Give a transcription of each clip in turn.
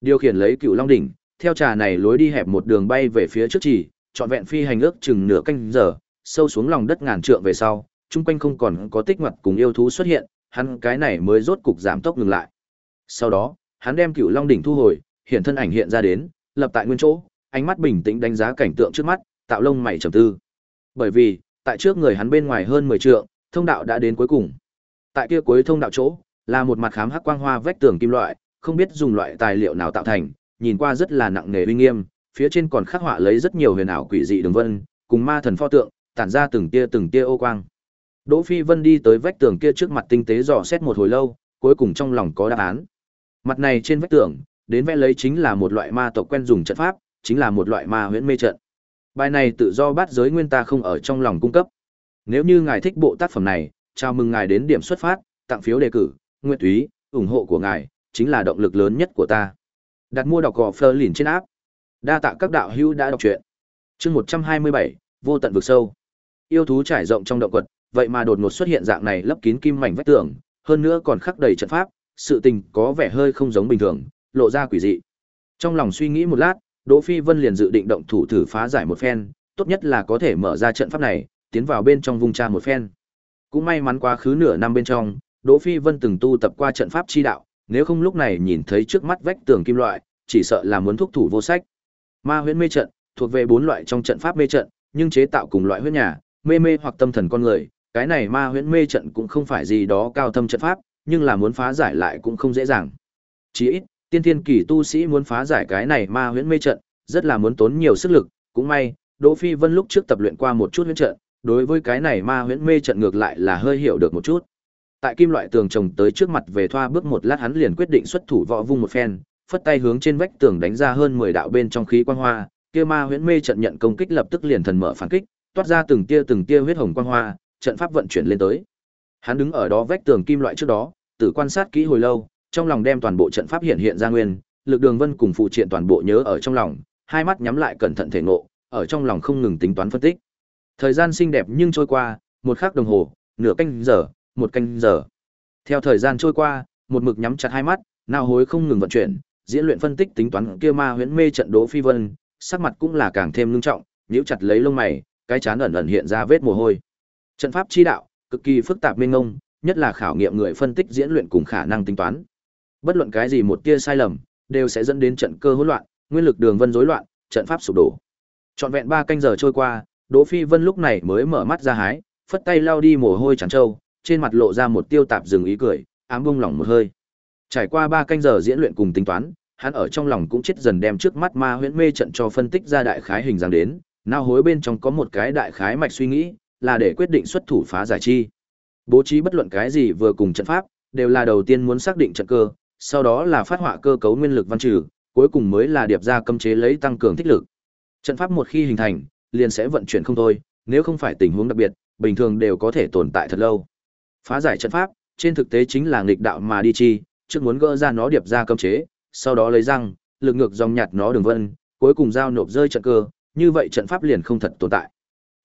Điều khiển lấy Cựu Long đỉnh, theo trà này lối đi hẹp một đường bay về phía trước chỉ, trọn vẹn phi hành ước chừng nửa canh giờ, sâu xuống lòng đất ngàn trượng về sau, chung quanh không còn có tích ngoặt cùng yêu thú xuất hiện, hắn cái này mới rốt cục giảm tốc ngừng lại. Sau đó, hắn đem Cựu Long đỉnh thu hồi, hiện thân ảnh hiện ra đến, lập tại nguyên chỗ, ánh mắt bình tĩnh đánh giá cảnh tượng trước mắt, tạo lông mày trầm tư. Bởi vì, tại trước người hắn bên ngoài hơn 10 trượng, thông đạo đã đến cuối cùng. Tại kia cuối thông đạo chỗ, là một mặt khám hắc quang hoa vách tường kim loại, không biết dùng loại tài liệu nào tạo thành, nhìn qua rất là nặng nề uy nghiêm, phía trên còn khắc họa lấy rất nhiều huyền ảo quỷ dị đường vân, cùng ma thần pho tượng, tản ra từng tia từng tia ô quang. Đỗ Phi Vân đi tới vách tường kia trước mặt tinh tế dò xét một hồi lâu, cuối cùng trong lòng có đáp án. Mặt này trên vách tường, đến vẽ lấy chính là một loại ma tộc quen dùng trận pháp, chính là một loại ma huyễn mê trận. Bài này tự do bát giới nguyên ta không ở trong lòng cung cấp. Nếu như ngài thích bộ tác phẩm này, chào mừng ngài đến điểm xuất phát, tặng phiếu đề cử, nguyện túy, ủng hộ của ngài, chính là động lực lớn nhất của ta. Đặt mua đọc gò phơ liền trên áp. Đa tạ các đạo hữu đã đọc truyện. Chương 127, vô tận vực sâu. Yêu thú trải rộng trong động quật, vậy mà đột ngột xuất hiện dạng này lấp kín kim mảnh vách tường, hơn nữa còn khắc đầy trận pháp, sự tình có vẻ hơi không giống bình thường, lộ ra quỷ dị. Trong lòng suy nghĩ một lát, Đỗ Phi Vân liền dự định động thủ thử phá giải một phen, tốt nhất là có thể mở ra trận pháp này, tiến vào bên trong vùng tra một phen. Cũng may mắn quá khứ nửa năm bên trong, Đỗ Phi Vân từng tu tập qua trận pháp chi đạo, nếu không lúc này nhìn thấy trước mắt vách tường kim loại, chỉ sợ là muốn thúc thủ vô sách. Ma huyễn mê trận, thuộc về bốn loại trong trận pháp mê trận, nhưng chế tạo cùng loại huyễn nhà, mê mê hoặc tâm thần con người, cái này ma huyễn mê trận cũng không phải gì đó cao thâm trận pháp, nhưng là muốn phá giải lại cũng không dễ dàng. Chỉ ít, tiên thiên kỳ tu sĩ muốn phá giải cái này ma huyễn mê trận, rất là muốn tốn nhiều sức lực, cũng may, Đỗ Phi Vân lúc trước tập luyện qua một chút huyễn trận, đối với cái này ma huyễn mê trận ngược lại là hơi hiểu được một chút. Tại kim loại tường trồng tới trước mặt về thoa bước một lát hắn liền quyết định xuất thủ võ vung một phen, phất tay hướng trên vách tường đánh ra hơn 10 đạo bên trong khí quang hoa, kia ma huyễn mê trận nhận công kích lập tức liền thần mở phản kích, toát ra từng tia từng tia huyết hồng quang hoa, trận pháp vận chuyển lên tới. Hắn đứng ở đó vách tường kim loại trước đó, tự quan sát kỹ hồi lâu, trong lòng đem toàn bộ trận pháp hiện hiện ra nguyên, lực đường vân cùng phụ triện toàn bộ nhớ ở trong lòng, hai mắt nhắm lại cẩn thận thể ngộ, ở trong lòng không ngừng tính toán phân tích. Thời gian xinh đẹp nhưng trôi qua, một khắc đồng hồ, nửa canh giờ, một canh giờ. Theo thời gian trôi qua, một mực nhắm chặt hai mắt, nào hối không ngừng vận chuyển, diễn luyện phân tích tính toán kia ma huyễn mê trận đố phi vân, sắc mặt cũng là càng thêm ngưng trọng, nhíu chặt lấy lông mày, cái chán ẩn ẩn hiện ra vết mồ hôi. Trận pháp chi đạo, cực kỳ phức tạp mênh mông, nhất là khảo nghiệm người phân tích diễn luyện cùng khả năng tính toán. Bất luận cái gì một tia sai lầm, đều sẽ dẫn đến trận cơ hỗn loạn, nguyên lực đường vân rối loạn, trận pháp sụp đổ. Trọn vẹn 3 canh giờ trôi qua, Đỗ Phi Vân lúc này mới mở mắt ra hái, phất tay lau đi mồ hôi trắng trâu, trên mặt lộ ra một tiêu tạp dừng ý cười, ám bung lỏng một hơi. Trải qua 3 canh giờ diễn luyện cùng tính toán, hắn ở trong lòng cũng chết dần đem trước mắt ma huyễn mê trận cho phân tích ra đại khái hình dáng đến, nao hối bên trong có một cái đại khái mạch suy nghĩ, là để quyết định xuất thủ phá giải chi. Bố trí bất luận cái gì vừa cùng trận pháp, đều là đầu tiên muốn xác định trận cơ, sau đó là phát họa cơ cấu nguyên lực văn trừ, cuối cùng mới là điệp ra cấm chế lấy tăng cường thích lực. Trận pháp một khi hình thành, liền sẽ vận chuyển không thôi, nếu không phải tình huống đặc biệt, bình thường đều có thể tồn tại thật lâu. Phá giải trận pháp, trên thực tế chính là nghịch đạo mà đi chi, trước muốn gỡ ra nó điệp ra cấm chế, sau đó lấy răng, lực ngược dòng nhạt nó đường vân, cuối cùng giao nộp rơi trận cơ, như vậy trận pháp liền không thật tồn tại.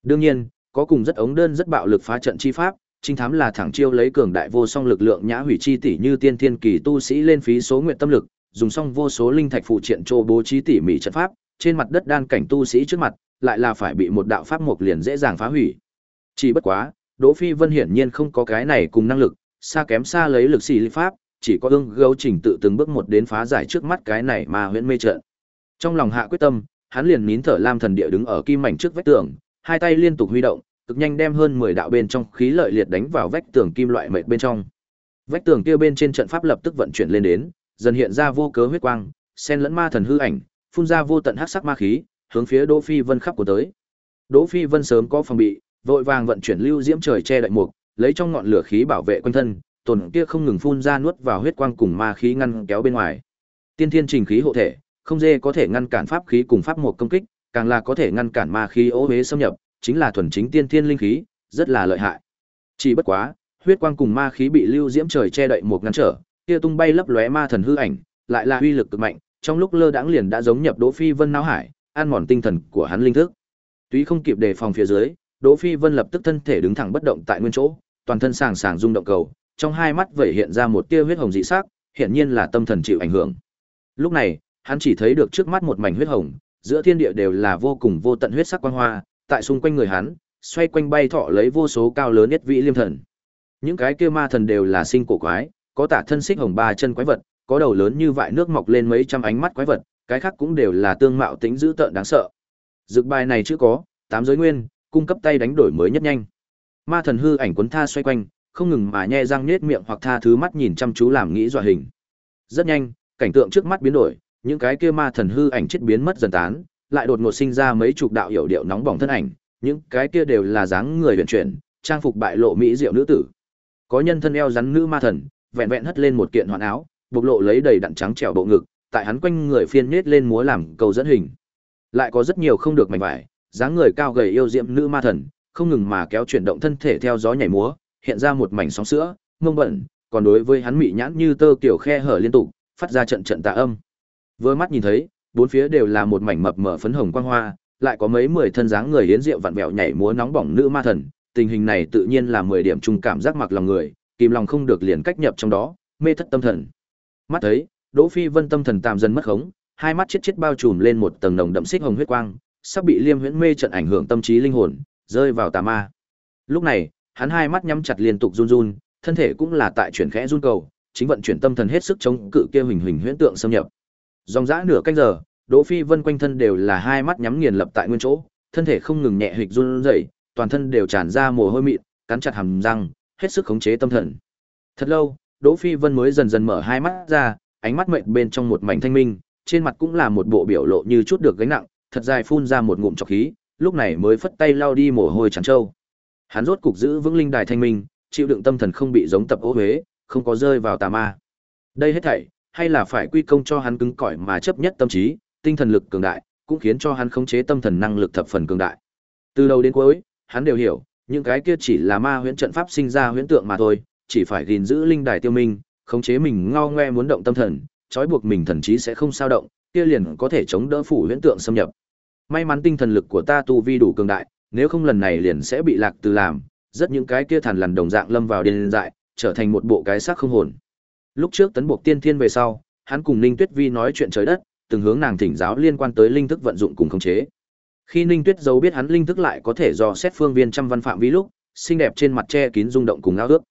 Đương nhiên, có cùng rất ống đơn rất bạo lực phá trận chi pháp, trinh thám là thẳng chiêu lấy cường đại vô song lực lượng nhã hủy chi tỷ như tiên thiên kỳ tu sĩ lên phí số nguyện tâm lực, dùng xong vô số linh thạch phụ triện trô bố trí tỉ mỉ trận pháp, trên mặt đất đan cảnh tu sĩ trước mặt, lại là phải bị một đạo pháp mục liền dễ dàng phá hủy. Chỉ bất quá, Đỗ Phi Vân hiển nhiên không có cái này cùng năng lực, xa kém xa lấy lực sĩ lý pháp, chỉ có ương gấu trình tự từng bước một đến phá giải trước mắt cái này mà huyễn mê trận. Trong lòng hạ quyết tâm, hắn liền nín thở lam thần địa đứng ở kim mảnh trước vách tường, hai tay liên tục huy động, cực nhanh đem hơn 10 đạo bên trong khí lợi liệt đánh vào vách tường kim loại mệt bên trong. Vách tường kia bên trên trận pháp lập tức vận chuyển lên đến, dần hiện ra vô cớ huyết quang, xen lẫn ma thần hư ảnh, phun ra vô tận hắc sắc ma khí, hướng phía Đỗ Phi Vân khắp của tới. Đỗ Phi Vân sớm có phòng bị, vội vàng vận chuyển lưu diễm trời che đậy mục, lấy trong ngọn lửa khí bảo vệ quanh thân, tồn kia không ngừng phun ra nuốt vào huyết quang cùng ma khí ngăn kéo bên ngoài. Tiên thiên trình khí hộ thể, không dê có thể ngăn cản pháp khí cùng pháp mục công kích, càng là có thể ngăn cản ma khí ô hế xâm nhập, chính là thuần chính tiên thiên linh khí, rất là lợi hại. Chỉ bất quá, huyết quang cùng ma khí bị lưu diễm trời che đậy một ngăn trở, kia tung bay lấp lóe ma thần hư ảnh, lại là uy lực cực mạnh, trong lúc lơ đãng liền đã giống nhập Đỗ Phi Vân não hải, an mòn tinh thần của hắn linh thức. Tuy không kịp đề phòng phía dưới, Đỗ Phi Vân lập tức thân thể đứng thẳng bất động tại nguyên chỗ, toàn thân sàng sàng rung động cầu, trong hai mắt vẩy hiện ra một tia huyết hồng dị sắc, hiển nhiên là tâm thần chịu ảnh hưởng. Lúc này, hắn chỉ thấy được trước mắt một mảnh huyết hồng, giữa thiên địa đều là vô cùng vô tận huyết sắc quang hoa, tại xung quanh người hắn, xoay quanh bay thọ lấy vô số cao lớn nhất vị liêm thần. Những cái kia ma thần đều là sinh cổ quái, có tả thân xích hồng ba chân quái vật, có đầu lớn như vại nước mọc lên mấy trăm ánh mắt quái vật, cái khác cũng đều là tương mạo tính dữ tợn đáng sợ. Dược bài này chưa có, tám giới nguyên, cung cấp tay đánh đổi mới nhất nhanh. Ma thần hư ảnh cuốn tha xoay quanh, không ngừng mà nhe răng nhếch miệng hoặc tha thứ mắt nhìn chăm chú làm nghĩ dọa hình. Rất nhanh, cảnh tượng trước mắt biến đổi, những cái kia ma thần hư ảnh chết biến mất dần tán, lại đột ngột sinh ra mấy chục đạo hiểu điệu nóng bỏng thân ảnh, những cái kia đều là dáng người huyền chuyển, trang phục bại lộ mỹ diệu nữ tử. Có nhân thân eo rắn nữ ma thần, vẹn vẹn hất lên một kiện hoàn áo, bộc lộ lấy đầy đặn trắng trẻo bộ ngực, tại hắn quanh người phiên nết lên múa làm cầu dẫn hình. Lại có rất nhiều không được mảnh vải, dáng người cao gầy yêu diệm nữ ma thần, không ngừng mà kéo chuyển động thân thể theo gió nhảy múa, hiện ra một mảnh sóng sữa, mông bẩn, còn đối với hắn mị nhãn như tơ kiểu khe hở liên tục, phát ra trận trận tà âm. Vừa mắt nhìn thấy, bốn phía đều là một mảnh mập mờ phấn hồng quang hoa, lại có mấy mười thân dáng người hiến diệu vặn vẹo nhảy múa nóng bỏng nữ ma thần, tình hình này tự nhiên là mười điểm chung cảm giác mặc lòng người, kìm lòng không được liền cách nhập trong đó, mê thất tâm thần. Mắt thấy, Đỗ Phi Vân tâm thần tạm dần mất khống, hai mắt chết chết bao trùm lên một tầng nồng đậm xích hồng huyết quang, sắp bị Liêm Huyễn mê trận ảnh hưởng tâm trí linh hồn, rơi vào tà ma. Lúc này, hắn hai mắt nhắm chặt liên tục run run, thân thể cũng là tại chuyển khẽ run cầu, chính vận chuyển tâm thần hết sức chống cự kia hình hình huyễn tượng xâm nhập. Dòng dã nửa canh giờ, Đỗ Phi Vân quanh thân đều là hai mắt nhắm nghiền lập tại nguyên chỗ, thân thể không ngừng nhẹ hịch run rẩy, toàn thân đều tràn ra mồ hôi mịn, cắn chặt hàm răng, hết sức khống chế tâm thần. Thật lâu, Đỗ Phi Vân mới dần dần mở hai mắt ra, ánh mắt mệt bên trong một mảnh thanh minh, trên mặt cũng là một bộ biểu lộ như chút được gánh nặng, thật dài phun ra một ngụm trọc khí, lúc này mới phất tay lao đi mồ hôi trắng trâu. Hắn rốt cục giữ vững linh đài thanh minh, chịu đựng tâm thần không bị giống tập ố huế, không có rơi vào tà ma. Đây hết thảy, hay là phải quy công cho hắn cứng cỏi mà chấp nhất tâm trí, tinh thần lực cường đại, cũng khiến cho hắn khống chế tâm thần năng lực thập phần cường đại. Từ đầu đến cuối, hắn đều hiểu, những cái kia chỉ là ma huyễn trận pháp sinh ra huyễn tượng mà thôi, chỉ phải gìn giữ linh đài tiêu minh, khống chế mình ngao ngoe muốn động tâm thần, trói buộc mình thần trí sẽ không sao động, kia liền có thể chống đỡ phủ huyễn tượng xâm nhập. May mắn tinh thần lực của ta tu vi đủ cường đại, nếu không lần này liền sẽ bị lạc từ làm, rất những cái kia thần lằn đồng dạng lâm vào điên dại, trở thành một bộ cái xác không hồn. Lúc trước tấn buộc tiên thiên về sau, hắn cùng Ninh Tuyết Vi nói chuyện trời đất, từng hướng nàng thỉnh giáo liên quan tới linh thức vận dụng cùng khống chế. Khi Ninh Tuyết giấu biết hắn linh thức lại có thể dò xét phương viên trăm văn phạm vi lúc, xinh đẹp trên mặt che kín rung động cùng ngao ước.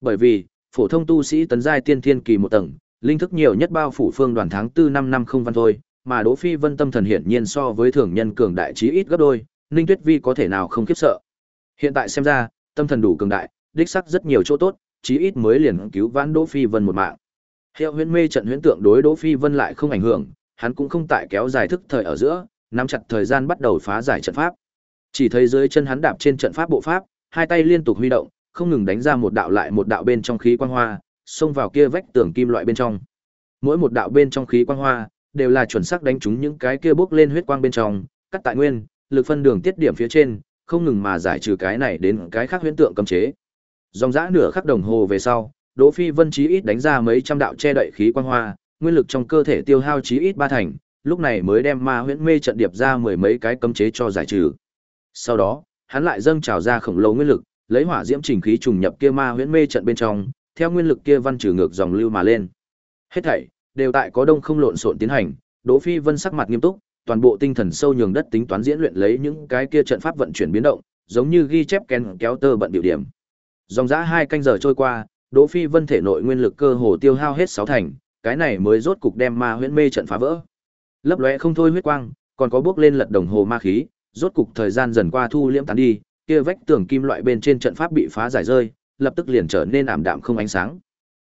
Bởi vì, phổ thông tu sĩ tấn giai tiên thiên kỳ một tầng, linh thức nhiều nhất bao phủ phương đoàn tháng 4 năm năm không văn thôi, mà Đỗ Phi Vân tâm thần hiển nhiên so với thường nhân cường đại chí ít gấp đôi, Ninh Tuyết Vi có thể nào không khiếp sợ. Hiện tại xem ra, tâm thần đủ cường đại, đích xác rất nhiều chỗ tốt, chí ít mới liền cứu vãn Đỗ Phi Vân một mạng. Hiệu huyễn mê trận huyễn tượng đối Đỗ Phi Vân lại không ảnh hưởng, hắn cũng không tại kéo dài thức thời ở giữa, nắm chặt thời gian bắt đầu phá giải trận pháp. Chỉ thấy dưới chân hắn đạp trên trận pháp bộ pháp, hai tay liên tục huy động, không ngừng đánh ra một đạo lại một đạo bên trong khí quang hoa, xông vào kia vách tường kim loại bên trong. Mỗi một đạo bên trong khí quang hoa đều là chuẩn xác đánh trúng những cái kia bốc lên huyết quang bên trong, cắt tại nguyên, lực phân đường tiết điểm phía trên, không ngừng mà giải trừ cái này đến cái khác huyễn tượng cấm chế. Dòng dã nửa khắc đồng hồ về sau, Đỗ Phi Vân chí ít đánh ra mấy trăm đạo che đậy khí quang hoa, nguyên lực trong cơ thể tiêu hao chí ít ba thành, lúc này mới đem ma huyễn mê trận điệp ra mười mấy cái cấm chế cho giải trừ. Sau đó, hắn lại dâng trào ra khổng lồ nguyên lực, lấy hỏa diễm trình khí trùng nhập kia ma huyễn mê trận bên trong, theo nguyên lực kia văn trừ ngược dòng lưu mà lên. Hết thảy đều tại có đông không lộn xộn tiến hành, Đỗ Phi Vân sắc mặt nghiêm túc, toàn bộ tinh thần sâu nhường đất tính toán diễn luyện lấy những cái kia trận pháp vận chuyển biến động, giống như ghi chép kèn kéo tơ bận biểu điểm. Dòng dã hai canh giờ trôi qua, Đỗ Phi Vân thể nội nguyên lực cơ hồ tiêu hao hết sáu thành, cái này mới rốt cục đem ma huyễn mê trận phá vỡ. Lấp lóe không thôi huyết quang, còn có bước lên lật đồng hồ ma khí, rốt cục thời gian dần qua thu liễm tán đi, kia vách tường kim loại bên trên trận pháp bị phá giải rơi, lập tức liền trở nên ảm đạm không ánh sáng.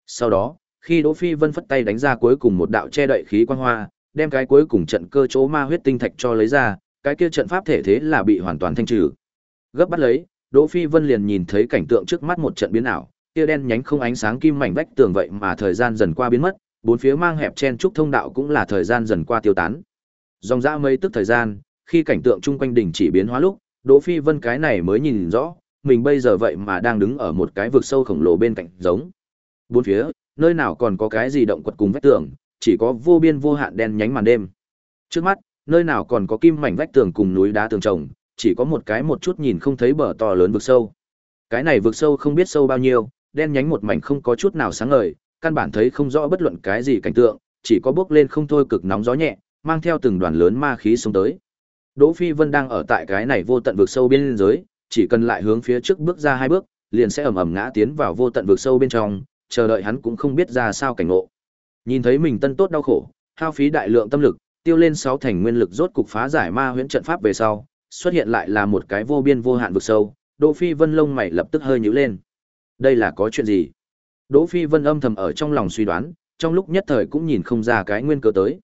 Sau đó, khi Đỗ Phi Vân phất tay đánh ra cuối cùng một đạo che đậy khí quang hoa, đem cái cuối cùng trận cơ chỗ ma huyết tinh thạch cho lấy ra, cái kia trận pháp thể thế là bị hoàn toàn thanh trừ. Gấp bắt lấy, Đỗ Phi Vân liền nhìn thấy cảnh tượng trước mắt một trận biến ảo, kia đen nhánh không ánh sáng kim mảnh vách tường vậy mà thời gian dần qua biến mất, bốn phía mang hẹp chen trúc thông đạo cũng là thời gian dần qua tiêu tán. Dòng dã mấy tức thời gian, khi cảnh tượng chung quanh đỉnh chỉ biến hóa lúc, Đỗ Phi Vân cái này mới nhìn rõ, mình bây giờ vậy mà đang đứng ở một cái vực sâu khổng lồ bên cạnh giống. Bốn phía, nơi nào còn có cái gì động quật cùng vách tường, chỉ có vô biên vô hạn đen nhánh màn đêm. Trước mắt, nơi nào còn có kim mảnh vách tường cùng núi đá tường trồng, chỉ có một cái một chút nhìn không thấy bờ to lớn vực sâu. Cái này vực sâu không biết sâu bao nhiêu, đen nhánh một mảnh không có chút nào sáng ngời, căn bản thấy không rõ bất luận cái gì cảnh tượng, chỉ có bước lên không thôi cực nóng gió nhẹ, mang theo từng đoàn lớn ma khí xuống tới. Đỗ Phi Vân đang ở tại cái này vô tận vực sâu bên dưới, chỉ cần lại hướng phía trước bước ra hai bước, liền sẽ ầm ầm ngã tiến vào vô tận vực sâu bên trong, chờ đợi hắn cũng không biết ra sao cảnh ngộ. Nhìn thấy mình tân tốt đau khổ, hao phí đại lượng tâm lực, tiêu lên sáu thành nguyên lực rốt cục phá giải ma huyễn trận pháp về sau, xuất hiện lại là một cái vô biên vô hạn vực sâu, Đỗ Phi Vân lông mày lập tức hơi nhíu lên. Đây là có chuyện gì? Đỗ Phi Vân âm thầm ở trong lòng suy đoán, trong lúc nhất thời cũng nhìn không ra cái nguyên cớ tới.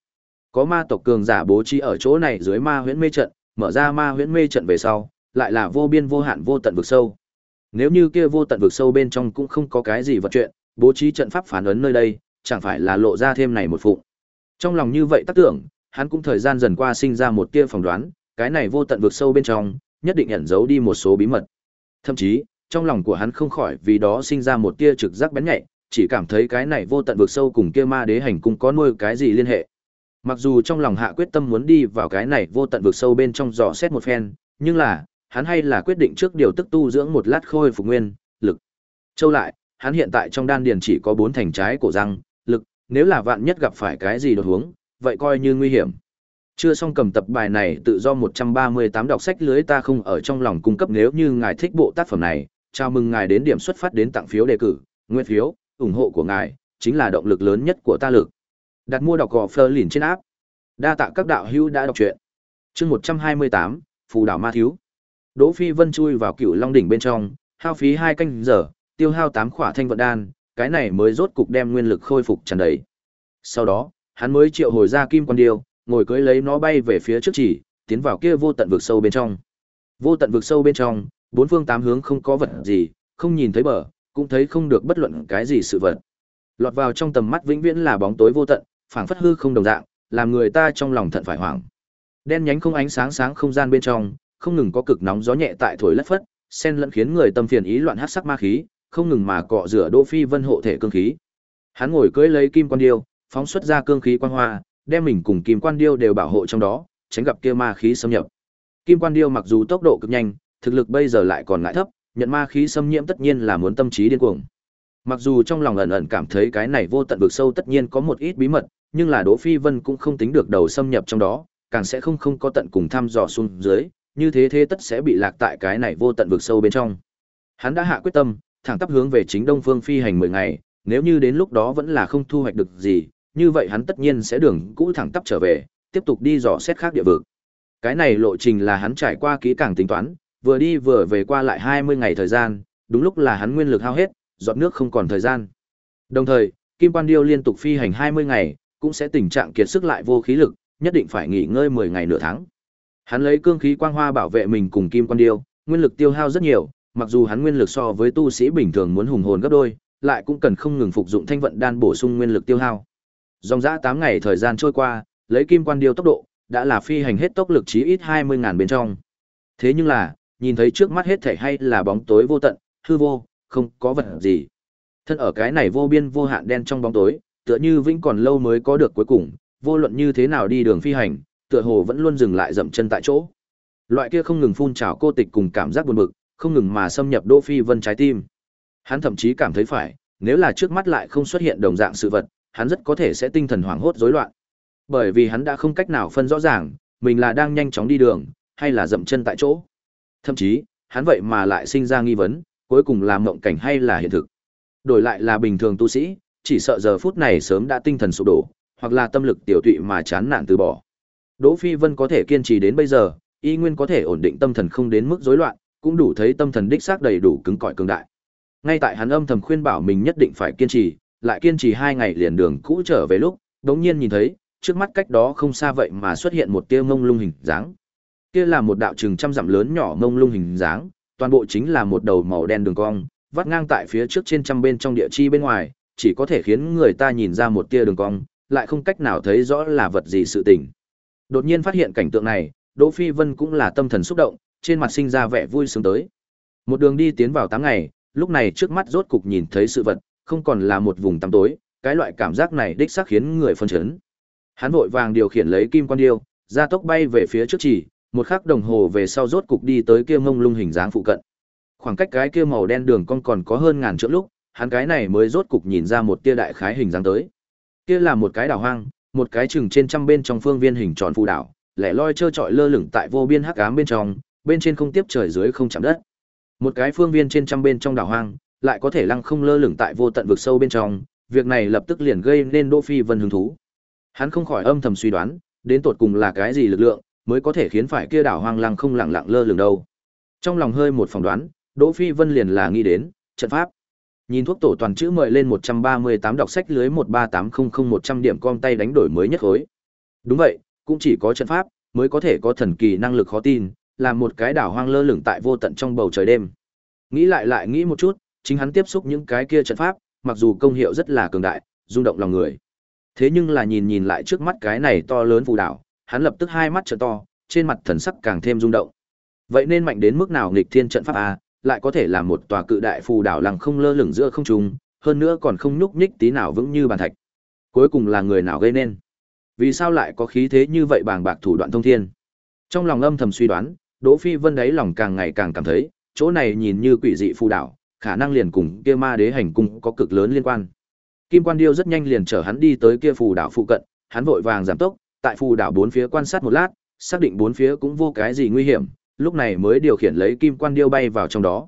Có ma tộc cường giả bố trí ở chỗ này dưới ma huyễn mê trận, mở ra ma huyễn mê trận về sau, lại là vô biên vô hạn vô tận vực sâu. Nếu như kia vô tận vực sâu bên trong cũng không có cái gì vật chuyện, bố trí trận pháp phản ấn nơi đây, chẳng phải là lộ ra thêm này một phụ. Trong lòng như vậy tác tưởng, hắn cũng thời gian dần qua sinh ra một tia phỏng đoán, cái này vô tận vực sâu bên trong, nhất định ẩn giấu đi một số bí mật. Thậm chí, trong lòng của hắn không khỏi vì đó sinh ra một tia trực giác bén nhạy, chỉ cảm thấy cái này vô tận vực sâu cùng kia ma đế hành cung có nuôi cái gì liên hệ. Mặc dù trong lòng hạ quyết tâm muốn đi vào cái này vô tận vực sâu bên trong dò xét một phen, nhưng là, hắn hay là quyết định trước điều tức tu dưỡng một lát khôi phục nguyên, lực. Châu lại, hắn hiện tại trong đan điền chỉ có bốn thành trái cổ răng, lực, nếu là vạn nhất gặp phải cái gì đột huống, vậy coi như nguy hiểm. Chưa xong cầm tập bài này tự do 138 đọc sách lưới ta không ở trong lòng cung cấp nếu như ngài thích bộ tác phẩm này, chào mừng ngài đến điểm xuất phát đến tặng phiếu đề cử, nguyên phiếu, ủng hộ của ngài, chính là động lực lớn nhất của ta lực. Đặt mua đọc gò phơ lìn trên áp. Đa tạ các đạo hữu đã đọc truyện. Chương 128, Phù đảo ma thiếu. Đỗ Phi Vân chui vào Cửu Long đỉnh bên trong, hao phí hai canh giờ, tiêu hao tám khỏa thanh vận đan, cái này mới rốt cục đem nguyên lực khôi phục tràn đầy. Sau đó, hắn mới triệu hồi ra kim quan điêu, ngồi cưỡi lấy nó bay về phía trước chỉ, tiến vào kia vô tận vực sâu bên trong. Vô tận vực sâu bên trong, bốn phương tám hướng không có vật gì, không nhìn thấy bờ, cũng thấy không được bất luận cái gì sự vật. Lọt vào trong tầm mắt vĩnh viễn là bóng tối vô tận, phảng phất hư không đồng dạng, làm người ta trong lòng thận phải hoảng. Đen nhánh không ánh sáng sáng không gian bên trong, không ngừng có cực nóng gió nhẹ tại thổi lất phất, xen lẫn khiến người tâm phiền ý loạn hắc sắc ma khí, không ngừng mà cọ rửa Đỗ Phi Vân hộ thể cương khí. Hắn ngồi cưỡi lấy kim quan điêu, phóng xuất ra cương khí quang hoa, đem mình cùng kim quan điêu đều bảo hộ trong đó, tránh gặp kia ma khí xâm nhập. Kim quan điêu mặc dù tốc độ cực nhanh, thực lực bây giờ lại còn ngại thấp, nhận ma khí xâm nhiễm tất nhiên là muốn tâm trí điên cuồng. Mặc dù trong lòng ẩn ẩn cảm thấy cái này vô tận vực sâu tất nhiên có một ít bí mật, nhưng là Đỗ Phi Vân cũng không tính được đầu xâm nhập trong đó, càng sẽ không không có tận cùng thăm dò xuống dưới, như thế thế tất sẽ bị lạc tại cái này vô tận vực sâu bên trong. Hắn đã hạ quyết tâm, thẳng tắp hướng về chính Đông Phương phi hành 10 ngày, nếu như đến lúc đó vẫn là không thu hoạch được gì, như vậy hắn tất nhiên sẽ đường cũ thẳng tắp trở về, tiếp tục đi dò xét khác địa vực. Cái này lộ trình là hắn trải qua kỹ càng tính toán, vừa đi vừa về qua lại 20 ngày thời gian, đúng lúc là hắn nguyên lực hao hết, giọt nước không còn thời gian. Đồng thời, Kim Quan Điêu liên tục phi hành 20 ngày, cũng sẽ tình trạng kiệt sức lại vô khí lực, nhất định phải nghỉ ngơi 10 ngày nửa tháng. Hắn lấy cương khí quang hoa bảo vệ mình cùng Kim Quan Điêu, nguyên lực tiêu hao rất nhiều, mặc dù hắn nguyên lực so với tu sĩ bình thường muốn hùng hồn gấp đôi, lại cũng cần không ngừng phục dụng thanh vận đan bổ sung nguyên lực tiêu hao. Dòng dã 8 ngày thời gian trôi qua, lấy Kim Quan Điêu tốc độ, đã là phi hành hết tốc lực chí ít 20 ngàn bên trong. Thế nhưng là, nhìn thấy trước mắt hết thảy hay là bóng tối vô tận, hư vô, không có vật gì. Thân ở cái này vô biên vô hạn đen trong bóng tối, tựa như vĩnh còn lâu mới có được cuối cùng, vô luận như thế nào đi đường phi hành, tựa hồ vẫn luôn dừng lại dậm chân tại chỗ. Loại kia không ngừng phun trào cô tịch cùng cảm giác buồn bực, không ngừng mà xâm nhập Đỗ Phi Vân trái tim. Hắn thậm chí cảm thấy phải, nếu là trước mắt lại không xuất hiện đồng dạng sự vật, hắn rất có thể sẽ tinh thần hoảng hốt rối loạn. Bởi vì hắn đã không cách nào phân rõ ràng, mình là đang nhanh chóng đi đường, hay là dậm chân tại chỗ. Thậm chí, hắn vậy mà lại sinh ra nghi vấn, cuối cùng là mộng cảnh hay là hiện thực. Đổi lại là bình thường tu sĩ, chỉ sợ giờ phút này sớm đã tinh thần sụp đổ, hoặc là tâm lực tiểu tụy mà chán nản từ bỏ. Đỗ Phi Vân có thể kiên trì đến bây giờ, y nguyên có thể ổn định tâm thần không đến mức rối loạn, cũng đủ thấy tâm thần đích xác đầy đủ cứng cỏi cường đại. Ngay tại hắn âm thầm khuyên bảo mình nhất định phải kiên trì, lại kiên trì hai ngày liền đường cũ trở về lúc, đống nhiên nhìn thấy, trước mắt cách đó không xa vậy mà xuất hiện một tia mông lung hình dáng. Kia là một đạo trường trăm dặm lớn nhỏ mông lung hình dáng, toàn bộ chính là một đầu màu đen đường cong, vắt ngang tại phía trước trên trăm bên trong địa chi bên ngoài, chỉ có thể khiến người ta nhìn ra một tia đường cong, lại không cách nào thấy rõ là vật gì sự tình. Đột nhiên phát hiện cảnh tượng này, Đỗ Phi Vân cũng là tâm thần xúc động, trên mặt sinh ra vẻ vui sướng tới. Một đường đi tiến vào 8 ngày, lúc này trước mắt rốt cục nhìn thấy sự vật, không còn là một vùng tăm tối, cái loại cảm giác này đích xác khiến người phân chấn. Hắn vội vàng điều khiển lấy kim quan điêu, ra tốc bay về phía trước chỉ, một khắc đồng hồ về sau rốt cục đi tới kia mông lung hình dáng phụ cận. Khoảng cách cái kia màu đen đường con còn có hơn ngàn trượng lúc, hắn cái này mới rốt cục nhìn ra một tia đại khái hình dáng tới. Kia là một cái đảo hoang, một cái chừng trên trăm bên trong phương viên hình tròn phù đảo, lẻ loi trơ trọi lơ lửng tại vô biên hắc ám bên trong, bên trên không tiếp trời dưới không chạm đất. Một cái phương viên trên trăm bên trong đảo hoang, lại có thể lăng không lơ lửng tại vô tận vực sâu bên trong, việc này lập tức liền gây nên Đỗ Phi Vân hứng thú. Hắn không khỏi âm thầm suy đoán, đến tột cùng là cái gì lực lượng mới có thể khiến phải kia đảo hoang lăng không lặng lặng lơ lửng đâu. Trong lòng hơi một phỏng đoán, Đỗ Phi Vân liền là nghĩ đến trận pháp. Nhìn thuốc tổ toàn chữ mời lên 138 đọc sách lưới 13800100 điểm com tay đánh đổi mới nhất khối. Đúng vậy, cũng chỉ có trận pháp mới có thể có thần kỳ năng lực khó tin, làm một cái đảo hoang lơ lửng tại vô tận trong bầu trời đêm. Nghĩ lại lại nghĩ một chút, chính hắn tiếp xúc những cái kia trận pháp, mặc dù công hiệu rất là cường đại, rung động lòng người. Thế nhưng là nhìn nhìn lại trước mắt cái này to lớn phù đảo, hắn lập tức hai mắt trợn to, trên mặt thần sắc càng thêm rung động. Vậy nên mạnh đến mức nào nghịch thiên trận pháp a, lại có thể làm một tòa cự đại phù đảo lằng không lơ lửng giữa không trung, hơn nữa còn không nhúc nhích tí nào vững như bàn thạch. Cuối cùng là người nào gây nên? Vì sao lại có khí thế như vậy bàng bạc thủ đoạn thông thiên? Trong lòng âm thầm suy đoán, Đỗ Phi Vân đấy lòng càng ngày càng cảm thấy, chỗ này nhìn như quỷ dị phù đảo, khả năng liền cùng kia ma đế hành cung có cực lớn liên quan. Kim Quan Điêu rất nhanh liền chở hắn đi tới kia phù đảo phụ cận, hắn vội vàng giảm tốc, tại phù đảo bốn phía quan sát một lát, xác định bốn phía cũng vô cái gì nguy hiểm, lúc này mới điều khiển lấy Kim Quan Điêu bay vào trong đó.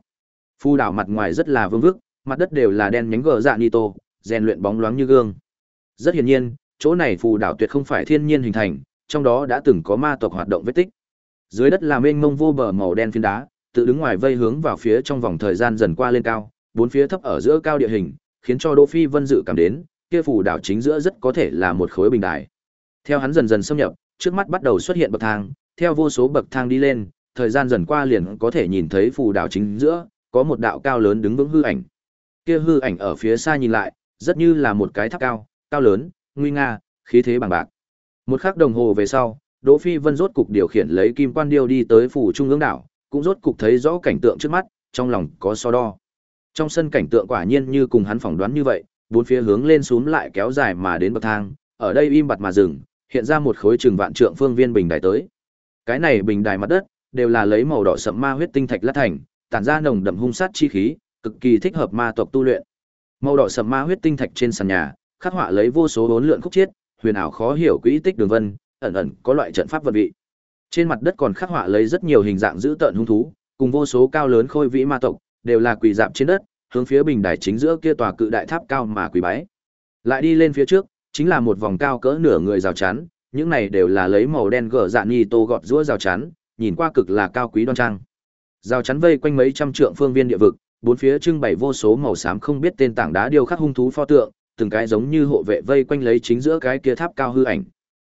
Phù đảo mặt ngoài rất là vương vức, mặt đất đều là đen nhánh gờ dạ nito, rèn luyện bóng loáng như gương. Rất hiển nhiên, chỗ này phù đảo tuyệt không phải thiên nhiên hình thành, trong đó đã từng có ma tộc hoạt động vết tích. Dưới đất là mênh mông vô bờ màu đen phiến đá, tự đứng ngoài vây hướng vào phía trong vòng thời gian dần qua lên cao, bốn phía thấp ở giữa cao địa hình, khiến cho Đỗ Phi Vân dự cảm đến, kia phủ đảo chính giữa rất có thể là một khối bình đài. Theo hắn dần dần xâm nhập, trước mắt bắt đầu xuất hiện bậc thang, theo vô số bậc thang đi lên, thời gian dần qua liền có thể nhìn thấy phủ đảo chính giữa, có một đạo cao lớn đứng vững hư ảnh. Kia hư ảnh ở phía xa nhìn lại, rất như là một cái tháp cao, cao lớn, nguy nga, khí thế bằng bạc. Một khắc đồng hồ về sau, Đỗ Phi Vân rốt cục điều khiển lấy kim quan điêu đi tới phủ trung ương đảo, cũng rốt cục thấy rõ cảnh tượng trước mắt, trong lòng có so đo. Trong sân cảnh tượng quả nhiên như cùng hắn phỏng đoán như vậy, bốn phía hướng lên xuống lại kéo dài mà đến bậc thang, ở đây im bặt mà dừng, hiện ra một khối trường vạn trượng phương viên bình đài tới. Cái này bình đài mặt đất đều là lấy màu đỏ sẫm ma huyết tinh thạch lát thành, tản ra nồng đậm hung sát chi khí, cực kỳ thích hợp ma tộc tu luyện. Màu đỏ sẫm ma huyết tinh thạch trên sàn nhà, khắc họa lấy vô số bốn lượn khúc chiết, huyền ảo khó hiểu quỹ tích đường vân, ẩn ẩn có loại trận pháp vật vị. Trên mặt đất còn khắc họa lấy rất nhiều hình dạng dữ tợn hung thú, cùng vô số cao lớn khôi vĩ ma tộc, đều là quỳ dạp trên đất, hướng phía bình đài chính giữa kia tòa cự đại tháp cao mà quỳ bái. Lại đi lên phía trước, chính là một vòng cao cỡ nửa người rào chắn, những này đều là lấy màu đen gở dạng nhì tô gọt giữa rào chắn, nhìn qua cực là cao quý đoan trang. Rào chắn vây quanh mấy trăm trượng phương viên địa vực, bốn phía trưng bày vô số màu xám không biết tên tảng đá điêu khắc hung thú pho tượng, từng cái giống như hộ vệ vây quanh lấy chính giữa cái kia tháp cao hư ảnh.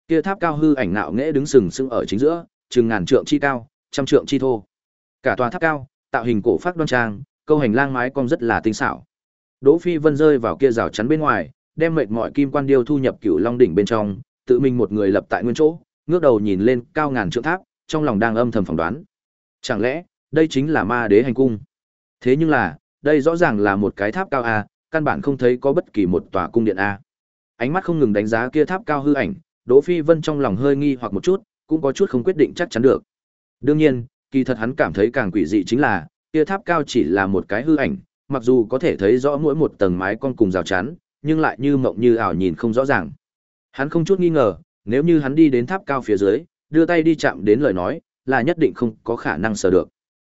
Kia tháp cao hư ảnh nạo nghễ đứng sừng sững ở chính giữa, chừng ngàn trượng chi cao, trăm trượng chi thô. Cả tòa tháp cao, tạo hình cổ phát đoan trang, câu hành lang mái cong rất là tinh xảo. Đỗ Phi Vân rơi vào kia rào chắn bên ngoài, đem mệt mỏi kim quan điêu thu nhập cửu long đỉnh bên trong, tự mình một người lập tại nguyên chỗ, ngước đầu nhìn lên cao ngàn trượng tháp, trong lòng đang âm thầm phỏng đoán. Chẳng lẽ, đây chính là ma đế hành cung? Thế nhưng là, đây rõ ràng là một cái tháp cao a, căn bản không thấy có bất kỳ một tòa cung điện a. Ánh mắt không ngừng đánh giá kia tháp cao hư ảnh, Đỗ Phi Vân trong lòng hơi nghi hoặc một chút, cũng có chút không quyết định chắc chắn được. Đương nhiên, kỳ thật hắn cảm thấy càng quỷ dị chính là, kia tháp cao chỉ là một cái hư ảnh, mặc dù có thể thấy rõ mỗi một tầng mái con cùng rào chắn, nhưng lại như mộng như ảo nhìn không rõ ràng. Hắn không chút nghi ngờ, nếu như hắn đi đến tháp cao phía dưới, đưa tay đi chạm đến lời nói, là nhất định không có khả năng sở được.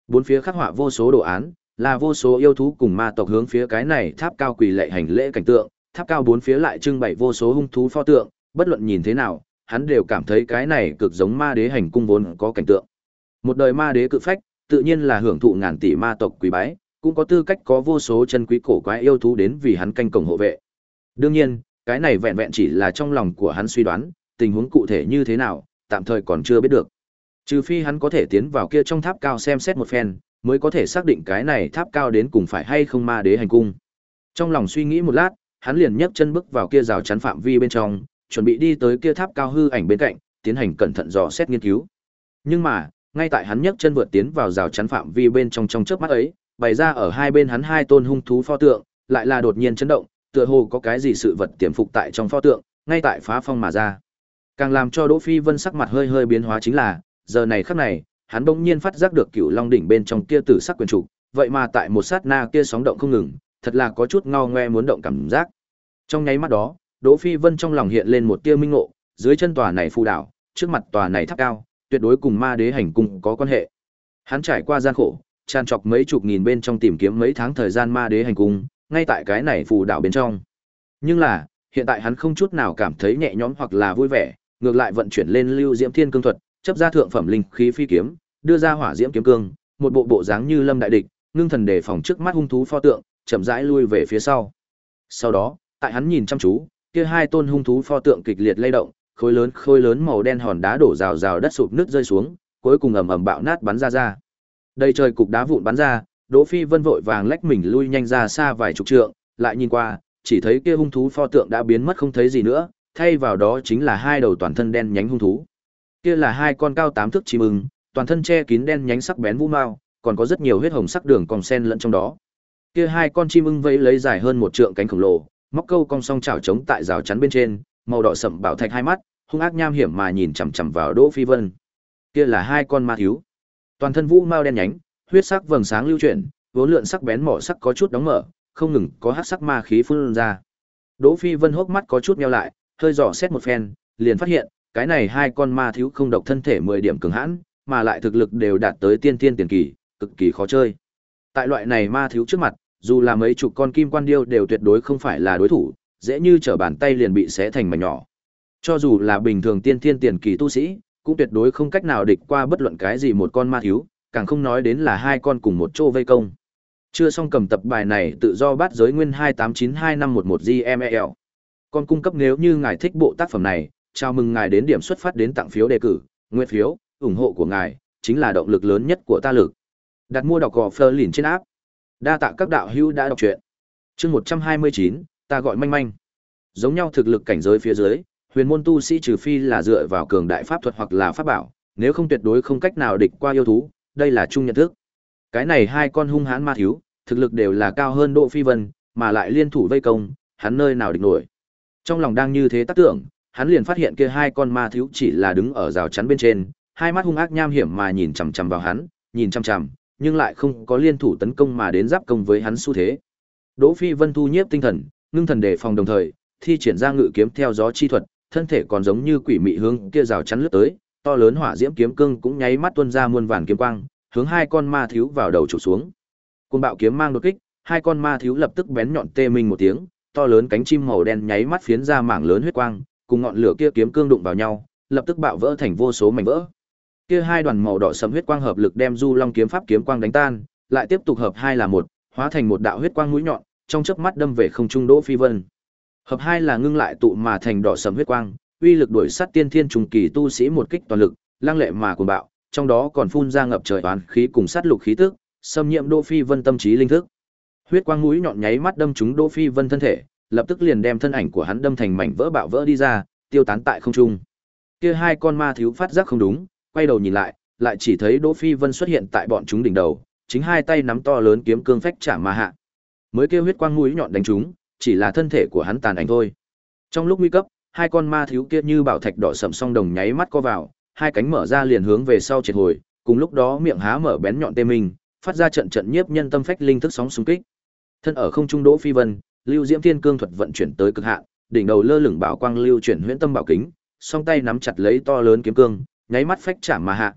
Bốn phía khắc họa vô số đồ án, là vô số yêu thú cùng ma tộc hướng phía cái này tháp cao quỳ lệ hành lễ cảnh tượng, tháp cao bốn phía lại trưng bày vô số hung thú pho tượng, bất luận nhìn thế nào, hắn đều cảm thấy cái này cực giống ma đế hành cung vốn có cảnh tượng. Một đời ma đế cự phách, tự nhiên là hưởng thụ ngàn tỷ ma tộc quý bái, cũng có tư cách có vô số chân quý cổ quái yêu thú đến vì hắn canh cổng hộ vệ. Đương nhiên, cái này vẹn vẹn chỉ là trong lòng của hắn suy đoán, tình huống cụ thể như thế nào, tạm thời còn chưa biết được. Trừ phi hắn có thể tiến vào kia trong tháp cao xem xét một phen, mới có thể xác định cái này tháp cao đến cùng phải hay không ma đế hành cung. Trong lòng suy nghĩ một lát, hắn liền nhấc chân bước vào kia rào chắn phạm vi bên trong, chuẩn bị đi tới kia tháp cao hư ảnh bên cạnh, tiến hành cẩn thận dò xét nghiên cứu. Nhưng mà, ngay tại hắn nhấc chân vượt tiến vào rào chắn phạm vi bên trong trong chớp mắt ấy, bày ra ở hai bên hắn hai tôn hung thú pho tượng, lại là đột nhiên chấn động, tựa hồ có cái gì sự vật tiềm phục tại trong pho tượng, ngay tại phá phong mà ra. Càng làm cho Đỗ Phi Vân sắc mặt hơi hơi biến hóa chính là, giờ này khắc này, hắn bỗng nhiên phát giác được cựu long đỉnh bên trong kia tử sắc quyền trụ, vậy mà tại một sát na kia sóng động không ngừng, thật là có chút ngao ngoe muốn động cảm giác. Trong nháy mắt đó, Đỗ Phi Vân trong lòng hiện lên một tia minh ngộ, dưới chân tòa này phù đảo, trước mặt tòa này tháp cao, tuyệt đối cùng ma đế hành cung có quan hệ. Hắn trải qua gian khổ, tràn trọc mấy chục nghìn bên trong tìm kiếm mấy tháng thời gian ma đế hành cung, ngay tại cái này phù đảo bên trong. Nhưng là, hiện tại hắn không chút nào cảm thấy nhẹ nhõm hoặc là vui vẻ, ngược lại vận chuyển lên lưu diễm thiên cương thuật, chấp ra thượng phẩm linh khí phi kiếm, đưa ra hỏa diễm kiếm cương, một bộ bộ dáng như lâm đại địch, ngưng thần đề phòng trước mắt hung thú pho tượng, chậm rãi lui về phía sau. Sau đó, tại hắn nhìn chăm chú, kia hai tôn hung thú pho tượng kịch liệt lay động, khối lớn khối lớn màu đen hòn đá đổ rào rào đất sụp nước rơi xuống, cuối cùng ầm ầm bạo nát bắn ra ra. Đây trời cục đá vụn bắn ra, Đỗ Phi Vân vội vàng lách mình lui nhanh ra xa vài chục trượng, lại nhìn qua, chỉ thấy kia hung thú pho tượng đã biến mất không thấy gì nữa, thay vào đó chính là hai đầu toàn thân đen nhánh hung thú. Kia là hai con cao tám thước chim ưng, toàn thân che kín đen nhánh sắc bén vũ mao, còn có rất nhiều huyết hồng sắc đường còn sen lẫn trong đó. Kia hai con chim ưng vẫy lấy dài hơn một trượng cánh khổng lồ, móc câu cong song chảo trống tại rào chắn bên trên, màu đỏ sậm bảo thạch hai mắt, hung ác nham hiểm mà nhìn chằm chằm vào Đỗ Phi Vân. Kia là hai con ma thiếu. Toàn thân vũ mao đen nhánh, huyết sắc vầng sáng lưu chuyển, vốn lượn sắc bén mỏ sắc có chút đóng mở, không ngừng có hắc sắc ma khí phun ra. Đỗ Phi Vân hốc mắt có chút nheo lại, hơi dò xét một phen, liền phát hiện, cái này hai con ma thiếu không độc thân thể 10 điểm cường hãn, mà lại thực lực đều đạt tới tiên tiên tiền kỳ, cực kỳ khó chơi. Tại loại này ma thiếu trước mặt, dù là mấy chục con kim quan điêu đều tuyệt đối không phải là đối thủ, dễ như trở bàn tay liền bị xé thành mảnh nhỏ. Cho dù là bình thường tiên thiên tiền kỳ tu sĩ, cũng tuyệt đối không cách nào địch qua bất luận cái gì một con ma thiếu, càng không nói đến là hai con cùng một chỗ vây công. Chưa xong cầm tập bài này tự do bắt giới nguyên 2892511GMEL. Con cung cấp nếu như ngài thích bộ tác phẩm này, chào mừng ngài đến điểm xuất phát đến tặng phiếu đề cử, nguyện phiếu, ủng hộ của ngài, chính là động lực lớn nhất của ta lực. Đặt mua đọc gò phơ lìn trên áp. Đa tạ các đạo hữu đã đọc truyện. Chương 129, ta gọi manh manh. Giống nhau thực lực cảnh giới phía dưới, huyền môn tu sĩ trừ phi là dựa vào cường đại pháp thuật hoặc là pháp bảo, nếu không tuyệt đối không cách nào địch qua yêu thú, đây là chung nhận thức. Cái này hai con hung hãn ma thiếu, thực lực đều là cao hơn Đỗ Phi Vân, mà lại liên thủ vây công, hắn nơi nào địch nổi. Trong lòng đang như thế tác tưởng, hắn liền phát hiện kia hai con ma thiếu chỉ là đứng ở rào chắn bên trên, hai mắt hung ác nham hiểm mà nhìn chằm chằm vào hắn, nhìn chằm chằm, nhưng lại không có liên thủ tấn công mà đến giáp công với hắn xu thế. Đỗ Phi Vân thu nhiếp tinh thần, ngưng thần đề phòng đồng thời, thi triển ra ngự kiếm theo gió chi thuật, thân thể còn giống như quỷ mị hướng kia rào chắn lướt tới, to lớn hỏa diễm kiếm cương cũng nháy mắt tuôn ra muôn vàn kiếm quang, hướng hai con ma thiếu vào đầu chụp xuống. Côn bạo kiếm mang đột kích, hai con ma thiếu lập tức bén nhọn tê minh một tiếng, to lớn cánh chim màu đen nháy mắt phiến ra mảng lớn huyết quang, cùng ngọn lửa kia kiếm cương đụng vào nhau, lập tức bạo vỡ thành vô số mảnh vỡ. Kia hai đoàn màu đỏ sẫm huyết quang hợp lực đem Du Long kiếm pháp kiếm quang đánh tan, lại tiếp tục hợp hai là một, hóa thành một đạo huyết quang mũi nhọn, trong chớp mắt đâm về không trung Đỗ Phi Vân. Hợp hai là ngưng lại tụ mà thành đỏ sẫm huyết quang, uy lực đuổi sát tiên thiên trùng kỳ tu sĩ một kích toàn lực, lang lệ mà cuồng bạo, trong đó còn phun ra ngập trời oán khí cùng sát lục khí tức, xâm nhiễm Đỗ Phi Vân tâm trí linh thức. Huyết quang mũi nhọn nháy mắt đâm trúng Đỗ Phi Vân thân thể, lập tức liền đem thân ảnh của hắn đâm thành mảnh vỡ bạo vỡ đi ra, tiêu tán tại không trung. Kia hai con ma thiếu phát giác không đúng, quay đầu nhìn lại, lại chỉ thấy Đỗ Phi Vân xuất hiện tại bọn chúng đỉnh đầu, chính hai tay nắm to lớn kiếm cương phách chạm mà hạ. Mới kêu huyết quang mũi nhọn đánh chúng, chỉ là thân thể của hắn tàn ảnh thôi. Trong lúc nguy cấp, hai con ma thiếu kia như bảo thạch đỏ sẫm song đồng nháy mắt co vào, hai cánh mở ra liền hướng về sau triệt hồi, cùng lúc đó miệng há mở bén nhọn tê mình, phát ra trận trận nhiếp nhân tâm phách linh thức sóng xung kích. Thân ở không trung Đỗ Phi Vân, Lưu Diễm Thiên Cương thuật vận chuyển tới cực hạn, đỉnh đầu lơ lửng bảo quang lưu chuyển huyễn tâm bảo kính, song tay nắm chặt lấy to lớn kiếm cương, nháy mắt phách chạm mà hạ.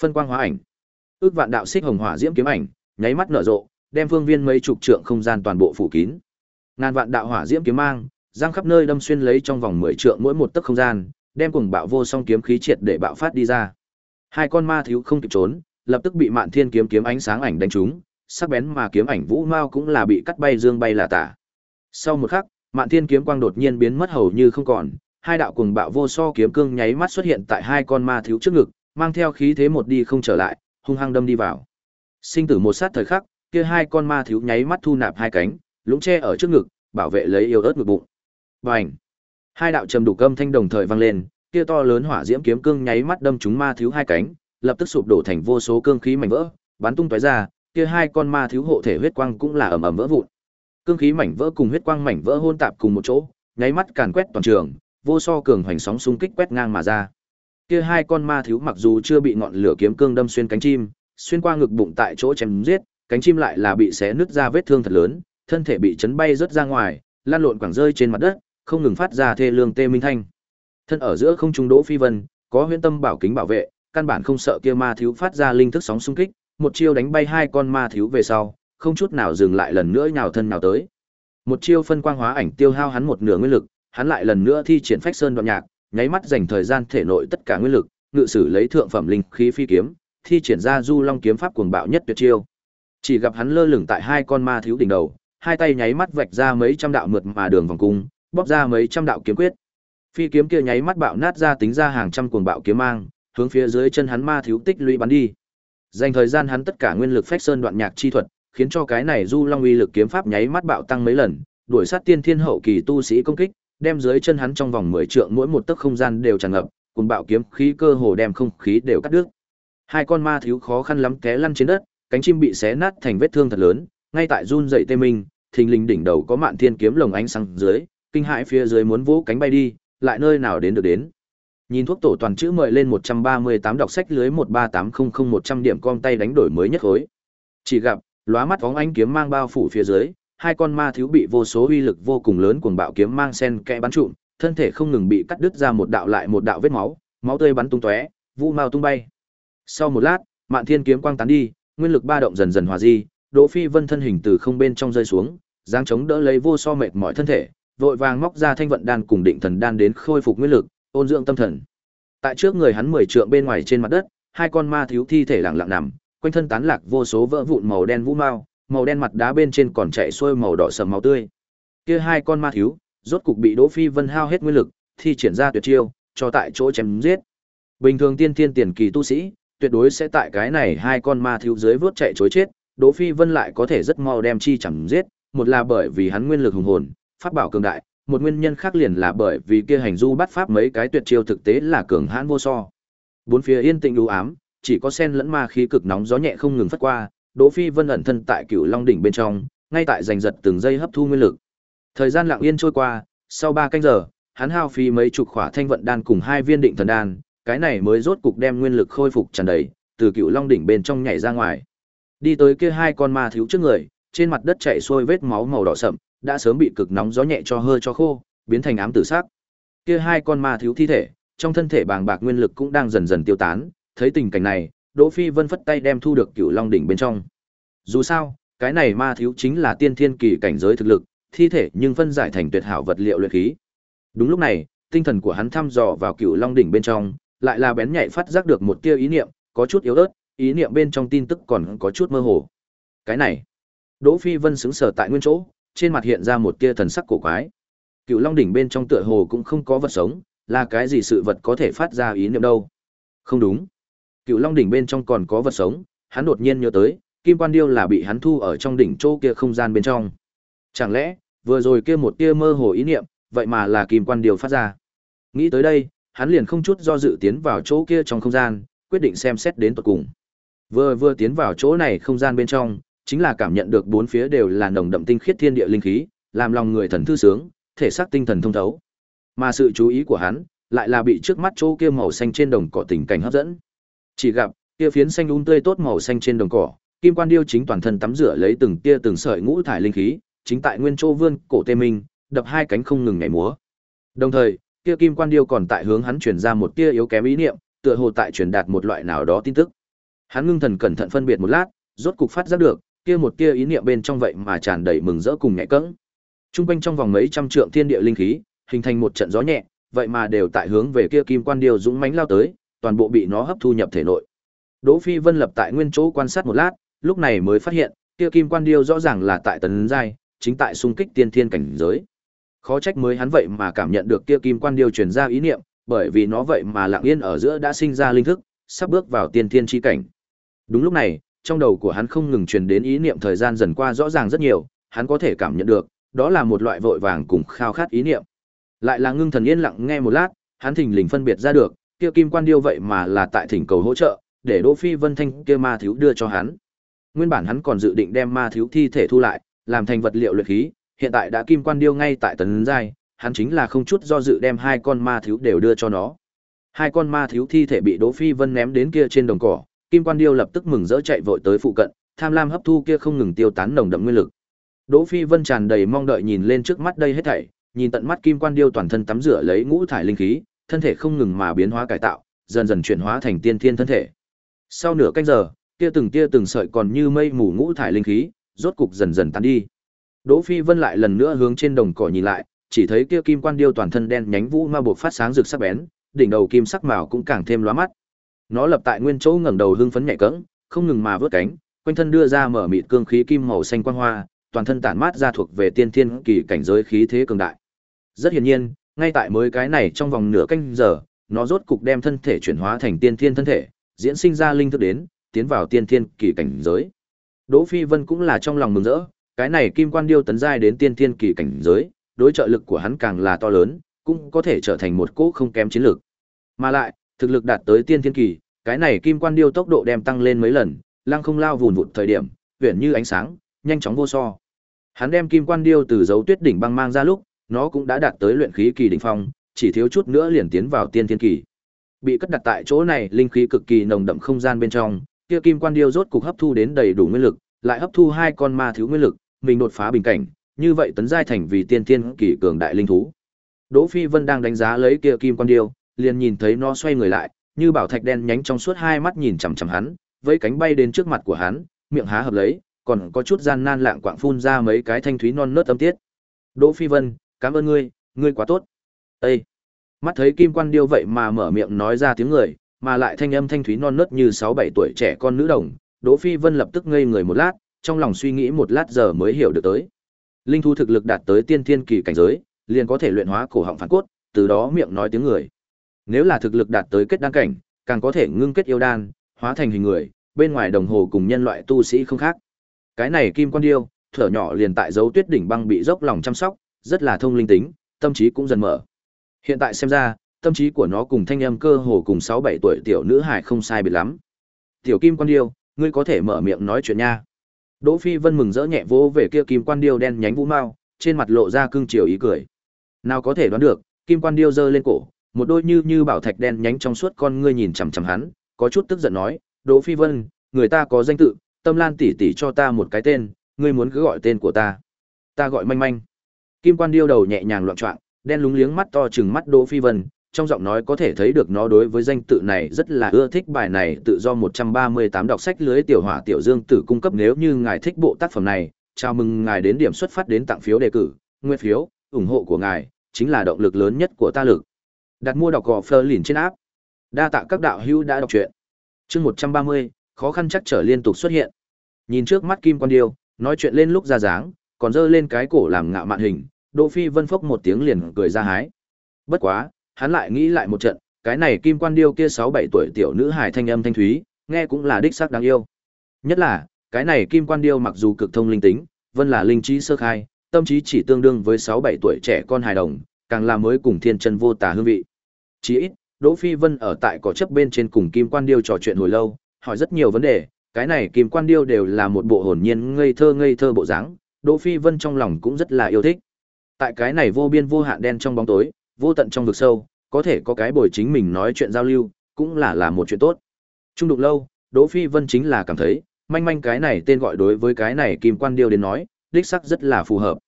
Phân quang hóa ảnh. Ước vạn đạo xích hồng hỏa diễm kiếm ảnh, nháy mắt nở rộ, đem phương viên mấy chục trượng không gian toàn bộ phủ kín. Ngàn vạn đạo hỏa diễm kiếm mang, giang khắp nơi đâm xuyên lấy trong vòng 10 trượng mỗi một tấc không gian, đem cùng bạo vô song kiếm khí triệt để bạo phát đi ra. Hai con ma thiếu không kịp trốn, lập tức bị Mạn Thiên kiếm kiếm ánh sáng ảnh đánh trúng, sắc bén mà kiếm ảnh vũ mao cũng là bị cắt bay dương bay là tả. Sau một khắc, Mạn Thiên kiếm quang đột nhiên biến mất hầu như không còn, hai đạo cuồng bạo vô so kiếm cương nháy mắt xuất hiện tại hai con ma thiếu trước ngực, mang theo khí thế một đi không trở lại, hung hăng đâm đi vào. Sinh tử một sát thời khắc, kia hai con ma thiếu nháy mắt thu nạp hai cánh, lũng che ở trước ngực, bảo vệ lấy yêu ớt ngực bụng. Bành! Hai đạo trầm đủ âm thanh đồng thời vang lên, kia to lớn hỏa diễm kiếm cương nháy mắt đâm trúng ma thiếu hai cánh, lập tức sụp đổ thành vô số cương khí mảnh vỡ, bắn tung tóe ra, kia hai con ma thiếu hộ thể huyết quang cũng là ầm ầm vỡ vụn. Cương khí mảnh vỡ cùng huyết quang mảnh vỡ hôn tạp cùng một chỗ, nháy mắt càn quét toàn trường, vô so cường hoành sóng xung kích quét ngang mà ra. Kia hai con ma thiếu mặc dù chưa bị ngọn lửa kiếm cương đâm xuyên cánh chim, xuyên qua ngực bụng tại chỗ chém giết, cánh chim lại là bị xé nứt ra vết thương thật lớn, thân thể bị chấn bay rớt ra ngoài, lan lộn quẳng rơi trên mặt đất, không ngừng phát ra thê lương tê minh thanh. Thân ở giữa không trung Đỗ Phi Vân, có huyễn tâm bảo kính bảo vệ, căn bản không sợ kia ma thiếu phát ra linh thức sóng xung kích, một chiêu đánh bay hai con ma thiếu về sau, không chút nào dừng lại lần nữa nhào thân nào tới. Một chiêu phân quang hóa ảnh tiêu hao hắn một nửa nguyên lực, hắn lại lần nữa thi triển phách sơn đoạn nhạc, nháy mắt dành thời gian thể nội tất cả nguyên lực, ngự sử lấy thượng phẩm linh khí phi kiếm, thi triển ra du long kiếm pháp cuồng bạo nhất tuyệt chiêu. Chỉ gặp hắn lơ lửng tại hai con ma thiếu đỉnh đầu, hai tay nháy mắt vạch ra mấy trăm đạo mượt mà đường vòng cung, bóp ra mấy trăm đạo kiếm quyết. Phi kiếm kia nháy mắt bạo nát ra tính ra hàng trăm cuồng bạo kiếm mang, hướng phía dưới chân hắn ma thiếu tích lũy bắn đi. Dành thời gian hắn tất cả nguyên lực phách sơn đoạn nhạc chi thuật, khiến cho cái này Du Long uy lực kiếm pháp nháy mắt bạo tăng mấy lần, đuổi sát tiên thiên hậu kỳ tu sĩ công kích, đem dưới chân hắn trong vòng 10 trượng mỗi một tấc không gian đều tràn ngập, cùng bạo kiếm khí cơ hồ đem không khí đều cắt đứt. Hai con ma thiếu khó khăn lắm té lăn trên đất, cánh chim bị xé nát thành vết thương thật lớn, ngay tại run dậy tê mình, thình lình đỉnh đầu có mạn thiên kiếm lồng ánh sáng dưới, kinh hãi phía dưới muốn vỗ cánh bay đi, lại nơi nào đến được đến. Nhìn thuốc tổ toàn chữ mời lên 138 đọc sách lưới 13800100 điểm com tay đánh đổi mới nhất khối. Chỉ gặp, lóa mắt bóng ánh kiếm mang bao phủ phía dưới, hai con ma thiếu bị vô số uy lực vô cùng lớn cuồng bạo kiếm mang sen kẽ bắn trụm, thân thể không ngừng bị cắt đứt ra một đạo lại một đạo vết máu, máu tươi bắn tung tóe, vũ mao tung bay. Sau một lát, Mạn Thiên kiếm quang tán đi, nguyên lực ba động dần dần hòa di, Đỗ Phi Vân thân hình từ không bên trong rơi xuống, giáng chống đỡ lấy vô so mệt mỏi thân thể, vội vàng móc ra thanh vận đan cùng định thần đan đến khôi phục nguyên lực, ôn dưỡng tâm thần. Tại trước người hắn mười trượng bên ngoài trên mặt đất, hai con ma thiếu thi thể lặng lặng nằm, quanh thân tán lạc vô số vỡ vụn màu đen vũ mao, màu đen mặt đá bên trên còn chảy xuôi màu đỏ sầm máu tươi. Kia hai con ma thiếu, rốt cục bị Đỗ Phi Vân hao hết nguyên lực, thi triển ra tuyệt chiêu, cho tại chỗ chém giết. Bình thường tiên tiên tiền kỳ tu sĩ, tuyệt đối sẽ tại cái này hai con ma thiếu dưới vớt chạy chối chết, Đỗ Phi Vân lại có thể rất mau đem chi chẳng giết, một là bởi vì hắn nguyên lực hùng hồn, pháp bảo cường đại, một nguyên nhân khác liền là bởi vì kia hành du bắt pháp mấy cái tuyệt chiêu thực tế là cường hãn vô so. Bốn phía yên tĩnh u ám, chỉ có sen lẫn ma khí cực nóng gió nhẹ không ngừng phất qua, Đỗ Phi Vân ẩn thân tại Cửu Long đỉnh bên trong, ngay tại giành giật từng giây hấp thu nguyên lực. Thời gian lặng yên trôi qua, sau 3 canh giờ, hắn hao phí mấy chục khỏa thanh vận đan cùng hai viên định thần đan, cái này mới rốt cục đem nguyên lực khôi phục tràn đầy, từ Cửu Long đỉnh bên trong nhảy ra ngoài. Đi tới kia hai con ma thiếu trước người, trên mặt đất chảy xuôi vết máu màu đỏ sậm, đã sớm bị cực nóng gió nhẹ cho hơi cho khô, biến thành ám tử sắc. Kia hai con ma thiếu thi thể, trong thân thể bàng bạc nguyên lực cũng đang dần dần tiêu tán, thấy tình cảnh này, Đỗ Phi Vân phất tay đem thu được Cửu Long đỉnh bên trong. Dù sao, cái này ma thiếu chính là tiên thiên kỳ cảnh giới thực lực, thi thể nhưng phân giải thành tuyệt hảo vật liệu luyện khí. Đúng lúc này, tinh thần của hắn thăm dò vào Cửu Long đỉnh bên trong, lại là bén nhạy phát giác được một tia ý niệm, có chút yếu ớt, ý niệm bên trong tin tức còn có chút mơ hồ. Cái này, Đỗ Phi Vân sững sờ tại nguyên chỗ, trên mặt hiện ra một tia thần sắc cổ quái. Cựu Long đỉnh bên trong tựa hồ cũng không có vật sống, là cái gì sự vật có thể phát ra ý niệm đâu? Không đúng. Cựu Long đỉnh bên trong còn có vật sống, hắn đột nhiên nhớ tới, Kim Quan Điêu là bị hắn thu ở trong đỉnh chỗ kia không gian bên trong. Chẳng lẽ, vừa rồi kia một tia mơ hồ ý niệm, vậy mà là Kim Quan Điêu phát ra? Nghĩ tới đây, hắn liền không chút do dự tiến vào chỗ kia trong không gian, quyết định xem xét đến tận cùng. Vừa vừa tiến vào chỗ này không gian bên trong, chính là cảm nhận được bốn phía đều là nồng đậm tinh khiết thiên địa linh khí, làm lòng người thần thư sướng, thể xác tinh thần thông thấu. Mà sự chú ý của hắn lại là bị trước mắt chỗ kia màu xanh trên đồng cỏ tình cảnh hấp dẫn. Chỉ gặp kia phiến xanh um tươi tốt màu xanh trên đồng cỏ, Kim Quan Điêu chính toàn thân tắm rửa lấy từng tia từng sợi ngũ thải linh khí, chính tại nguyên chỗ vươn cổ tê minh, đập hai cánh không ngừng nhảy múa. Đồng thời, kia Kim Quan Điêu còn tại hướng hắn truyền ra một tia yếu kém ý niệm, tựa hồ tại truyền đạt một loại nào đó tin tức. Hắn ngưng thần cẩn thận phân biệt một lát, rốt cục phát giác được, kia một tia ý niệm bên trong vậy mà tràn đầy mừng rỡ cùng nhẹ cẫng. Trung quanh trong vòng mấy trăm trượng thiên địa linh khí, hình thành một trận gió nhẹ, vậy mà đều tại hướng về kia kim quan điêu dũng mãnh lao tới, toàn bộ bị nó hấp thu nhập thể nội. Đỗ Phi Vân lập tại nguyên chỗ quan sát một lát, lúc này mới phát hiện, kia kim quan điêu rõ ràng là tại tấn giai, chính tại xung kích tiên thiên cảnh giới. Khó trách mới hắn vậy mà cảm nhận được kia kim quan điêu truyền ra ý niệm, bởi vì nó vậy mà lặng yên ở giữa đã sinh ra linh thức, sắp bước vào tiên thiên chi cảnh. Đúng lúc này, trong đầu của hắn không ngừng truyền đến ý niệm thời gian dần qua rõ ràng rất nhiều, hắn có thể cảm nhận được, đó là một loại vội vàng cùng khao khát ý niệm. Lại là ngưng thần yên lặng nghe một lát, hắn thình lình phân biệt ra được, kia kim quan điêu vậy mà là tại thỉnh cầu hỗ trợ, để Đỗ Phi Vân Thanh kia ma thiếu đưa cho hắn. Nguyên bản hắn còn dự định đem ma thiếu thi thể thu lại, làm thành vật liệu luyện khí, hiện tại đã kim quan điêu ngay tại tấn giai, hắn chính là không chút do dự đem hai con ma thiếu đều đưa cho nó. Hai con ma thiếu thi thể bị Đỗ Phi Vân ném đến kia trên đồng cỏ, Kim Quan Điêu lập tức mừng rỡ chạy vội tới phụ cận, tham lam hấp thu kia không ngừng tiêu tán nồng đậm nguyên lực. Đỗ Phi Vân tràn đầy mong đợi nhìn lên trước mắt đây hết thảy, nhìn tận mắt kim quan điêu toàn thân tắm rửa lấy ngũ thải linh khí, thân thể không ngừng mà biến hóa cải tạo, dần dần chuyển hóa thành tiên thiên thân thể. Sau nửa canh giờ, kia từng tia từng sợi còn như mây mù ngũ thải linh khí, rốt cục dần dần tan đi. Đỗ Phi Vân lại lần nữa hướng trên đồng cỏ nhìn lại, chỉ thấy kia kim quan điêu toàn thân đen nhánh vũ ma buộc phát sáng rực sắc bén, đỉnh đầu kim sắc màu cũng càng thêm lóa mắt. Nó lập tại nguyên chỗ ngẩng đầu hưng phấn nhẹ cẫng, không ngừng mà vớt cánh, quanh thân đưa ra mở mịt cương khí kim màu xanh quang hoa, toàn thân tản mát ra thuộc về tiên thiên kỳ cảnh giới khí thế cường đại. Rất hiển nhiên, ngay tại mới cái này trong vòng nửa canh giờ, nó rốt cục đem thân thể chuyển hóa thành tiên thiên thân thể, diễn sinh ra linh thức đến, tiến vào tiên thiên kỳ cảnh giới. Đỗ Phi Vân cũng là trong lòng mừng rỡ, cái này kim quan điêu tấn giai đến tiên thiên kỳ cảnh giới, đối trợ lực của hắn càng là to lớn, cũng có thể trở thành một cỗ không kém chiến lược. Mà lại, thực lực đạt tới tiên thiên kỳ, cái này kim quan điêu tốc độ đem tăng lên mấy lần, lăng không lao vùn vụt thời điểm, huyền như ánh sáng, nhanh chóng vô so. Hắn đem kim quan điêu từ dấu tuyết đỉnh băng mang ra lúc, nó cũng đã đạt tới luyện khí kỳ đỉnh phong, chỉ thiếu chút nữa liền tiến vào tiên thiên kỳ. Bị cất đặt tại chỗ này, linh khí cực kỳ nồng đậm không gian bên trong, kia kim quan điêu rốt cục hấp thu đến đầy đủ nguyên lực, lại hấp thu hai con ma thiếu nguyên lực, mình đột phá bình cảnh, như vậy tấn giai thành vì tiên thiên kỳ cường đại linh thú. Đỗ Phi Vân đang đánh giá lấy kia kim quan điêu, liền nhìn thấy nó xoay người lại, như bảo thạch đen nhánh trong suốt hai mắt nhìn chằm chằm hắn, với cánh bay đến trước mặt của hắn, miệng há hợp lấy, còn có chút gian nan lạng quạng phun ra mấy cái thanh thúy non nớt âm tiết. Đỗ Phi Vân, cảm ơn ngươi, ngươi quá tốt. Ê! Mắt thấy kim quan điêu vậy mà mở miệng nói ra tiếng người, mà lại thanh âm thanh thúy non nớt như 6-7 tuổi trẻ con nữ đồng, Đỗ Phi Vân lập tức ngây người một lát, trong lòng suy nghĩ một lát giờ mới hiểu được tới. Linh thú thực lực đạt tới tiên thiên kỳ cảnh giới, liền có thể luyện hóa cổ họng phản cốt, từ đó miệng nói tiếng người. Nếu là thực lực đạt tới kết đan cảnh, càng có thể ngưng kết yêu đan, hóa thành hình người, bên ngoài đồng hồ cùng nhân loại tu sĩ không khác. Cái này kim quan điêu, thở nhỏ liền tại dấu tuyết đỉnh băng bị dốc lòng chăm sóc, rất là thông linh tính, tâm trí cũng dần mở. Hiện tại xem ra, tâm trí của nó cùng thanh âm cơ hồ cùng 6-7 tuổi tiểu nữ hài không sai biệt lắm. Tiểu kim quan điêu, ngươi có thể mở miệng nói chuyện nha. Đỗ Phi Vân mừng rỡ nhẹ vỗ về kia kim quan điêu đen nhánh vũ mao, trên mặt lộ ra cương chiều ý cười. Nào có thể đoán được, kim quan điêu giơ lên cổ, một đôi như như bảo thạch đen nhánh trong suốt con ngươi nhìn chằm chằm hắn, có chút tức giận nói, "Đỗ Phi Vân, người ta có danh tự, Tâm Lan tỷ tỷ cho ta một cái tên, ngươi muốn cứ gọi tên của ta?" "Ta gọi Manh Manh." Kim quan điêu đầu nhẹ nhàng loạn choạng, đen lúng liếng mắt to trừng mắt Đỗ Phi Vân, trong giọng nói có thể thấy được nó đối với danh tự này rất là ưa thích bài này tự do 138 đọc sách lưới tiểu hỏa tiểu dương tử cung cấp nếu như ngài thích bộ tác phẩm này, chào mừng ngài đến điểm xuất phát đến tặng phiếu đề cử, nguyên phiếu, ủng hộ của ngài, chính là động lực lớn nhất của ta lực. Đặt mua đọc gò phơ lìn trên áp. Đa tạ các đạo hữu đã đọc truyện. Chương 130, khó khăn chắc trở liên tục xuất hiện. Nhìn trước mắt Kim Quan Điêu, nói chuyện lên lúc ra dáng, còn dơ lên cái cổ làm ngạo mạn hình, Đỗ Phi Vân phốc một tiếng liền cười ra hái. Bất quá, hắn lại nghĩ lại một trận, cái này kim quan điêu kia 6 7 tuổi tiểu nữ hài thanh âm thanh thúy, nghe cũng là đích xác đáng yêu. Nhất là, cái này kim quan điêu mặc dù cực thông linh tính, vân là linh trí sơ khai, tâm trí chỉ tương đương với 6 7 tuổi trẻ con hài đồng, càng là mới cùng thiên chân vô tà hương vị. Chỉ ít, Đỗ Phi Vân ở tại cỏ chấp bên trên cùng kim quan điêu trò chuyện hồi lâu, hỏi rất nhiều vấn đề, cái này kim quan điêu đều là một bộ hồn nhiên ngây thơ ngây thơ bộ dáng, Đỗ Phi Vân trong lòng cũng rất là yêu thích. Tại cái này vô biên vô hạn đen trong bóng tối, vô tận trong vực sâu, có thể có cái bồi chính mình nói chuyện giao lưu, cũng là là một chuyện tốt. Trung đục lâu, Đỗ Phi Vân chính là cảm thấy, manh manh cái này tên gọi đối với cái này kim quan điêu đến nói, đích sắc rất là phù hợp.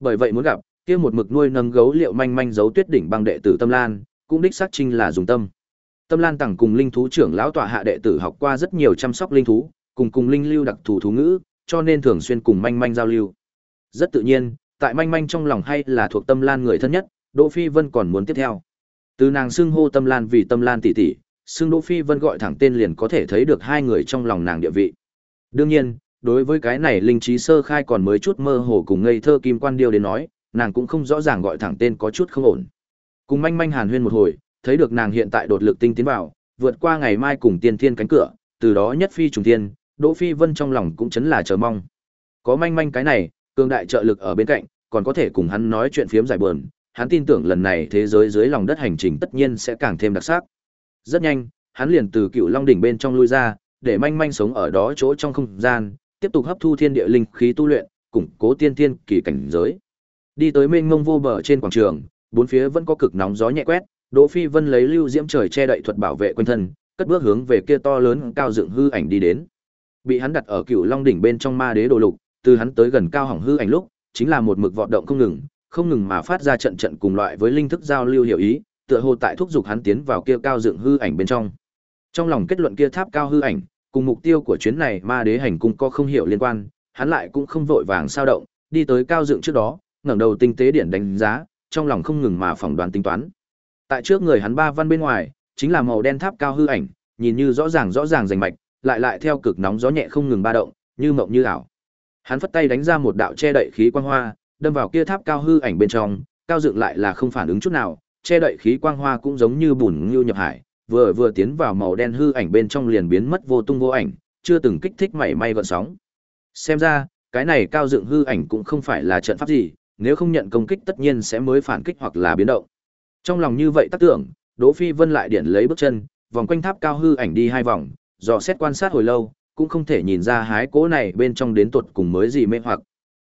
Bởi vậy muốn gặp, kia một mực nuôi nâng gấu liệu manh manh giấu tuyết đỉnh băng đệ tử Tâm Lan, cũng đích xác trinh là dùng tâm. Tâm Lan tặng cùng linh thú trưởng lão tọa hạ đệ tử học qua rất nhiều chăm sóc linh thú, cùng cùng linh lưu đặc thù thú ngữ, cho nên thường xuyên cùng manh manh giao lưu. Rất tự nhiên, tại manh manh trong lòng hay là thuộc Tâm Lan người thân nhất, Đỗ Phi Vân còn muốn tiếp theo. Từ nàng xưng hô Tâm Lan vì Tâm Lan tỷ tỷ, xưng Đỗ Phi Vân gọi thẳng tên liền có thể thấy được hai người trong lòng nàng địa vị. Đương nhiên, đối với cái này linh trí sơ khai còn mới chút mơ hồ cùng ngây thơ kim quan điêu đến nói, nàng cũng không rõ ràng gọi thẳng tên có chút không ổn. Cùng manh manh hàn huyên một hồi, thấy được nàng hiện tại đột lực tinh tiến vào, vượt qua ngày mai cùng tiên thiên cánh cửa, từ đó nhất phi trùng thiên, Đỗ Phi Vân trong lòng cũng chấn là chờ mong. Có manh manh cái này, cường đại trợ lực ở bên cạnh, còn có thể cùng hắn nói chuyện phiếm giải buồn, hắn tin tưởng lần này thế giới dưới lòng đất hành trình tất nhiên sẽ càng thêm đặc sắc. Rất nhanh, hắn liền từ cựu long đỉnh bên trong lui ra, để manh manh sống ở đó chỗ trong không gian, tiếp tục hấp thu thiên địa linh khí tu luyện, củng cố tiên tiên kỳ cảnh giới. Đi tới mênh mông vô bờ trên quảng trường, bốn phía vẫn có cực nóng gió nhẹ quét, Đỗ Phi Vân lấy lưu diễm trời che đậy thuật bảo vệ quanh thân, cất bước hướng về kia to lớn cao dựng hư ảnh đi đến. Bị hắn đặt ở cựu long đỉnh bên trong ma đế đồ lục, từ hắn tới gần cao hỏng hư ảnh lúc, chính là một mực vọt động không ngừng, không ngừng mà phát ra trận trận cùng loại với linh thức giao lưu hiểu ý, tựa hồ tại thúc giục hắn tiến vào kia cao dựng hư ảnh bên trong. Trong lòng kết luận kia tháp cao hư ảnh, cùng mục tiêu của chuyến này ma đế hành cung có không hiểu liên quan, hắn lại cũng không vội vàng sao động, đi tới cao dựng trước đó, ngẩng đầu tinh tế điển đánh giá, trong lòng không ngừng mà phỏng đoán tính toán. Tại trước người hắn ba văn bên ngoài, chính là màu đen tháp cao hư ảnh, nhìn như rõ ràng rõ ràng rành mạch, lại lại theo cực nóng gió nhẹ không ngừng ba động, như mộng như ảo. Hắn phất tay đánh ra một đạo che đậy khí quang hoa, đâm vào kia tháp cao hư ảnh bên trong, cao dựng lại là không phản ứng chút nào, che đậy khí quang hoa cũng giống như bùn như nhập hải, vừa vừa tiến vào màu đen hư ảnh bên trong liền biến mất vô tung vô ảnh, chưa từng kích thích mảy may gợn sóng. Xem ra, cái này cao dựng hư ảnh cũng không phải là trận pháp gì, nếu không nhận công kích tất nhiên sẽ mới phản kích hoặc là biến động. Trong lòng như vậy tác tưởng, Đỗ Phi Vân lại điển lấy bước chân, vòng quanh tháp cao hư ảnh đi hai vòng, dò xét quan sát hồi lâu, cũng không thể nhìn ra hái cỗ này bên trong đến tuột cùng mới gì mê hoặc.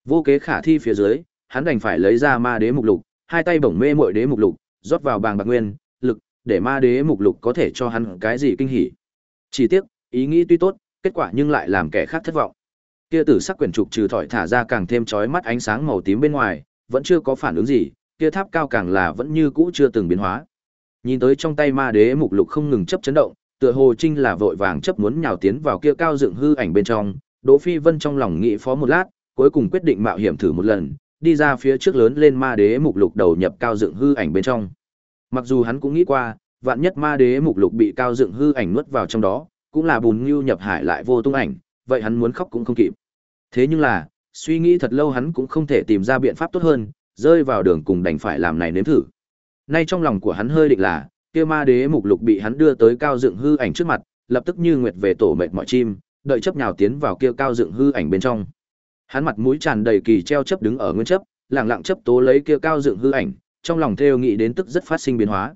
Vô kế khả thi phía dưới, hắn đành phải lấy ra ma đế mục lục, hai tay bổng mê muội đế mục lục, rót vào bàng bạc nguyên, lực, để ma đế mục lục có thể cho hắn cái gì kinh hỉ. Chỉ tiếc, ý nghĩ tuy tốt, kết quả nhưng lại làm kẻ khác thất vọng. Kia tử sắc quyển trục trừ thỏi thả ra càng thêm chói mắt ánh sáng màu tím bên ngoài, vẫn chưa có phản ứng gì, kia tháp cao càng là vẫn như cũ chưa từng biến hóa. Nhìn tới trong tay ma đế mục lục không ngừng chấp chấn động, tựa hồ trinh là vội vàng chấp muốn nhào tiến vào kia cao dựng hư ảnh bên trong, Đỗ Phi Vân trong lòng nghĩ phó một lát, cuối cùng quyết định mạo hiểm thử một lần, đi ra phía trước lớn lên ma đế mục lục đầu nhập cao dựng hư ảnh bên trong. Mặc dù hắn cũng nghĩ qua, vạn nhất ma đế mục lục bị cao dựng hư ảnh nuốt vào trong đó, cũng là bùn ngưu nhập hải lại vô tung ảnh, vậy hắn muốn khóc cũng không kịp. Thế nhưng là, suy nghĩ thật lâu hắn cũng không thể tìm ra biện pháp tốt hơn, rơi vào đường cùng đành phải làm này nếm thử. Nay trong lòng của hắn hơi định là, kia ma đế mục lục bị hắn đưa tới cao dựng hư ảnh trước mặt, lập tức như nguyệt về tổ mệt mọi chim, đợi chấp nhào tiến vào kia cao dựng hư ảnh bên trong. Hắn mặt mũi tràn đầy kỳ treo chấp đứng ở nguyên chấp, lẳng lặng chấp tố lấy kia cao dựng hư ảnh, trong lòng theo nghĩ đến tức rất phát sinh biến hóa.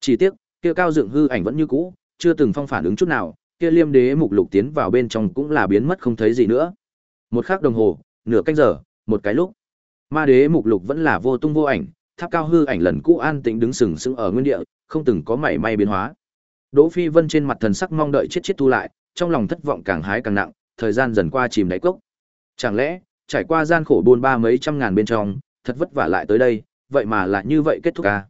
Chỉ tiếc, kia cao dựng hư ảnh vẫn như cũ, chưa từng phong phản ứng chút nào, kia liêm đế mục lục tiến vào bên trong cũng là biến mất không thấy gì nữa. Một khắc đồng hồ, nửa canh giờ, một cái lúc. Ma đế mục lục vẫn là vô tung vô ảnh, tháp cao hư ảnh lần cũ an tĩnh đứng sừng sững ở nguyên địa, không từng có mảy may biến hóa. Đỗ Phi Vân trên mặt thần sắc mong đợi chết chết thu lại, trong lòng thất vọng càng hái càng nặng, thời gian dần qua chìm đáy cốc. Chẳng lẽ, trải qua gian khổ buôn ba mấy trăm ngàn bên trong, thật vất vả lại tới đây, vậy mà lại như vậy kết thúc à?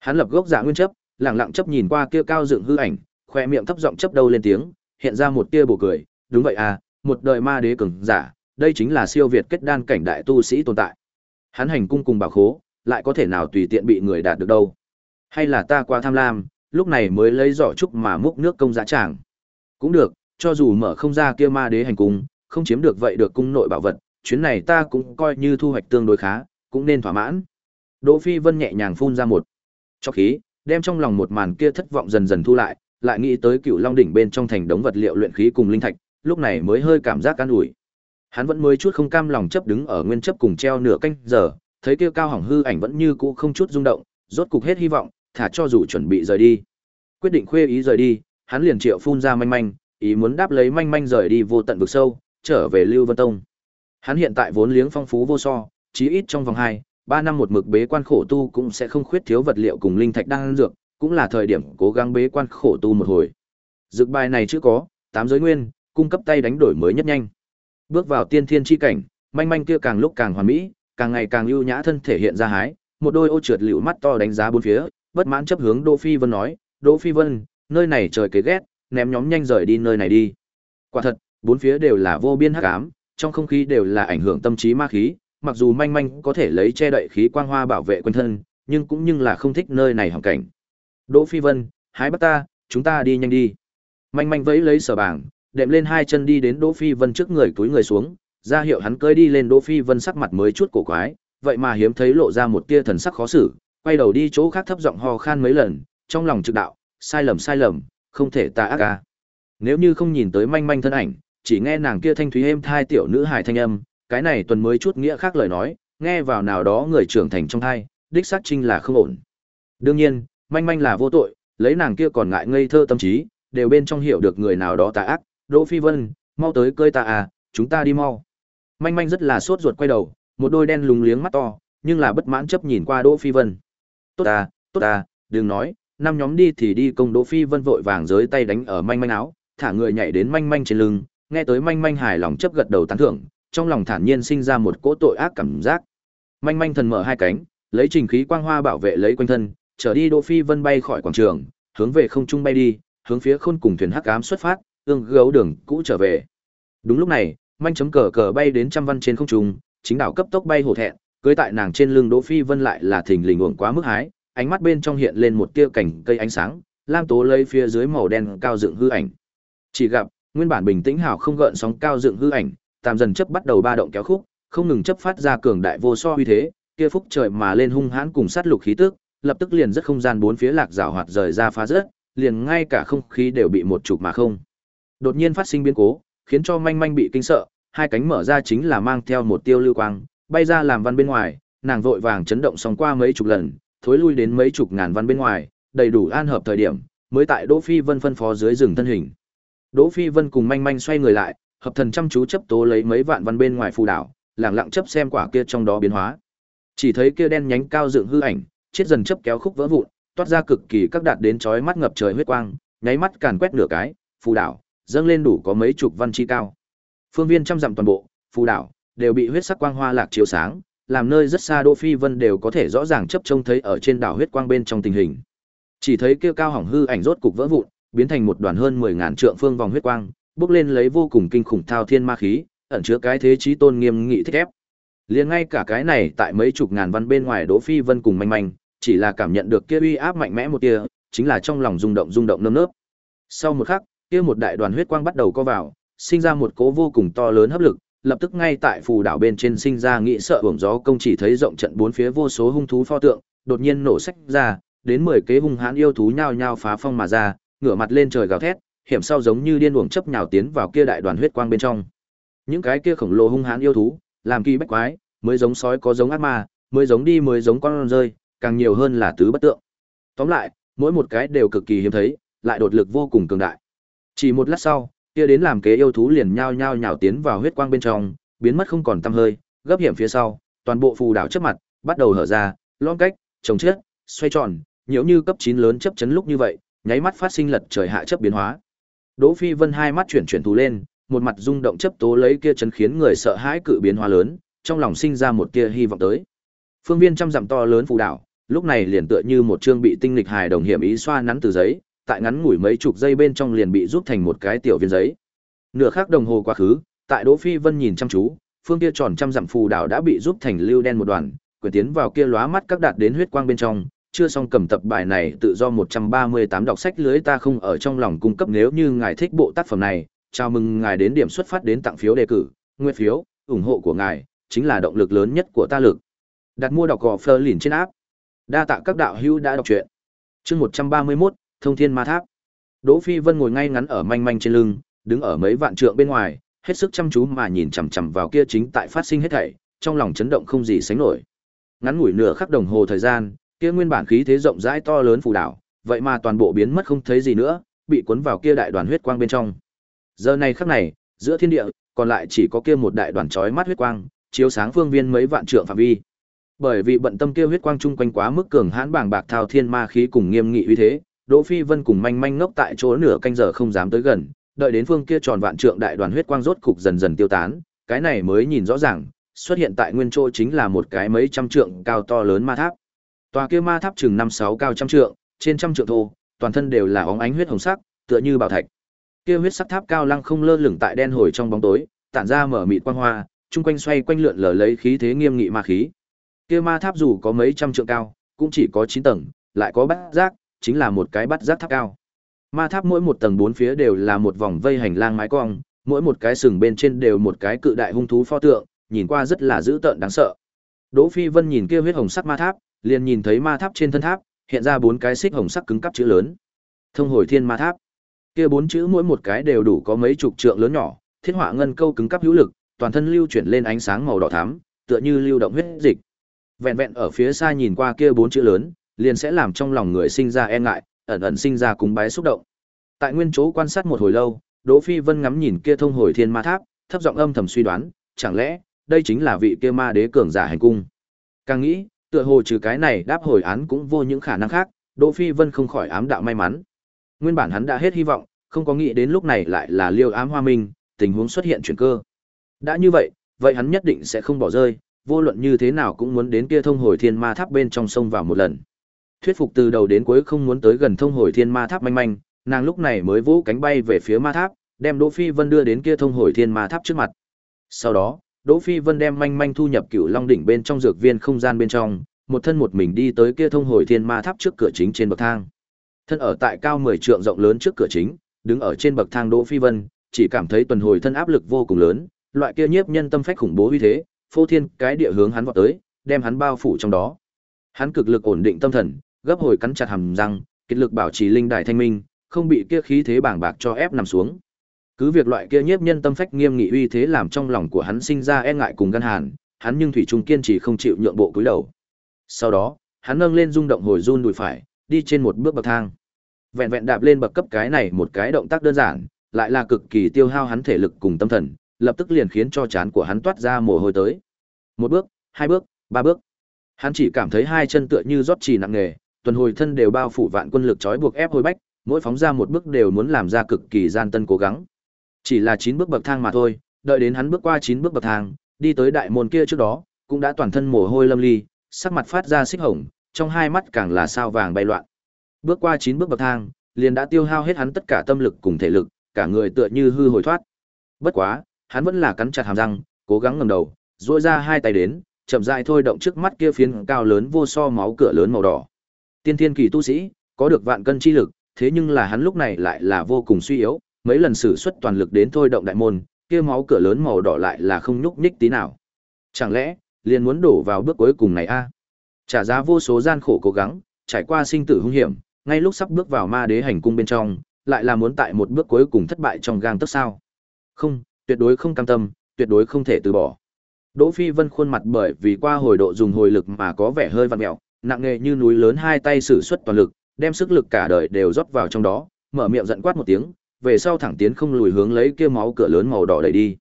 Hắn lập gốc giả nguyên chấp, lặng lặng chấp nhìn qua kia cao dựng hư ảnh, khoe miệng thấp giọng chấp đầu lên tiếng, hiện ra một tia bổ cười, đúng vậy à, một đời ma đế cường giả, đây chính là siêu việt kết đan cảnh đại tu sĩ tồn tại. Hắn hành cung cùng bảo khố, lại có thể nào tùy tiện bị người đạt được đâu. Hay là ta quá tham lam, lúc này mới lấy giỏ trúc mà múc nước công giá tràng. Cũng được, cho dù mở không ra kia ma đế hành cung, không chiếm được vậy được cung nội bảo vật, chuyến này ta cũng coi như thu hoạch tương đối khá, cũng nên thỏa mãn. Đỗ Phi Vân nhẹ nhàng phun ra một cho khí, đem trong lòng một màn kia thất vọng dần dần thu lại, lại nghĩ tới cựu long đỉnh bên trong thành đống vật liệu luyện khí cùng linh thạch, lúc này mới hơi cảm giác an ủi. Hắn vẫn mới chút không cam lòng chấp đứng ở nguyên chấp cùng treo nửa canh giờ, thấy kia cao hỏng hư ảnh vẫn như cũ không chút rung động, rốt cục hết hy vọng, thả cho dù chuẩn bị rời đi. Quyết định khuê ý rời đi, hắn liền triệu phun ra manh manh, ý muốn đáp lấy manh manh rời đi vô tận vực sâu, trở về Lưu Vân Tông. Hắn hiện tại vốn liếng phong phú vô so, chí ít trong vòng 2, 3 năm một mực bế quan khổ tu cũng sẽ không khuyết thiếu vật liệu cùng linh thạch đang dược, cũng là thời điểm cố gắng bế quan khổ tu một hồi. Dược bài này chưa có, tám giới nguyên, cung cấp tay đánh đổi mới nhất nhanh. Bước vào tiên thiên chi cảnh, manh manh kia càng lúc càng hoàn mỹ, càng ngày càng ưu nhã thân thể hiện ra hái, một đôi ô trượt liễu mắt to đánh giá bốn phía, bất mãn chấp hướng Đỗ Phi Vân nói, "Đỗ Phi Vân, nơi này trời kế ghét, ném nhóm nhanh rời đi nơi này đi." Quả thật, bốn phía đều là vô biên hắc ám, trong không khí đều là ảnh hưởng tâm trí ma khí, mặc dù manh manh có thể lấy che đậy khí quang hoa bảo vệ quanh thân, nhưng cũng nhưng là không thích nơi này hoàn cảnh. Đỗ Phi Vân, hái bắt ta, chúng ta đi nhanh đi. Manh manh vẫy lấy sở bảng, đệm lên hai chân đi đến Đỗ Phi Vân trước người túi người xuống, ra hiệu hắn cưỡi đi lên Đỗ Phi Vân sắc mặt mới chút cổ quái, vậy mà hiếm thấy lộ ra một tia thần sắc khó xử, quay đầu đi chỗ khác thấp giọng ho khan mấy lần, trong lòng trực đạo, sai lầm sai lầm, không thể ta ác ca. Nếu như không nhìn tới manh manh thân ảnh, chỉ nghe nàng kia thanh thúy êm thai tiểu nữ hài thanh âm, cái này tuần mới chút nghĩa khác lời nói, nghe vào nào đó người trưởng thành trong thai, đích xác trinh là không ổn. Đương nhiên, manh manh là vô tội, lấy nàng kia còn ngại ngây thơ tâm trí, đều bên trong hiểu được người nào đó tà ác, Đỗ Phi Vân, mau tới cơi ta à, chúng ta đi mau. Manh manh rất là sốt ruột quay đầu, một đôi đen lúng liếng mắt to, nhưng là bất mãn chấp nhìn qua Đỗ Phi Vân. Tốt à, tốt à, đừng nói, năm nhóm đi thì đi công Đỗ Phi Vân vội vàng giới tay đánh ở manh manh áo, thả người nhảy đến manh manh trên lưng, nghe tới manh manh hài lòng chấp gật đầu tán thưởng, trong lòng thản nhiên sinh ra một cỗ tội ác cảm giác. Manh manh thần mở hai cánh, lấy trình khí quang hoa bảo vệ lấy quanh thân, trở đi Đỗ Phi Vân bay khỏi quảng trường, hướng về không trung bay đi, hướng phía khôn cùng thuyền hắc ám xuất phát, ương gấu đường cũ trở về. Đúng lúc này, manh chấm cờ cờ bay đến trăm văn trên không trung, chính đảo cấp tốc bay hổ thẹn, cưới tại nàng trên lưng Đỗ Phi Vân lại là thình lình uổng quá mức hái, ánh mắt bên trong hiện lên một tia cảnh cây ánh sáng, lam tố lấy phía dưới màu đen cao dựng hư ảnh. Chỉ gặp, nguyên bản bình tĩnh hào không gợn sóng cao dựng hư ảnh, tạm dần chấp bắt đầu ba động kéo khúc, không ngừng chấp phát ra cường đại vô so uy thế, kia phúc trời mà lên hung hãn cùng sát lục khí tức, lập tức liền rất không gian bốn phía lạc rào hoạt rời ra phá rớt, liền ngay cả không khí đều bị một chụp mà không. Đột nhiên phát sinh biến cố, khiến cho manh manh bị kinh sợ, hai cánh mở ra chính là mang theo một tiêu lưu quang, bay ra làm văn bên ngoài, nàng vội vàng chấn động xong qua mấy chục lần, thối lui đến mấy chục ngàn văn bên ngoài, đầy đủ an hợp thời điểm, mới tại Đỗ Phi Vân phân phó dưới rừng thân hình. Đỗ Phi Vân cùng manh manh xoay người lại, hợp thần chăm chú chấp tố lấy mấy vạn văn bên ngoài phù đảo, lặng lặng chấp xem quả kia trong đó biến hóa. Chỉ thấy kia đen nhánh cao dựng hư ảnh, chết dần chấp kéo khúc vỡ vụn, toát ra cực kỳ các đạt đến chói mắt ngập trời huyết quang, nháy mắt càn quét nửa cái, phù đảo, dâng lên đủ có mấy chục văn chi cao. Phương viên trăm dặm toàn bộ, phù đảo đều bị huyết sắc quang hoa lạc chiếu sáng, làm nơi rất xa Đỗ Phi Vân đều có thể rõ ràng chấp trông thấy ở trên đảo huyết quang bên trong tình hình. Chỉ thấy kia cao hỏng hư ảnh rốt cục vỡ vụn, biến thành một đoàn hơn 10000 trượng phương vòng huyết quang, bước lên lấy vô cùng kinh khủng thao thiên ma khí, ẩn chứa cái thế chí tôn nghiêm nghị thích ép. Liền ngay cả cái này tại mấy chục ngàn văn bên ngoài Đỗ Phi Vân cùng manh manh, chỉ là cảm nhận được kia uy áp mạnh mẽ một tia, chính là trong lòng rung động rung động nơm nớp. Sau một khắc, kia một đại đoàn huyết quang bắt đầu co vào, sinh ra một cỗ vô cùng to lớn hấp lực, lập tức ngay tại phù đảo bên trên sinh ra nghĩ sợ hưởng gió công chỉ thấy rộng trận bốn phía vô số hung thú pho tượng, đột nhiên nổ sách ra, đến 10 kế hung hãn yêu thú nhao nhao phá phong mà ra, ngửa mặt lên trời gào thét, hiểm sau giống như điên cuồng chấp nhào tiến vào kia đại đoàn huyết quang bên trong. Những cái kia khổng lồ hung hãn yêu thú, làm kỳ bách quái, mới giống sói có giống ác ma, mới giống đi mới giống con rơi, càng nhiều hơn là tứ bất tượng. Tóm lại, mỗi một cái đều cực kỳ hiếm thấy, lại đột lực vô cùng cường đại. Chỉ một lát sau, kia đến làm kế yêu thú liền nhao nhao nhào tiến vào huyết quang bên trong, biến mất không còn tăm hơi, gấp hiểm phía sau, toàn bộ phù đảo trước mặt bắt đầu hở ra, lõm cách, chồng chết, xoay tròn, nhiễu như cấp 9 lớn chấp chấn lúc như vậy, nháy mắt phát sinh lật trời hạ chấp biến hóa. Đỗ Phi Vân hai mắt chuyển chuyển thú lên, một mặt rung động chấp tố lấy kia chấn khiến người sợ hãi cự biến hóa lớn, trong lòng sinh ra một tia hy vọng tới. Phương viên trăm dặm to lớn phù đảo, lúc này liền tựa như một chương bị tinh lịch hài đồng hiểm ý xoa nắn từ giấy, tại ngắn ngủi mấy chục giây bên trong liền bị rút thành một cái tiểu viên giấy. Nửa khắc đồng hồ quá khứ, tại Đỗ Phi Vân nhìn chăm chú, phương kia tròn trăm dặm phù đảo đã bị rút thành lưu đen một đoàn, quyển tiến vào kia lóa mắt các đạt đến huyết quang bên trong, chưa xong cầm tập bài này tự do 138 đọc sách lưới ta không ở trong lòng cung cấp nếu như ngài thích bộ tác phẩm này, chào mừng ngài đến điểm xuất phát đến tặng phiếu đề cử, nguyện phiếu, ủng hộ của ngài chính là động lực lớn nhất của ta lực. Đặt mua đọc gò Fleur liền trên áp. Đa tạ các đạo hữu đã đọc truyện. Chương 131, Thông Thiên Ma Tháp. Đỗ Phi Vân ngồi ngay ngắn ở manh manh trên lưng, đứng ở mấy vạn trượng bên ngoài, hết sức chăm chú mà nhìn chằm chằm vào kia chính tại phát sinh hết thảy, trong lòng chấn động không gì sánh nổi. Ngắn ngủi nửa khắc đồng hồ thời gian, kia nguyên bản khí thế rộng rãi to lớn phù đảo, vậy mà toàn bộ biến mất không thấy gì nữa, bị cuốn vào kia đại đoàn huyết quang bên trong. Giờ này khắc này, giữa thiên địa, còn lại chỉ có kia một đại đoàn chói mắt huyết quang, chiếu sáng phương viên mấy vạn trượng phạm vi. Bởi vì bận tâm kia huyết quang chung quanh quá mức cường hãn bảng bạc thao thiên ma khí cùng nghiêm nghị uy thế, Đỗ Phi Vân cùng manh manh ngốc tại chỗ nửa canh giờ không dám tới gần, đợi đến phương kia tròn vạn trượng đại đoàn huyết quang rốt cục dần dần tiêu tán, cái này mới nhìn rõ ràng, xuất hiện tại nguyên chỗ chính là một cái mấy trăm trượng cao to lớn ma tháp. Tòa kia ma tháp chừng năm sáu cao trăm trượng, trên trăm trượng thô, toàn thân đều là óng ánh huyết hồng sắc, tựa như bảo thạch. Kia huyết sắc tháp cao lăng không lơ lửng tại đen hồi trong bóng tối, tản ra mở mịt quang hoa, chung quanh xoay quanh lượn lờ lấy khí thế nghiêm nghị ma khí. Kia ma tháp dù có mấy trăm trượng cao, cũng chỉ có 9 tầng, lại có bát giác, chính là một cái bát giác tháp cao. Ma tháp mỗi một tầng bốn phía đều là một vòng vây hành lang mái cong, mỗi một cái sừng bên trên đều một cái cự đại hung thú pho tượng, nhìn qua rất là dữ tợn đáng sợ. Đỗ Phi Vân nhìn kia huyết hồng sắc ma tháp, liền nhìn thấy ma tháp trên thân tháp hiện ra bốn cái xích hồng sắc cứng cắp chữ lớn. Thông hồi thiên ma tháp. Kia bốn chữ mỗi một cái đều đủ có mấy chục trượng lớn nhỏ, thiết họa ngân câu cứng cắp hữu lực, toàn thân lưu chuyển lên ánh sáng màu đỏ thắm, tựa như lưu động huyết dịch. Vẹn vẹn ở phía xa nhìn qua kia bốn chữ lớn, liền sẽ làm trong lòng người sinh ra e ngại, ẩn ẩn sinh ra cúng bái xúc động. Tại nguyên chỗ quan sát một hồi lâu, Đỗ Phi Vân ngắm nhìn kia thông hồi thiên ma tháp, thấp giọng âm thầm suy đoán, chẳng lẽ đây chính là vị kia ma đế cường giả hành cung. Càng nghĩ, tựa hồ trừ cái này đáp hồi án cũng vô những khả năng khác, Đỗ Phi Vân không khỏi ám đạo may mắn. Nguyên bản hắn đã hết hy vọng, không có nghĩ đến lúc này lại là Liêu Ám Hoa Minh, tình huống xuất hiện chuyển cơ. Đã như vậy, vậy hắn nhất định sẽ không bỏ rơi, vô luận như thế nào cũng muốn đến kia thông hồi thiên ma tháp bên trong sông vào một lần. Thuyết phục từ đầu đến cuối không muốn tới gần thông hồi thiên ma tháp manh manh, nàng lúc này mới vỗ cánh bay về phía ma tháp, đem Đỗ Phi Vân đưa đến kia thông hồi thiên ma tháp trước mặt. Sau đó, Đỗ Phi Vân đem manh manh thu nhập cựu long đỉnh bên trong dược viên không gian bên trong, một thân một mình đi tới kia thông hồi thiên ma tháp trước cửa chính trên bậc thang. Thân ở tại cao 10 trượng rộng lớn trước cửa chính, đứng ở trên bậc thang Đỗ Phi Vân, chỉ cảm thấy tuần hồi thân áp lực vô cùng lớn, loại kia nhiếp nhân tâm phách khủng bố uy thế, phô thiên cái địa hướng hắn vọt tới, đem hắn bao phủ trong đó. Hắn cực lực ổn định tâm thần, gấp hồi cắn chặt hàm răng, kết lực bảo trì linh đài thanh minh, không bị kia khí thế bàng bạc cho ép nằm xuống. Cứ việc loại kia nhiếp nhân tâm phách nghiêm nghị uy thế làm trong lòng của hắn sinh ra e ngại cùng gan hàn, hắn nhưng thủy chung kiên trì không chịu nhượng bộ cúi đầu. Sau đó, hắn nâng lên rung động hồi run đùi phải, đi trên một bước bậc thang. Vẹn vẹn đạp lên bậc cấp cái này một cái động tác đơn giản, lại là cực kỳ tiêu hao hắn thể lực cùng tâm thần, lập tức liền khiến cho chán của hắn toát ra mồ hôi tới. Một bước, hai bước, ba bước. Hắn chỉ cảm thấy hai chân tựa như rót trì nặng nề, tuần hồi thân đều bao phủ vạn quân lực trói buộc ép hồi bách, mỗi phóng ra một bước đều muốn làm ra cực kỳ gian tân cố gắng. Chỉ là chín bước bậc thang mà thôi, đợi đến hắn bước qua chín bước bậc thang, đi tới đại môn kia trước đó, cũng đã toàn thân mồ hôi lâm ly, sắc mặt phát ra xích hồng, trong hai mắt càng là sao vàng bay loạn. Bước qua chín bước bậc thang, liền đã tiêu hao hết hắn tất cả tâm lực cùng thể lực, cả người tựa như hư hồi thoát. Bất quá, hắn vẫn là cắn chặt hàm răng, cố gắng ngẩng đầu, duỗi ra hai tay đến, chậm rãi thôi động trước mắt kia phiến cao lớn vô so máu cửa lớn màu đỏ. Tiên thiên kỳ tu sĩ, có được vạn cân chi lực, thế nhưng là hắn lúc này lại là vô cùng suy yếu, mấy lần sử xuất toàn lực đến thôi động đại môn, kia máu cửa lớn màu đỏ lại là không nhúc nhích tí nào. Chẳng lẽ, liền muốn đổ vào bước cuối cùng này a? Trả giá vô số gian khổ cố gắng, trải qua sinh tử hung hiểm, ngay lúc sắp bước vào ma đế hành cung bên trong, lại là muốn tại một bước cuối cùng thất bại trong gang tấc sao? Không, tuyệt đối không cam tâm, tuyệt đối không thể từ bỏ. Đỗ Phi Vân khuôn mặt bởi vì qua hồi độ dùng hồi lực mà có vẻ hơi vặn mèo, nặng nề như núi lớn hai tay sử xuất toàn lực, đem sức lực cả đời đều rót vào trong đó, mở miệng giận quát một tiếng, về sau thẳng tiến không lùi hướng lấy kia máu cửa lớn màu đỏ đẩy đi.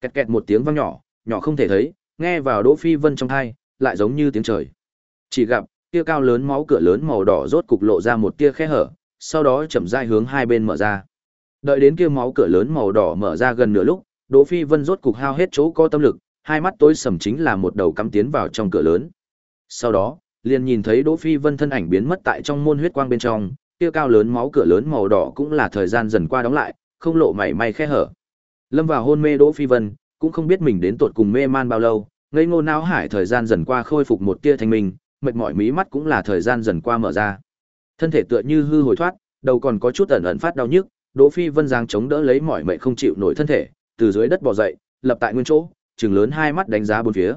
Kẹt kẹt một tiếng vang nhỏ, nhỏ không thể thấy, nghe vào Đỗ Phi Vân trong thai lại giống như tiếng trời. Chỉ gặp, kia cao lớn máu cửa lớn màu đỏ rốt cục lộ ra một tia khe hở, sau đó chậm rãi hướng hai bên mở ra. Đợi đến kia máu cửa lớn màu đỏ mở ra gần nửa lúc, Đỗ Phi Vân rốt cục hao hết chỗ có tâm lực, hai mắt tối sầm chính là một đầu cắm tiến vào trong cửa lớn. Sau đó, liền nhìn thấy Đỗ Phi Vân thân ảnh biến mất tại trong môn huyết quang bên trong, kia cao lớn máu cửa lớn màu đỏ cũng là thời gian dần qua đóng lại, không lộ mảy may khe hở. Lâm vào hôn mê Đỗ Phi Vân, cũng không biết mình đến tột cùng mê man bao lâu, ngây ngô não hải thời gian dần qua khôi phục một tia thanh minh, mệt mỏi mí mắt cũng là thời gian dần qua mở ra. Thân thể tựa như hư hồi thoát, đầu còn có chút ẩn ẩn phát đau nhức, Đỗ Phi Vân giang chống đỡ lấy mỏi mệt không chịu nổi thân thể, từ dưới đất bò dậy, lập tại nguyên chỗ, trừng lớn hai mắt đánh giá bốn phía.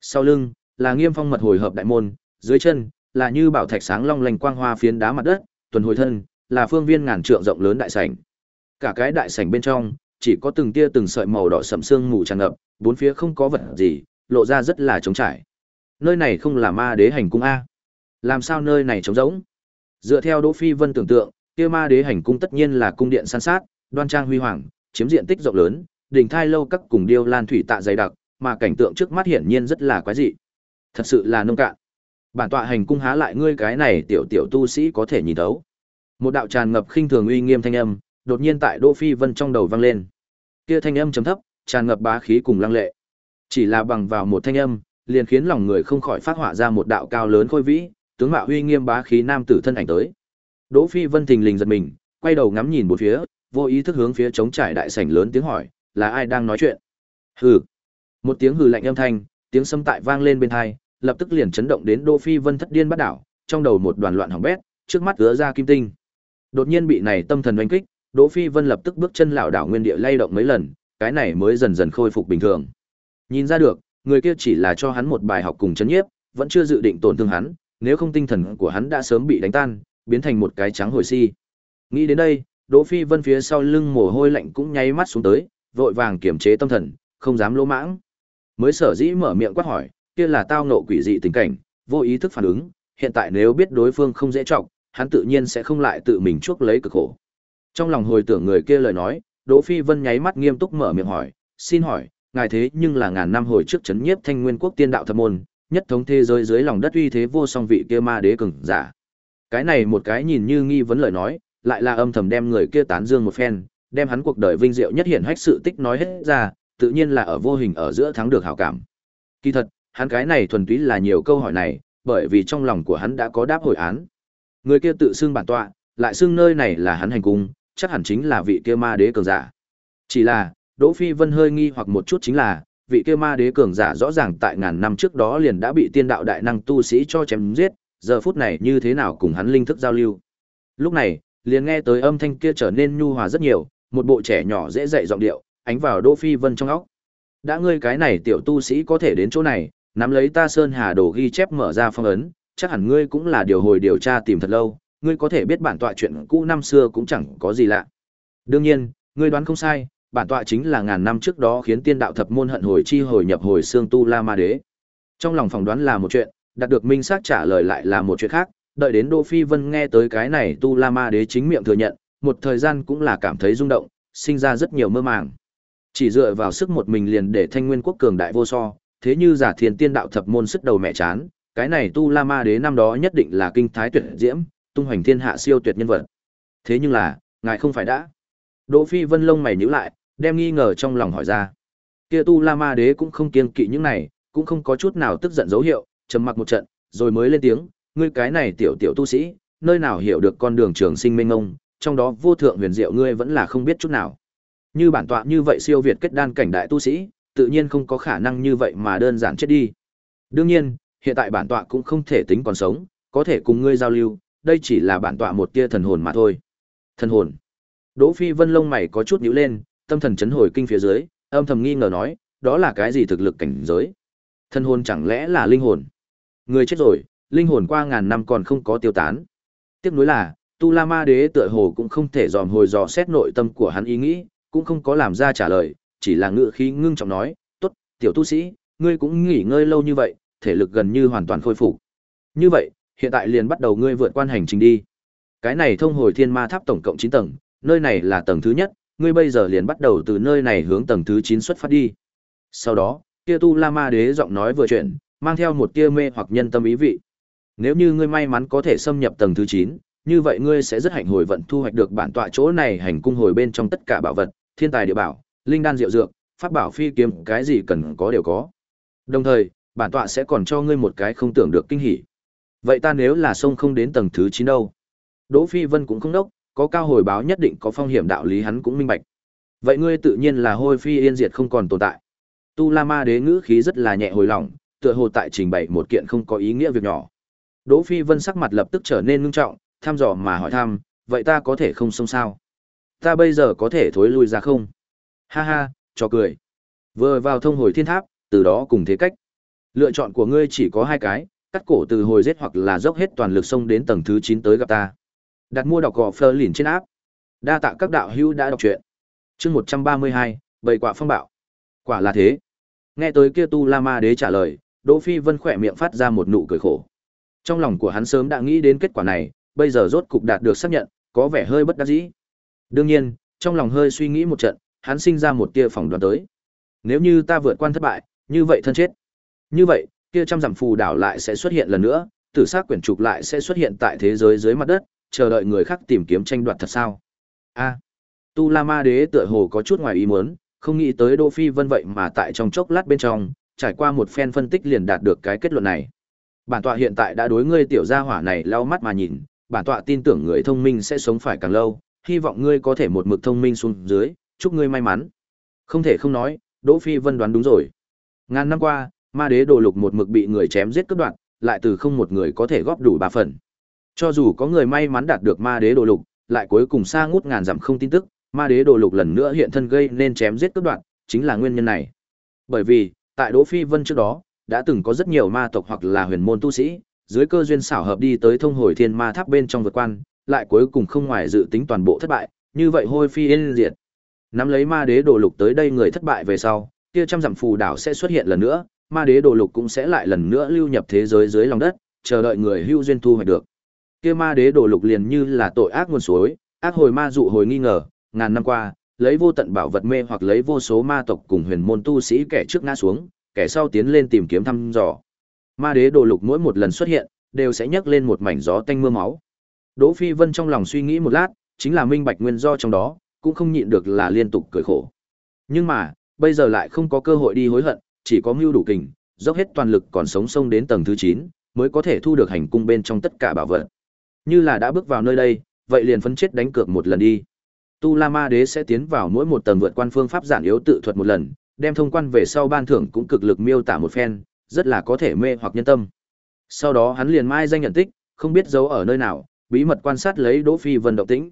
Sau lưng là Nghiêm Phong mật hồi hợp đại môn, dưới chân là như bảo thạch sáng long lanh quang hoa phiến đá mặt đất, tuần hồi thân là phương viên ngàn trượng rộng lớn đại sảnh. Cả cái đại sảnh bên trong chỉ có từng tia từng sợi màu đỏ sẫm sương mù tràn ngập, bốn phía không có vật gì, lộ ra rất là trống trải. Nơi này không là ma đế hành cung a? Làm sao nơi này trống rỗng? Dựa theo Đỗ Phi Vân tưởng tượng, kia ma đế hành cung tất nhiên là cung điện san sát, đoan trang huy hoàng, chiếm diện tích rộng lớn, đỉnh thai lâu các cùng điêu lan thủy tạ dày đặc, mà cảnh tượng trước mắt hiển nhiên rất là quái dị. Thật sự là nông cạn. Bản tọa hành cung há lại ngươi cái này tiểu tiểu tu sĩ có thể nhìn thấu. Một đạo tràn ngập khinh thường uy nghiêm thanh âm, đột nhiên tại Đỗ Phi Vân trong đầu vang lên. Kia thanh âm trầm thấp, tràn ngập bá khí cùng lăng lệ. Chỉ là bằng vào một thanh âm, liền khiến lòng người không khỏi phát họa ra một đạo cao lớn khôi vĩ, tướng mạo uy nghiêm bá khí nam tử thân ảnh tới. Đỗ Phi Vân thình lình giật mình, quay đầu ngắm nhìn một phía, vô ý thức hướng phía trống trải đại sảnh lớn tiếng hỏi, là ai đang nói chuyện? Hừ. Một tiếng hừ lạnh âm thanh, tiếng sấm tại vang lên bên tai, lập tức liền chấn động đến Đỗ Phi Vân thất điên bắt đảo, trong đầu một đoàn loạn hỏng bét, trước mắt ứa ra kim tinh. Đột nhiên bị này tâm thần oanh kích, Đỗ Phi Vân lập tức bước chân lảo đảo nguyên địa lay động mấy lần, cái này mới dần dần khôi phục bình thường. Nhìn ra được, người kia chỉ là cho hắn một bài học cùng chấn nhiếp, vẫn chưa dự định tổn thương hắn, nếu không tinh thần của hắn đã sớm bị đánh tan, biến thành một cái trắng hồi si. Nghĩ đến đây, Đỗ Phi Vân phía sau lưng mồ hôi lạnh cũng nháy mắt xuống tới, vội vàng kiềm chế tâm thần, không dám lỗ mãng. Mới sở dĩ mở miệng quát hỏi, kia là tao nộ quỷ dị tình cảnh, vô ý thức phản ứng, hiện tại nếu biết đối phương không dễ trọng, hắn tự nhiên sẽ không lại tự mình chuốc lấy cực khổ. Trong lòng hồi tưởng người kia lời nói, Đỗ Phi Vân nháy mắt nghiêm túc mở miệng hỏi, "Xin hỏi, ngài thế nhưng là ngàn năm hồi trước chấn nhiếp Thanh Nguyên quốc tiên đạo thập môn, nhất thống thế giới dưới lòng đất uy thế vô song vị kia ma đế cường giả." Cái này một cái nhìn như nghi vấn lời nói, lại là âm thầm đem người kia tán dương một phen, đem hắn cuộc đời vinh diệu nhất hiện hách sự tích nói hết ra, tự nhiên là ở vô hình ở giữa thắng được hảo cảm. Kỳ thật, Hắn cái này thuần túy là nhiều câu hỏi này, bởi vì trong lòng của hắn đã có đáp hồi án. Người kia tự xưng bản tọa, lại xưng nơi này là hắn hành cung, chắc hẳn chính là vị kia ma đế cường giả. Chỉ là, Đỗ Phi Vân hơi nghi hoặc một chút chính là, vị kia ma đế cường giả rõ ràng tại ngàn năm trước đó liền đã bị tiên đạo đại năng tu sĩ cho chém giết, giờ phút này như thế nào cùng hắn linh thức giao lưu. Lúc này, liền nghe tới âm thanh kia trở nên nhu hòa rất nhiều, một bộ trẻ nhỏ dễ dạy giọng điệu, ánh vào Đỗ Phi Vân trong óc. Đã ngươi cái này tiểu tu sĩ có thể đến chỗ này, nắm lấy ta Sơn Hà Đồ ghi chép mở ra phong ấn, chắc hẳn ngươi cũng là điều hồi điều tra tìm thật lâu, ngươi có thể biết bản tọa chuyện cũ năm xưa cũng chẳng có gì lạ. Đương nhiên, ngươi đoán không sai, bản tọa chính là ngàn năm trước đó khiến tiên đạo thập môn hận hồi chi hồi nhập hồi xương tu la ma đế. Trong lòng phỏng đoán là một chuyện, đạt được minh xác trả lời lại là một chuyện khác, đợi đến Đỗ Phi Vân nghe tới cái này tu la ma đế chính miệng thừa nhận, một thời gian cũng là cảm thấy rung động, sinh ra rất nhiều mơ màng. Chỉ dựa vào sức một mình liền để Thanh Nguyên quốc cường đại vô so, thế như giả thiên tiên đạo thập môn sức đầu mẹ chán, cái này tu la ma đế năm đó nhất định là kinh thái tuyệt diễm, tung hoành thiên hạ siêu tuyệt nhân vật. Thế nhưng là, ngài không phải đã? Đỗ Phi Vân lông mày nhíu lại, đem nghi ngờ trong lòng hỏi ra. Kia tu la ma đế cũng không kiêng kỵ những này, cũng không có chút nào tức giận dấu hiệu, trầm mặc một trận, rồi mới lên tiếng, ngươi cái này tiểu tiểu tu sĩ, nơi nào hiểu được con đường trường sinh minh ngông, trong đó vô thượng huyền diệu ngươi vẫn là không biết chút nào. Như bản tọa như vậy siêu việt kết đan cảnh đại tu sĩ, tự nhiên không có khả năng như vậy mà đơn giản chết đi. Đương nhiên, hiện tại bản tọa cũng không thể tính còn sống, có thể cùng ngươi giao lưu, đây chỉ là bản tọa một tia thần hồn mà thôi. Thần hồn. Đỗ Phi Vân lông mày có chút nhíu lên, tâm thần chấn hồi kinh phía dưới, âm thầm nghi ngờ nói, đó là cái gì thực lực cảnh giới? Thần hồn chẳng lẽ là linh hồn? Người chết rồi, linh hồn qua ngàn năm còn không có tiêu tán. Tiếc nuối là, Tu La Ma Đế tựa hồ cũng không thể dòm hồi dò xét nội tâm của hắn ý nghĩ, cũng không có làm ra trả lời, chỉ là ngựa khí ngưng trọng nói, "Tốt, tiểu tu sĩ, ngươi cũng nghỉ ngơi lâu như vậy, thể lực gần như hoàn toàn khôi phục. Như vậy, hiện tại liền bắt đầu ngươi vượt quan hành trình đi. Cái này thông hồi Thiên Ma Tháp tổng cộng 9 tầng, nơi này là tầng thứ nhất, ngươi bây giờ liền bắt đầu từ nơi này hướng tầng thứ 9 xuất phát đi." Sau đó, kia Tu La Ma Đế giọng nói vừa chuyện, mang theo một tia mê hoặc nhân tâm ý vị. Nếu như ngươi may mắn có thể xâm nhập tầng thứ 9, như vậy ngươi sẽ rất hạnh hồi vận thu hoạch được bản tọa chỗ này hành cung hồi bên trong tất cả bảo vật, thiên tài địa bảo, linh đan diệu dược, pháp bảo phi kiếm, cái gì cần có đều có. Đồng thời, bản tọa sẽ còn cho ngươi một cái không tưởng được kinh hỉ. Vậy ta nếu là sông không đến tầng thứ 9 đâu? Đỗ Phi Vân cũng không đốc, có cao hồi báo nhất định có phong hiểm đạo lý hắn cũng minh bạch. Vậy ngươi tự nhiên là hôi phi yên diệt không còn tồn tại. Tu La Ma đế ngữ khí rất là nhẹ hồi lòng, tựa hồ tại trình bày một kiện không có ý nghĩa việc nhỏ. Đỗ Phi Vân sắc mặt lập tức trở nên nghiêm trọng, thăm dò mà hỏi thăm, vậy ta có thể không sông sao? Ta bây giờ có thể thối lui ra không? Ha ha, cho cười. Vừa vào thông hồi thiên tháp, từ đó cùng thế cách. Lựa chọn của ngươi chỉ có hai cái, cắt cổ từ hồi giết hoặc là dốc hết toàn lực xông đến tầng thứ 9 tới gặp ta. Đặt mua đọc gò Fleur lìn trên áp. Đa tạ các đạo hữu đã đọc truyện. Chương 132, bầy quả phong bạo. Quả là thế. Nghe tới kia tu La Ma đế trả lời, Đỗ Phi Vân khỏe miệng phát ra một nụ cười khổ. Trong lòng của hắn sớm đã nghĩ đến kết quả này, bây giờ rốt cục đạt được xác nhận, có vẻ hơi bất đắc dĩ. Đương nhiên, trong lòng hơi suy nghĩ một trận, hắn sinh ra một tia phỏng đoán tới. Nếu như ta vượt quan thất bại, như vậy thân chết. Như vậy, kia trăm dặm phù đảo lại sẽ xuất hiện lần nữa, tử sắc quyển trục lại sẽ xuất hiện tại thế giới dưới mặt đất, chờ đợi người khác tìm kiếm tranh đoạt thật sao? A. tu La Ma Đế tựa hồ có chút ngoài ý muốn, không nghĩ tới Đỗ Phi Vân vậy mà tại trong chốc lát bên trong, trải qua một phen phân tích liền đạt được cái kết luận này. Bản tọa hiện tại đã đối ngươi tiểu gia hỏa này lau mắt mà nhìn, bản tọa tin tưởng người thông minh sẽ sống phải càng lâu, hy vọng ngươi có thể một mực thông minh xuống dưới, chúc ngươi may mắn. Không thể không nói, Đỗ Phi Vân đoán đúng rồi. Ngàn năm qua, ma đế đồ lục một mực bị người chém giết cướp đoạt, lại từ không một người có thể góp đủ ba phần. Cho dù có người may mắn đạt được ma đế đồ lục, lại cuối cùng xa ngút ngàn dặm không tin tức, ma đế đồ lục lần nữa hiện thân gây nên chém giết cướp đoạt, chính là nguyên nhân này. Bởi vì, tại Đỗ Phi Vân trước đó, đã từng có rất nhiều ma tộc hoặc là huyền môn tu sĩ, dưới cơ duyên xảo hợp đi tới thông hồi thiên ma tháp bên trong vượt quan, lại cuối cùng không ngoài dự tính toàn bộ thất bại, như vậy hôi phi yên diệt. Nắm lấy ma đế đồ lục tới đây người thất bại về sau, kia trăm dặm phù đảo sẽ xuất hiện lần nữa, ma đế đồ lục cũng sẽ lại lần nữa lưu nhập thế giới dưới lòng đất, chờ đợi người hưu duyên thu hoạch được. Kia ma đế đồ lục liền như là tội ác nguồn suối, ác hồi ma dụ hồi nghi ngờ, ngàn năm qua, lấy vô tận bảo vật mê hoặc lấy vô số ma tộc cùng huyền môn tu sĩ kẻ trước ngã xuống, kẻ sau tiến lên tìm kiếm thăm dò. Ma đế đồ lục mỗi một lần xuất hiện, đều sẽ nhấc lên một mảnh gió tanh mưa máu. Đỗ Phi Vân trong lòng suy nghĩ một lát, chính là minh bạch nguyên do trong đó, cũng không nhịn được là liên tục cười khổ. Nhưng mà, bây giờ lại không có cơ hội đi hối hận, chỉ có mưu đủ kình, dốc hết toàn lực còn sống sông đến tầng thứ 9, mới có thể thu được hành cung bên trong tất cả bảo vật. Như là đã bước vào nơi đây, vậy liền phấn chết đánh cược một lần đi. Tu La Ma Đế sẽ tiến vào mỗi một tầng vượt quan phương pháp giản yếu tự thuật một lần, đem thông quan về sau ban thưởng cũng cực lực miêu tả một phen, rất là có thể mê hoặc nhân tâm. Sau đó hắn liền mai danh nhận tích, không biết giấu ở nơi nào, bí mật quan sát lấy Đỗ Phi Vân động tĩnh.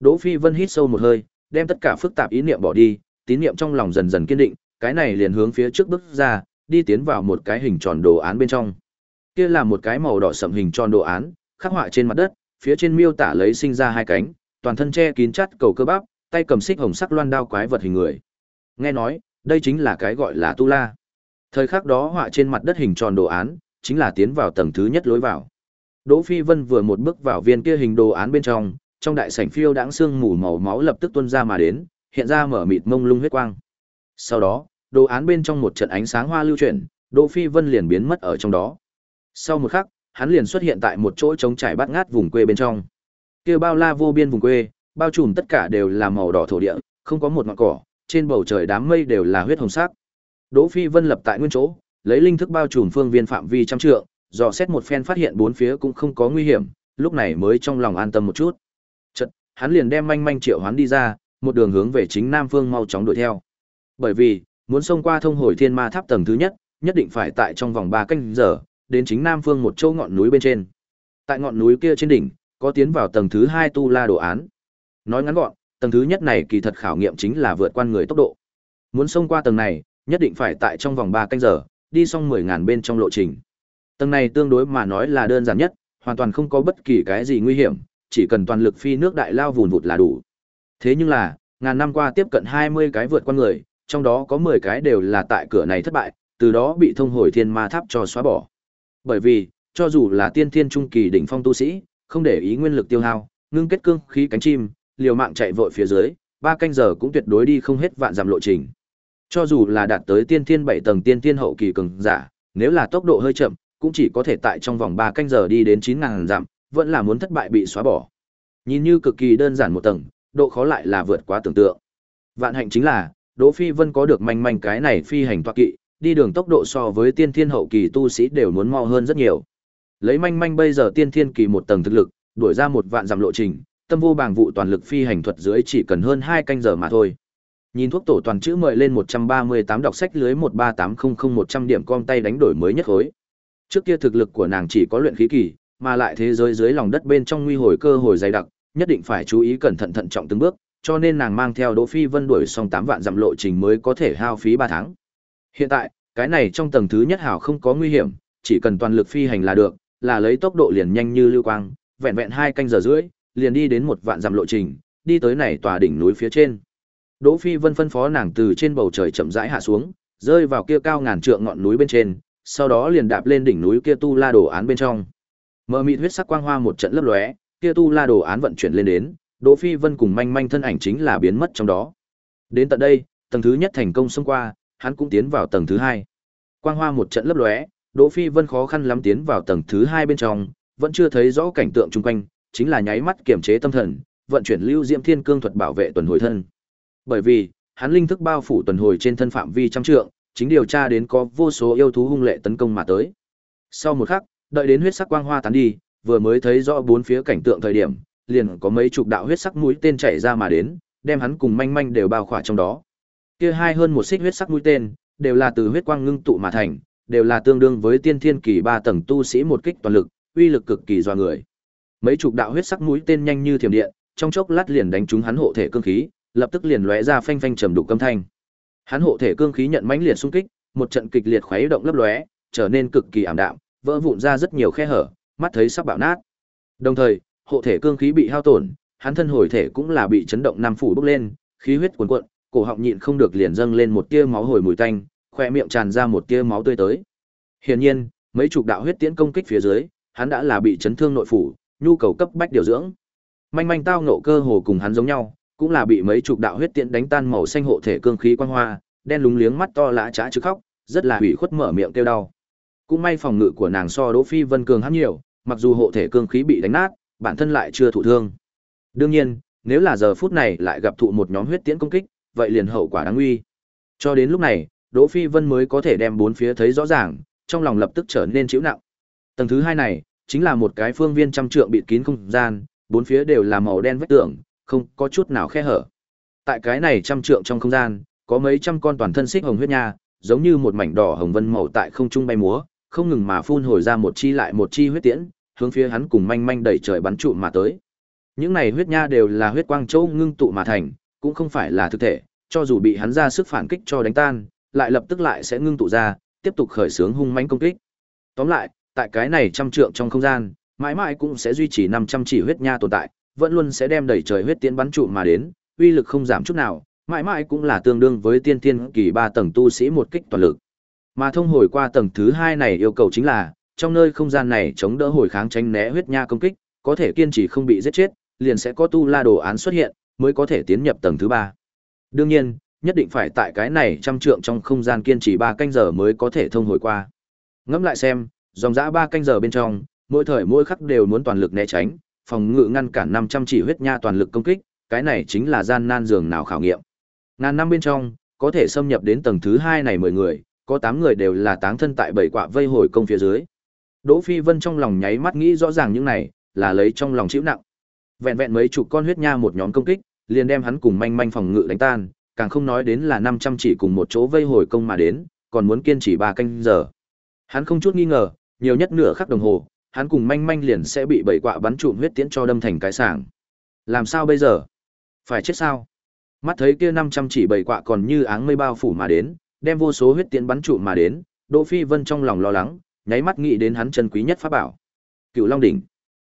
Đỗ Phi Vân hít sâu một hơi, đem tất cả phức tạp ý niệm bỏ đi, tín niệm trong lòng dần dần kiên định, cái này liền hướng phía trước bước ra, đi tiến vào một cái hình tròn đồ án bên trong. Kia là một cái màu đỏ sẫm hình tròn đồ án, khắc họa trên mặt đất, phía trên miêu tả lấy sinh ra hai cánh, toàn thân che kín chắt cầu cơ bắp, tay cầm xích hồng sắc loan đao quái vật hình người. Nghe nói, đây chính là cái gọi là tu la. Thời khắc đó họa trên mặt đất hình tròn đồ án, chính là tiến vào tầng thứ nhất lối vào. Đỗ Phi Vân vừa một bước vào viên kia hình đồ án bên trong, trong đại sảnh phiêu đãng xương mù màu máu lập tức tuôn ra mà đến, hiện ra mở mịt mông lung huyết quang. Sau đó, đồ án bên trong một trận ánh sáng hoa lưu chuyển, Đỗ Phi Vân liền biến mất ở trong đó. Sau một khắc, hắn liền xuất hiện tại một chỗ trống trải bát ngát vùng quê bên trong. Kia bao la vô biên vùng quê, bao trùm tất cả đều là màu đỏ thổ địa, không có một ngọn cỏ, trên bầu trời đám mây đều là huyết hồng sắc. Đỗ Phi Vân lập tại nguyên chỗ, lấy linh thức bao trùm phương viên phạm vi trăm trượng, dò xét một phen phát hiện bốn phía cũng không có nguy hiểm, lúc này mới trong lòng an tâm một chút. Hắn liền đem manh manh triệu hoán đi ra, một đường hướng về chính nam phương mau chóng đuổi theo. Bởi vì, muốn xông qua thông hồi thiên ma tháp tầng thứ nhất, nhất định phải tại trong vòng 3 canh giờ, đến chính nam phương một chỗ ngọn núi bên trên. Tại ngọn núi kia trên đỉnh, có tiến vào tầng thứ 2 tu la đồ án. Nói ngắn gọn, tầng thứ nhất này kỳ thật khảo nghiệm chính là vượt qua người tốc độ. Muốn xông qua tầng này, nhất định phải tại trong vòng 3 canh giờ, đi xong 10.000 bên trong lộ trình. Tầng này tương đối mà nói là đơn giản nhất, hoàn toàn không có bất kỳ cái gì nguy hiểm, chỉ cần toàn lực phi nước đại lao vùn vụt là đủ. Thế nhưng là, ngàn năm qua tiếp cận 20 cái vượt qua người, trong đó có 10 cái đều là tại cửa này thất bại, từ đó bị thông hồi thiên ma tháp cho xóa bỏ. Bởi vì, cho dù là tiên thiên trung kỳ đỉnh phong tu sĩ, không để ý nguyên lực tiêu hao, ngưng kết cương khí cánh chim, liều mạng chạy vội phía dưới, ba canh giờ cũng tuyệt đối đi không hết vạn dặm lộ trình. Cho dù là đạt tới tiên thiên bảy tầng tiên thiên hậu kỳ cường giả, nếu là tốc độ hơi chậm, cũng chỉ có thể tại trong vòng 3 canh giờ đi đến 9000 dặm, vẫn là muốn thất bại bị xóa bỏ. Nhìn như cực kỳ đơn giản một tầng, độ khó lại là vượt quá tưởng tượng. Vạn hạnh chính là, Đỗ Phi Vân có được manh manh cái này phi hành tọa kỵ, đi đường tốc độ so với tiên thiên hậu kỳ tu sĩ đều muốn mau hơn rất nhiều. Lấy manh manh bây giờ tiên thiên kỳ một tầng thực lực, đuổi ra một vạn dặm lộ trình, tâm vô bàng vụ toàn lực phi hành thuật dưới chỉ cần hơn 2 canh giờ mà thôi. Nhìn thuốc tổ toàn chữ mời lên 138 đọc sách lưới 13800 điểm con tay đánh đổi mới nhất hối. Trước kia thực lực của nàng chỉ có luyện khí kỳ, mà lại thế giới dưới lòng đất bên trong nguy hồi cơ hồi dày đặc, nhất định phải chú ý cẩn thận thận trọng từng bước, cho nên nàng mang theo Đỗ Phi Vân đuổi xong 8 vạn dặm lộ trình mới có thể hao phí 3 tháng. Hiện tại, cái này trong tầng thứ nhất hảo không có nguy hiểm, chỉ cần toàn lực phi hành là được, là lấy tốc độ liền nhanh như lưu quang, vẹn vẹn hai canh giờ rưỡi, liền đi đến một vạn dặm lộ trình, đi tới này tòa đỉnh núi phía trên. Đỗ Phi Vân phân phó nàng từ trên bầu trời chậm rãi hạ xuống, rơi vào kia cao ngàn trượng ngọn núi bên trên, sau đó liền đạp lên đỉnh núi kia tu la đồ án bên trong. Mờ mịt huyết sắc quang hoa một trận lấp lóe, kia tu la đồ án vận chuyển lên đến, Đỗ Phi Vân cùng manh manh thân ảnh chính là biến mất trong đó. Đến tận đây, tầng thứ nhất thành công xông qua, hắn cũng tiến vào tầng thứ hai. Quang hoa một trận lấp lóe, Đỗ Phi Vân khó khăn lắm tiến vào tầng thứ hai bên trong, vẫn chưa thấy rõ cảnh tượng chung quanh, chính là nháy mắt kiểm chế tâm thần, vận chuyển lưu diễm thiên cương thuật bảo vệ tuần hồi thân. Bởi vì, hắn linh thức bao phủ tuần hồi trên thân phạm vi trăm trượng, chính điều tra đến có vô số yêu thú hung lệ tấn công mà tới. Sau một khắc, đợi đến huyết sắc quang hoa tán đi, vừa mới thấy rõ bốn phía cảnh tượng thời điểm, liền có mấy chục đạo huyết sắc mũi tên chảy ra mà đến, đem hắn cùng manh manh đều bao khỏa trong đó. Kia hai hơn một xích huyết sắc mũi tên, đều là từ huyết quang ngưng tụ mà thành, đều là tương đương với tiên thiên kỳ ba tầng tu sĩ một kích toàn lực, uy lực cực kỳ dọa người. Mấy chục đạo huyết sắc mũi tên nhanh như thiểm điện, trong chốc lát liền đánh trúng hắn hộ thể cương khí, lập tức liền lóe ra phanh phanh trầm đục âm thanh. Hắn hộ thể cương khí nhận mãnh liệt xung kích, một trận kịch liệt khoáy động lấp lóe, trở nên cực kỳ ảm đạm, vỡ vụn ra rất nhiều khe hở, mắt thấy sắp bạo nát. Đồng thời, hộ thể cương khí bị hao tổn, hắn thân hồi thể cũng là bị chấn động năm phủ bốc lên, khí huyết cuồn cuộn, cổ họng nhịn không được liền dâng lên một tia máu hồi mùi tanh, khoe miệng tràn ra một tia máu tươi tới. Hiển nhiên, mấy chục đạo huyết tiễn công kích phía dưới, hắn đã là bị chấn thương nội phủ, nhu cầu cấp bách điều dưỡng. Manh manh tao nộ cơ hồ cùng hắn giống nhau, cũng là bị mấy chục đạo huyết tiễn đánh tan màu xanh hộ thể cương khí quang hoa, đen lúng liếng mắt to lã chã chứ khóc, rất là hủy khuất mở miệng kêu đau. Cũng may phòng ngự của nàng so Đỗ Phi Vân cường hắn nhiều, mặc dù hộ thể cương khí bị đánh nát, bản thân lại chưa thụ thương. Đương nhiên, nếu là giờ phút này lại gặp thụ một nhóm huyết tiễn công kích, vậy liền hậu quả đáng nguy. Cho đến lúc này, Đỗ Phi Vân mới có thể đem bốn phía thấy rõ ràng, trong lòng lập tức trở nên chịu nặng. Tầng thứ hai này, chính là một cái phương viên trăm trượng bịt kín không gian, bốn phía đều là màu đen vách tường, không có chút nào khe hở. Tại cái này trăm trượng trong không gian, có mấy trăm con toàn thân xích hồng huyết nha, giống như một mảnh đỏ hồng vân màu tại không trung bay múa, không ngừng mà phun hồi ra một chi lại một chi huyết tiễn, hướng phía hắn cùng manh manh đẩy trời bắn trụ mà tới. Những này huyết nha đều là huyết quang châu ngưng tụ mà thành, cũng không phải là thực thể, cho dù bị hắn ra sức phản kích cho đánh tan, lại lập tức lại sẽ ngưng tụ ra, tiếp tục khởi xướng hung mãnh công kích. Tóm lại, tại cái này trăm trượng trong không gian, mãi mãi cũng sẽ duy trì 500 chỉ huyết nha tồn tại, vẫn luôn sẽ đem đẩy trời huyết tiễn bắn trụ mà đến, uy lực không giảm chút nào, mãi mãi cũng là tương đương với tiên tiên kỳ ba tầng tu sĩ một kích toàn lực. Mà thông hồi qua tầng thứ hai này yêu cầu chính là, trong nơi không gian này chống đỡ hồi kháng tránh né huyết nha công kích, có thể kiên trì không bị giết chết, liền sẽ có tu la đồ án xuất hiện, mới có thể tiến nhập tầng thứ ba. Đương nhiên, nhất định phải tại cái này trăm trượng trong không gian kiên trì ba canh giờ mới có thể thông hồi qua. Ngẫm lại xem, dòng dã ba canh giờ bên trong, mỗi thời mỗi khắc đều muốn toàn lực né tránh, phòng ngự ngăn cản 500 chỉ huyết nha toàn lực công kích, cái này chính là gian nan dường nào khảo nghiệm. Ngàn năm bên trong, có thể xâm nhập đến tầng thứ hai này 10 người, có 8 người đều là táng thân tại bảy quạ vây hồi công phía dưới. Đỗ Phi Vân trong lòng nháy mắt nghĩ rõ ràng những này, là lấy trong lòng chịu nặng. Vẹn vẹn mấy chục con huyết nha một nhóm công kích, liền đem hắn cùng manh manh phòng ngự đánh tan, càng không nói đến là 500 chỉ cùng một chỗ vây hồi công mà đến, còn muốn kiên trì 3 canh giờ. Hắn không chút nghi ngờ, nhiều nhất nửa khắc đồng hồ, hắn cùng manh manh liền sẽ bị bảy quạ bắn trụm huyết tiễn cho đâm thành cái sảng. Làm sao bây giờ? Phải chết sao? Mắt thấy kia 500 chỉ bảy quạ còn như áng mây bao phủ mà đến, đem vô số huyết tiễn bắn trụ mà đến, Đỗ Phi Vân trong lòng lo lắng, nháy mắt nghĩ đến hắn chân quý nhất pháp bảo. Cựu Long đỉnh.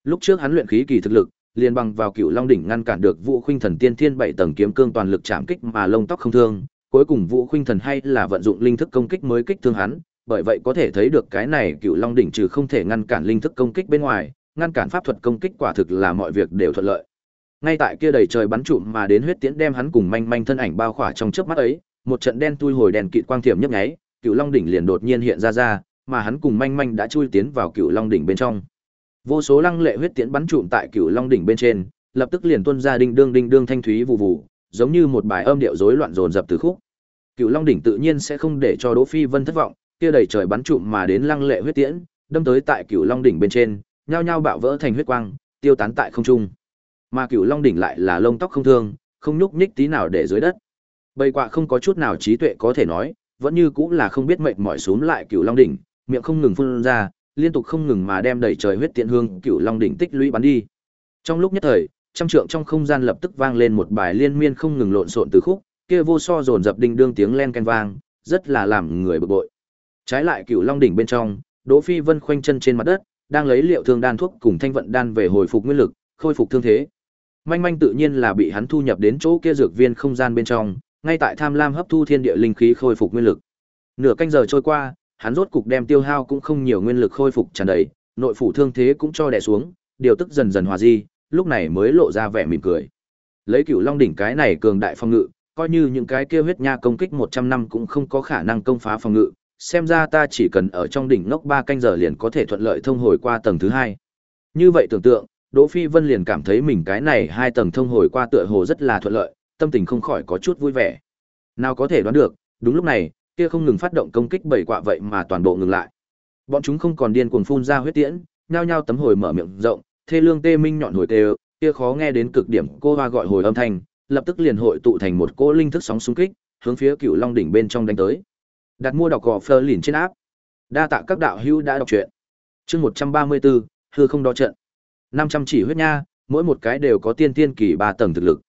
Lúc trước hắn luyện khí kỳ thực lực, liền bằng vào Cựu Long đỉnh ngăn cản được Vũ Khuynh Thần Tiên Thiên bảy tầng kiếm cương toàn lực chạm kích mà lông tóc không thương, cuối cùng Vũ Khuynh Thần hay là vận dụng linh thức công kích mới kích thương hắn, bởi vậy có thể thấy được cái này Cựu Long đỉnh trừ không thể ngăn cản linh thức công kích bên ngoài, ngăn cản pháp thuật công kích quả thực là mọi việc đều thuận lợi. Ngay tại kia đầy trời bắn trụm mà đến huyết tiễn đem hắn cùng manh manh thân ảnh bao khỏa trong chớp mắt ấy, một trận đen tui hồi đèn kịt quang thiểm nhấp nháy, Cựu Long đỉnh liền đột nhiên hiện ra ra, mà hắn cùng manh manh đã chui tiến vào Cựu Long đỉnh bên trong. Vô số lăng lệ huyết tiễn bắn trụm tại Cựu Long đỉnh bên trên, lập tức liền tuôn ra đinh đương đinh đương thanh thúy vụ vụ, giống như một bài âm điệu rối loạn dồn dập từ khúc. Cựu Long đỉnh tự nhiên sẽ không để cho Đỗ Phi Vân thất vọng, kia đầy trời bắn trụm mà đến lăng lệ huyết tiễn, đâm tới tại Cựu Long đỉnh bên trên, nhao nhao bạo vỡ thành huyết quang, tiêu tán tại không trung. Mà Cựu Long đỉnh lại là lông tóc không thương, không nhúc nhích tí nào để dưới đất. Bầy quạ không có chút nào trí tuệ có thể nói, vẫn như cũng là không biết mệt mỏi xuống lại Cựu Long đỉnh, miệng không ngừng phun ra, liên tục không ngừng mà đem đầy trời huyết tiện hương Cựu Long đỉnh tích lũy bắn đi. Trong lúc nhất thời, trăm trượng trong không gian lập tức vang lên một bài liên miên không ngừng lộn xộn từ khúc, kia vô so dồn dập đinh đương tiếng len ken vang, rất là làm người bực bội. Trái lại Cựu Long đỉnh bên trong, Đỗ Phi Vân khoanh chân trên mặt đất, đang lấy liệu thương đan thuốc cùng thanh vận đan về hồi phục nguyên lực, khôi phục thương thế. Manh manh tự nhiên là bị hắn thu nhập đến chỗ kia dược viên không gian bên trong, ngay tại tham lam hấp thu thiên địa linh khí khôi phục nguyên lực. Nửa canh giờ trôi qua, hắn rốt cục đem tiêu hao cũng không nhiều nguyên lực khôi phục tràn đầy, nội phủ thương thế cũng cho đè xuống, điều tức dần dần hòa di, lúc này mới lộ ra vẻ mỉm cười. Lấy Cửu Long đỉnh cái này cường đại phong ngự, coi như những cái kia huyết nha công kích 100 năm cũng không có khả năng công phá phòng ngự, xem ra ta chỉ cần ở trong đỉnh ngốc 3 canh giờ liền có thể thuận lợi thông hồi qua tầng thứ 2. Như vậy tưởng tượng, Đỗ Phi Vân liền cảm thấy mình cái này hai tầng thông hồi qua tựa hồ rất là thuận lợi, tâm tình không khỏi có chút vui vẻ. Nào có thể đoán được, đúng lúc này, kia không ngừng phát động công kích bảy quạ vậy mà toàn bộ ngừng lại. Bọn chúng không còn điên cuồng phun ra huyết tiễn, nhao nhao tấm hồi mở miệng rộng, thê lương tê minh nhọn hồi tê, kia khó nghe đến cực điểm, cô hoa gọi hồi âm thanh, lập tức liền hội tụ thành một cỗ linh thức sóng xung kích, hướng phía Cửu Long đỉnh bên trong đánh tới. Đặt mua đọc gỏ Fleur liền trên áp. Đa tạ các đạo hữu đã đọc truyện. Chương 134, hư không đo trận. 500 chỉ huyết nha, mỗi một cái đều có tiên tiên kỳ ba tầng thực lực.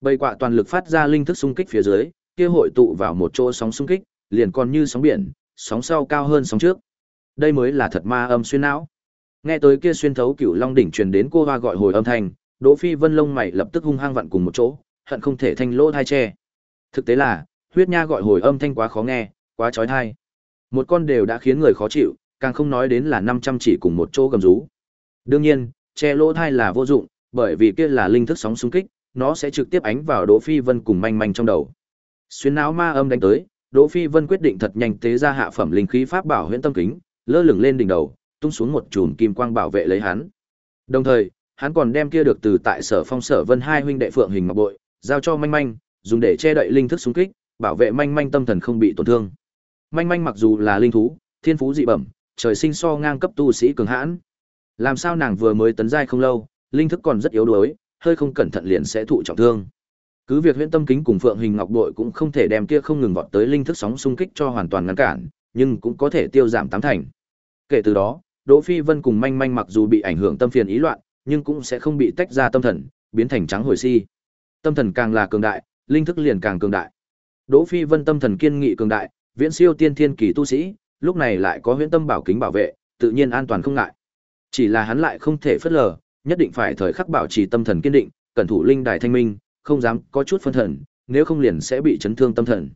Bầy quạ toàn lực phát ra linh thức xung kích phía dưới, kia hội tụ vào một chỗ sóng xung kích, liền còn như sóng biển, sóng sau cao hơn sóng trước. Đây mới là thật ma âm xuyên não. Nghe tới kia xuyên thấu cửu long đỉnh truyền đến cô hoa gọi hồi âm thanh, Đỗ Phi Vân lông mày lập tức hung hăng vặn cùng một chỗ, hận không thể thanh lỗ thai che. Thực tế là, huyết nha gọi hồi âm thanh quá khó nghe, quá chói tai. Một con đều đã khiến người khó chịu, càng không nói đến là 500 chỉ cùng một chỗ gầm rú. Đương nhiên, che lỗ thai là vô dụng, bởi vì kia là linh thức sóng xung kích, nó sẽ trực tiếp ánh vào Đỗ Phi Vân cùng manh manh trong đầu. Xuyên não ma âm đánh tới, Đỗ Phi Vân quyết định thật nhanh tế ra hạ phẩm linh khí pháp bảo huyễn tâm kính, lơ lửng lên đỉnh đầu, tung xuống một chùm kim quang bảo vệ lấy hắn. Đồng thời, hắn còn đem kia được từ tại Sở Phong Sở Vân hai huynh đệ phượng hình ngọc bội, giao cho manh manh, dùng để che đậy linh thức xung kích, bảo vệ manh manh tâm thần không bị tổn thương. Manh manh mặc dù là linh thú, thiên phú dị bẩm, trời sinh so ngang cấp tu sĩ cường hãn. Làm sao nàng vừa mới tấn giai không lâu, linh thức còn rất yếu đuối, hơi không cẩn thận liền sẽ thụ trọng thương. Cứ việc Huyễn Tâm Kính cùng Phượng Hình Ngọc đội cũng không thể đem kia không ngừng vọt tới linh thức sóng xung kích cho hoàn toàn ngăn cản, nhưng cũng có thể tiêu giảm tám thành. Kể từ đó, Đỗ Phi Vân cùng Manh Manh mặc dù bị ảnh hưởng tâm phiền ý loạn, nhưng cũng sẽ không bị tách ra tâm thần, biến thành trắng hồi si. Tâm thần càng là cường đại, linh thức liền càng cường đại. Đỗ Phi Vân tâm thần kiên nghị cường đại, viễn siêu tiên thiên kỳ tu sĩ, lúc này lại có huyễn tâm bảo kính bảo vệ, tự nhiên an toàn không ngại. Chỉ là hắn lại không thể phất lờ, nhất định phải thời khắc bảo trì tâm thần kiên định, cẩn thủ linh đài thanh minh, không dám có chút phân thần, nếu không liền sẽ bị chấn thương tâm thần.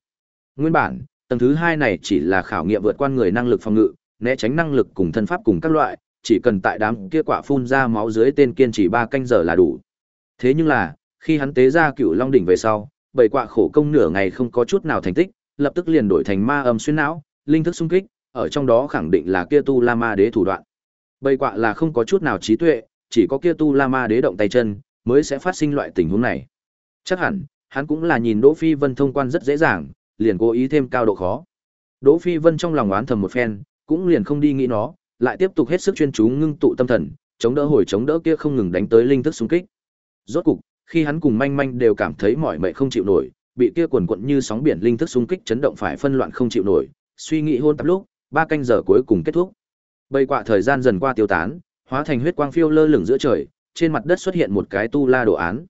Nguyên bản, tầng thứ hai này chỉ là khảo nghiệm vượt qua người năng lực phòng ngự, né tránh năng lực cùng thân pháp cùng các loại, chỉ cần tại đám kia quả phun ra máu dưới tên kiên trì 3 canh giờ là đủ. Thế nhưng là, khi hắn tế ra Cửu Long đỉnh về sau, bảy quạ khổ công nửa ngày không có chút nào thành tích, lập tức liền đổi thành ma âm xuyên não, linh thức xung kích, ở trong đó khẳng định là kia tu La Ma đế thủ đoạn. Bảy quạ là không có chút nào trí tuệ, chỉ có kia tu La Ma đế động tay chân, mới sẽ phát sinh loại tình huống này. Chắc hẳn, hắn cũng là nhìn Đỗ Phi Vân thông quan rất dễ dàng, liền cố ý thêm cao độ khó. Đỗ Phi Vân trong lòng oán thầm một phen, cũng liền không đi nghĩ nó, lại tiếp tục hết sức chuyên chú ngưng tụ tâm thần, chống đỡ hồi chống đỡ kia không ngừng đánh tới linh thức xung kích. Rốt cục, khi hắn cùng manh manh đều cảm thấy mỏi mệt không chịu nổi, bị kia quần quận như sóng biển linh thức xung kích chấn động phải phân loạn không chịu nổi, suy nghĩ hôn tập lúc, ba canh giờ cuối cùng kết thúc. Bây quạ thời gian dần qua tiêu tán, hóa thành huyết quang phiêu lơ lửng giữa trời, trên mặt đất xuất hiện một cái tu la đồ án.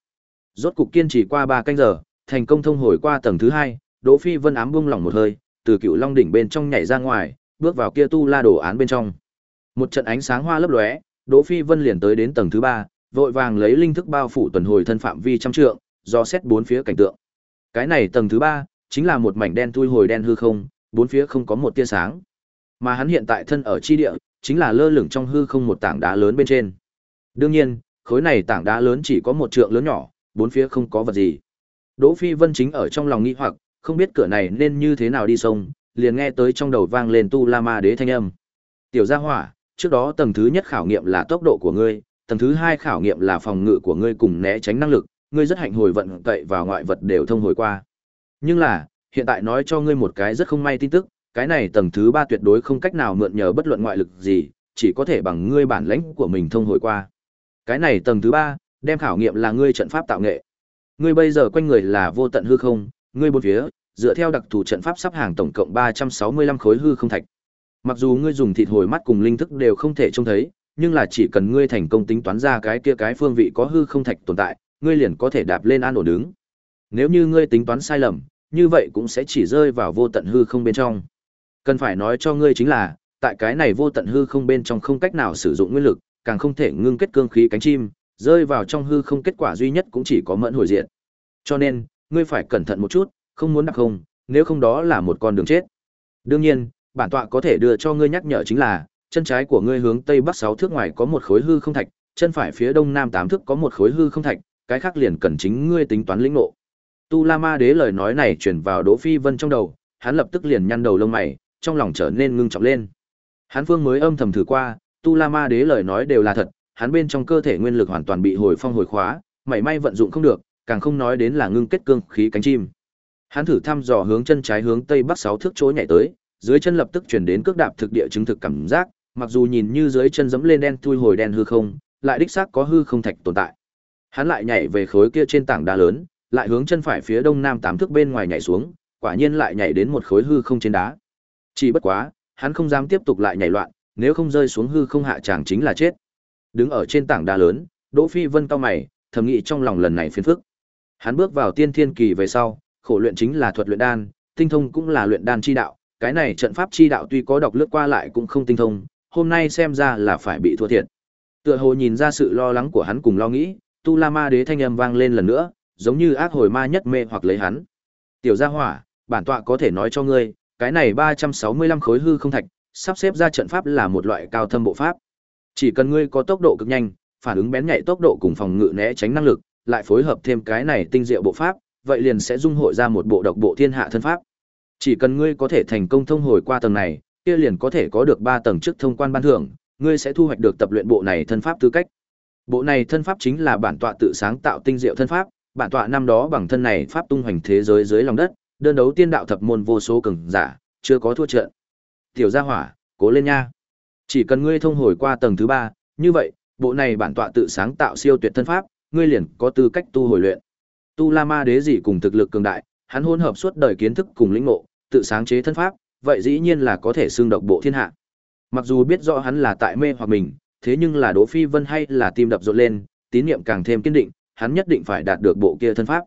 Rốt cục kiên trì qua ba canh giờ, thành công thông hồi qua tầng thứ hai, Đỗ Phi Vân ám buông lỏng một hơi, từ cựu long đỉnh bên trong nhảy ra ngoài, bước vào kia tu la đồ án bên trong. Một trận ánh sáng hoa lấp lóe, Đỗ Phi Vân liền tới đến tầng thứ ba, vội vàng lấy linh thức bao phủ tuần hồi thân phạm vi trăm trượng, do xét bốn phía cảnh tượng. Cái này tầng thứ ba chính là một mảnh đen thui hồi đen hư không, bốn phía không có một tia sáng. Mà hắn hiện tại thân ở chi địa, chính là lơ lửng trong hư không một tảng đá lớn bên trên. Đương nhiên, khối này tảng đá lớn chỉ có một trượng lớn nhỏ, bốn phía không có vật gì. Đỗ Phi Vân chính ở trong lòng nghi hoặc, không biết cửa này nên như thế nào đi sông, liền nghe tới trong đầu vang lên tu la ma đế thanh âm. Tiểu gia hỏa, trước đó tầng thứ nhất khảo nghiệm là tốc độ của ngươi, tầng thứ hai khảo nghiệm là phòng ngự của ngươi cùng né tránh năng lực, ngươi rất hạnh hồi vận cậy vào ngoại vật đều thông hồi qua. Nhưng là, hiện tại nói cho ngươi một cái rất không may tin tức, cái này tầng thứ ba tuyệt đối không cách nào mượn nhờ bất luận ngoại lực gì, chỉ có thể bằng ngươi bản lãnh của mình thông hồi qua. Cái này tầng thứ ba, đem khảo nghiệm là ngươi trận pháp tạo nghệ. Ngươi bây giờ quanh người là vô tận hư không, ngươi bốn phía, dựa theo đặc thù trận pháp sắp hàng tổng cộng 365 khối hư không thạch. Mặc dù ngươi dùng thịt hồi mắt cùng linh thức đều không thể trông thấy, nhưng là chỉ cần ngươi thành công tính toán ra cái kia cái phương vị có hư không thạch tồn tại, ngươi liền có thể đạp lên an ổn đứng. Nếu như ngươi tính toán sai lầm, như vậy cũng sẽ chỉ rơi vào vô tận hư không bên trong. Cần phải nói cho ngươi chính là, tại cái này vô tận hư không bên trong không cách nào sử dụng nguyên lực, càng không thể ngưng kết cương khí cánh chim, rơi vào trong hư không kết quả duy nhất cũng chỉ có mẫn hồi diện. Cho nên, ngươi phải cẩn thận một chút, không muốn đắc không, nếu không đó là một con đường chết. Đương nhiên, bản tọa có thể đưa cho ngươi nhắc nhở chính là, chân trái của ngươi hướng tây bắc 6 thước ngoài có một khối hư không thạch, chân phải phía đông nam 8 thước có một khối hư không thạch, cái khác liền cần chính ngươi tính toán lĩnh ngộ. Tu La Ma Đế lời nói này truyền vào Đỗ Phi Vân trong đầu, hắn lập tức liền nhăn đầu lông mày, trong lòng trở nên ngưng trọng lên. Hắn phương mới âm thầm thử qua, Tu La Ma Đế lời nói đều là thật, hắn bên trong cơ thể nguyên lực hoàn toàn bị hồi phong hồi khóa, mảy may vận dụng không được, càng không nói đến là ngưng kết cương khí cánh chim. Hắn thử thăm dò hướng chân trái hướng tây bắc sáu thước chối nhảy tới, dưới chân lập tức chuyển đến cước đạp thực địa chứng thực cảm giác, mặc dù nhìn như dưới chân dẫm lên đen thui hồi đen hư không, lại đích xác có hư không thạch tồn tại. Hắn lại nhảy về khối kia trên tảng đá lớn, lại hướng chân phải phía đông nam tám thước bên ngoài nhảy xuống, quả nhiên lại nhảy đến một khối hư không trên đá. Chỉ bất quá, hắn không dám tiếp tục lại nhảy loạn, nếu không rơi xuống hư không hạ chàng chính là chết. Đứng ở trên tảng đá lớn, Đỗ Phi Vân cao mày, thầm nghĩ trong lòng lần này phiền phức. Hắn bước vào tiên thiên kỳ về sau, khổ luyện chính là thuật luyện đan, tinh thông cũng là luyện đan chi đạo, cái này trận pháp chi đạo tuy có đọc lướt qua lại cũng không tinh thông, hôm nay xem ra là phải bị thua thiệt. Tựa hồ nhìn ra sự lo lắng của hắn cùng lo nghĩ, Tu La Ma Đế thanh âm vang lên lần nữa, giống như ác hồi ma nhất mê hoặc lấy hắn. Tiểu gia hỏa, bản tọa có thể nói cho ngươi, cái này 365 khối hư không thạch, sắp xếp ra trận pháp là một loại cao thâm bộ pháp. Chỉ cần ngươi có tốc độ cực nhanh, phản ứng bén nhạy tốc độ cùng phòng ngự né tránh năng lực, lại phối hợp thêm cái này tinh diệu bộ pháp, vậy liền sẽ dung hội ra một bộ độc bộ thiên hạ thân pháp. Chỉ cần ngươi có thể thành công thông hồi qua tầng này, kia liền có thể có được 3 tầng trước thông quan ban thưởng, ngươi sẽ thu hoạch được tập luyện bộ này thân pháp tư cách. Bộ này thân pháp chính là bản tọa tự sáng tạo tinh diệu thân pháp, bản tọa năm đó bằng thân này pháp tung hoành thế giới dưới lòng đất, đơn đấu tiên đạo thập môn vô số cường giả, chưa có thua trận. Tiểu gia hỏa, cố lên nha. Chỉ cần ngươi thông hồi qua tầng thứ ba, như vậy, bộ này bản tọa tự sáng tạo siêu tuyệt thân pháp, ngươi liền có tư cách tu hồi luyện. Tu La Ma Đế gì cùng thực lực cường đại, hắn hỗn hợp suốt đời kiến thức cùng lĩnh ngộ, tự sáng chế thân pháp, vậy dĩ nhiên là có thể xưng độc bộ thiên hạ. Mặc dù biết rõ hắn là tại mê hoặc mình, thế nhưng là Đỗ Phi Vân hay là tim đập rộn lên, tín niệm càng thêm kiên định, hắn nhất định phải đạt được bộ kia thân pháp.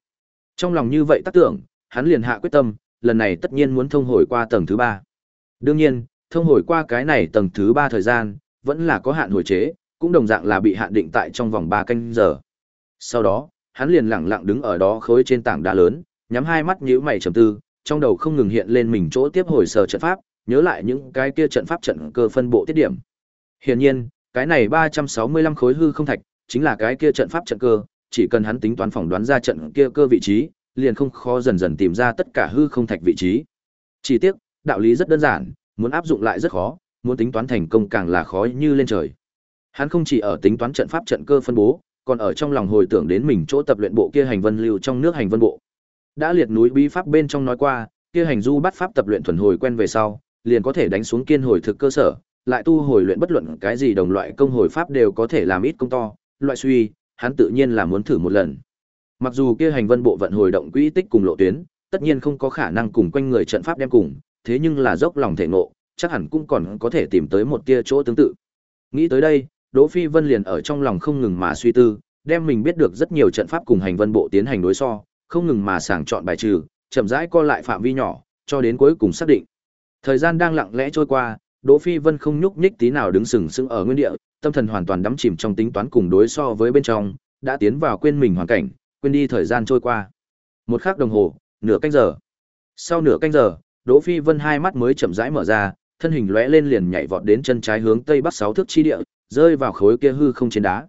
Trong lòng như vậy tác tưởng, hắn liền hạ quyết tâm, lần này tất nhiên muốn thông hồi qua tầng thứ ba. Đương nhiên, thông hồi qua cái này tầng thứ ba thời gian, vẫn là có hạn hồi chế, cũng đồng dạng là bị hạn định tại trong vòng 3 canh giờ. Sau đó, hắn liền lặng lặng đứng ở đó khối trên tảng đá lớn, nhắm hai mắt nhíu mày trầm tư, trong đầu không ngừng hiện lên mình chỗ tiếp hồi sở trận pháp, nhớ lại những cái kia trận pháp trận cơ phân bộ tiết điểm. Hiển nhiên, cái này 365 khối hư không thạch, chính là cái kia trận pháp trận cơ, chỉ cần hắn tính toán phỏng đoán ra trận kia cơ vị trí, liền không khó dần dần tìm ra tất cả hư không thạch vị trí. Chỉ tiếc, đạo lý rất đơn giản, muốn áp dụng lại rất khó, muốn tính toán thành công càng là khó như lên trời. Hắn không chỉ ở tính toán trận pháp trận cơ phân bố, còn ở trong lòng hồi tưởng đến mình chỗ tập luyện bộ kia hành vân lưu trong nước hành vân bộ. Đã liệt núi bí pháp bên trong nói qua, kia hành du bắt pháp tập luyện thuần hồi quen về sau, liền có thể đánh xuống kiên hồi thực cơ sở, lại tu hồi luyện bất luận cái gì đồng loại công hồi pháp đều có thể làm ít công to, loại suy, hắn tự nhiên là muốn thử một lần. Mặc dù kia hành vân bộ vận hồi động quỹ tích cùng lộ tuyến, tất nhiên không có khả năng cùng quanh người trận pháp đem cùng, thế nhưng là dốc lòng thể ngộ, chắc hẳn cũng còn có thể tìm tới một tia chỗ tương tự. Nghĩ tới đây, Đỗ Phi Vân liền ở trong lòng không ngừng mà suy tư, đem mình biết được rất nhiều trận pháp cùng hành vân bộ tiến hành đối so, không ngừng mà sàng chọn bài trừ, chậm rãi co lại phạm vi nhỏ, cho đến cuối cùng xác định. Thời gian đang lặng lẽ trôi qua, Đỗ Phi Vân không nhúc nhích tí nào đứng sừng sững ở nguyên địa, tâm thần hoàn toàn đắm chìm trong tính toán cùng đối so với bên trong, đã tiến vào quên mình hoàn cảnh, quên đi thời gian trôi qua. Một khắc đồng hồ, nửa canh giờ. Sau nửa canh giờ, Đỗ Phi Vân hai mắt mới chậm rãi mở ra, thân hình lóe lên liền nhảy vọt đến chân trái hướng tây bắc sáu thước chi địa, rơi vào khối kia hư không trên đá.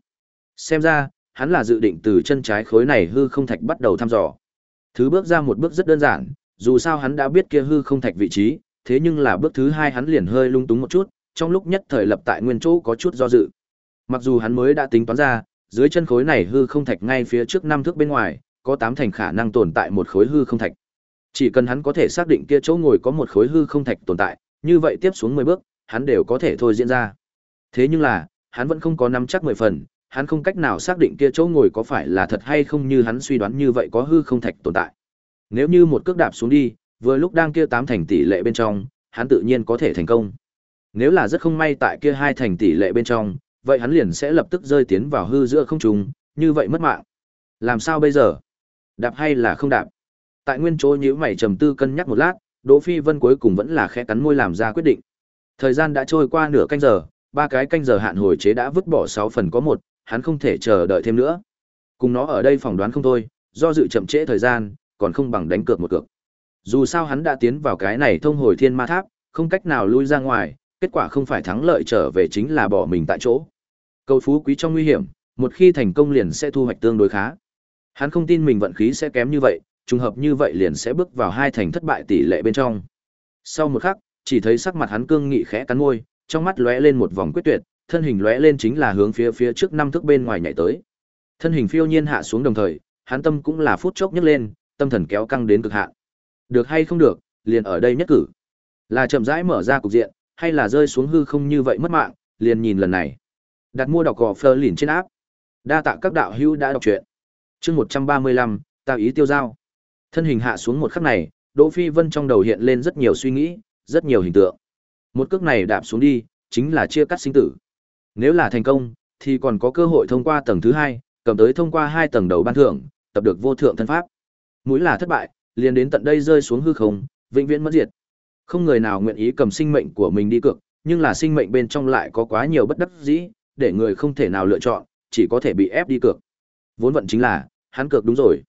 Xem ra, hắn là dự định từ chân trái khối này hư không thạch bắt đầu thăm dò. Thứ bước ra một bước rất đơn giản, dù sao hắn đã biết kia hư không thạch vị trí, thế nhưng là bước thứ hai hắn liền hơi lung túng một chút, trong lúc nhất thời lập tại nguyên chỗ có chút do dự. Mặc dù hắn mới đã tính toán ra, dưới chân khối này hư không thạch ngay phía trước năm thước bên ngoài, có tám thành khả năng tồn tại một khối hư không thạch. Chỉ cần hắn có thể xác định kia chỗ ngồi có một khối hư không thạch tồn tại, như vậy tiếp xuống 10 bước, hắn đều có thể thôi diễn ra. Thế nhưng là, hắn vẫn không có nắm chắc 10 phần, hắn không cách nào xác định kia chỗ ngồi có phải là thật hay không như hắn suy đoán như vậy có hư không thạch tồn tại. Nếu như một cước đạp xuống đi, vừa lúc đang kia tám thành tỷ lệ bên trong, hắn tự nhiên có thể thành công. Nếu là rất không may tại kia hai thành tỷ lệ bên trong, vậy hắn liền sẽ lập tức rơi tiến vào hư giữa không trung, như vậy mất mạng. Làm sao bây giờ? Đạp hay là không đạp? Tại nguyên chỗ nhíu mày trầm tư cân nhắc một lát, Đỗ Phi Vân cuối cùng vẫn là khẽ cắn môi làm ra quyết định. Thời gian đã trôi qua nửa canh giờ, ba cái canh giờ hạn hồi chế đã vứt bỏ 6 phần có một, hắn không thể chờ đợi thêm nữa. Cùng nó ở đây phỏng đoán không thôi, do dự chậm trễ thời gian, còn không bằng đánh cược một cược. Dù sao hắn đã tiến vào cái này thông hồi thiên ma tháp, không cách nào lui ra ngoài, kết quả không phải thắng lợi trở về chính là bỏ mình tại chỗ. Cầu phú quý trong nguy hiểm, một khi thành công liền sẽ thu hoạch tương đối khá. Hắn không tin mình vận khí sẽ kém như vậy, trùng hợp như vậy liền sẽ bước vào hai thành thất bại tỷ lệ bên trong. Sau một khắc, chỉ thấy sắc mặt hắn cương nghị khẽ cắn môi, trong mắt lóe lên một vòng quyết tuyệt, thân hình lóe lên chính là hướng phía phía trước năm thước bên ngoài nhảy tới. Thân hình phiêu nhiên hạ xuống đồng thời, hắn tâm cũng là phút chốc nhấc lên, tâm thần kéo căng đến cực hạn. Được hay không được, liền ở đây nhất cử. Là chậm rãi mở ra cục diện, hay là rơi xuống hư không như vậy mất mạng, liền nhìn lần này. Đặt mua đọc gò phơ lìn trên áp. Đa tạ các đạo hữu đã đọc truyện. Chương 135, ta ý tiêu giao. Thân hình hạ xuống một khắc này, Đỗ Phi Vân trong đầu hiện lên rất nhiều suy nghĩ, rất nhiều hình tượng. Một cước này đạp xuống đi, chính là chia cắt sinh tử. Nếu là thành công, thì còn có cơ hội thông qua tầng thứ hai, cầm tới thông qua hai tầng đầu ban thưởng, tập được vô thượng thân pháp. Mũi là thất bại, liền đến tận đây rơi xuống hư không, vĩnh viễn mất diệt. Không người nào nguyện ý cầm sinh mệnh của mình đi cược, nhưng là sinh mệnh bên trong lại có quá nhiều bất đắc dĩ, để người không thể nào lựa chọn, chỉ có thể bị ép đi cược. Vốn vận chính là, hắn cược đúng rồi.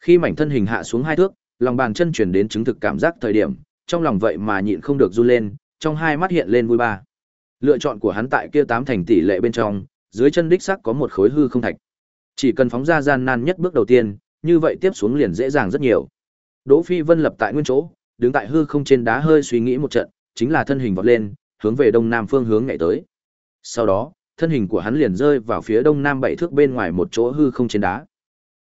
Khi mảnh thân hình hạ xuống hai thước, lòng bàn chân chuyển đến chứng thực cảm giác thời điểm, trong lòng vậy mà nhịn không được run lên, trong hai mắt hiện lên vui ba. Lựa chọn của hắn tại kia tám thành tỷ lệ bên trong, dưới chân đích xác có một khối hư không thạch. Chỉ cần phóng ra gian nan nhất bước đầu tiên, như vậy tiếp xuống liền dễ dàng rất nhiều. Đỗ Phi Vân lập tại nguyên chỗ, đứng tại hư không trên đá hơi suy nghĩ một trận, chính là thân hình vọt lên, hướng về đông nam phương hướng nhảy tới. Sau đó, thân hình của hắn liền rơi vào phía đông nam bảy thước bên ngoài một chỗ hư không trên đá.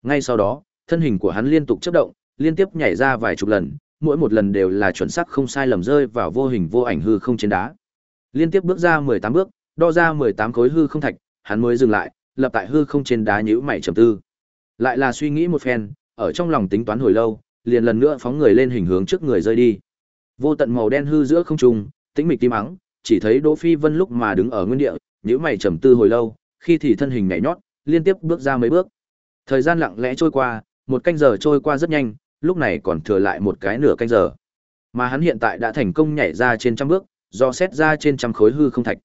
Ngay sau đó, thân hình của hắn liên tục chớp động, liên tiếp nhảy ra vài chục lần, mỗi một lần đều là chuẩn xác không sai lầm rơi vào vô hình vô ảnh hư không trên đá. Liên tiếp bước ra 18 bước, đo ra 18 khối hư không thạch, hắn mới dừng lại, lập tại hư không trên đá nhíu mày trầm tư. Lại là suy nghĩ một phen, ở trong lòng tính toán hồi lâu, liền lần nữa phóng người lên hình hướng trước người rơi đi. Vô tận màu đen hư giữa không trung, tĩnh mịch tim mắng, chỉ thấy Đỗ Phi Vân lúc mà đứng ở nguyên địa, nhíu mày trầm tư hồi lâu, khi thì thân hình nhảy nhót, liên tiếp bước ra mấy bước. Thời gian lặng lẽ trôi qua, một canh giờ trôi qua rất nhanh, lúc này còn thừa lại một cái nửa canh giờ. Mà hắn hiện tại đã thành công nhảy ra trên trăm bước, do xét ra trên trăm khối hư không thạch.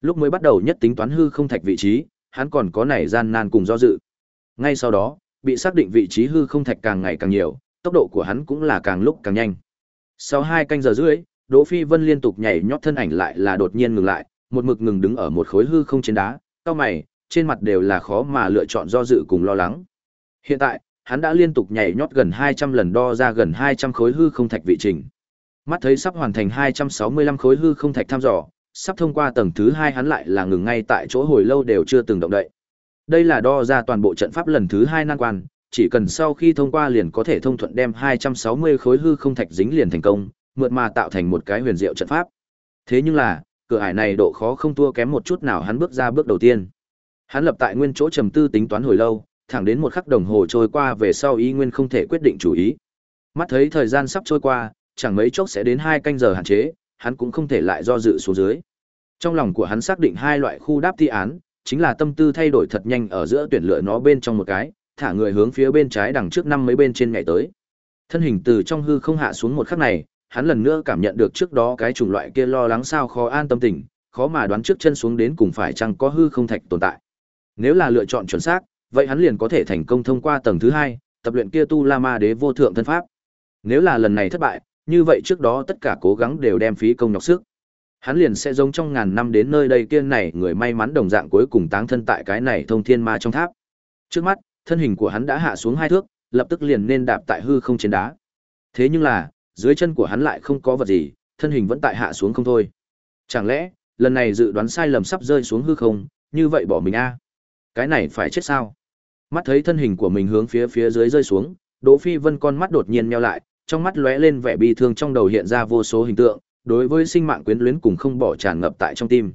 Lúc mới bắt đầu nhất tính toán hư không thạch vị trí, hắn còn có nảy gian nan cùng do dự. Ngay sau đó, bị xác định vị trí hư không thạch càng ngày càng nhiều, tốc độ của hắn cũng là càng lúc càng nhanh. Sau hai canh giờ rưỡi, Đỗ Phi Vân liên tục nhảy nhót thân ảnh lại là đột nhiên ngừng lại, một mực ngừng đứng ở một khối hư không trên đá, cao mày, trên mặt đều là khó mà lựa chọn do dự cùng lo lắng. Hiện tại, hắn đã liên tục nhảy nhót gần 200 lần đo ra gần 200 khối hư không thạch vị trình. Mắt thấy sắp hoàn thành 265 khối hư không thạch thăm dò, sắp thông qua tầng thứ 2 hắn lại là ngừng ngay tại chỗ hồi lâu đều chưa từng động đậy. Đây là đo ra toàn bộ trận pháp lần thứ 2 nan quan, chỉ cần sau khi thông qua liền có thể thông thuận đem 260 khối hư không thạch dính liền thành công, mượt mà tạo thành một cái huyền diệu trận pháp. Thế nhưng là, cửa ải này độ khó không thua kém một chút nào hắn bước ra bước đầu tiên. Hắn lập tại nguyên chỗ trầm tư tính toán hồi lâu, thẳng đến một khắc đồng hồ trôi qua về sau ý nguyên không thể quyết định chủ ý. Mắt thấy thời gian sắp trôi qua, chẳng mấy chốc sẽ đến hai canh giờ hạn chế, hắn cũng không thể lại do dự xuống dưới. Trong lòng của hắn xác định hai loại khu đáp thi án, chính là tâm tư thay đổi thật nhanh ở giữa tuyển lựa nó bên trong một cái, thả người hướng phía bên trái đằng trước năm mấy bên trên nhảy tới. Thân hình từ trong hư không hạ xuống một khắc này, hắn lần nữa cảm nhận được trước đó cái chủng loại kia lo lắng sao khó an tâm tình, khó mà đoán trước chân xuống đến cùng phải chăng có hư không thạch tồn tại. Nếu là lựa chọn chuẩn xác, vậy hắn liền có thể thành công thông qua tầng thứ hai, tập luyện kia tu La Ma Đế vô thượng thân pháp. Nếu là lần này thất bại, như vậy trước đó tất cả cố gắng đều đem phí công nhọc sức. Hắn liền sẽ giống trong ngàn năm đến nơi đây kia này người may mắn đồng dạng cuối cùng táng thân tại cái này thông thiên ma trong tháp. Trước mắt, thân hình của hắn đã hạ xuống hai thước, lập tức liền nên đạp tại hư không trên đá. Thế nhưng là, dưới chân của hắn lại không có vật gì, thân hình vẫn tại hạ xuống không thôi. Chẳng lẽ, lần này dự đoán sai lầm sắp rơi xuống hư không, như vậy bỏ mình a? Cái này phải chết sao? Mắt thấy thân hình của mình hướng phía phía dưới rơi xuống, Đỗ Phi Vân con mắt đột nhiên nheo lại, trong mắt lóe lên vẻ bi thương trong đầu hiện ra vô số hình tượng, đối với sinh mạng quyến luyến cùng không bỏ tràn ngập tại trong tim.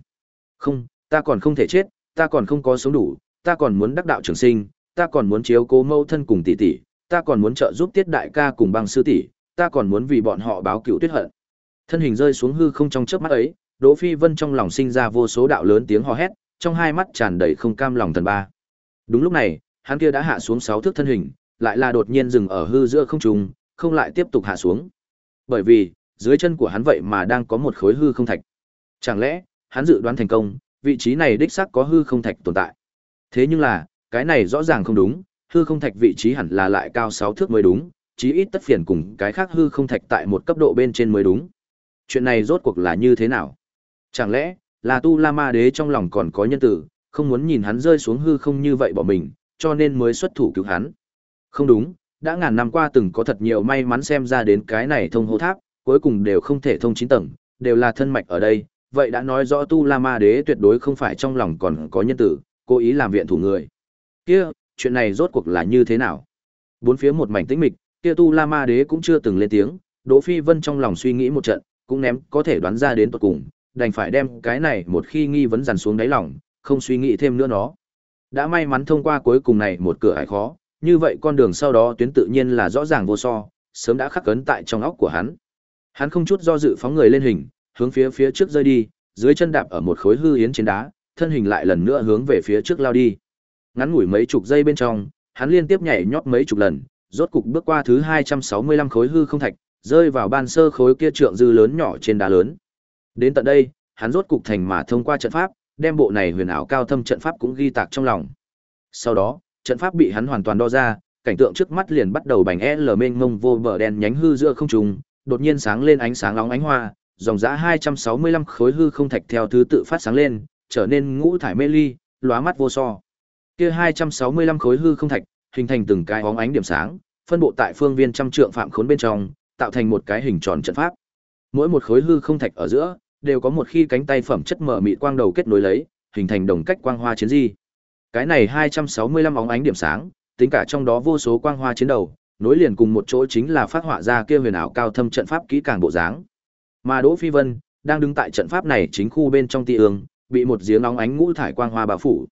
Không, ta còn không thể chết, ta còn không có sống đủ, ta còn muốn đắc đạo trường sinh, ta còn muốn chiếu cố mâu thân cùng tỷ tỷ, ta còn muốn trợ giúp Tiết đại ca cùng băng sư tỷ, ta còn muốn vì bọn họ báo cựu tuyết hận. Thân hình rơi xuống hư không trong chớp mắt ấy, Đỗ Phi Vân trong lòng sinh ra vô số đạo lớn tiếng hò hét, trong hai mắt tràn đầy không cam lòng thần ba. Đúng lúc này, hắn kia đã hạ xuống sáu thước thân hình, lại là đột nhiên dừng ở hư giữa không trung, không lại tiếp tục hạ xuống. Bởi vì, dưới chân của hắn vậy mà đang có một khối hư không thạch. Chẳng lẽ, hắn dự đoán thành công, vị trí này đích xác có hư không thạch tồn tại. Thế nhưng là, cái này rõ ràng không đúng, hư không thạch vị trí hẳn là lại cao 6 thước mới đúng, chí ít tất phiền cùng cái khác hư không thạch tại một cấp độ bên trên mới đúng. Chuyện này rốt cuộc là như thế nào? Chẳng lẽ, là Tu La Ma Đế trong lòng còn có nhân tử, không muốn nhìn hắn rơi xuống hư không như vậy bỏ mình, cho nên mới xuất thủ cứu hắn. Không đúng, đã ngàn năm qua từng có thật nhiều may mắn xem ra đến cái này thông hô tháp, cuối cùng đều không thể thông chín tầng, đều là thân mạch ở đây, vậy đã nói rõ Tu La Ma Đế tuyệt đối không phải trong lòng còn có nhân tử, cố ý làm viện thủ người. Kia, chuyện này rốt cuộc là như thế nào? Bốn phía một mảnh tĩnh mịch, kia Tu La Ma Đế cũng chưa từng lên tiếng, Đỗ Phi Vân trong lòng suy nghĩ một trận, cũng ném có thể đoán ra đến tận cùng, đành phải đem cái này một khi nghi vấn dằn xuống đáy lòng, không suy nghĩ thêm nữa nó. Đã may mắn thông qua cuối cùng này một cửa ải khó, như vậy con đường sau đó tuyến tự nhiên là rõ ràng vô so, sớm đã khắc cấn tại trong óc của hắn. Hắn không chút do dự phóng người lên hình, hướng phía phía trước rơi đi, dưới chân đạp ở một khối hư yến trên đá, thân hình lại lần nữa hướng về phía trước lao đi. Ngắn ngủi mấy chục giây bên trong, hắn liên tiếp nhảy nhót mấy chục lần, rốt cục bước qua thứ 265 khối hư không thạch, rơi vào ban sơ khối kia trượng dư lớn nhỏ trên đá lớn. Đến tận đây, hắn rốt cục thành mà thông qua trận pháp, đem bộ này huyền ảo cao thâm trận pháp cũng ghi tạc trong lòng. Sau đó, trận pháp bị hắn hoàn toàn đo ra, cảnh tượng trước mắt liền bắt đầu bành e L mênh mông vô bờ đen nhánh hư giữa không trung, đột nhiên sáng lên ánh sáng nóng ánh hoa, dòng dã 265 khối hư không thạch theo thứ tự phát sáng lên, trở nên ngũ thải mê ly, lóa mắt vô so. Kia 265 khối hư không thạch, hình thành từng cái óng ánh điểm sáng, phân bộ tại phương viên trăm trượng phạm khốn bên trong, tạo thành một cái hình tròn trận pháp. Mỗi một khối hư không thạch ở giữa, đều có một khi cánh tay phẩm chất mở mịt quang đầu kết nối lấy, hình thành đồng cách quang hoa chiến di. Cái này 265 óng ánh điểm sáng, tính cả trong đó vô số quang hoa chiến đầu, nối liền cùng một chỗ chính là phát họa ra kia huyền ảo cao thâm trận pháp kỹ càng bộ dáng. Mà Đỗ Phi Vân đang đứng tại trận pháp này chính khu bên trong ti ương, bị một giếng nóng ánh ngũ thải quang hoa bao phủ.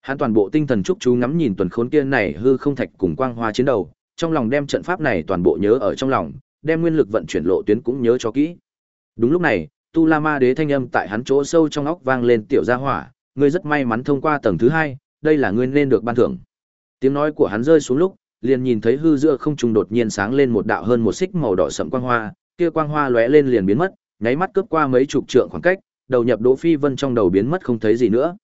Hắn toàn bộ tinh thần chúc chú ngắm nhìn tuần khốn kia này hư không thạch cùng quang hoa chiến đầu, trong lòng đem trận pháp này toàn bộ nhớ ở trong lòng, đem nguyên lực vận chuyển lộ tuyến cũng nhớ cho kỹ. Đúng lúc này, Tu La Ma Đế thanh âm tại hắn chỗ sâu trong óc vang lên tiểu gia hỏa, ngươi rất may mắn thông qua tầng thứ hai, đây là ngươi nên được ban thưởng. Tiếng nói của hắn rơi xuống lúc, liền nhìn thấy hư giữa không trung đột nhiên sáng lên một đạo hơn một xích màu đỏ sẫm quang hoa, kia quang hoa lóe lên liền biến mất, nháy mắt cướp qua mấy chục trượng khoảng cách, đầu nhập Đỗ Phi Vân trong đầu biến mất không thấy gì nữa.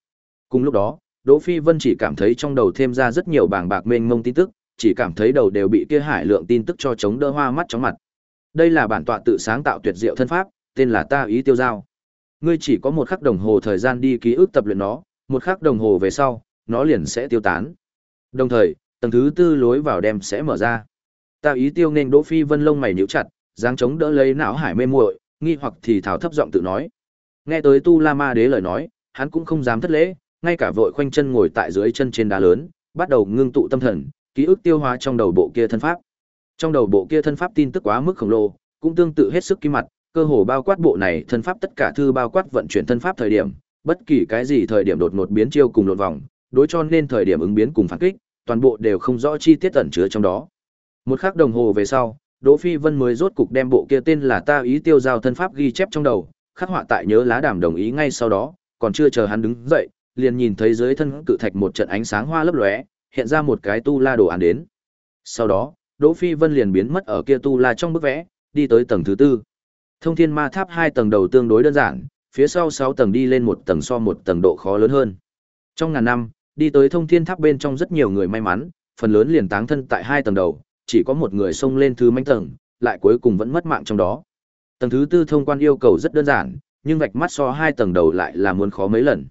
Cùng lúc đó, Đỗ Phi Vân chỉ cảm thấy trong đầu thêm ra rất nhiều bảng bạc mênh mông tin tức, chỉ cảm thấy đầu đều bị kia hải lượng tin tức cho chống đỡ hoa mắt chóng mặt. Đây là bản tọa tự sáng tạo tuyệt diệu thân pháp, tên là Ta ý tiêu giao. Ngươi chỉ có một khắc đồng hồ thời gian đi ký ức tập luyện nó, một khắc đồng hồ về sau, nó liền sẽ tiêu tán. Đồng thời, tầng thứ tư lối vào đem sẽ mở ra. Ta ý tiêu nên Đỗ Phi Vân lông mày nhíu chặt, dáng chống đỡ lấy não hải mê muội, nghi hoặc thì thảo thấp giọng tự nói. Nghe tới Tu La Ma Đế lời nói, hắn cũng không dám thất lễ, ngay cả vội khoanh chân ngồi tại dưới chân trên đá lớn, bắt đầu ngưng tụ tâm thần, ký ức tiêu hóa trong đầu bộ kia thân pháp. Trong đầu bộ kia thân pháp tin tức quá mức khổng lồ, cũng tương tự hết sức ký mặt, cơ hồ bao quát bộ này thân pháp tất cả thư bao quát vận chuyển thân pháp thời điểm, bất kỳ cái gì thời điểm đột ngột biến chiêu cùng lộn vòng, đối cho nên thời điểm ứng biến cùng phản kích, toàn bộ đều không rõ chi tiết ẩn chứa trong đó. Một khắc đồng hồ về sau, Đỗ Phi Vân mới rốt cục đem bộ kia tên là Ta ý tiêu giao thân pháp ghi chép trong đầu, khắc họa tại nhớ lá đàm đồng ý ngay sau đó, còn chưa chờ hắn đứng dậy, liền nhìn thấy dưới thân cự thạch một trận ánh sáng hoa lấp lóe, hiện ra một cái tu la đồ án đến. Sau đó, Đỗ Phi Vân liền biến mất ở kia tu la trong bức vẽ, đi tới tầng thứ tư. Thông Thiên Ma Tháp hai tầng đầu tương đối đơn giản, phía sau sáu tầng đi lên một tầng so một tầng độ khó lớn hơn. Trong ngàn năm, đi tới Thông Thiên Tháp bên trong rất nhiều người may mắn, phần lớn liền táng thân tại hai tầng đầu, chỉ có một người xông lên thứ mãnh tầng, lại cuối cùng vẫn mất mạng trong đó. Tầng thứ tư thông quan yêu cầu rất đơn giản, nhưng vạch mắt so hai tầng đầu lại là muốn khó mấy lần.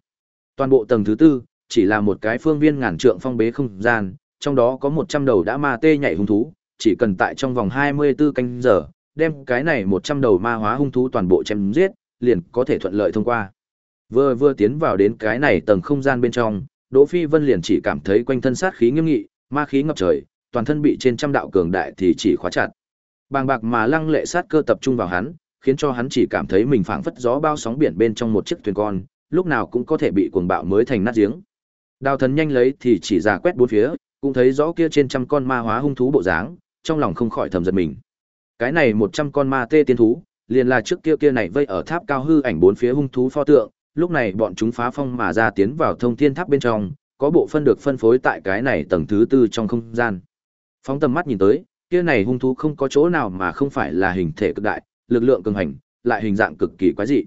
Toàn bộ tầng thứ tư chỉ là một cái phương viên ngàn trượng phong bế không gian, trong đó có 100 đầu đã ma tê nhảy hung thú, chỉ cần tại trong vòng 24 canh giờ, đem cái này 100 đầu ma hóa hung thú toàn bộ chém giết, liền có thể thuận lợi thông qua. Vừa vừa tiến vào đến cái này tầng không gian bên trong, Đỗ Phi Vân liền chỉ cảm thấy quanh thân sát khí nghiêm nghị, ma khí ngập trời, toàn thân bị trên trăm đạo cường đại thì chỉ khóa chặt. Bàng bạc mà lăng lệ sát cơ tập trung vào hắn, khiến cho hắn chỉ cảm thấy mình phảng phất gió bao sóng biển bên trong một chiếc thuyền con, lúc nào cũng có thể bị cuồng bạo mới thành nát giếng. Đào thần nhanh lấy thì chỉ giả quét bốn phía, cũng thấy rõ kia trên trăm con ma hóa hung thú bộ dáng, trong lòng không khỏi thầm giật mình. Cái này một trăm con ma tê tiên thú, liền là trước kia kia này vây ở tháp cao hư ảnh bốn phía hung thú pho tượng, lúc này bọn chúng phá phong mà ra tiến vào thông thiên tháp bên trong, có bộ phân được phân phối tại cái này tầng thứ tư trong không gian. Phóng tầm mắt nhìn tới, kia này hung thú không có chỗ nào mà không phải là hình thể cực đại, lực lượng cường hành, lại hình dạng cực kỳ quái dị.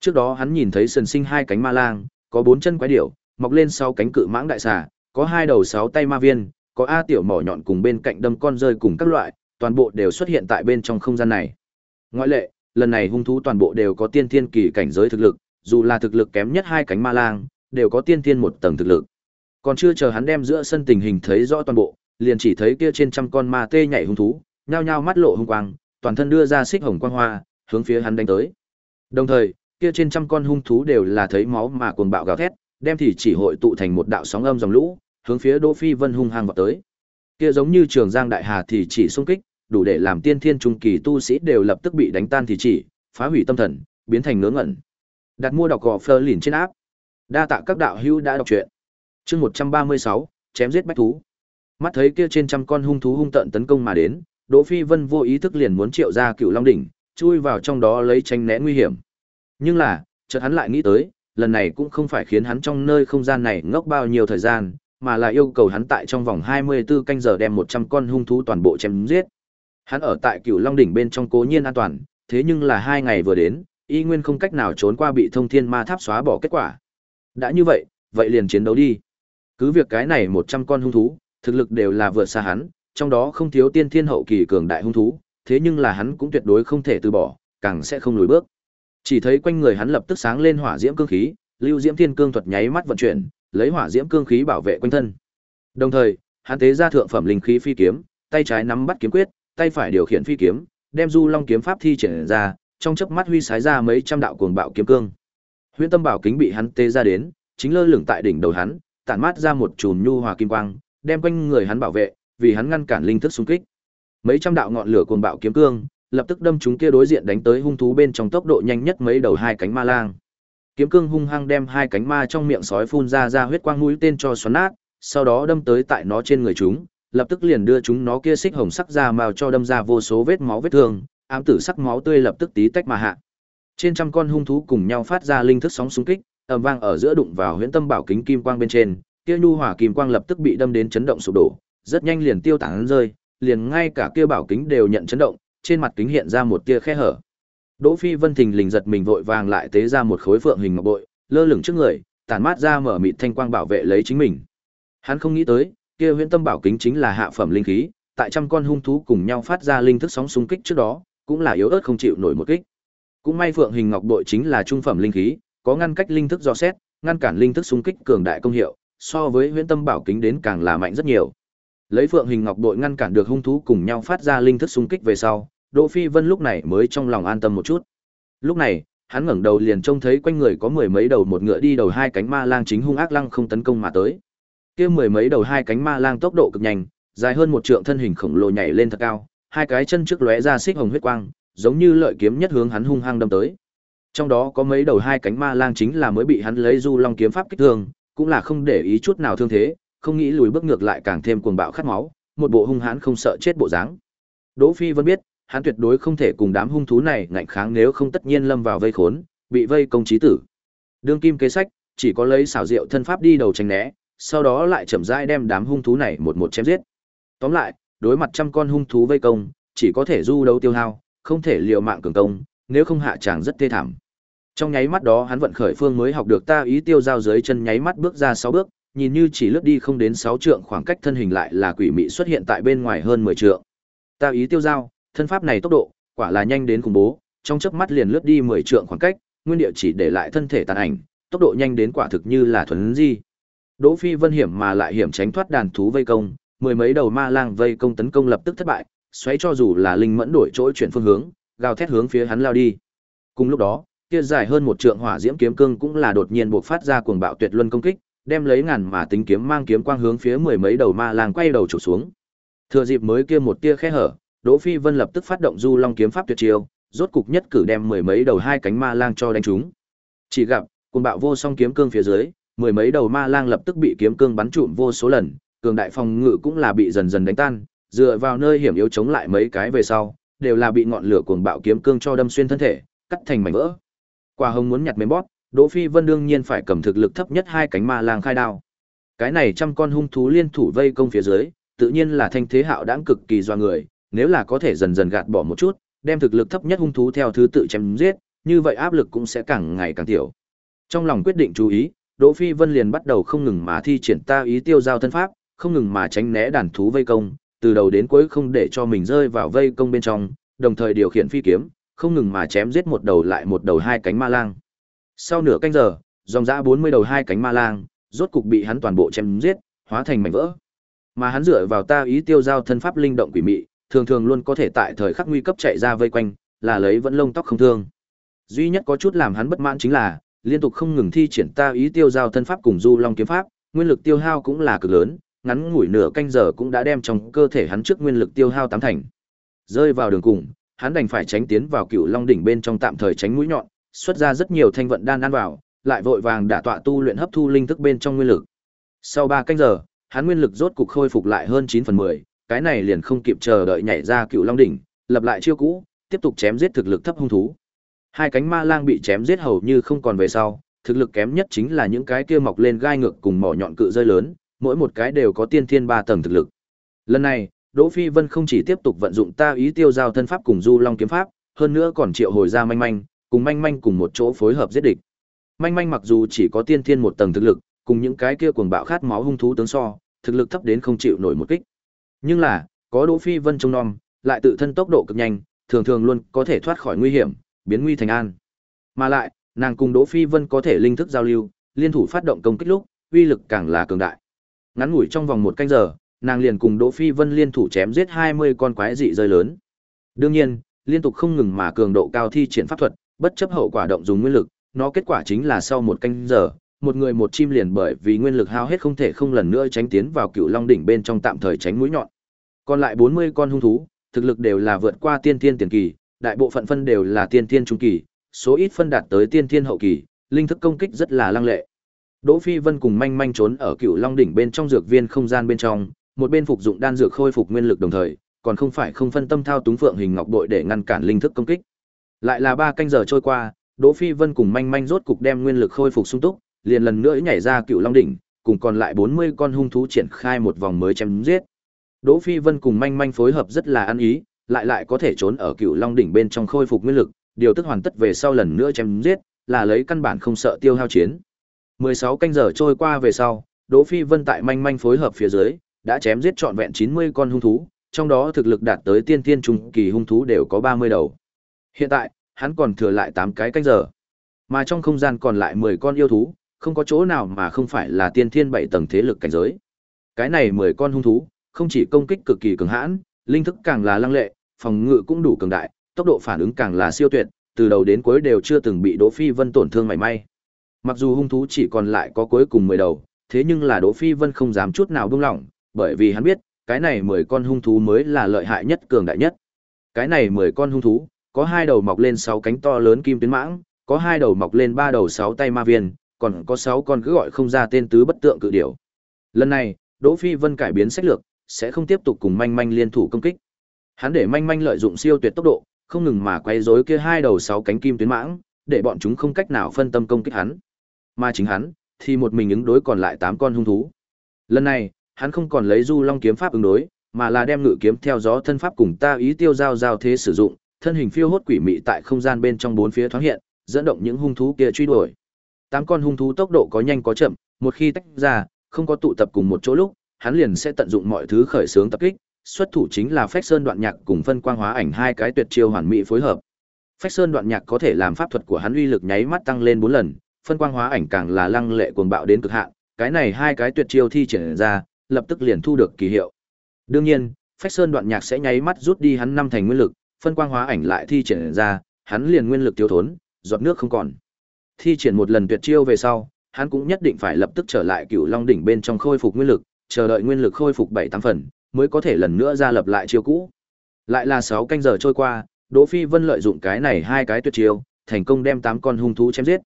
Trước đó hắn nhìn thấy sần sinh hai cánh ma lang, có bốn chân quái điểu, mọc lên sau cánh cự mãng đại xà, có hai đầu sáu tay ma viên, có a tiểu mỏ nhọn cùng bên cạnh đâm con rơi cùng các loại, toàn bộ đều xuất hiện tại bên trong không gian này. Ngoại lệ, lần này hung thú toàn bộ đều có tiên thiên kỳ cảnh giới thực lực, dù là thực lực kém nhất hai cánh ma lang, đều có tiên thiên một tầng thực lực. Còn chưa chờ hắn đem giữa sân tình hình thấy rõ toàn bộ, liền chỉ thấy kia trên trăm con ma tê nhảy hung thú, nhao nhao mắt lộ hung quang, toàn thân đưa ra xích hồng quang hoa, hướng phía hắn đánh tới. Đồng thời, kia trên trăm con hung thú đều là thấy máu mà cuồng bạo gào thét, đem thì chỉ hội tụ thành một đạo sóng âm dòng lũ, hướng phía Đỗ Phi Vân hung hăng vọt tới. Kia giống như trường giang đại hà thì chỉ xung kích, đủ để làm tiên thiên trung kỳ tu sĩ đều lập tức bị đánh tan thì chỉ, phá hủy tâm thần, biến thành ngớ ngẩn. Đặt mua đọc gọ Fleur lìn trên áp. Đa tạ các đạo hữu đã đọc truyện. Chương 136, chém giết bách thú. Mắt thấy kia trên trăm con hung thú hung tận tấn công mà đến, Đỗ Phi Vân vô ý thức liền muốn triệu ra Cựu Long đỉnh, chui vào trong đó lấy tranh né nguy hiểm. Nhưng là, chợt hắn lại nghĩ tới, lần này cũng không phải khiến hắn trong nơi không gian này ngốc bao nhiêu thời gian, mà là yêu cầu hắn tại trong vòng 24 canh giờ đem 100 con hung thú toàn bộ chém giết. Hắn ở tại Cửu Long đỉnh bên trong cố nhiên an toàn, thế nhưng là hai ngày vừa đến, y nguyên không cách nào trốn qua bị Thông Thiên Ma Tháp xóa bỏ kết quả. Đã như vậy, vậy liền chiến đấu đi. Cứ việc cái này 100 con hung thú, thực lực đều là vượt xa hắn, trong đó không thiếu tiên thiên hậu kỳ cường đại hung thú, thế nhưng là hắn cũng tuyệt đối không thể từ bỏ, càng sẽ không lùi bước. Chỉ thấy quanh người hắn lập tức sáng lên hỏa diễm cương khí, lưu diễm thiên cương thuật nháy mắt vận chuyển, lấy hỏa diễm cương khí bảo vệ quanh thân. Đồng thời, hắn tế ra thượng phẩm linh khí phi kiếm, tay trái nắm bắt kiếm quyết, tay phải điều khiển phi kiếm, đem Du Long kiếm pháp thi triển ra, trong chớp mắt huy sái ra mấy trăm đạo cuồng bạo kiếm cương. Huyễn Tâm Bảo kính bị hắn tế ra đến, chính lơ lửng tại đỉnh đầu hắn, tản mát ra một chùm nhu hòa kim quang, đem quanh người hắn bảo vệ, vì hắn ngăn cản linh thức xung kích. mấy trăm đạo ngọn lửa cuồng bạo kiếm cương, lập tức đâm chúng kia đối diện đánh tới hung thú bên trong tốc độ nhanh nhất mấy đầu hai cánh ma lang. Kiếm cương hung hăng đem hai cánh ma trong miệng sói phun ra ra huyết quang mũi tên cho xoắn nát, sau đó đâm tới tại nó trên người chúng, lập tức liền đưa chúng nó kia xích hồng sắc ra màu cho đâm ra vô số vết máu vết thương, ám tử sắc máu tươi lập tức tí tách mà hạ. Trên trăm con hung thú cùng nhau phát ra linh thức sóng xung kích, ầm vang ở giữa đụng vào huyễn tâm bảo kính kim quang bên trên, kia nhu hỏa kim quang lập tức bị đâm đến chấn động sụp đổ, rất nhanh liền tiêu tán rơi, liền ngay cả kia bảo kính đều nhận chấn động, trên mặt kính hiện ra một tia khe hở. Đỗ Phi Vân thình lình giật mình vội vàng lại tế ra một khối phượng hình ngọc bội, lơ lửng trước người, tản mát ra mở mịt thanh quang bảo vệ lấy chính mình. Hắn không nghĩ tới, kia huyễn tâm bảo kính chính là hạ phẩm linh khí, tại trăm con hung thú cùng nhau phát ra linh thức sóng xung kích trước đó, cũng là yếu ớt không chịu nổi một kích. Cũng may phượng hình ngọc bội chính là trung phẩm linh khí, có ngăn cách linh thức dò xét, ngăn cản linh thức xung kích cường đại công hiệu, so với huyễn tâm bảo kính đến càng là mạnh rất nhiều. Lấy phượng hình ngọc đội ngăn cản được hung thú cùng nhau phát ra linh thức xung kích về sau, Đỗ Phi Vân lúc này mới trong lòng an tâm một chút. Lúc này, hắn ngẩng đầu liền trông thấy quanh người có mười mấy đầu một ngựa đi đầu hai cánh ma lang chính hung ác lăng không tấn công mà tới. Kia mười mấy đầu hai cánh ma lang tốc độ cực nhanh, dài hơn một trượng thân hình khổng lồ nhảy lên thật cao, hai cái chân trước lóe ra xích hồng huyết quang, giống như lợi kiếm nhất hướng hắn hung hăng đâm tới. Trong đó có mấy đầu hai cánh ma lang chính là mới bị hắn lấy du long kiếm pháp kích thương, cũng là không để ý chút nào thương thế, không nghĩ lùi bước ngược lại càng thêm cuồng bạo khát máu, một bộ hung hãn không sợ chết bộ dáng. Đỗ Phi Vân biết, hắn tuyệt đối không thể cùng đám hung thú này ngạnh kháng nếu không tất nhiên lâm vào vây khốn, bị vây công chí tử. Đương kim kế sách, chỉ có lấy xảo diệu thân pháp đi đầu tránh né, sau đó lại chậm rãi đem đám hung thú này một một chém giết. Tóm lại, đối mặt trăm con hung thú vây công, chỉ có thể du đấu tiêu hao, không thể liều mạng cường công, nếu không hạ chàng rất thê thảm. Trong nháy mắt đó hắn vận khởi phương mới học được ta ý tiêu giao dưới chân nháy mắt bước ra 6 bước, nhìn như chỉ lướt đi không đến 6 trượng khoảng cách thân hình lại là quỷ mị xuất hiện tại bên ngoài hơn 10 trượng. Ta ý tiêu giao, thân pháp này tốc độ, quả là nhanh đến khủng bố, trong chớp mắt liền lướt đi 10 trượng khoảng cách, nguyên địa chỉ để lại thân thể tàn ảnh, tốc độ nhanh đến quả thực như là thuần di. Đỗ Phi Vân hiểm mà lại hiểm tránh thoát đàn thú vây công, mười mấy đầu ma lang vây công tấn công lập tức thất bại, xoáy cho dù là linh mẫn đổi chỗ chuyển phương hướng, gào thét hướng phía hắn lao đi. Cùng lúc đó, kia dài hơn một trượng hỏa diễm kiếm cương cũng là đột nhiên bộc phát ra cuồng bạo tuyệt luân công kích, đem lấy ngàn mà tính kiếm mang kiếm quang hướng phía mười mấy đầu ma lang quay đầu chụp xuống. Thừa dịp mới kia một tia khe hở, Đỗ Phi Vân lập tức phát động Du Long kiếm pháp tuyệt chiêu, rốt cục nhất cử đem mười mấy đầu hai cánh ma lang cho đánh trúng. Chỉ gặp, cuồng bạo vô song kiếm cương phía dưới, mười mấy đầu ma lang lập tức bị kiếm cương bắn trụm vô số lần, cường đại phòng ngự cũng là bị dần dần đánh tan, dựa vào nơi hiểm yếu chống lại mấy cái về sau, đều là bị ngọn lửa cuồng bạo kiếm cương cho đâm xuyên thân thể, cắt thành mảnh vỡ. Quả hồng muốn nhặt mềm bóp, Đỗ Phi Vân đương nhiên phải cầm thực lực thấp nhất hai cánh ma lang khai đao. Cái này trăm con hung thú liên thủ vây công phía dưới, tự nhiên là thanh thế hạo đãng cực kỳ doa người, nếu là có thể dần dần gạt bỏ một chút, đem thực lực thấp nhất hung thú theo thứ tự chém giết, như vậy áp lực cũng sẽ càng ngày càng tiểu. Trong lòng quyết định chú ý, Đỗ Phi Vân liền bắt đầu không ngừng mà thi triển ta ý tiêu giao thân pháp, không ngừng mà tránh né đàn thú vây công, từ đầu đến cuối không để cho mình rơi vào vây công bên trong, đồng thời điều khiển phi kiếm, không ngừng mà chém giết một đầu lại một đầu hai cánh ma lang. Sau nửa canh giờ, dòng dã 40 đầu hai cánh ma lang, rốt cục bị hắn toàn bộ chém giết, hóa thành mảnh vỡ. Mà hắn dựa vào ta ý tiêu giao thân pháp linh động quỷ mị, thường thường luôn có thể tại thời khắc nguy cấp chạy ra vây quanh, là lấy vẫn lông tóc không thương. Duy nhất có chút làm hắn bất mãn chính là, liên tục không ngừng thi triển ta ý tiêu giao thân pháp cùng du long kiếm pháp, nguyên lực tiêu hao cũng là cực lớn, ngắn ngủi nửa canh giờ cũng đã đem trong cơ thể hắn trước nguyên lực tiêu hao tám thành. Rơi vào đường cùng, hắn đành phải tránh tiến vào cựu long đỉnh bên trong tạm thời tránh mũi nhọn, xuất ra rất nhiều thanh vận đan ăn vào, lại vội vàng đả tọa tu luyện hấp thu linh thức bên trong nguyên lực. Sau 3 canh giờ, hắn nguyên lực rốt cục khôi phục lại hơn 9 phần 10, cái này liền không kịp chờ đợi nhảy ra cựu long đỉnh, lập lại chiêu cũ, tiếp tục chém giết thực lực thấp hung thú. Hai cánh ma lang bị chém giết hầu như không còn về sau, thực lực kém nhất chính là những cái kia mọc lên gai ngược cùng mỏ nhọn cự rơi lớn, mỗi một cái đều có tiên thiên ba tầng thực lực. Lần này, Đỗ Phi Vân không chỉ tiếp tục vận dụng ta ý tiêu giao thân pháp cùng Du Long kiếm pháp, hơn nữa còn triệu hồi ra manh manh, cùng manh manh cùng một chỗ phối hợp giết địch. Manh manh mặc dù chỉ có tiên thiên một tầng thực lực, cùng những cái kia cuồng bạo khát máu hung thú tướng so, thực lực thấp đến không chịu nổi một kích. Nhưng là, có Đỗ Phi Vân trông nom, lại tự thân tốc độ cực nhanh, thường thường luôn có thể thoát khỏi nguy hiểm, biến nguy thành an. Mà lại, nàng cùng Đỗ Phi Vân có thể linh thức giao lưu, liên thủ phát động công kích lúc, uy lực càng là cường đại. Ngắn ngủi trong vòng một canh giờ, nàng liền cùng Đỗ Phi Vân liên thủ chém giết 20 con quái dị rơi lớn. Đương nhiên, liên tục không ngừng mà cường độ cao thi triển pháp thuật, bất chấp hậu quả động dùng nguyên lực, nó kết quả chính là sau một canh giờ, một người một chim liền bởi vì nguyên lực hao hết không thể không lần nữa tránh tiến vào Cựu Long đỉnh bên trong tạm thời tránh mũi nhọn. Còn lại 40 con hung thú, thực lực đều là vượt qua tiên thiên tiền kỳ, đại bộ phận phân đều là tiên thiên trung kỳ, số ít phân đạt tới tiên thiên hậu kỳ, linh thức công kích rất là lăng lệ. Đỗ Phi Vân cùng manh manh trốn ở Cựu Long đỉnh bên trong dược viên không gian bên trong, một bên phục dụng đan dược khôi phục nguyên lực đồng thời, còn không phải không phân tâm thao túng phượng hình ngọc bội để ngăn cản linh thức công kích. Lại là ba canh giờ trôi qua, Đỗ Phi Vân cùng manh manh rốt cục đem nguyên lực khôi phục sung túc, liền lần nữa nhảy ra Cựu Long đỉnh, cùng còn lại 40 con hung thú triển khai một vòng mới chém giết. Đỗ Phi Vân cùng manh manh phối hợp rất là ăn ý, lại lại có thể trốn ở Cựu Long đỉnh bên trong khôi phục nguyên lực, điều tức hoàn tất về sau lần nữa chém giết, là lấy căn bản không sợ tiêu hao chiến. 16 canh giờ trôi qua về sau, Đỗ Phi Vân tại manh manh phối hợp phía dưới, đã chém giết trọn vẹn 90 con hung thú, trong đó thực lực đạt tới tiên tiên trung kỳ hung thú đều có 30 đầu. Hiện tại, hắn còn thừa lại 8 cái canh giờ. Mà trong không gian còn lại 10 con yêu thú, không có chỗ nào mà không phải là tiên thiên 7 tầng thế lực cảnh giới. Cái này 10 con hung thú, không chỉ công kích cực kỳ cường hãn, linh thức càng là lăng lệ, phòng ngự cũng đủ cường đại, tốc độ phản ứng càng là siêu tuyệt, từ đầu đến cuối đều chưa từng bị Đỗ Phi Vân tổn thương mảy may. Mặc dù hung thú chỉ còn lại có cuối cùng 10 đầu, thế nhưng là Đỗ Phi Vân không dám chút nào buông lỏng, bởi vì hắn biết, cái này 10 con hung thú mới là lợi hại nhất cường đại nhất. Cái này 10 con hung thú, có hai đầu mọc lên sáu cánh to lớn kim tuyến mãng, có hai đầu mọc lên ba đầu sáu tay ma viên, còn có sáu con cứ gọi không ra tên tứ bất tượng cự điểu. Lần này, Đỗ Phi Vân cải biến sách lược, sẽ không tiếp tục cùng manh manh liên thủ công kích. Hắn để manh manh lợi dụng siêu tuyệt tốc độ, không ngừng mà quay rối kia hai đầu sáu cánh kim tuyến mãng, để bọn chúng không cách nào phân tâm công kích hắn. Mà chính hắn, thì một mình ứng đối còn lại tám con hung thú. Lần này, hắn không còn lấy du long kiếm pháp ứng đối, mà là đem ngự kiếm theo gió thân pháp cùng ta ý tiêu giao giao thế sử dụng, thân hình phiêu hốt quỷ mị tại không gian bên trong bốn phía thoáng hiện, dẫn động những hung thú kia truy đuổi. Tám con hung thú tốc độ có nhanh có chậm, một khi tách ra, không có tụ tập cùng một chỗ lúc, hắn liền sẽ tận dụng mọi thứ khởi xướng tập kích, xuất thủ chính là Phách Sơn đoạn nhạc cùng phân quang hóa ảnh hai cái tuyệt chiêu hoàn mỹ phối hợp. Phách Sơn đoạn nhạc có thể làm pháp thuật của hắn uy lực nháy mắt tăng lên 4 lần, phân quang hóa ảnh càng là lăng lệ cuồng bạo đến cực hạn, cái này hai cái tuyệt chiêu thi triển ra, lập tức liền thu được kỳ hiệu. Đương nhiên, Phách Sơn đoạn nhạc sẽ nháy mắt rút đi hắn năm thành nguyên lực, phân quang hóa ảnh lại thi triển ra, hắn liền nguyên lực tiêu thốn, giọt nước không còn. Thi triển một lần tuyệt chiêu về sau, hắn cũng nhất định phải lập tức trở lại Cửu Long đỉnh bên trong khôi phục nguyên lực, chờ đợi nguyên lực khôi phục 7, 8 phần, mới có thể lần nữa ra lập lại chiêu cũ. Lại là 6 canh giờ trôi qua, Đỗ Phi Vân lợi dụng cái này hai cái tuyệt chiêu, thành công đem 8 con hung thú chém giết.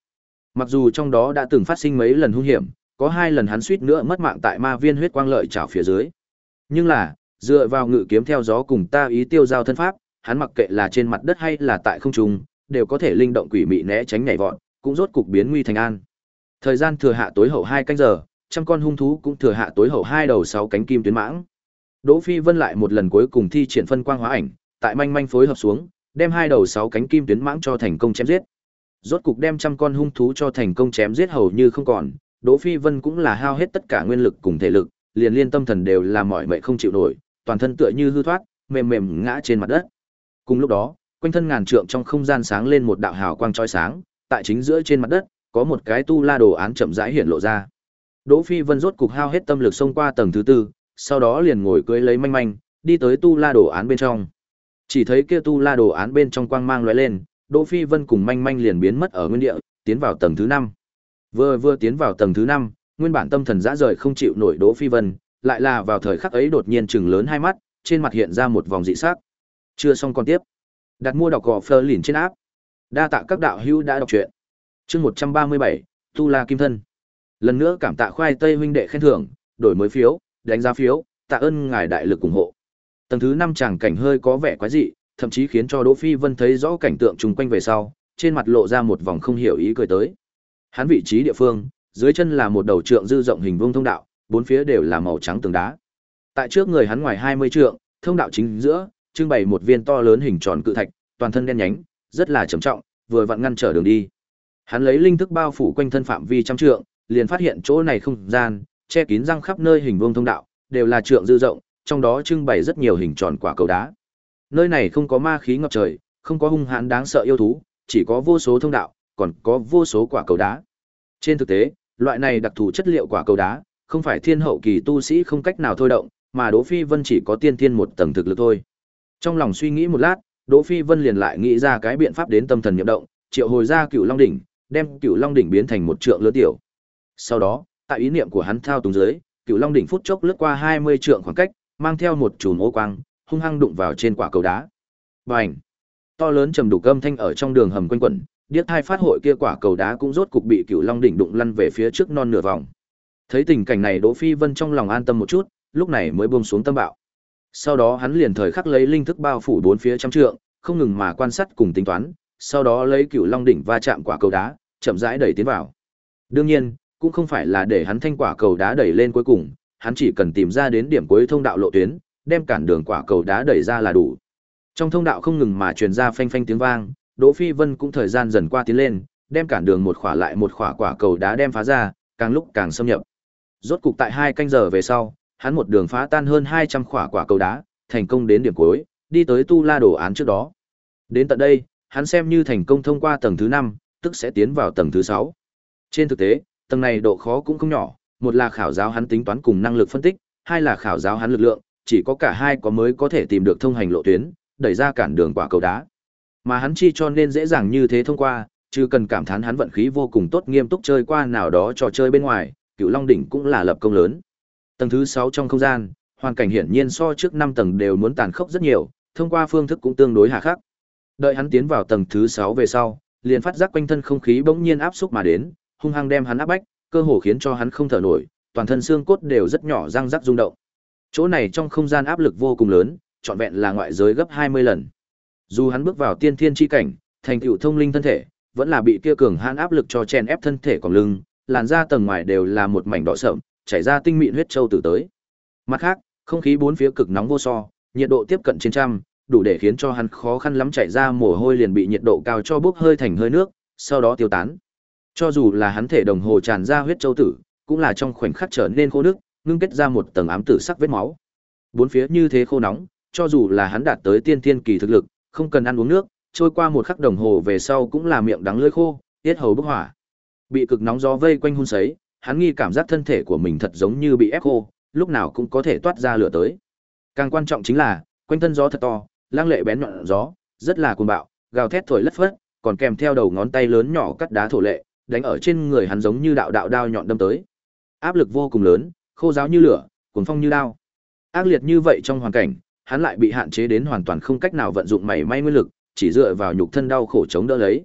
Mặc dù trong đó đã từng phát sinh mấy lần hung hiểm, có hai lần hắn suýt nữa mất mạng tại ma viên huyết quang lợi trảo phía dưới. Nhưng là, dựa vào ngự kiếm theo gió cùng ta ý tiêu giao thân pháp, hắn mặc kệ là trên mặt đất hay là tại không trung, đều có thể linh động quỷ mị né tránh nhảy vọt, cũng rốt cục biến nguy thành an. Thời gian thừa hạ tối hậu hai canh giờ, trăm con hung thú cũng thừa hạ tối hậu hai đầu sáu cánh kim tuyến mãng. Đỗ Phi Vân lại một lần cuối cùng thi triển phân quang hóa ảnh, tại manh manh phối hợp xuống, đem hai đầu sáu cánh kim tuyến mãng cho thành công chém giết. Rốt cục đem trăm con hung thú cho thành công chém giết hầu như không còn, Đỗ Phi Vân cũng là hao hết tất cả nguyên lực cùng thể lực, liền liên tâm thần đều là mỏi mệt không chịu nổi, toàn thân tựa như hư thoát, mềm mềm ngã trên mặt đất. Cùng lúc đó, quanh thân ngàn trượng trong không gian sáng lên một đạo hào quang chói sáng, tại chính giữa trên mặt đất, có một cái tu la đồ án chậm rãi hiện lộ ra. Đỗ Phi Vân rốt cục hao hết tâm lực xông qua tầng thứ tư, sau đó liền ngồi cưỡi lấy manh manh, đi tới tu la đồ án bên trong. Chỉ thấy kia tu la đồ án bên trong quang mang lóe lên, Đỗ Phi Vân cùng manh manh liền biến mất ở nguyên địa, tiến vào tầng thứ năm. Vừa vừa tiến vào tầng thứ năm, nguyên bản tâm thần dã rời không chịu nổi Đỗ Phi Vân, lại là vào thời khắc ấy đột nhiên chừng lớn hai mắt, trên mặt hiện ra một vòng dị sắc. Chưa xong còn tiếp. Đặt mua đọc gò Fleur lìn trên áp. Đa tạ các đạo hữu đã đọc truyện. Chương 137, Tu La Kim Thân. Lần nữa cảm tạ khoai tây huynh đệ khen thưởng, đổi mới phiếu, đánh giá phiếu, tạ ơn ngài đại lực ủng hộ. Tầng thứ năm tràng cảnh hơi có vẻ quái dị, thậm chí khiến cho Đỗ Phi Vân thấy rõ cảnh tượng chung quanh về sau, trên mặt lộ ra một vòng không hiểu ý cười tới. Hắn vị trí địa phương, dưới chân là một đầu trượng dư rộng hình vuông thông đạo, bốn phía đều là màu trắng tường đá. Tại trước người hắn ngoài 20 trượng, thông đạo chính giữa, trưng bày một viên to lớn hình tròn cự thạch, toàn thân đen nhánh, rất là trầm trọng, vừa vặn ngăn trở đường đi. Hắn lấy linh thức bao phủ quanh thân phạm vi trăm trượng, liền phát hiện chỗ này không gian, che kín răng khắp nơi hình vuông thông đạo, đều là trượng dư rộng, trong đó trưng bày rất nhiều hình tròn quả cầu đá. Nơi này không có ma khí ngập trời, không có hung hãn đáng sợ yêu thú, chỉ có vô số thông đạo, còn có vô số quả cầu đá. Trên thực tế, loại này đặc thù chất liệu quả cầu đá, không phải thiên hậu kỳ tu sĩ không cách nào thôi động, mà Đỗ Phi Vân chỉ có tiên thiên một tầng thực lực thôi. Trong lòng suy nghĩ một lát, Đỗ Phi Vân liền lại nghĩ ra cái biện pháp đến tâm thần niệm động, triệu hồi ra Cửu Long đỉnh, đem Cửu Long đỉnh biến thành một trượng lớn tiểu. Sau đó, tại ý niệm của hắn thao túng dưới, Cửu Long đỉnh phút chốc lướt qua 20 trượng khoảng cách, mang theo một chùm ô quang, hung hăng đụng vào trên quả cầu đá. Bành! To lớn trầm đục âm thanh ở trong đường hầm quanh quẩn, điếc thai phát hội kia quả cầu đá cũng rốt cục bị Cửu Long đỉnh đụng lăn về phía trước non nửa vòng. Thấy tình cảnh này Đỗ Phi Vân trong lòng an tâm một chút, lúc này mới buông xuống tâm bạo. Sau đó hắn liền thời khắc lấy linh thức bao phủ bốn phía trăm trượng, không ngừng mà quan sát cùng tính toán, sau đó lấy Cửu Long đỉnh va chạm quả cầu đá, chậm rãi đẩy tiến vào. Đương nhiên, cũng không phải là để hắn thanh quả cầu đá đẩy lên cuối cùng, hắn chỉ cần tìm ra đến điểm cuối thông đạo lộ tuyến, đem cản đường quả cầu đá đẩy ra là đủ. Trong thông đạo không ngừng mà truyền ra phanh phanh tiếng vang, Đỗ Phi Vân cũng thời gian dần qua tiến lên, đem cản đường một khỏa lại một khỏa quả cầu đá đem phá ra, càng lúc càng xâm nhập. Rốt cục tại hai canh giờ về sau, hắn một đường phá tan hơn 200 khỏa quả cầu đá, thành công đến điểm cuối, đi tới tu la đồ án trước đó. Đến tận đây, hắn xem như thành công thông qua tầng thứ 5, tức sẽ tiến vào tầng thứ 6. Trên thực tế, tầng này độ khó cũng không nhỏ, một là khảo giáo hắn tính toán cùng năng lực phân tích, hai là khảo giáo hắn lực lượng, chỉ có cả hai có mới có thể tìm được thông hành lộ tuyến, đẩy ra cản đường quả cầu đá. Mà hắn chi cho nên dễ dàng như thế thông qua, chứ cần cảm thán hắn vận khí vô cùng tốt nghiêm túc chơi qua nào đó trò chơi bên ngoài, Cựu Long đỉnh cũng là lập công lớn. Tầng thứ 6 trong không gian, hoàn cảnh hiển nhiên so trước 5 tầng đều muốn tàn khốc rất nhiều, thông qua phương thức cũng tương đối hà khắc. Đợi hắn tiến vào tầng thứ 6 về sau, liền phát giác quanh thân không khí bỗng nhiên áp xúc mà đến, hung hăng đem hắn áp bách, cơ hồ khiến cho hắn không thở nổi, toàn thân xương cốt đều rất nhỏ răng rắc rung động. Chỗ này trong không gian áp lực vô cùng lớn, trọn vẹn là ngoại giới gấp 20 lần. Dù hắn bước vào tiên thiên chi cảnh, thành tựu thông linh thân thể, vẫn là bị kia cường hãn áp lực cho chen ép thân thể còn lưng, làn da tầng ngoài đều là một mảnh đỏ sậm, chảy ra tinh mịn huyết châu tử tới. Mặt khác, không khí bốn phía cực nóng vô so, nhiệt độ tiếp cận trên trăm, đủ để khiến cho hắn khó khăn lắm chảy ra mồ hôi liền bị nhiệt độ cao cho bốc hơi thành hơi nước, sau đó tiêu tán. Cho dù là hắn thể đồng hồ tràn ra huyết châu tử, cũng là trong khoảnh khắc trở nên khô nước, ngưng kết ra một tầng ám tử sắc vết máu. Bốn phía như thế khô nóng, cho dù là hắn đạt tới tiên thiên kỳ thực lực, không cần ăn uống nước, trôi qua một khắc đồng hồ về sau cũng là miệng đắng lưỡi khô, tiết hầu bốc hỏa. Bị cực nóng gió vây quanh hun sấy, hắn nghi cảm giác thân thể của mình thật giống như bị ép khô, lúc nào cũng có thể toát ra lửa tới. Càng quan trọng chính là, quanh thân gió thật to, lang lệ bén nhọn gió, rất là cuồng bạo, gào thét thổi lất phất, còn kèm theo đầu ngón tay lớn nhỏ cắt đá thổ lệ, đánh ở trên người hắn giống như đạo đạo đao nhọn đâm tới. Áp lực vô cùng lớn, khô giáo như lửa, cuồng phong như đao. Ác liệt như vậy trong hoàn cảnh, hắn lại bị hạn chế đến hoàn toàn không cách nào vận dụng mảy may nguyên lực, chỉ dựa vào nhục thân đau khổ chống đỡ lấy.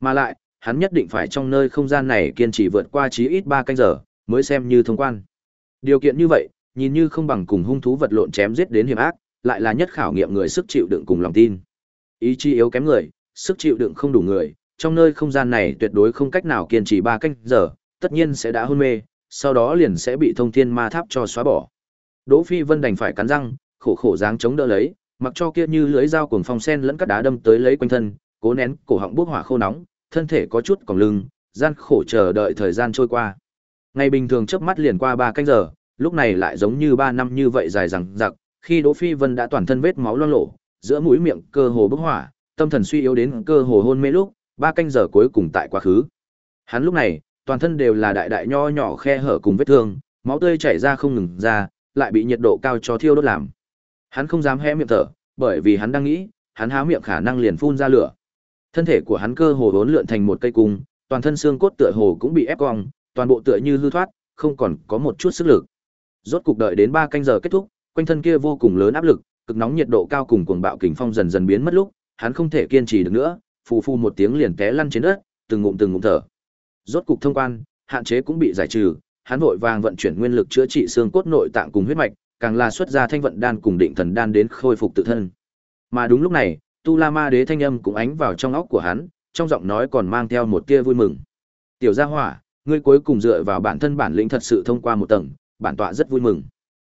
Mà lại, hắn nhất định phải trong nơi không gian này kiên trì vượt qua chí ít 3 canh giờ, mới xem như thông quan. Điều kiện như vậy, nhìn như không bằng cùng hung thú vật lộn chém giết đến hiểm ác, lại là nhất khảo nghiệm người sức chịu đựng cùng lòng tin. Ý chí yếu kém người, sức chịu đựng không đủ người, trong nơi không gian này tuyệt đối không cách nào kiên trì 3 canh giờ, tất nhiên sẽ đã hôn mê, sau đó liền sẽ bị thông thiên ma tháp cho xóa bỏ. Đỗ Phi Vân đành phải cắn răng, khổ khổ dáng chống đỡ lấy, mặc cho kia như lưới dao cuồng phong sen lẫn các đá đâm tới lấy quanh thân, cố nén cổ họng bốc hỏa khô nóng, thân thể có chút còng lưng, gian khổ chờ đợi thời gian trôi qua. Ngày bình thường chớp mắt liền qua 3 canh giờ, lúc này lại giống như 3 năm như vậy dài dằng dặc, khi Đỗ Phi Vân đã toàn thân vết máu loang lổ, giữa mũi miệng cơ hồ bốc hỏa, tâm thần suy yếu đến cơ hồ hôn mê lúc, 3 canh giờ cuối cùng tại quá khứ. Hắn lúc này, toàn thân đều là đại đại nho nhỏ khe hở cùng vết thương, máu tươi chảy ra không ngừng ra, lại bị nhiệt độ cao cho thiêu đốt làm. Hắn không dám hé miệng thở, bởi vì hắn đang nghĩ, hắn há miệng khả năng liền phun ra lửa. Thân thể của hắn cơ hồ vốn lượn thành một cây cung, toàn thân xương cốt tựa hồ cũng bị ép cong, toàn bộ tựa như hư thoát, không còn có một chút sức lực. Rốt cục đợi đến 3 canh giờ kết thúc, quanh thân kia vô cùng lớn áp lực, cực nóng nhiệt độ cao cùng cuồng bạo kình phong dần dần biến mất lúc, hắn không thể kiên trì được nữa, phù phù một tiếng liền té lăn trên đất, từng ngụm từng ngụm thở. Rốt cục thông quan, hạn chế cũng bị giải trừ, hắn vội vàng vận chuyển nguyên lực chữa trị xương cốt nội tạng cùng huyết mạch, càng là xuất ra thanh vận đan cùng định thần đan đến khôi phục tự thân. Mà đúng lúc này, Tu La Ma Đế thanh âm cũng ánh vào trong óc của hắn, trong giọng nói còn mang theo một tia vui mừng. "Tiểu Gia Hỏa, ngươi cuối cùng dựa vào bản thân bản lĩnh thật sự thông qua một tầng, bản tọa rất vui mừng."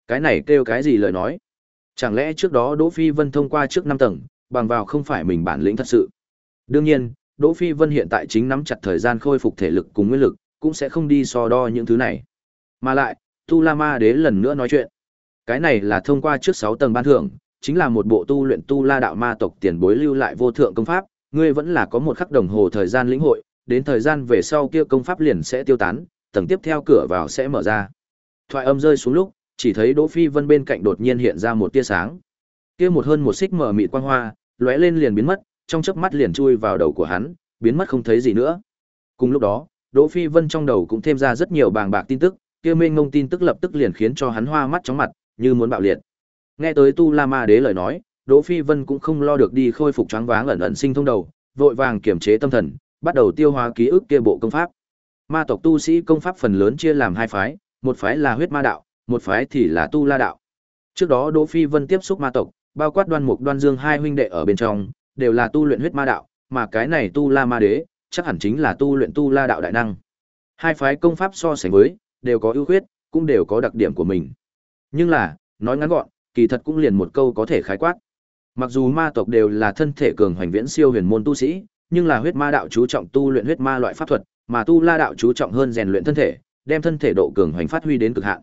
Cái này kêu cái gì lời nói? Chẳng lẽ trước đó Đỗ Phi Vân thông qua trước năm tầng, bằng vào không phải mình bản lĩnh thật sự? Đương nhiên, Đỗ Phi Vân hiện tại chính nắm chặt thời gian khôi phục thể lực cùng nguyên lực, cũng sẽ không đi so đo những thứ này. Mà lại, Tu La Ma Đế lần nữa nói chuyện. Cái này là thông qua trước sáu tầng ban thưởng, chính là một bộ tu luyện tu La đạo ma tộc tiền bối lưu lại vô thượng công pháp, ngươi vẫn là có một khắc đồng hồ thời gian lĩnh hội, đến thời gian về sau kia công pháp liền sẽ tiêu tán, tầng tiếp theo cửa vào sẽ mở ra. Thoại âm rơi xuống lúc, chỉ thấy Đỗ Phi Vân bên cạnh đột nhiên hiện ra một tia sáng. Kia một hơn một xích mở mịt quang hoa, lóe lên liền biến mất, trong chớp mắt liền chui vào đầu của hắn, biến mất không thấy gì nữa. Cùng lúc đó, Đỗ Phi Vân trong đầu cũng thêm ra rất nhiều bàng bạc tin tức, kia mênh ngông tin tức lập tức liền khiến cho hắn hoa mắt chóng mặt, như muốn bạo liệt. Nghe tới Tu La Ma Đế lời nói, Đỗ Phi Vân cũng không lo được đi khôi phục choáng váng ẩn ẩn sinh thông đầu, vội vàng kiềm chế tâm thần, bắt đầu tiêu hóa ký ức kia bộ công pháp. Ma tộc tu sĩ công pháp phần lớn chia làm hai phái, một phái là huyết ma đạo, một phái thì là tu la đạo. Trước đó Đỗ Phi Vân tiếp xúc ma tộc, bao quát Đoan Mục Đoan Dương hai huynh đệ ở bên trong, đều là tu luyện huyết ma đạo, mà cái này tu la ma đế, chắc hẳn chính là tu luyện tu la đạo đại năng. Hai phái công pháp so sánh với, đều có ưu khuyết, cũng đều có đặc điểm của mình. Nhưng là, nói ngắn gọn, kỳ thật cũng liền một câu có thể khái quát. Mặc dù ma tộc đều là thân thể cường hoành viễn siêu huyền môn tu sĩ, nhưng là huyết ma đạo chú trọng tu luyện huyết ma loại pháp thuật, mà tu la đạo chú trọng hơn rèn luyện thân thể, đem thân thể độ cường hoành phát huy đến cực hạn.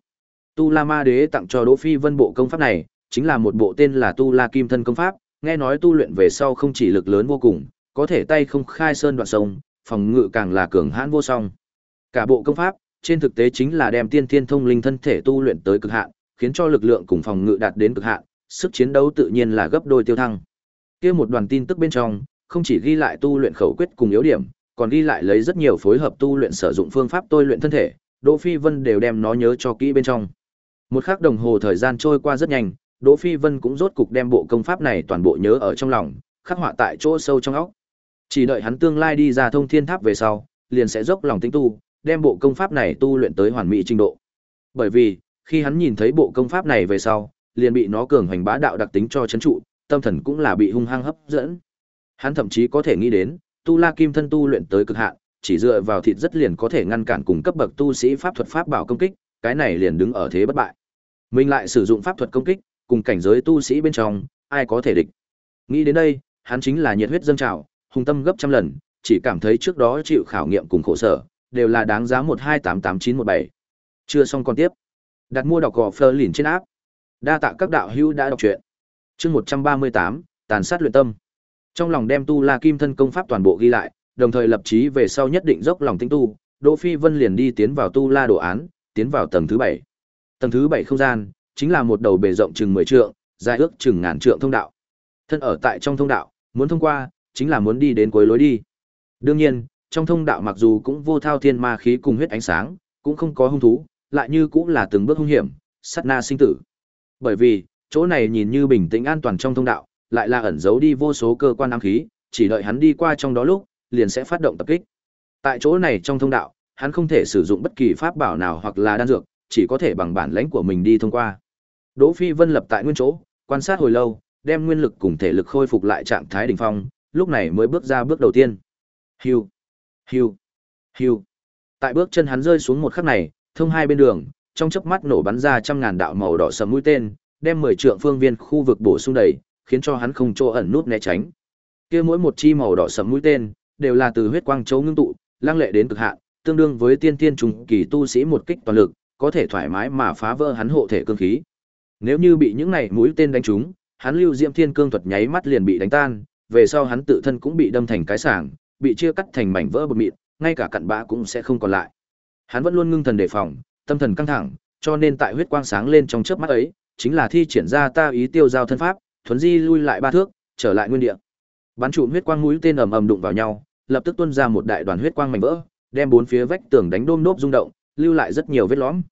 Tu La Ma Đế tặng cho Đỗ Phi Vân bộ công pháp này, chính là một bộ tên là Tu La Kim Thân công pháp, nghe nói tu luyện về sau không chỉ lực lớn vô cùng, có thể tay không khai sơn đoạn sông, phòng ngự càng là cường hãn vô song. Cả bộ công pháp, trên thực tế chính là đem tiên thiên thông linh thân thể tu luyện tới cực hạn, khiến cho lực lượng cùng phòng ngự đạt đến cực hạn, sức chiến đấu tự nhiên là gấp đôi tiêu thăng. Kia một đoàn tin tức bên trong, không chỉ ghi lại tu luyện khẩu quyết cùng yếu điểm, còn ghi lại lấy rất nhiều phối hợp tu luyện sử dụng phương pháp tôi luyện thân thể, Đỗ Phi Vân đều đem nó nhớ cho kỹ bên trong. Một khắc đồng hồ thời gian trôi qua rất nhanh, Đỗ Phi Vân cũng rốt cục đem bộ công pháp này toàn bộ nhớ ở trong lòng, khắc họa tại chỗ sâu trong óc. Chỉ đợi hắn tương lai đi ra thông thiên tháp về sau, liền sẽ dốc lòng tinh tu, đem bộ công pháp này tu luyện tới hoàn mỹ trình độ. Bởi vì, khi hắn nhìn thấy bộ công pháp này về sau, liền bị nó cường hành bá đạo đặc tính cho chấn trụ, tâm thần cũng là bị hung hăng hấp dẫn. Hắn thậm chí có thể nghĩ đến, tu La Kim thân tu luyện tới cực hạn, chỉ dựa vào thịt rất liền có thể ngăn cản cùng cấp bậc tu sĩ pháp thuật pháp bảo công kích, cái này liền đứng ở thế bất bại. Mình lại sử dụng pháp thuật công kích, cùng cảnh giới tu sĩ bên trong, ai có thể địch. Nghĩ đến đây, hắn chính là nhiệt huyết dâng trào, hùng tâm gấp trăm lần, chỉ cảm thấy trước đó chịu khảo nghiệm cùng khổ sở, đều là đáng giá một hai tám tám chín một bảy. Chưa xong còn tiếp. Đặt mua đọc gò phơ lìn trên áp. Đa tạ các đạo hữu đã đọc truyện. Chương một trăm ba mươi tám, tàn sát luyện tâm. Trong lòng đem tu La Kim thân công pháp toàn bộ ghi lại, đồng thời lập chí về sau nhất định dốc lòng tinh tu, Đỗ Phi Vân liền đi tiến vào tu La đồ án, tiến vào tầng thứ bảy. Tầng thứ bảy không gian, chính là một đầu bề rộng chừng mười trượng, dài ước chừng ngàn trượng thông đạo. Thân ở tại trong thông đạo, muốn thông qua, chính là muốn đi đến cuối lối đi. Đương nhiên, trong thông đạo mặc dù cũng vô thao thiên ma khí cùng huyết ánh sáng, cũng không có hung thú, lại như cũng là từng bước hung hiểm, sát na sinh tử. Bởi vì, chỗ này nhìn như bình tĩnh an toàn trong thông đạo, lại là ẩn giấu đi vô số cơ quan ám khí, chỉ đợi hắn đi qua trong đó lúc, liền sẽ phát động tập kích. Tại chỗ này trong thông đạo, hắn không thể sử dụng bất kỳ pháp bảo nào hoặc là đan dược, chỉ có thể bằng bản lãnh của mình đi thông qua. Đỗ Phi Vân lập tại nguyên chỗ, quan sát hồi lâu, đem nguyên lực cùng thể lực khôi phục lại trạng thái đỉnh phong, lúc này mới bước ra bước đầu tiên. Hưu, hưu, hưu. Tại bước chân hắn rơi xuống một khắc này, thông hai bên đường, trong chớp mắt nổ bắn ra trăm ngàn đạo màu đỏ sầm mũi tên, đem mười trượng phương viên khu vực bổ sung đầy, khiến cho hắn không chỗ ẩn nút né tránh. Kia mỗi một chi màu đỏ sầm mũi tên, đều là từ huyết quang châu ngưng tụ, lăng lệ đến cực hạn, tương đương với tiên tiên trùng kỳ tu sĩ một kích toàn lực, có thể thoải mái mà phá vỡ hắn hộ thể cương khí. Nếu như bị những này mũi tên đánh trúng, hắn Lưu Diễm Thiên Cương thuật nháy mắt liền bị đánh tan, về sau hắn tự thân cũng bị đâm thành cái sảng, bị chia cắt thành mảnh vỡ bột mịn, ngay cả cặn bã cũng sẽ không còn lại. Hắn vẫn luôn ngưng thần đề phòng, tâm thần căng thẳng, cho nên tại huyết quang sáng lên trong chớp mắt ấy, chính là thi triển ra ta ý tiêu giao thân pháp, thuấn di lui lại ba thước, trở lại nguyên địa. Bắn trụ huyết quang mũi tên ầm ầm đụng vào nhau, lập tức tuôn ra một đại đoàn huyết quang mảnh vỡ, đem bốn phía vách tường đánh đôm nốt rung động, lưu lại rất nhiều vết lõm.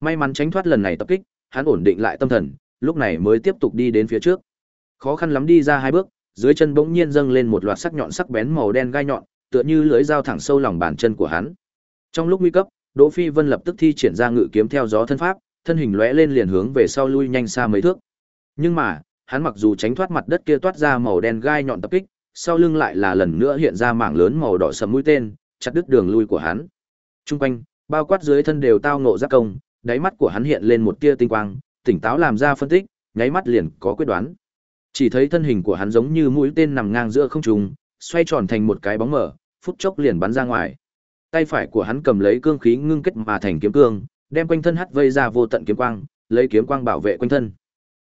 May mắn tránh thoát lần này tập kích, hắn ổn định lại tâm thần, lúc này mới tiếp tục đi đến phía trước. Khó khăn lắm đi ra hai bước, dưới chân bỗng nhiên dâng lên một loạt sắc nhọn sắc bén màu đen gai nhọn, tựa như lưỡi dao thẳng sâu lòng bàn chân của hắn. Trong lúc nguy cấp, Đỗ Phi Vân lập tức thi triển ra ngự kiếm theo gió thân pháp, thân hình lóe lên liền hướng về sau lui nhanh xa mấy thước. Nhưng mà, hắn mặc dù tránh thoát mặt đất kia toát ra màu đen gai nhọn tập kích, sau lưng lại là lần nữa hiện ra mảng lớn màu đỏ sẫm mũi tên, chặt đứt đường lui của hắn. Trung quanh, bao quát dưới thân đều tao ngộ giác công, đáy mắt của hắn hiện lên một tia tinh quang, tỉnh táo làm ra phân tích, nháy mắt liền có quyết đoán. Chỉ thấy thân hình của hắn giống như mũi tên nằm ngang giữa không trung, xoay tròn thành một cái bóng mở, phút chốc liền bắn ra ngoài. Tay phải của hắn cầm lấy cương khí ngưng kết mà thành kiếm cương, đem quanh thân hắt vây ra vô tận kiếm quang, lấy kiếm quang bảo vệ quanh thân.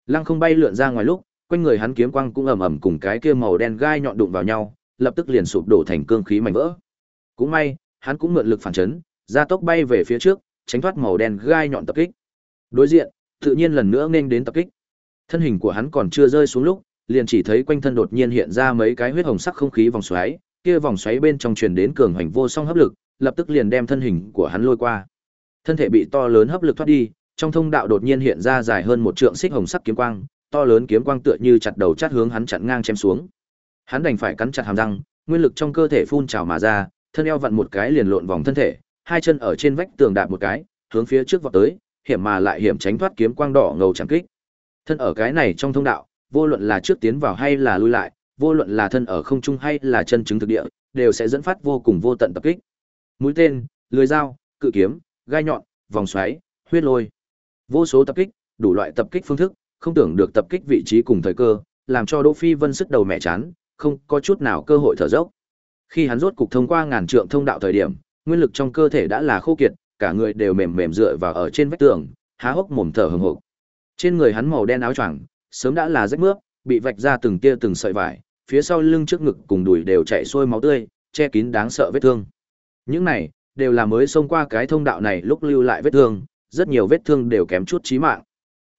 Lăng không bay lượn ra ngoài lúc, quanh người hắn kiếm quang cũng ầm ầm cùng cái kia màu đen gai nhọn đụng vào nhau, lập tức liền sụp đổ thành cương khí mảnh vỡ. Cũng may, hắn cũng mượn lực phản chấn, gia tốc bay về phía trước, tránh thoát màu đen gai nhọn tập kích. Đối diện, tự nhiên lần nữa nên đến tập kích. Thân hình của hắn còn chưa rơi xuống lúc, liền chỉ thấy quanh thân đột nhiên hiện ra mấy cái huyết hồng sắc không khí vòng xoáy, kia vòng xoáy bên trong truyền đến cường hành vô song hấp lực, lập tức liền đem thân hình của hắn lôi qua. Thân thể bị to lớn hấp lực thoát đi, trong thông đạo đột nhiên hiện ra dài hơn một trượng xích hồng sắc kiếm quang, to lớn kiếm quang tựa như chặt đầu chát hướng hắn chặn ngang chém xuống. Hắn đành phải cắn chặt hàm răng, nguyên lực trong cơ thể phun trào mà ra, thân eo vặn một cái liền lộn vòng thân thể, hai chân ở trên vách tường đạp một cái, hướng phía trước vọt tới, hiểm mà lại hiểm tránh thoát kiếm quang đỏ ngầu chẳng kích. Thân ở cái này trong thông đạo, vô luận là trước tiến vào hay là lui lại, vô luận là thân ở không trung hay là chân chứng thực địa, đều sẽ dẫn phát vô cùng vô tận tập kích. Mũi tên, lưỡi dao, cự kiếm, gai nhọn, vòng xoáy, huyết lôi. Vô số tập kích, đủ loại tập kích phương thức, không tưởng được tập kích vị trí cùng thời cơ, làm cho Đỗ Phi Vân sức đầu mẹ chán, không có chút nào cơ hội thở dốc. Khi hắn rốt cục thông qua ngàn trượng thông đạo thời điểm, nguyên lực trong cơ thể đã là khô kiệt, cả người đều mềm mềm dựa vào ở trên vách tường, há hốc mồm thở hổn hộc. Trên người hắn màu đen áo choàng, sớm đã là rách mướp, bị vạch ra từng tia từng sợi vải, phía sau lưng trước ngực cùng đùi đều chảy xuôi máu tươi, che kín đáng sợ vết thương. Những này đều là mới xông qua cái thông đạo này lúc lưu lại vết thương, rất nhiều vết thương đều kém chút chí mạng.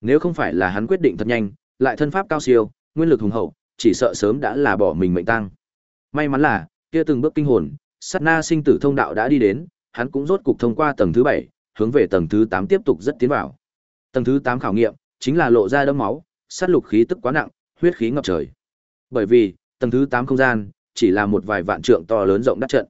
Nếu không phải là hắn quyết định thật nhanh, lại thân pháp cao siêu, nguyên lực hùng hậu, chỉ sợ sớm đã là bỏ mình mệnh tang. May mắn là, kia từng bước kinh hồn, sát na sinh tử thông đạo đã đi đến, hắn cũng rốt cục thông qua tầng thứ 7, hướng về tầng thứ 8 tiếp tục rất tiến vào. Tầng thứ 8 khảo nghiệm chính là lộ ra đẫm máu, sát lục khí tức quá nặng, huyết khí ngập trời. Bởi vì, tầng thứ 8 không gian chỉ là một vài vạn trượng to lớn rộng đất trận.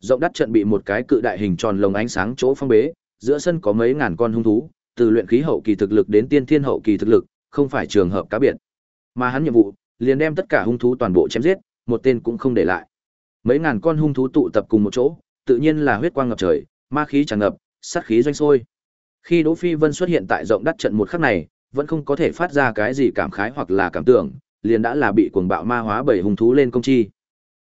Rộng đất trận bị một cái cự đại hình tròn lồng ánh sáng chỗ phong bế, giữa sân có mấy ngàn con hung thú, từ luyện khí hậu kỳ thực lực đến tiên thiên hậu kỳ thực lực, không phải trường hợp cá biệt. Mà hắn nhiệm vụ, liền đem tất cả hung thú toàn bộ chém giết, một tên cũng không để lại. Mấy ngàn con hung thú tụ tập cùng một chỗ, tự nhiên là huyết quang ngập trời, ma khí tràn ngập, sát khí doanh sôi. Khi Đỗ Phi Vân xuất hiện tại rộng đất trận một khắc này, vẫn không có thể phát ra cái gì cảm khái hoặc là cảm tưởng, liền đã là bị cuồng bạo ma hóa bởi hung thú lên công chi.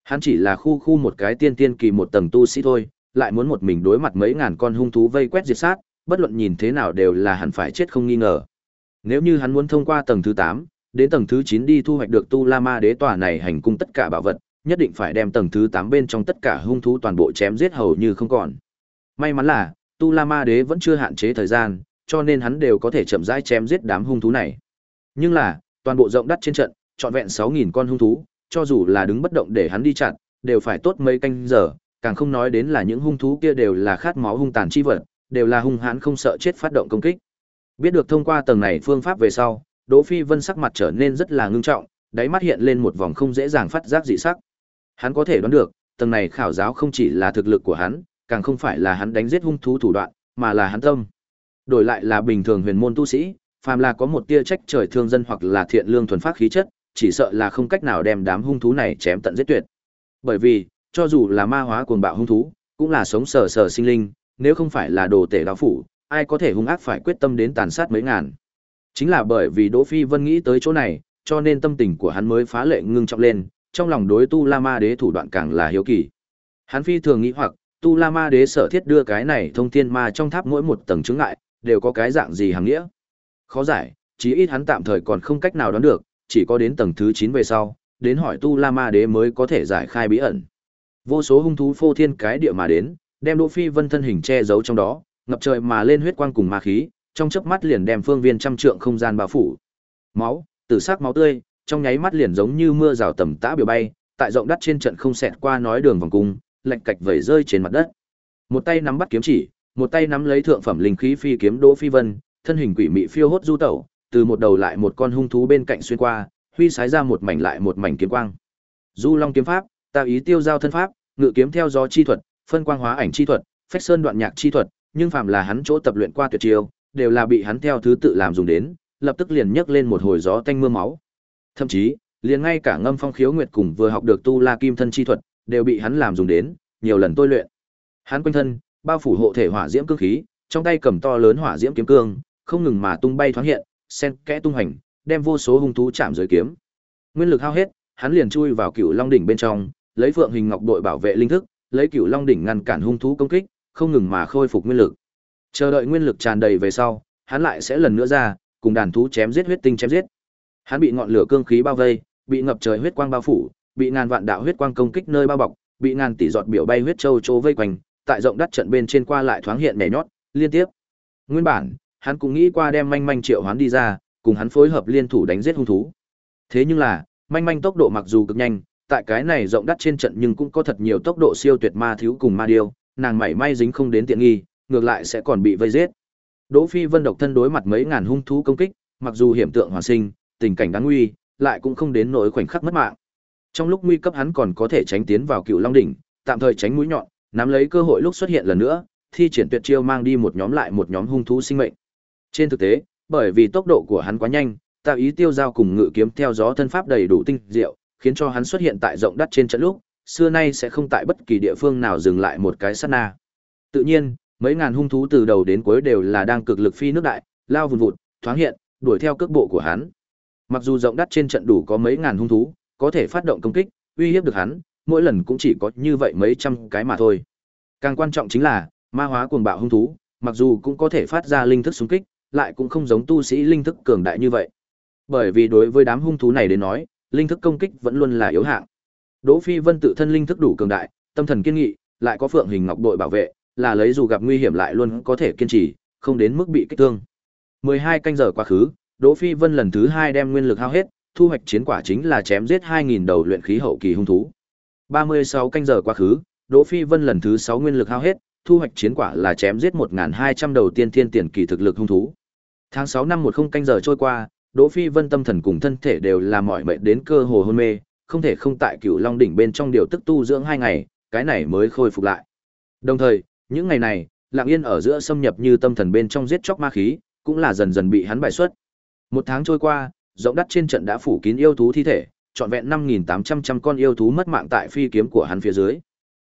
Hắn chỉ là khu khu một cái tiên tiên kỳ một tầng tu sĩ thôi, lại muốn một mình đối mặt mấy ngàn con hung thú vây quét diệt sát, bất luận nhìn thế nào đều là hẳn phải chết không nghi ngờ. Nếu như hắn muốn thông qua tầng thứ 8, đến tầng thứ 9 đi thu hoạch được Tu La Ma Đế tòa này hành cung tất cả bảo vật, nhất định phải đem tầng thứ 8 bên trong tất cả hung thú toàn bộ chém giết hầu như không còn. May mắn là, Tu La Ma Đế vẫn chưa hạn chế thời gian, cho nên hắn đều có thể chậm rãi chém giết đám hung thú này. Nhưng là, toàn bộ rộng đất trên trận, trọn vẹn 6000 con hung thú, cho dù là đứng bất động để hắn đi chặn, đều phải tốt mấy canh giờ, càng không nói đến là những hung thú kia đều là khát máu hung tàn chi vật, đều là hung hãn không sợ chết phát động công kích. Biết được thông qua tầng này phương pháp về sau, Đỗ Phi Vân sắc mặt trở nên rất là ngưng trọng, đáy mắt hiện lên một vòng không dễ dàng phát giác dị sắc. Hắn có thể đoán được, tầng này khảo giáo không chỉ là thực lực của hắn, càng không phải là hắn đánh giết hung thú thủ đoạn, mà là hắn tâm. Đổi lại là bình thường huyền môn tu sĩ, phàm là có một tia trách trời thương dân hoặc là thiện lương thuần phát khí chất, chỉ sợ là không cách nào đem đám hung thú này chém tận giết tuyệt. Bởi vì, cho dù là ma hóa cuồng bạo hung thú, cũng là sống sờ sờ sinh linh, nếu không phải là đồ tể đạo phủ, ai có thể hung ác phải quyết tâm đến tàn sát mấy ngàn. Chính là bởi vì Đỗ Phi Vân nghĩ tới chỗ này, cho nên tâm tình của hắn mới phá lệ ngưng trọng lên, trong lòng đối Tu La Ma Đế thủ đoạn càng là hiếu kỳ. Hắn phi thường nghĩ hoặc, Tu La Ma Đế sở thiết đưa cái này thông thiên ma trong tháp mỗi một tầng chứng ngại, đều có cái dạng gì hàng nghĩa. Khó giải, chí ít hắn tạm thời còn không cách nào đoán được, chỉ có đến tầng thứ 9 về sau, đến hỏi Tu La Ma Đế mới có thể giải khai bí ẩn. Vô số hung thú phô thiên cái địa mà đến, đem Đỗ Phi Vân thân hình che giấu trong đó, ngập trời mà lên huyết quang cùng ma khí, trong chớp mắt liền đem phương viên trăm trượng không gian bao phủ. Máu, tử sắc máu tươi, trong nháy mắt liền giống như mưa rào tầm tã biểu bay, tại rộng đất trên trận không xẹt qua nói đường vòng cung, lệch cạch vẩy rơi trên mặt đất. Một tay nắm bắt kiếm chỉ, một tay nắm lấy thượng phẩm linh khí phi kiếm Đỗ Phi Vân, thân hình quỷ mị phiêu hốt du tẩu, từ một đầu lại một con hung thú bên cạnh xuyên qua, huy sái ra một mảnh lại một mảnh kiếm quang. Du Long kiếm pháp, ta ý tiêu giao thân pháp, ngự kiếm theo gió chi thuật, phân quang hóa ảnh chi thuật, phách sơn đoạn nhạc chi thuật, nhưng phàm là hắn chỗ tập luyện qua tuyệt chiêu, đều là bị hắn theo thứ tự làm dùng đến, lập tức liền nhấc lên một hồi gió tanh mưa máu. Thậm chí, liền ngay cả ngâm phong khiếu nguyệt cùng vừa học được tu la kim thân chi thuật, đều bị hắn làm dùng đến, nhiều lần tôi luyện. Hắn quanh thân, bao phủ hộ thể hỏa diễm cương khí, trong tay cầm to lớn hỏa diễm kiếm cương, không ngừng mà tung bay thoáng hiện, sen kẽ tung hành, đem vô số hung thú chạm dưới kiếm. Nguyên lực hao hết, hắn liền chui vào Cửu Long đỉnh bên trong, lấy Phượng Hình Ngọc đội bảo vệ linh thức, lấy Cửu Long đỉnh ngăn cản hung thú công kích, không ngừng mà khôi phục nguyên lực. Chờ đợi nguyên lực tràn đầy về sau, hắn lại sẽ lần nữa ra, cùng đàn thú chém giết huyết tinh chém giết. Hắn bị ngọn lửa cương khí bao vây, bị ngập trời huyết quang bao phủ, bị ngàn vạn đạo huyết quang công kích nơi bao bọc, bị ngàn tỷ giọt biểu bay huyết châu trô vây quanh, tại rộng đất trận bên trên qua lại thoáng hiện nhảy nhót, liên tiếp. Nguyên bản, hắn cũng nghĩ qua đem manh manh triệu hoán đi ra, cùng hắn phối hợp liên thủ đánh giết hung thú. Thế nhưng là, manh manh tốc độ mặc dù cực nhanh, tại cái này rộng đắt trên trận nhưng cũng có thật nhiều tốc độ siêu tuyệt ma thiếu cùng ma điêu, nàng mảy may dính không đến tiện nghi, ngược lại sẽ còn bị vây giết. Đỗ Phi Vân độc thân đối mặt mấy ngàn hung thú công kích, mặc dù hiểm tượng hoàn sinh, tình cảnh đáng nguy, lại cũng không đến nỗi khoảnh khắc mất mạng. Trong lúc nguy cấp hắn còn có thể tránh tiến vào Cựu Long đỉnh, tạm thời tránh mũi nhọn, nắm lấy cơ hội lúc xuất hiện lần nữa, thi triển tuyệt chiêu mang đi một nhóm lại một nhóm hung thú sinh mệnh. Trên thực tế, bởi vì tốc độ của hắn quá nhanh, tạo ý tiêu giao cùng ngự kiếm theo gió thân pháp đầy đủ tinh diệu, khiến cho hắn xuất hiện tại rộng đất trên trận lúc, xưa nay sẽ không tại bất kỳ địa phương nào dừng lại một cái sát na. Tự nhiên, mấy ngàn hung thú từ đầu đến cuối đều là đang cực lực phi nước đại, lao vùn vụt, thoáng hiện, đuổi theo cước bộ của hắn. Mặc dù rộng đất trên trận đủ có mấy ngàn hung thú, có thể phát động công kích, uy hiếp được hắn, mỗi lần cũng chỉ có như vậy mấy trăm cái mà thôi. Càng quan trọng chính là, ma hóa cuồng bạo hung thú, mặc dù cũng có thể phát ra linh thức xung kích, lại cũng không giống tu sĩ linh thức cường đại như vậy. Bởi vì đối với đám hung thú này đến nói, linh thức công kích vẫn luôn là yếu hạng. Đỗ Phi Vân tự thân linh thức đủ cường đại, tâm thần kiên nghị, lại có Phượng Hình Ngọc đội bảo vệ, là lấy dù gặp nguy hiểm lại luôn có thể kiên trì, không đến mức bị kích thương. 12 canh giờ quá khứ, Đỗ Phi Vân lần thứ 2 đem nguyên lực hao hết, thu hoạch chiến quả chính là chém giết 2000 đầu luyện khí hậu kỳ hung thú. 36 canh giờ quá khứ, Đỗ Phi Vân lần thứ 6 nguyên lực hao hết, thu hoạch chiến quả là chém giết 1200 đầu tiên thiên tiền kỳ thực lực hung thú. Tháng 6 năm 10 canh giờ trôi qua, Đỗ Phi Vân tâm thần cùng thân thể đều là mỏi mệt đến cơ hồ hôn mê, không thể không tại Cửu Long đỉnh bên trong điều tức tu dưỡng 2 ngày, cái này mới khôi phục lại. Đồng thời, những ngày này, Lặng Yên ở giữa xâm nhập như tâm thần bên trong giết chóc ma khí, cũng là dần dần bị hắn bài xuất. Một tháng trôi qua, rộng đất trên trận đã phủ kín yêu thú thi thể, trọn vẹn 5800 trăm con yêu thú mất mạng tại phi kiếm của hắn phía dưới.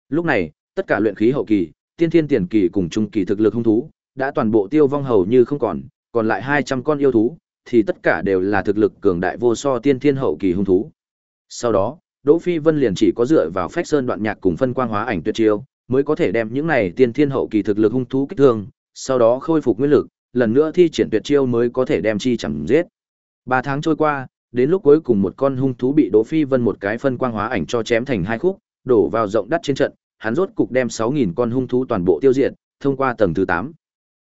Lúc này, tất cả luyện khí hậu kỳ, tiên thiên tiền kỳ cùng trung kỳ thực lực hung thú, đã toàn bộ tiêu vong hầu như không còn, còn lại 200 con yêu thú, thì tất cả đều là thực lực cường đại vô so tiên thiên hậu kỳ hung thú. Sau đó, Đỗ Phi Vân liền chỉ có dựa vào phách sơn đoạn nhạc cùng phân quang hóa ảnh tuyệt chiêu, mới có thể đem những này tiên thiên hậu kỳ thực lực hung thú kích thương, sau đó khôi phục nguyên lực, lần nữa thi triển tuyệt chiêu mới có thể đem chi chẳng giết. Ba tháng trôi qua, đến lúc cuối cùng một con hung thú bị Đỗ Phi Vân một cái phân quang hóa ảnh cho chém thành hai khúc, đổ vào rộng đất trên trận, hắn rốt cục đem 6000 con hung thú toàn bộ tiêu diệt, thông qua tầng thứ 8.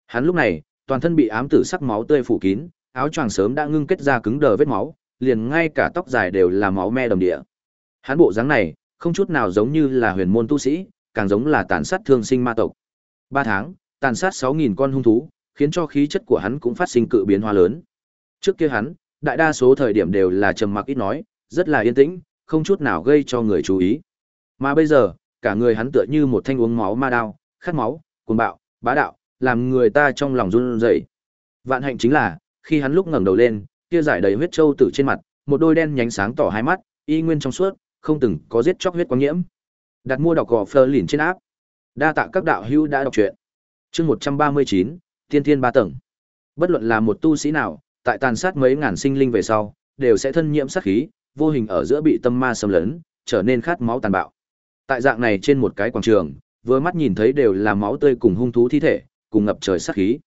Hắn lúc này, toàn thân bị ám tử sắc máu tươi phủ kín, áo choàng sớm đã ngưng kết ra cứng đờ vết máu, liền ngay cả tóc dài đều là máu me đầm địa. Hắn bộ dáng này, không chút nào giống như là huyền môn tu sĩ, càng giống là tàn sát thương sinh ma tộc. 3 tháng, tàn sát 6000 con hung thú, khiến cho khí chất của hắn cũng phát sinh cự biến hóa lớn. Trước kia hắn, đại đa số thời điểm đều là trầm mặc ít nói, rất là yên tĩnh, không chút nào gây cho người chú ý. Mà bây giờ, cả người hắn tựa như một thanh uống máu ma đao, khát máu, cuồng bạo, bá đạo, làm người ta trong lòng run rẩy. Vạn hạnh chính là, khi hắn lúc ngẩng đầu lên, kia giải đầy huyết châu tử trên mặt, một đôi đen nhánh sáng tỏ hai mắt, y nguyên trong suốt, không từng có giết chóc huyết quang nhiễm. Đặt mua đọc gò phơ lìn trên áp. Đa tạ các đạo hữu đã đọc truyện. Chương 139, Tiên Thiên ba tầng. Bất luận là một tu sĩ nào, tại tàn sát mấy ngàn sinh linh về sau, đều sẽ thân nhiễm sát khí, vô hình ở giữa bị tâm ma xâm lấn, trở nên khát máu tàn bạo. Tại dạng này trên một cái quảng trường, vừa mắt nhìn thấy đều là máu tươi cùng hung thú thi thể, cùng ngập trời sát khí.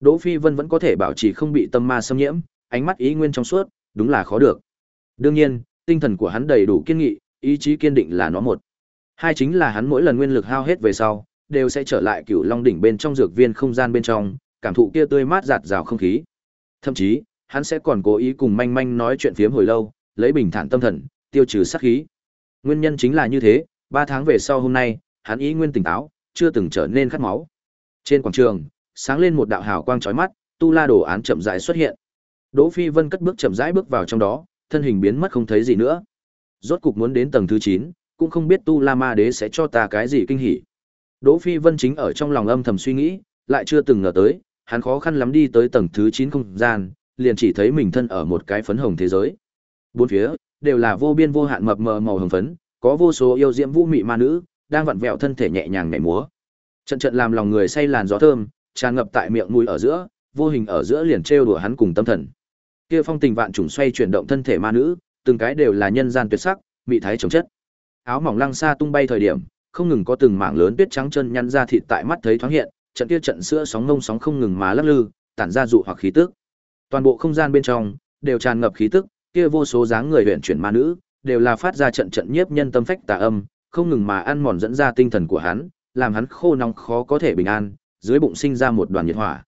Đỗ Phi Vân vẫn có thể bảo trì không bị tâm ma xâm nhiễm, ánh mắt ý nguyên trong suốt, đúng là khó được. Đương nhiên, tinh thần của hắn đầy đủ kiên nghị, ý chí kiên định là nó một. Hai chính là hắn mỗi lần nguyên lực hao hết về sau, đều sẽ trở lại Cửu Long đỉnh bên trong dược viên không gian bên trong, cảm thụ kia tươi mát giạt rào không khí. Thậm chí, hắn sẽ còn cố ý cùng manh manh nói chuyện phiếm hồi lâu, lấy bình thản tâm thần, tiêu trừ sát khí. Nguyên nhân chính là như thế, ba tháng về sau hôm nay, hắn ý nguyên tỉnh táo, chưa từng trở nên khát máu. Trên quảng trường, sáng lên một đạo hào quang chói mắt, tu la đồ án chậm rãi xuất hiện. Đỗ Phi Vân cất bước chậm rãi bước vào trong đó, thân hình biến mất không thấy gì nữa. Rốt cục muốn đến tầng thứ 9, cũng không biết tu la ma đế sẽ cho ta cái gì kinh hỉ. Đỗ Phi Vân chính ở trong lòng âm thầm suy nghĩ, lại chưa từng ngờ tới, hắn khó khăn lắm đi tới tầng thứ 9 không gian, liền chỉ thấy mình thân ở một cái phấn hồng thế giới. Bốn phía đều là vô biên vô hạn mập mờ màu hồng phấn, có vô số yêu diễm vũ mị ma nữ đang vặn vẹo thân thể nhẹ nhàng nhảy múa. Trận trận làm lòng người say làn gió thơm, tràn ngập tại miệng mũi ở giữa, vô hình ở giữa liền trêu đùa hắn cùng tâm thần. Kia phong tình vạn trùng xoay chuyển động thân thể ma nữ, từng cái đều là nhân gian tuyệt sắc, mị thái chống chất. Áo mỏng lăng xa tung bay thời điểm, không ngừng có từng mảng lớn tuyết trắng chân nhăn ra thịt tại mắt thấy thoáng hiện, trận kia trận sữa sóng ngông sóng không ngừng mà lắc lư, tản ra dụ hoặc khí tức. Toàn bộ không gian bên trong đều tràn ngập khí tức, kia vô số dáng người huyền chuyển ma nữ, đều là phát ra trận trận nhiếp nhân tâm phách tà âm, không ngừng mà ăn mòn dẫn ra tinh thần của hắn, làm hắn khô nóng khó có thể bình an, dưới bụng sinh ra một đoàn nhiệt hỏa.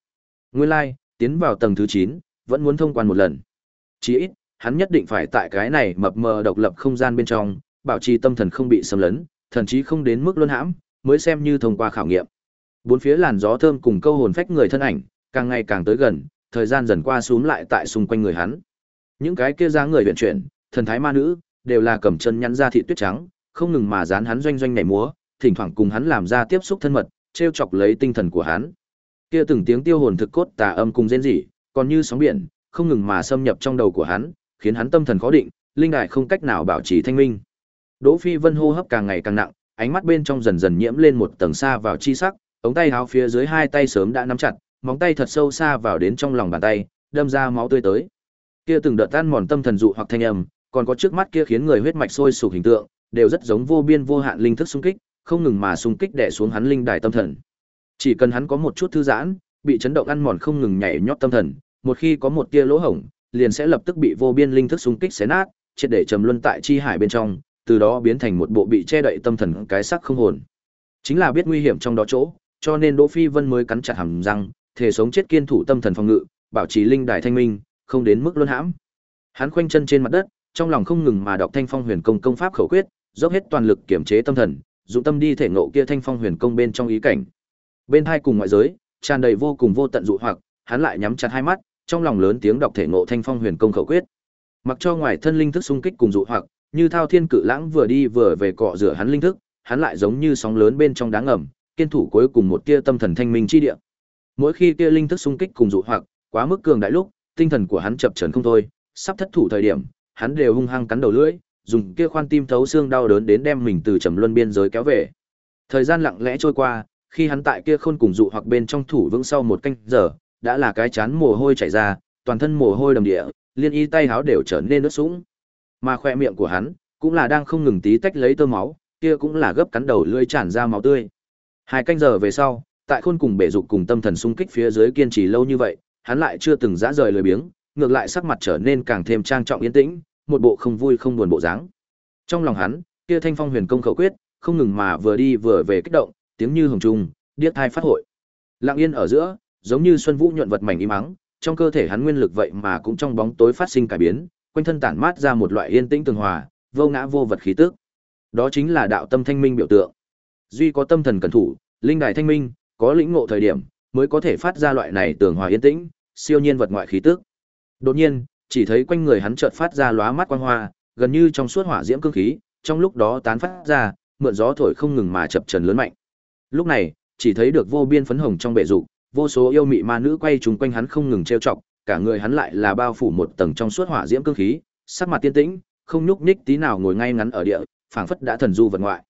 Nguyên lai, tiến vào tầng thứ 9, vẫn muốn thông quan một lần. Chỉ ít, hắn nhất định phải tại cái này mập mờ độc lập không gian bên trong, bảo trì tâm thần không bị xâm lấn, thậm chí không đến mức luân hãm, mới xem như thông qua khảo nghiệm. Bốn phía làn gió thơm cùng câu hồn phách người thân ảnh, Càng ngày càng tới gần, thời gian dần qua xuống lại tại xung quanh người hắn. Những cái kia dáng người huyền chuyển, thần thái ma nữ, đều là cầm chân nhắn ra thị tuyết trắng, không ngừng mà dán hắn doanh doanh nhảy múa, thỉnh thoảng cùng hắn làm ra tiếp xúc thân mật, trêu chọc lấy tinh thần của hắn. Kia từng tiếng tiêu hồn thực cốt tà âm cùng rên rỉ, còn như sóng biển, không ngừng mà xâm nhập trong đầu của hắn, khiến hắn tâm thần khó định, linh đại không cách nào bảo trì thanh minh. Đỗ Phi Vân hô hấp càng ngày càng nặng, ánh mắt bên trong dần dần nhiễm lên một tầng xa vào chi sắc, ống tay áo phía dưới hai tay sớm đã nắm chặt, móng tay thật sâu xa vào đến trong lòng bàn tay, đâm ra máu tươi tới. Kia từng đợt tan mòn tâm thần dụ hoặc thanh âm, còn có trước mắt kia khiến người huyết mạch sôi sục hình tượng, đều rất giống vô biên vô hạn linh thức xung kích, không ngừng mà xung kích đè xuống hắn linh đài tâm thần. Chỉ cần hắn có một chút thư giãn, bị chấn động ăn mòn không ngừng nhảy nhót tâm thần, một khi có một tia lỗ hổng, liền sẽ lập tức bị vô biên linh thức xung kích xé nát, triệt để trầm luân tại chi hải bên trong, từ đó biến thành một bộ bị che đậy tâm thần cái sắc không hồn. Chính là biết nguy hiểm trong đó chỗ, cho nên Đỗ Phi Vân mới cắn chặt hàm răng, thể sống chết kiên thủ tâm thần phòng ngự, bảo trì linh đài thanh minh, không đến mức luân hãm. Hắn khoanh chân trên mặt đất, trong lòng không ngừng mà đọc Thanh Phong Huyền Công công pháp khẩu quyết, dốc hết toàn lực kiểm chế tâm thần, dụng tâm đi thể ngộ kia Thanh Phong Huyền Công bên trong ý cảnh. Bên hai cùng ngoại giới, tràn đầy vô cùng vô tận dụ hoặc, hắn lại nhắm chặt hai mắt, trong lòng lớn tiếng đọc thể ngộ Thanh Phong Huyền Công khẩu quyết. Mặc cho ngoài thân linh thức xung kích cùng dụ hoặc, như thao thiên cự lãng vừa đi vừa về cọ rửa hắn linh thức, hắn lại giống như sóng lớn bên trong đá ngầm, kiên thủ cuối cùng một tia tâm thần thanh minh chi địa. Mỗi khi kia linh thức xung kích cùng dụ hoặc, quá mức cường đại lúc, tinh thần của hắn chập chờn không thôi, sắp thất thủ thời điểm, hắn đều hung hăng cắn đầu lưỡi, dùng kia khoan tim thấu xương đau đớn đến đem mình từ trầm luân biên giới kéo về. Thời gian lặng lẽ trôi qua, khi hắn tại kia khôn cùng dụ hoặc bên trong thủ vững sau một canh giờ, đã là cái chán mồ hôi chảy ra, toàn thân mồ hôi đầm địa, liên y tay háo đều trở nên ướt sũng. Mà khoe miệng của hắn cũng là đang không ngừng tí tách lấy tơ máu, kia cũng là gấp cắn đầu lưỡi tràn ra máu tươi. Hai canh giờ về sau, tại khôn cùng bể dục cùng tâm thần xung kích phía dưới kiên trì lâu như vậy, hắn lại chưa từng dã rời lười biếng, ngược lại sắc mặt trở nên càng thêm trang trọng yên tĩnh, một bộ không vui không buồn bộ dáng. Trong lòng hắn, kia Thanh Phong Huyền Công khẩu quyết, không ngừng mà vừa đi vừa về kích động, tiếng như hồng trung, điếc thai phát hội. Lặng yên ở giữa, giống như xuân vũ nhuận vật mảnh im mắng, trong cơ thể hắn nguyên lực vậy mà cũng trong bóng tối phát sinh cải biến, quanh thân tản mát ra một loại yên tĩnh tường hòa, vô ngã vô vật khí tức. Đó chính là đạo tâm thanh minh biểu tượng. Duy có tâm thần cẩn thủ, linh đài thanh minh, có lĩnh ngộ thời điểm, mới có thể phát ra loại này tường hòa yên tĩnh, siêu nhiên vật ngoại khí tức. Đột nhiên, chỉ thấy quanh người hắn chợt phát ra lóa mắt quang hoa, gần như trong suốt hỏa diễm cương khí, trong lúc đó tán phát ra, mượn gió thổi không ngừng mà chập trần lớn mạnh. Lúc này, chỉ thấy được vô biên phấn hồng trong bệ dục, vô số yêu mị ma nữ quay trùng quanh hắn không ngừng trêu chọc, cả người hắn lại là bao phủ một tầng trong suốt hỏa diễm cương khí, sắc mặt tiên tĩnh, không nhúc nhích tí nào ngồi ngay ngắn ở địa, phảng phất đã thần du vật ngoại.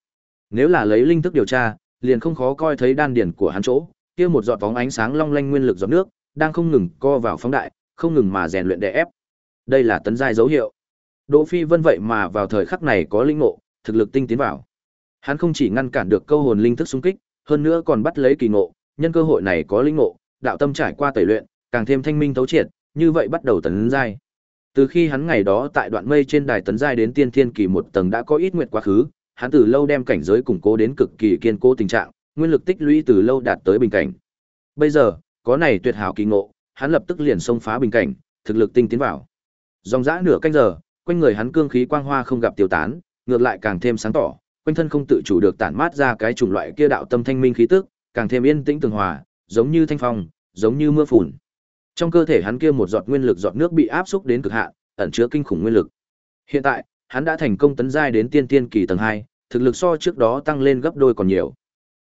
Nếu là lấy linh thức điều tra, liền không khó coi thấy đan điển của hắn chỗ, kia một giọt bóng ánh sáng long lanh nguyên lực giọt nước, đang không ngừng co vào phóng đại, không ngừng mà rèn luyện đè ép. Đây là tấn giai dấu hiệu. Đỗ Phi Vân vậy mà vào thời khắc này có linh ngộ, thực lực tinh tiến vào. Hắn không chỉ ngăn cản được câu hồn linh thức xung kích, hơn nữa còn bắt lấy kỳ ngộ, nhân cơ hội này có linh ngộ, đạo tâm trải qua tẩy luyện, càng thêm thanh minh thấu triệt, như vậy bắt đầu tấn giai. Từ khi hắn ngày đó tại đoạn mây trên đài tấn giai đến tiên thiên kỳ một tầng đã có ít nguyện quá khứ, hắn từ lâu đem cảnh giới củng cố đến cực kỳ kiên cố tình trạng, nguyên lực tích lũy từ lâu đạt tới bình cảnh. Bây giờ, có này tuyệt hảo kỳ ngộ, hắn lập tức liền xông phá bình cảnh, thực lực tinh tiến vào. Dòng dã nửa canh giờ, quanh người hắn cương khí quang hoa không gặp tiêu tán, ngược lại càng thêm sáng tỏ, quanh thân không tự chủ được tản mát ra cái chủng loại kia đạo tâm thanh minh khí tức, càng thêm yên tĩnh tường hòa, giống như thanh phong, giống như mưa phùn. Trong cơ thể hắn kia một giọt nguyên lực giọt nước bị áp xúc đến cực hạn, ẩn chứa kinh khủng nguyên lực. Hiện tại, hắn đã thành công tấn giai đến tiên tiên kỳ tầng 2, thực lực so trước đó tăng lên gấp đôi còn nhiều.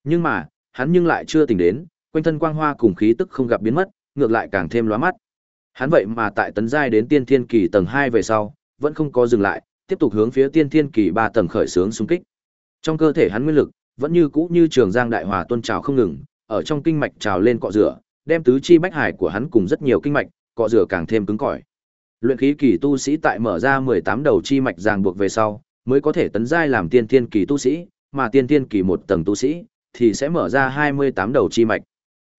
Nhưng mà, hắn nhưng lại chưa tỉnh đến, quanh thân quang hoa cùng khí tức không gặp biến mất, ngược lại càng thêm lóa mắt. Hắn vậy mà tại tấn giai đến tiên thiên kỳ tầng 2 về sau, vẫn không có dừng lại, tiếp tục hướng phía tiên thiên kỳ 3 tầng khởi sướng xung kích. Trong cơ thể hắn nguyên lực vẫn như cũ như trường giang đại hòa tuôn trào không ngừng, ở trong kinh mạch trào lên cọ rửa, đem tứ chi bách hải của hắn cùng rất nhiều kinh mạch, cọ rửa càng thêm cứng cỏi. Luyện khí kỳ tu sĩ tại mở ra 18 đầu chi mạch ràng buộc về sau, mới có thể tấn giai làm tiên thiên kỳ tu sĩ, mà tiên thiên kỳ một tầng tu sĩ thì sẽ mở ra 28 đầu chi mạch.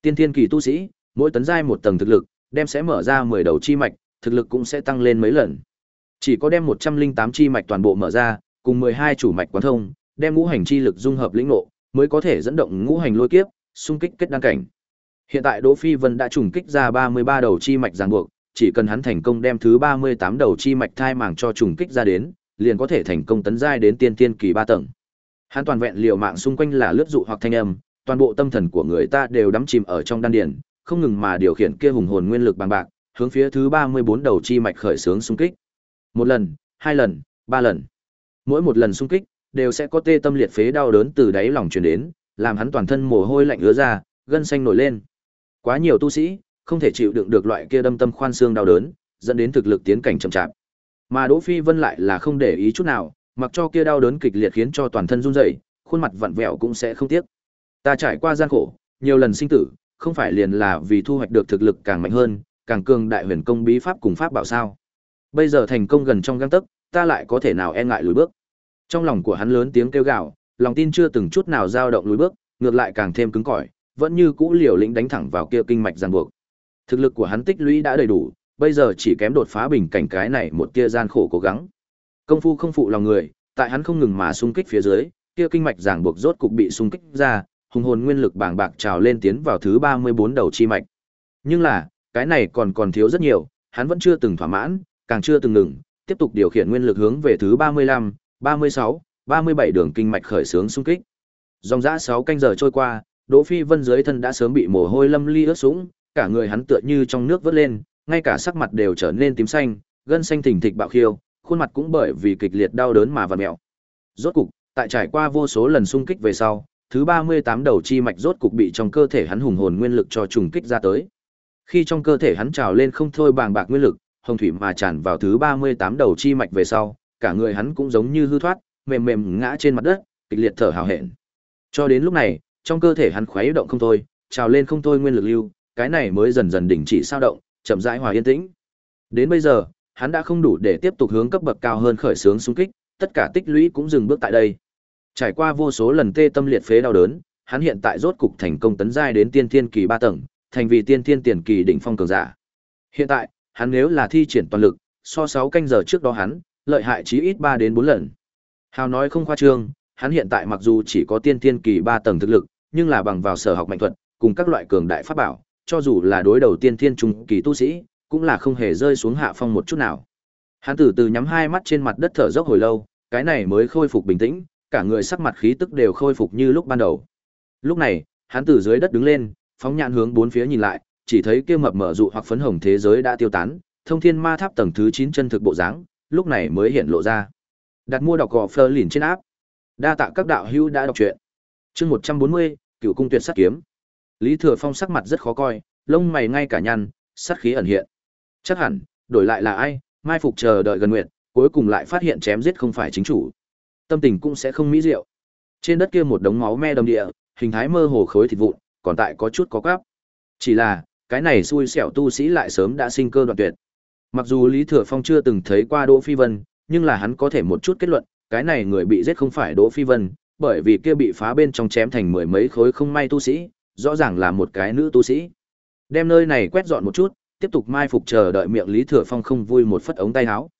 Tiên thiên kỳ tu sĩ, mỗi tấn giai một tầng thực lực, đem sẽ mở ra 10 đầu chi mạch, thực lực cũng sẽ tăng lên mấy lần. Chỉ có đem 108 chi mạch toàn bộ mở ra, cùng 12 chủ mạch quán thông, đem ngũ hành chi lực dung hợp lĩnh ngộ, mới có thể dẫn động ngũ hành lôi kiếp, xung kích kết đăng cảnh. Hiện tại Đỗ Phi Vân đã trùng kích ra 33 đầu chi mạch ràng buộc, chỉ cần hắn thành công đem thứ 38 đầu chi mạch thai màng cho trùng kích ra đến, liền có thể thành công tấn giai đến tiên tiên kỳ 3 tầng. Hắn toàn vẹn liều mạng xung quanh là lướt dụ hoặc thanh âm, toàn bộ tâm thần của người ta đều đắm chìm ở trong đan điền, không ngừng mà điều khiển kia hùng hồn nguyên lực bằng bạc, hướng phía thứ 34 đầu chi mạch khởi xướng xung kích. Một lần, hai lần, ba lần. Mỗi một lần xung kích đều sẽ có tê tâm liệt phế đau đớn từ đáy lòng truyền đến, làm hắn toàn thân mồ hôi lạnh ứa ra, gân xanh nổi lên. Quá nhiều tu sĩ không thể chịu đựng được loại kia đâm tâm khoan xương đau đớn, dẫn đến thực lực tiến cảnh chậm chạp. Mà Đỗ Phi Vân lại là không để ý chút nào, mặc cho kia đau đớn kịch liệt khiến cho toàn thân run rẩy, khuôn mặt vặn vẹo cũng sẽ không tiếc. Ta trải qua gian khổ, nhiều lần sinh tử, không phải liền là vì thu hoạch được thực lực càng mạnh hơn, càng cường đại huyền công bí pháp cùng pháp bảo sao? Bây giờ thành công gần trong gang tấc, ta lại có thể nào e ngại lùi bước? Trong lòng của hắn lớn tiếng kêu gào, lòng tin chưa từng chút nào dao động lùi bước, ngược lại càng thêm cứng cỏi, vẫn như cũ liều lĩnh đánh thẳng vào kia kinh mạch giằng buộc. Thực lực của hắn tích lũy đã đầy đủ, bây giờ chỉ kém đột phá bình cảnh cái này một tia gian khổ cố gắng. Công phu không phụ lòng người, tại hắn không ngừng mà xung kích phía dưới, kia kinh mạch giằng buộc rốt cục bị xung kích ra, hùng hồn nguyên lực bàng bạc trào lên tiến vào thứ 34 đầu chi mạch. Nhưng là, cái này còn còn thiếu rất nhiều, hắn vẫn chưa từng thỏa mãn, càng chưa từng ngừng, tiếp tục điều khiển nguyên lực hướng về thứ 35, 36, 37 đường kinh mạch khởi sướng xung kích. Dòng dã 6 canh giờ trôi qua, Đỗ Phi Vân dưới thân đã sớm bị mồ hôi lâm ly ướt sũng, cả người hắn tựa như trong nước vớt lên, ngay cả sắc mặt đều trở nên tím xanh, gân xanh thỉnh thịch bạo khiêu, khuôn mặt cũng bởi vì kịch liệt đau đớn mà vặn mèo. Rốt cục, tại trải qua vô số lần xung kích về sau, thứ 38 đầu chi mạch rốt cục bị trong cơ thể hắn hùng hồn nguyên lực cho trùng kích ra tới. Khi trong cơ thể hắn trào lên không thôi bàng bạc nguyên lực, hồng thủy mà tràn vào thứ 38 đầu chi mạch về sau, cả người hắn cũng giống như hư thoát, mềm mềm ngã trên mặt đất, kịch liệt thở hào hẹn. Cho đến lúc này, trong cơ thể hắn khuấy động không thôi, trào lên không thôi nguyên lực lưu, cái này mới dần dần đình chỉ sao động, chậm rãi hòa yên tĩnh. Đến bây giờ, hắn đã không đủ để tiếp tục hướng cấp bậc cao hơn khởi sướng xung kích, tất cả tích lũy cũng dừng bước tại đây. Trải qua vô số lần tê tâm liệt phế đau đớn, hắn hiện tại rốt cục thành công tấn giai đến tiên thiên kỳ ba tầng, thành vì tiên thiên tiền kỳ đỉnh phong cường giả. Hiện tại, hắn nếu là thi triển toàn lực, so sáu canh giờ trước đó hắn, lợi hại chí ít ba đến bốn lần. Hào nói không khoa trương, hắn hiện tại mặc dù chỉ có tiên thiên kỳ ba tầng thực lực, nhưng là bằng vào sở học mạnh thuật, cùng các loại cường đại pháp bảo, cho dù là đối đầu tiên thiên trung kỳ tu sĩ, cũng là không hề rơi xuống hạ phong một chút nào. Hắn từ từ nhắm hai mắt trên mặt đất thở dốc hồi lâu, cái này mới khôi phục bình tĩnh, cả người sắc mặt khí tức đều khôi phục như lúc ban đầu. Lúc này, hắn từ dưới đất đứng lên, phóng nhãn hướng bốn phía nhìn lại, chỉ thấy kia mập mờ dụ hoặc phấn hồng thế giới đã tiêu tán, thông thiên ma tháp tầng thứ 9 chân thực bộ dáng, lúc này mới hiện lộ ra. Đặt mua đọc gò Fleur liền trên áp. Đa tạ các đạo hữu đã đọc truyện. Chương 140, Cửu cung tuyệt sát kiếm. Lý Thừa Phong sắc mặt rất khó coi, lông mày ngay cả nhăn, sát khí ẩn hiện. Chắc hẳn, đổi lại là ai, mai phục chờ đợi gần nguyện, cuối cùng lại phát hiện chém giết không phải chính chủ. Tâm tình cũng sẽ không mỹ diệu. Trên đất kia một đống máu me đầm địa, hình thái mơ hồ khối thịt vụn, còn tại có chút có cắp Chỉ là, cái này xui xẻo tu sĩ lại sớm đã sinh cơ đoạn tuyệt. Mặc dù Lý Thừa Phong chưa từng thấy qua Đỗ Phi Vân, nhưng là hắn có thể một chút kết luận, cái này người bị giết không phải Đỗ Phi Vân, bởi vì kia bị phá bên trong chém thành mười mấy khối không may tu sĩ, rõ ràng là một cái nữ tu sĩ. Đem nơi này quét dọn một chút, tiếp tục mai phục chờ đợi miệng Lý Thừa Phong không vui một phất ống tay áo.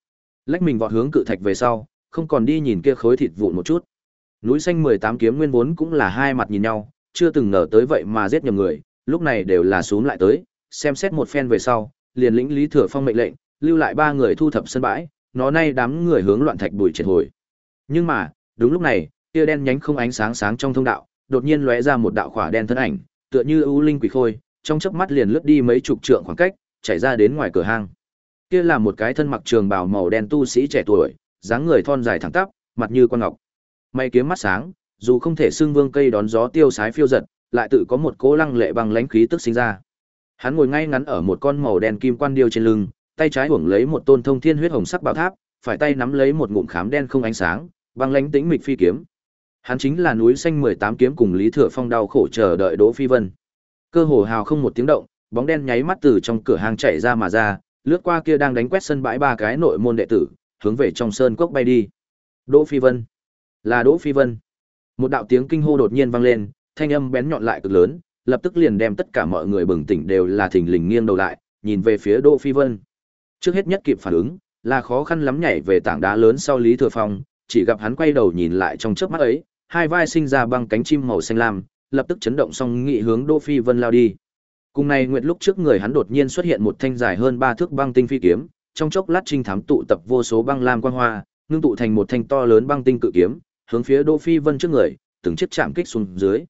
Lách mình vọt hướng cự thạch về sau, không còn đi nhìn kia khối thịt vụn một chút. Núi xanh 18 kiếm nguyên vốn cũng là hai mặt nhìn nhau, chưa từng ngờ tới vậy mà giết nhầm người, lúc này đều là xuống lại tới, xem xét một phen về sau, liền lĩnh Lý Thừa Phong mệnh lệnh, lưu lại ba người thu thập sân bãi, nó nay đám người hướng loạn thạch bùi triệt hồi. Nhưng mà, đúng lúc này, kia đen nhánh không ánh sáng sáng trong thông đạo, đột nhiên lóe ra một đạo khỏa đen thân ảnh, tựa như ưu linh quỷ khôi, trong chớp mắt liền lướt đi mấy chục trượng khoảng cách, chạy ra đến ngoài cửa hang. Kia là một cái thân mặc trường bào màu đen tu sĩ trẻ tuổi, dáng người thon dài thẳng tắp, mặt như quan ngọc. Mày kiếm mắt sáng, dù không thể xưng vương cây đón gió tiêu sái phiêu giật, lại tự có một cố lăng lệ bằng lãnh khí tức sinh ra. Hắn ngồi ngay ngắn ở một con màu đen kim quan điêu trên lưng, tay trái uổng lấy một tôn thông thiên huyết hồng sắc bảo tháp, phải tay nắm lấy một ngụm khám đen không ánh sáng, băng lãnh tĩnh mịch phi kiếm. Hắn chính là núi xanh 18 kiếm cùng Lý Thừa Phong đau khổ chờ đợi Đỗ Phi Vân. Cơ hồ hào không một tiếng động, bóng đen nháy mắt từ trong cửa hàng chạy ra mà ra, lướt qua kia đang đánh quét sân bãi ba cái nội môn đệ tử, hướng về trong sơn cốc bay đi. Đỗ Phi Vân, là Đỗ Phi Vân. Một đạo tiếng kinh hô đột nhiên vang lên, thanh âm bén nhọn lại cực lớn, lập tức liền đem tất cả mọi người bừng tỉnh đều là thình lình nghiêng đầu lại, nhìn về phía Đỗ Phi Vân. Trước hết nhất kịp phản ứng, là khó khăn lắm nhảy về tảng đá lớn sau Lý Thừa Phong, chỉ gặp hắn quay đầu nhìn lại trong chớp mắt ấy, hai vai sinh ra băng cánh chim màu xanh lam, lập tức chấn động xong nghị hướng Đỗ Phi Vân lao đi. Cùng này nguyệt lúc trước người hắn đột nhiên xuất hiện một thanh dài hơn ba thước băng tinh phi kiếm, trong chốc lát trinh thám tụ tập vô số băng lam quang hoa, ngưng tụ thành một thanh to lớn băng tinh cự kiếm, hướng phía Đỗ Phi Vân trước người, từng chiếc chạm kích xuống dưới.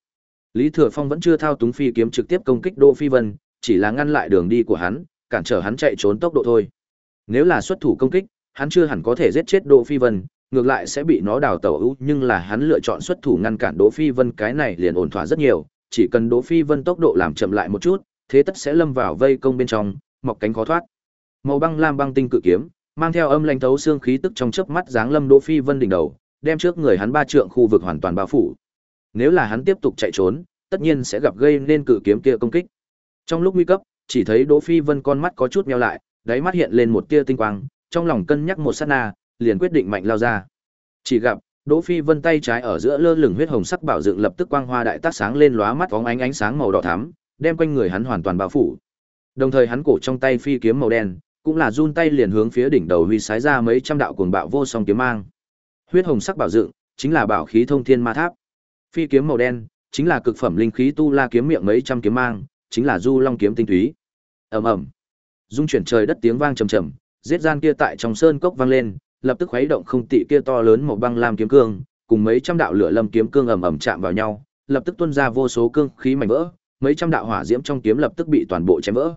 Lý Thừa Phong vẫn chưa thao túng phi kiếm trực tiếp công kích Đỗ Phi Vân, chỉ là ngăn lại đường đi của hắn, cản trở hắn chạy trốn tốc độ thôi. Nếu là xuất thủ công kích, hắn chưa hẳn có thể giết chết Đỗ Phi Vân, ngược lại sẽ bị nó đào tẩu ưu, nhưng là hắn lựa chọn xuất thủ ngăn cản Đỗ Phi Vân cái này liền ổn thỏa rất nhiều, chỉ cần Đỗ Phi Vân tốc độ làm chậm lại một chút, thế tất sẽ lâm vào vây công bên trong, mọc cánh khó thoát. Màu băng lam băng tinh cự kiếm, mang theo âm lãnh thấu xương khí tức trong chớp mắt giáng lâm Đỗ Phi Vân đỉnh đầu, đem trước người hắn ba trượng khu vực hoàn toàn bao phủ. Nếu là hắn tiếp tục chạy trốn, tất nhiên sẽ gặp gây nên cự kiếm kia công kích. Trong lúc nguy cấp, chỉ thấy Đỗ Phi Vân con mắt có chút nheo lại, đáy mắt hiện lên một tia tinh quang, trong lòng cân nhắc một sát na, liền quyết định mạnh lao ra. Chỉ gặp, Đỗ Phi Vân tay trái ở giữa lơ lửng huyết hồng sắc bảo dựng lập tức quang hoa đại tác sáng lên lóa mắt bóng ánh ánh sáng màu đỏ thắm, đem quanh người hắn hoàn toàn bao phủ. Đồng thời hắn cổ trong tay phi kiếm màu đen, cũng là run tay liền hướng phía đỉnh đầu huy sái ra mấy trăm đạo cuồng bạo vô song kiếm mang. Huyết hồng sắc bảo dựng, chính là bảo khí thông thiên ma tháp. Phi kiếm màu đen, chính là cực phẩm linh khí tu la kiếm miệng mấy trăm kiếm mang, chính là du long kiếm tinh túy. Ầm ầm. Dung chuyển trời đất tiếng vang trầm trầm, giết gian kia tại trong sơn cốc vang lên, lập tức khuấy động không tị kia to lớn màu băng lam kiếm cương, cùng mấy trăm đạo lửa lâm kiếm cương ầm ầm chạm vào nhau, lập tức tuôn ra vô số cương khí mảnh vỡ, mấy trăm đạo hỏa diễm trong kiếm lập tức bị toàn bộ chém vỡ.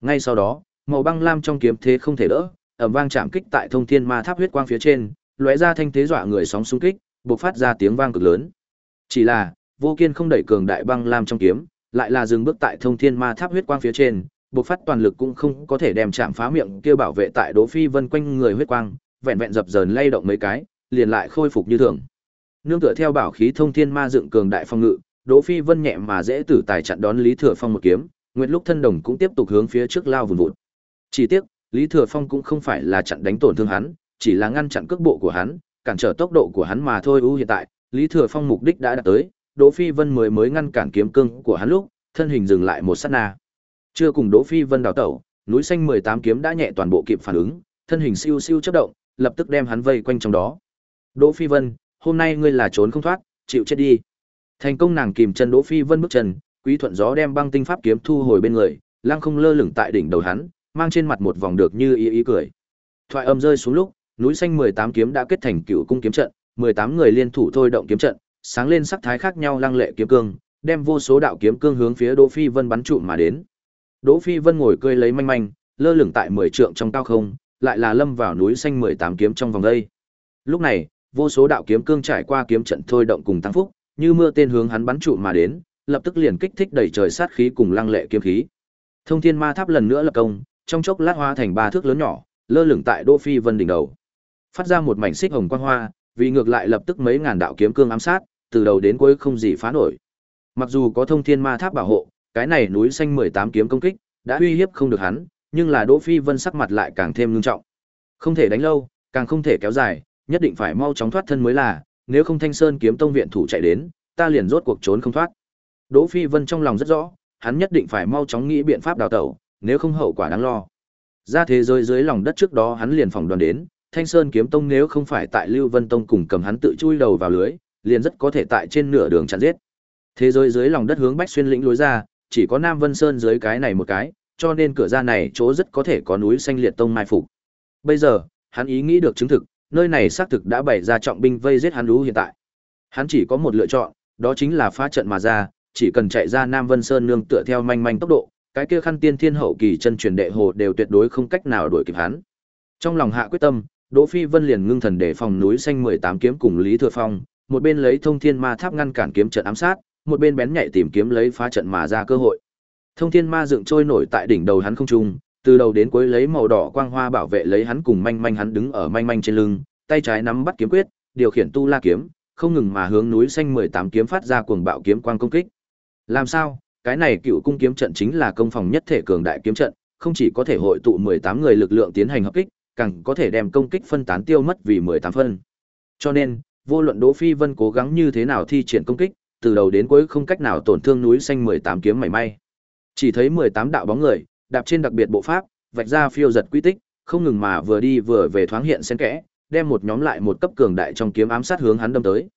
Ngay sau đó, màu băng lam trong kiếm thế không thể đỡ, ầm vang chạm kích tại thông thiên ma tháp huyết quang phía trên, lóe ra thanh thế dọa người sóng xung kích, bộc phát ra tiếng vang cực lớn. Chỉ là, vô kiên không đẩy cường đại băng lam trong kiếm, lại là dừng bước tại thông thiên ma tháp huyết quang phía trên, bộc phát toàn lực cũng không có thể đem chạm phá miệng kia bảo vệ tại Đỗ Phi Vân quanh người huyết quang, vẹn vẹn dập dờn lay động mấy cái, liền lại khôi phục như thường. Nương tựa theo bảo khí thông thiên ma dựng cường đại phong ngự, Đỗ Phi Vân nhẹ mà dễ tử tài chặn đón Lý Thừa Phong một kiếm, Nguyệt Lúc thân đồng cũng tiếp tục hướng phía trước lao vùn vụt. Chỉ tiếc, Lý Thừa Phong cũng không phải là chặn đánh tổn thương hắn, chỉ là ngăn chặn cước bộ của hắn, cản trở tốc độ của hắn mà thôi. ưu hiện tại, Lý Thừa Phong mục đích đã đạt tới, Đỗ Phi Vân mới mới ngăn cản kiếm cương của hắn lúc, thân hình dừng lại một sát na. Chưa cùng Đỗ Phi Vân đào tẩu, núi xanh 18 kiếm đã nhẹ toàn bộ kịp phản ứng, thân hình siêu siêu chớp động, lập tức đem hắn vây quanh trong đó. Đỗ Phi Vân, hôm nay ngươi là trốn không thoát, chịu chết đi. Thành công nàng kìm chân Đỗ Phi Vân bước chân, Quý Thuận gió đem băng tinh pháp kiếm thu hồi bên người, lăng không lơ lửng tại đỉnh đầu hắn, mang trên mặt một vòng được như ý ý cười. Thoại âm rơi xuống lúc, núi xanh 18 kiếm đã kết thành cựu cung kiếm trận, 18 người liên thủ thôi động kiếm trận, sáng lên sắc thái khác nhau lăng lệ kiếm cương, đem vô số đạo kiếm cương hướng phía Đỗ Phi Vân bắn trụ mà đến. Đỗ Phi Vân ngồi cười lấy manh manh, lơ lửng tại 10 trượng trong cao không, lại là lâm vào núi xanh 18 kiếm trong vòng đây. Lúc này, vô số đạo kiếm cương trải qua kiếm trận thôi động cùng tăng phúc, như mưa tên hướng hắn bắn trụ mà đến, lập tức liền kích thích đầy trời sát khí cùng lăng lệ kiếm khí. Thông Thiên Ma Tháp lần nữa lập công, trong chốc lát hoa thành ba thước lớn nhỏ, lơ lửng tại Đỗ Phi Vân đỉnh đầu. Phát ra một mảnh xích hồng quang hoa, vì ngược lại lập tức mấy ngàn đạo kiếm cương ám sát, từ đầu đến cuối không gì phá nổi. Mặc dù có Thông Thiên Ma Tháp bảo hộ, cái này núi xanh 18 kiếm công kích, đã uy hiếp không được hắn, nhưng là Đỗ Phi Vân sắc mặt lại càng thêm nghiêm trọng. Không thể đánh lâu, càng không thể kéo dài, nhất định phải mau chóng thoát thân mới là, nếu không Thanh Sơn kiếm tông viện thủ chạy đến, ta liền rốt cuộc trốn không thoát. Đỗ Phi Vân trong lòng rất rõ, hắn nhất định phải mau chóng nghĩ biện pháp đào tẩu, nếu không hậu quả đáng lo. Ra thế giới dưới lòng đất trước đó hắn liền phòng đoán đến, Thanh Sơn kiếm tông nếu không phải tại Lưu Vân tông cùng cầm hắn tự chui đầu vào lưới, liền rất có thể tại trên nửa đường chặn giết. Thế giới dưới lòng đất hướng Bách Xuyên lĩnh lối ra, chỉ có Nam Vân Sơn dưới cái này một cái, cho nên cửa ra này chỗ rất có thể có núi xanh liệt tông mai phục. Bây giờ, hắn ý nghĩ được chứng thực, nơi này xác thực đã bày ra trọng binh vây giết hắn lũ hiện tại. Hắn chỉ có một lựa chọn, đó chính là phá trận mà ra, chỉ cần chạy ra Nam Vân Sơn nương tựa theo manh manh tốc độ, cái kia khăn tiên thiên hậu kỳ chân truyền đệ hồ đều tuyệt đối không cách nào đuổi kịp hắn. Trong lòng hạ quyết tâm, Đỗ Phi Vân liền ngưng thần để phòng núi xanh 18 kiếm cùng Lý Thừa Phong, một bên lấy thông thiên ma tháp ngăn cản kiếm trận ám sát, một bên bén nhạy tìm kiếm lấy phá trận mà ra cơ hội. Thông thiên ma dựng trôi nổi tại đỉnh đầu hắn không trung, từ đầu đến cuối lấy màu đỏ quang hoa bảo vệ lấy hắn cùng manh manh hắn đứng ở manh manh trên lưng, tay trái nắm bắt kiếm quyết, điều khiển tu la kiếm, không ngừng mà hướng núi xanh 18 kiếm phát ra cuồng bạo kiếm quang công kích. Làm sao? Cái này cựu cung kiếm trận chính là công phòng nhất thể cường đại kiếm trận, không chỉ có thể hội tụ 18 người lực lượng tiến hành hợp kích, càng có thể đem công kích phân tán tiêu mất vì 18 phân. Cho nên, vô luận Đỗ Phi Vân cố gắng như thế nào thi triển công kích, từ đầu đến cuối không cách nào tổn thương núi xanh 18 kiếm mảy may. Chỉ thấy 18 đạo bóng người, đạp trên đặc biệt bộ pháp, vạch ra phiêu giật quy tích, không ngừng mà vừa đi vừa về thoáng hiện xen kẽ, đem một nhóm lại một cấp cường đại trong kiếm ám sát hướng hắn đâm tới.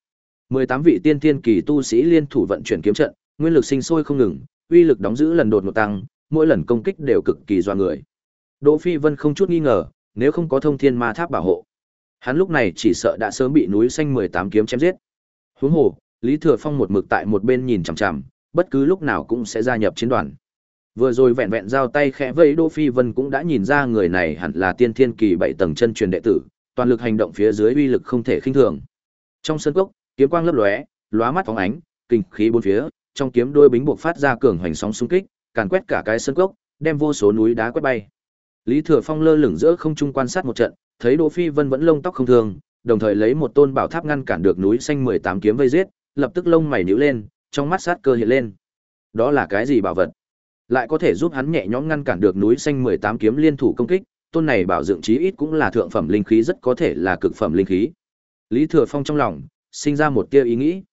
18 vị tiên tiên kỳ tu sĩ liên thủ vận chuyển kiếm trận, nguyên lực sinh sôi không ngừng, uy lực đóng giữ lần đột ngột tăng, mỗi lần công kích đều cực kỳ doa người. Đỗ Phi Vân không chút nghi ngờ, nếu không có thông thiên ma tháp bảo hộ, hắn lúc này chỉ sợ đã sớm bị núi xanh 18 kiếm chém giết. Huống hồ, Lý Thừa Phong một mực tại một bên nhìn chằm chằm, bất cứ lúc nào cũng sẽ gia nhập chiến đoàn. Vừa rồi vẹn vẹn giao tay khẽ vẫy Đỗ Phi Vân cũng đã nhìn ra người này hẳn là tiên thiên kỳ bảy tầng chân truyền đệ tử, toàn lực hành động phía dưới uy lực không thể khinh thường. Trong sân cốc, kiếm quang lấp lóe, lóa mắt phóng ánh, kinh khí bốn phía, trong kiếm đôi bính buộc phát ra cường hoành sóng xung kích, càn quét cả cái sân cốc, đem vô số núi đá quét bay. Lý Thừa Phong lơ lửng giữa không trung quan sát một trận, thấy Đỗ Phi Vân vẫn lông tóc không thường, đồng thời lấy một tôn bảo tháp ngăn cản được núi xanh 18 kiếm vây giết, lập tức lông mày nhíu lên, trong mắt sát cơ hiện lên. Đó là cái gì bảo vật? Lại có thể giúp hắn nhẹ nhõm ngăn cản được núi xanh 18 kiếm liên thủ công kích, tôn này bảo dưỡng chí ít cũng là thượng phẩm linh khí rất có thể là cực phẩm linh khí. Lý Thừa Phong trong lòng sinh ra một tia ý nghĩ.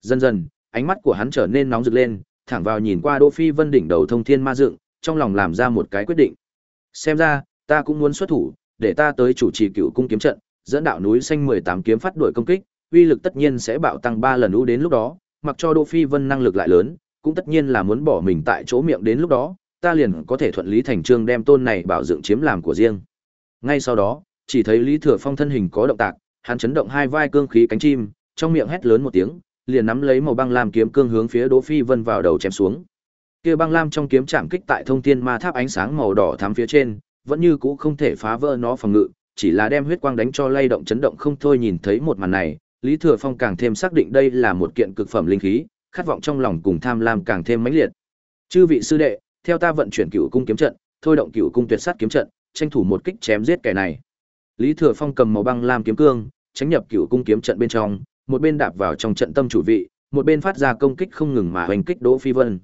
Dần dần, ánh mắt của hắn trở nên nóng rực lên, thẳng vào nhìn qua Đỗ Phi Vân đỉnh đầu thông thiên ma dựng, trong lòng làm ra một cái quyết định. Xem ra, ta cũng muốn xuất thủ, để ta tới chủ trì cựu cung kiếm trận, dẫn đạo núi xanh 18 kiếm phát đuổi công kích, uy lực tất nhiên sẽ bạo tăng 3 lần U đến lúc đó, mặc cho Đỗ Phi Vân năng lực lại lớn, cũng tất nhiên là muốn bỏ mình tại chỗ miệng đến lúc đó, ta liền có thể thuận lý thành trương đem tôn này bảo dựng chiếm làm của riêng. Ngay sau đó, chỉ thấy Lý Thừa Phong thân hình có động tác, hắn chấn động hai vai cương khí cánh chim, trong miệng hét lớn một tiếng, liền nắm lấy màu băng lam kiếm cương hướng phía Đỗ Phi Vân vào đầu chém xuống. Kia băng lam trong kiếm chạm kích tại thông thiên ma tháp ánh sáng màu đỏ thắm phía trên, vẫn như cũ không thể phá vỡ nó phòng ngự, chỉ là đem huyết quang đánh cho lay động chấn động không thôi nhìn thấy một màn này, Lý Thừa Phong càng thêm xác định đây là một kiện cực phẩm linh khí, khát vọng trong lòng cùng tham lam càng thêm mãnh liệt. Chư vị sư đệ, theo ta vận chuyển cửu cung kiếm trận, thôi động cửu cung tuyệt sát kiếm trận, tranh thủ một kích chém giết kẻ này. Lý Thừa Phong cầm màu băng lam kiếm cương, tránh nhập cửu cung kiếm trận bên trong, một bên đạp vào trong trận tâm chủ vị, một bên phát ra công kích không ngừng mà hoành kích Đỗ Phi Vân.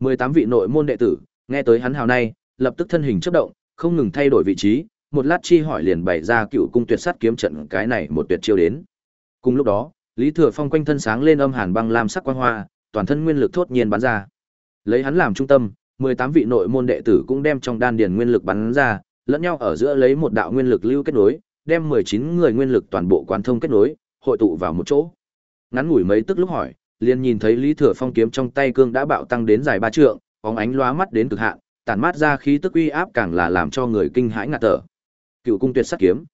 18 vị nội môn đệ tử, nghe tới hắn hào này, lập tức thân hình chớp động, không ngừng thay đổi vị trí, một lát chi hỏi liền bày ra cựu cung tuyệt sát kiếm trận cái này một tuyệt chiêu đến. Cùng lúc đó, Lý Thừa Phong quanh thân sáng lên âm hàn băng lam sắc quang hoa, toàn thân nguyên lực thốt nhiên bắn ra. Lấy hắn làm trung tâm, 18 vị nội môn đệ tử cũng đem trong đan điền nguyên lực bắn ra, lẫn nhau ở giữa lấy một đạo nguyên lực lưu kết nối, đem 19 người nguyên lực toàn bộ quán thông kết nối, hội tụ vào một chỗ. Ngắn ngủi mấy tức lúc hỏi, liền nhìn thấy Lý Thừa Phong kiếm trong tay cương đã bạo tăng đến dài ba trượng, bóng ánh lóa mắt đến cực hạn, tản mát ra khí tức uy áp càng là làm cho người kinh hãi ngạt thở. Cựu cung tuyệt sắc kiếm.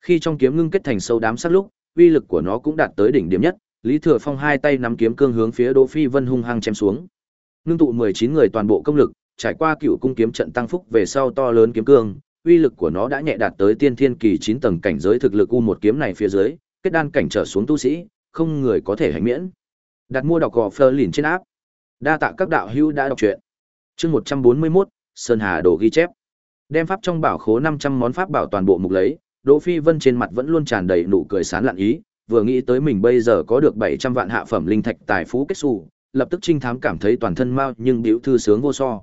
Khi trong kiếm ngưng kết thành sâu đám sắc lúc, uy lực của nó cũng đạt tới đỉnh điểm nhất, Lý Thừa Phong hai tay nắm kiếm cương hướng phía Đỗ Phi Vân hung hăng chém xuống. Nương tụ 19 người toàn bộ công lực, trải qua cựu cung kiếm trận tăng phúc về sau to lớn kiếm cương, uy lực của nó đã nhẹ đạt tới tiên thiên kỳ 9 tầng cảnh giới thực lực u một kiếm này phía dưới, kết đan cảnh trở xuống tu sĩ, không người có thể hành miễn. Đặt mua đọc gò Fleur lìn trên áp. Đa tạ các đạo hữu đã đọc truyện. Chương 141, Sơn Hà đồ ghi chép. Đem pháp trong bảo khố 500 món pháp bảo toàn bộ mục lấy, Đỗ Phi Vân trên mặt vẫn luôn tràn đầy nụ cười sán lạn ý, vừa nghĩ tới mình bây giờ có được 700 vạn hạ phẩm linh thạch tài phú kết sủ, lập tức trinh thám cảm thấy toàn thân mau nhưng biểu thư sướng vô so.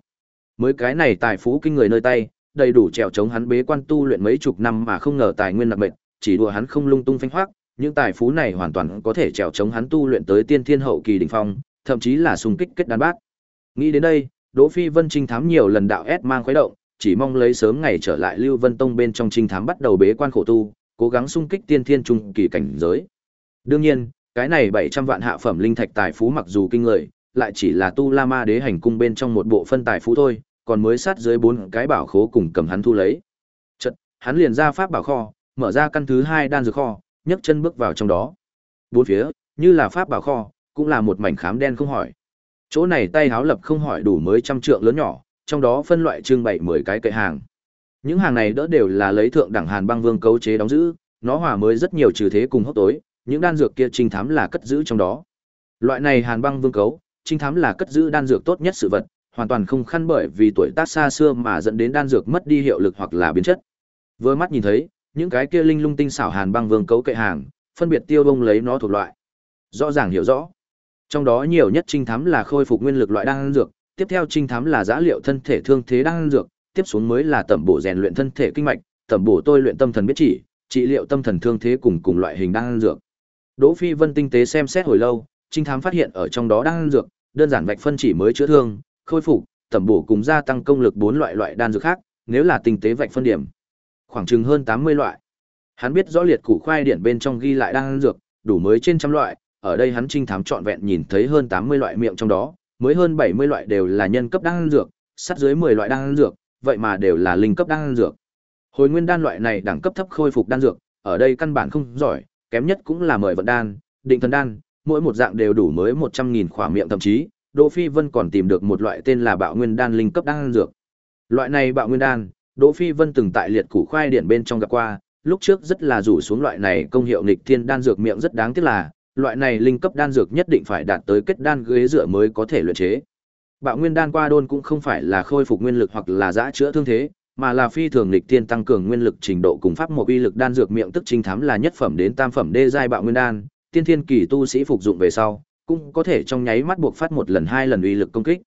Mới cái này tài phú kinh người nơi tay, đầy đủ trèo chống hắn bế quan tu luyện mấy chục năm mà không ngờ tài nguyên đặc mệt, chỉ đùa hắn không lung tung phanh hoác, những tài phú này hoàn toàn có thể trèo chống hắn tu luyện tới tiên thiên hậu kỳ đỉnh phong, thậm chí là xung kích kết đan bát. Nghĩ đến đây, Đỗ Phi Vân trinh thám nhiều lần đạo ép mang khuấy động, chỉ mong lấy sớm ngày trở lại Lưu Vân Tông bên trong trinh thám bắt đầu bế quan khổ tu, cố gắng xung kích tiên thiên trung kỳ cảnh giới. Đương nhiên, cái này 700 vạn hạ phẩm linh thạch tài phú mặc dù kinh người, lại chỉ là tu La Ma Đế hành cung bên trong một bộ phân tài phú thôi, còn mới sát dưới bốn cái bảo khố cùng cầm hắn thu lấy. Chợt, hắn liền ra pháp bảo kho, mở ra căn thứ hai đan dược kho, nhấc chân bước vào trong đó. Bốn phía, như là pháp bảo kho, cũng là một mảnh khám đen không hỏi. Chỗ này tay háo lập không hỏi đủ mới trăm trượng lớn nhỏ, trong đó phân loại trưng bày 10 cái kệ hàng. Những hàng này đỡ đều là lấy thượng đẳng Hàn Băng Vương cấu chế đóng giữ, nó hòa mới rất nhiều trừ thế cùng hốc tối, những đan dược kia trinh thám là cất giữ trong đó. Loại này Hàn Băng Vương cấu, trinh thám là cất giữ đan dược tốt nhất sự vật, hoàn toàn không khăn bởi vì tuổi tác xa xưa mà dẫn đến đan dược mất đi hiệu lực hoặc là biến chất. Vừa mắt nhìn thấy, những cái kia linh lung tinh xảo Hàn Băng Vương cấu kệ hàng, phân biệt tiêu bông lấy nó thuộc loại. Rõ ràng hiểu rõ. Trong đó nhiều nhất trinh thám là khôi phục nguyên lực loại đan dược, tiếp theo trinh thám là giã liệu thân thể thương thế đan dược, tiếp xuống mới là tẩm bổ rèn luyện thân thể kinh mạch, tẩm bổ tôi luyện tâm thần biết chỉ, trị liệu tâm thần thương thế cùng cùng loại hình đan dược. Đỗ Phi Vân tinh tế xem xét hồi lâu, trinh thám phát hiện ở trong đó đan dược, đơn giản vạch phân chỉ mới chữa thương, khôi phục, tẩm bổ cùng gia tăng công lực bốn loại loại đan dược khác, nếu là tinh tế vạch phân điểm, khoảng chừng hơn 80 loại. Hắn biết rõ liệt củ khoai điển bên trong ghi lại đang dược, đủ mới trên trăm loại, ở đây hắn trinh thám trọn vẹn nhìn thấy hơn 80 loại miệng trong đó, mới hơn 70 loại đều là nhân cấp đang dược, sát dưới 10 loại đang dược, vậy mà đều là linh cấp đang dược. Hồi nguyên đan loại này đẳng cấp thấp khôi phục đan dược, ở đây căn bản không giỏi, kém nhất cũng là mời vận đan, định thần đan, mỗi một dạng đều đủ mới 100.000 khỏa miệng thậm chí, Đỗ Phi Vân còn tìm được một loại tên là Bạo Nguyên đan linh cấp đan dược. Loại này Bạo Nguyên đan, Đỗ Phi Vân từng tại liệt củ khoai điện bên trong gặp qua, lúc trước rất là rủ xuống loại này công hiệu nghịch thiên đan dược miệng rất đáng tiếc là, loại này linh cấp đan dược nhất định phải đạt tới kết đan ghế dựa mới có thể luyện chế. Bạo Nguyên đan qua đôn cũng không phải là khôi phục nguyên lực hoặc là giã chữa thương thế, mà là phi thường nghịch thiên tăng cường nguyên lực trình độ cùng pháp một uy lực đan dược miệng tức trinh thám là nhất phẩm đến tam phẩm đê giai Bạo Nguyên đan, tiên thiên kỳ tu sĩ phục dụng về sau, cũng có thể trong nháy mắt buộc phát một lần hai lần uy lực công kích.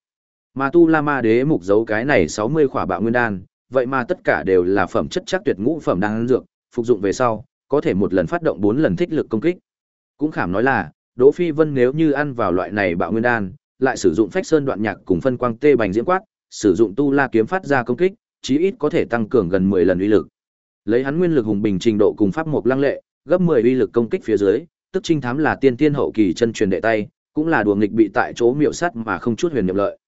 Mà Tu La Ma Đế mục dấu cái này 60 khỏa bạo nguyên đan, vậy mà tất cả đều là phẩm chất chắc tuyệt ngũ phẩm đan dược, phục dụng về sau, có thể một lần phát động 4 lần thích lực công kích. Cũng khảm nói là, Đỗ Phi Vân nếu như ăn vào loại này bạo nguyên đan, lại sử dụng phách sơn đoạn nhạc cùng phân quang tê bành diễm quát, sử dụng tu la kiếm phát ra công kích, chí ít có thể tăng cường gần 10 lần uy lực. Lấy hắn nguyên lực hùng bình trình độ cùng pháp mục lăng lệ, gấp 10 uy lực công kích phía dưới, tức trinh thám là tiên tiên hậu kỳ chân truyền đệ tay, cũng là đùa nghịch bị tại chỗ miệu sắt mà không chút huyền niệm lợi.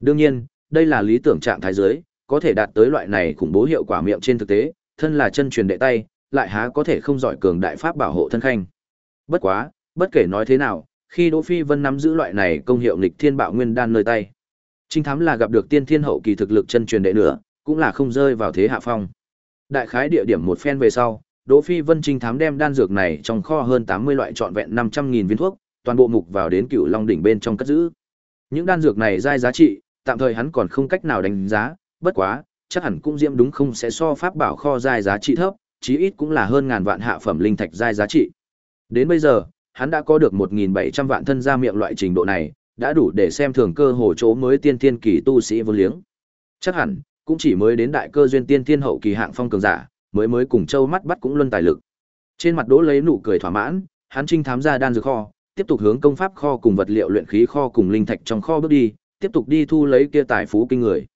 Đương nhiên, đây là lý tưởng trạng thái dưới có thể đạt tới loại này khủng bố hiệu quả miệng trên thực tế, thân là chân truyền đệ tay, lại há có thể không giỏi cường đại pháp bảo hộ thân khanh. Bất quá, bất kể nói thế nào, khi Đỗ Phi Vân nắm giữ loại này công hiệu nghịch thiên bạo nguyên đan nơi tay, Trinh thám là gặp được tiên thiên hậu kỳ thực lực chân truyền đệ nữa, cũng là không rơi vào thế hạ phong. Đại khái địa điểm một phen về sau, Đỗ Phi Vân trinh thám đem đan dược này trong kho hơn 80 loại trọn vẹn 500.000 viên thuốc, toàn bộ mục vào đến Cửu Long đỉnh bên trong cất giữ. Những đan dược này giai giá trị, tạm thời hắn còn không cách nào đánh giá, bất quá, chắc hẳn cũng diễm đúng không sẽ so pháp bảo kho giai giá trị thấp, chí ít cũng là hơn ngàn vạn hạ phẩm linh thạch giai giá trị. Đến bây giờ, hắn đã có được 1.700 vạn thân gia miệng loại trình độ này, đã đủ để xem thường cơ hồ chỗ mới tiên tiên kỳ tu sĩ vô liếng. Chắc hẳn, cũng chỉ mới đến đại cơ duyên tiên tiên hậu kỳ hạng phong cường giả, mới mới cùng châu mắt bắt cũng luân tài lực. Trên mặt Đỗ lấy nụ cười thỏa mãn, hắn trinh thám ra đan dược kho, tiếp tục hướng công pháp kho cùng vật liệu luyện khí kho cùng linh thạch trong kho bước đi, tiếp tục đi thu lấy kia tài phú kinh người.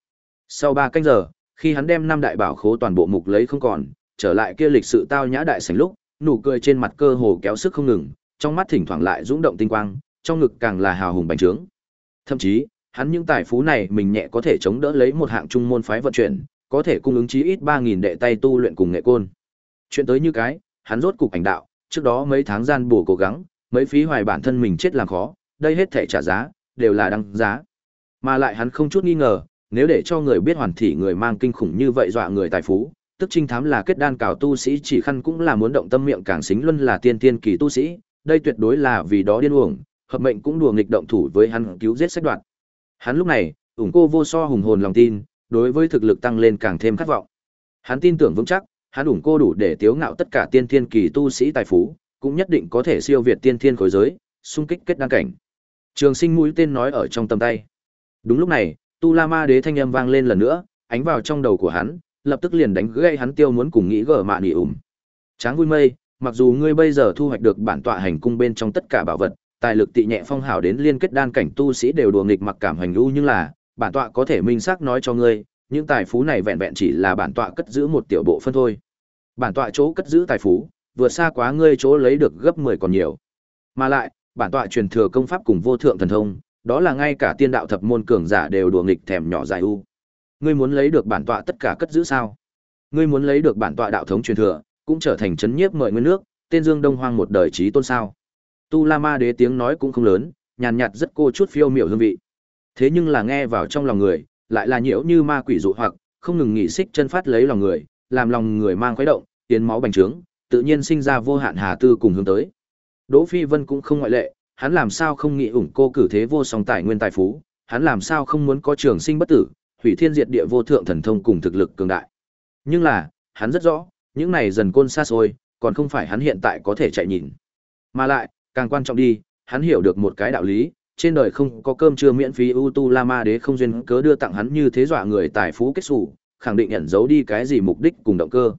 Sau 3 canh giờ, khi hắn đem năm đại bảo khố toàn bộ mục lấy không còn, trở lại kia lịch sự tao nhã đại sảnh lúc, nụ cười trên mặt cơ hồ kéo sức không ngừng, trong mắt thỉnh thoảng lại rung động tinh quang, trong ngực càng là hào hùng bành trướng. Thậm chí, hắn những tài phú này mình nhẹ có thể chống đỡ lấy một hạng trung môn phái vận chuyển, có thể cung ứng chí ít 3000 đệ tay tu luyện cùng nghệ côn. Chuyện tới như cái, hắn rốt cục ảnh đạo, trước đó mấy tháng gian bổ cố gắng, mấy phí hoài bản thân mình chết làm khó, đây hết thảy trả giá, đều là đăng giá. Mà lại hắn không chút nghi ngờ, nếu để cho người biết hoàn thị người mang kinh khủng như vậy dọa người tài phú, tức trinh thám là kết đan cào tu sĩ chỉ khăn cũng là muốn động tâm miệng càng xính luân là tiên tiên kỳ tu sĩ, đây tuyệt đối là vì đó điên uổng, hợp mệnh cũng đùa nghịch động thủ với hắn cứu giết sách đoạn. Hắn lúc này, ủng cô vô so hùng hồn lòng tin, đối với thực lực tăng lên càng thêm khát vọng. Hắn tin tưởng vững chắc, hắn ủng cô đủ để tiếu ngạo tất cả tiên thiên kỳ tu sĩ tài phú, cũng nhất định có thể siêu việt tiên thiên khối giới, xung kích kết đăng cảnh. Trường Sinh mũi tên nói ở trong tầm tay. Đúng lúc này, Tu La Ma Đế thanh âm vang lên lần nữa, ánh vào trong đầu của hắn, lập tức liền đánh gãy hắn tiêu muốn cùng nghĩ gở mạ nỉ ủm. Tráng vui mây, mặc dù ngươi bây giờ thu hoạch được bản tọa hành cung bên trong tất cả bảo vật, tài lực tị nhẹ phong hào đến liên kết đan cảnh tu sĩ đều đùa nghịch mặc cảm hành lưu nhưng là, bản tọa có thể minh xác nói cho ngươi, những tài phú này vẹn vẹn chỉ là bản tọa cất giữ một tiểu bộ phân thôi. Bản tọa chỗ cất giữ tài phú, vượt xa quá ngươi chỗ lấy được gấp 10 còn nhiều. Mà lại, bản tọa truyền thừa công pháp cùng vô thượng thần thông, đó là ngay cả tiên đạo thập môn cường giả đều đùa nghịch thèm nhỏ dài u. Ngươi muốn lấy được bản tọa tất cả cất giữ sao? Ngươi muốn lấy được bản tọa đạo thống truyền thừa, cũng trở thành chấn nhiếp mời nguyên nước, tên Dương Đông Hoang một đời trí tôn sao? Tu La Ma Đế tiếng nói cũng không lớn, nhàn nhạt rất cô chút phiêu miểu hương vị. Thế nhưng là nghe vào trong lòng người, lại là nhiễu như ma quỷ dụ hoặc, không ngừng nghỉ xích chân phát lấy lòng người, làm lòng người mang khuấy động, tiến máu bành trướng, tự nhiên sinh ra vô hạn hà tư cùng hướng tới. Đỗ Phi Vân cũng không ngoại lệ, hắn làm sao không nghĩ ủng cô cử thế vô song tài nguyên tài phú, hắn làm sao không muốn có trường sinh bất tử, hủy thiên diệt địa vô thượng thần thông cùng thực lực cường đại. Nhưng là, hắn rất rõ, những này dần côn xa xôi, còn không phải hắn hiện tại có thể chạy nhìn. Mà lại, càng quan trọng đi, hắn hiểu được một cái đạo lý, trên đời không có cơm trưa miễn phí U Tu La Ma Đế không duyên cớ đưa tặng hắn như thế dọa người tài phú kết sủ, khẳng định ẩn giấu đi cái gì mục đích cùng động cơ.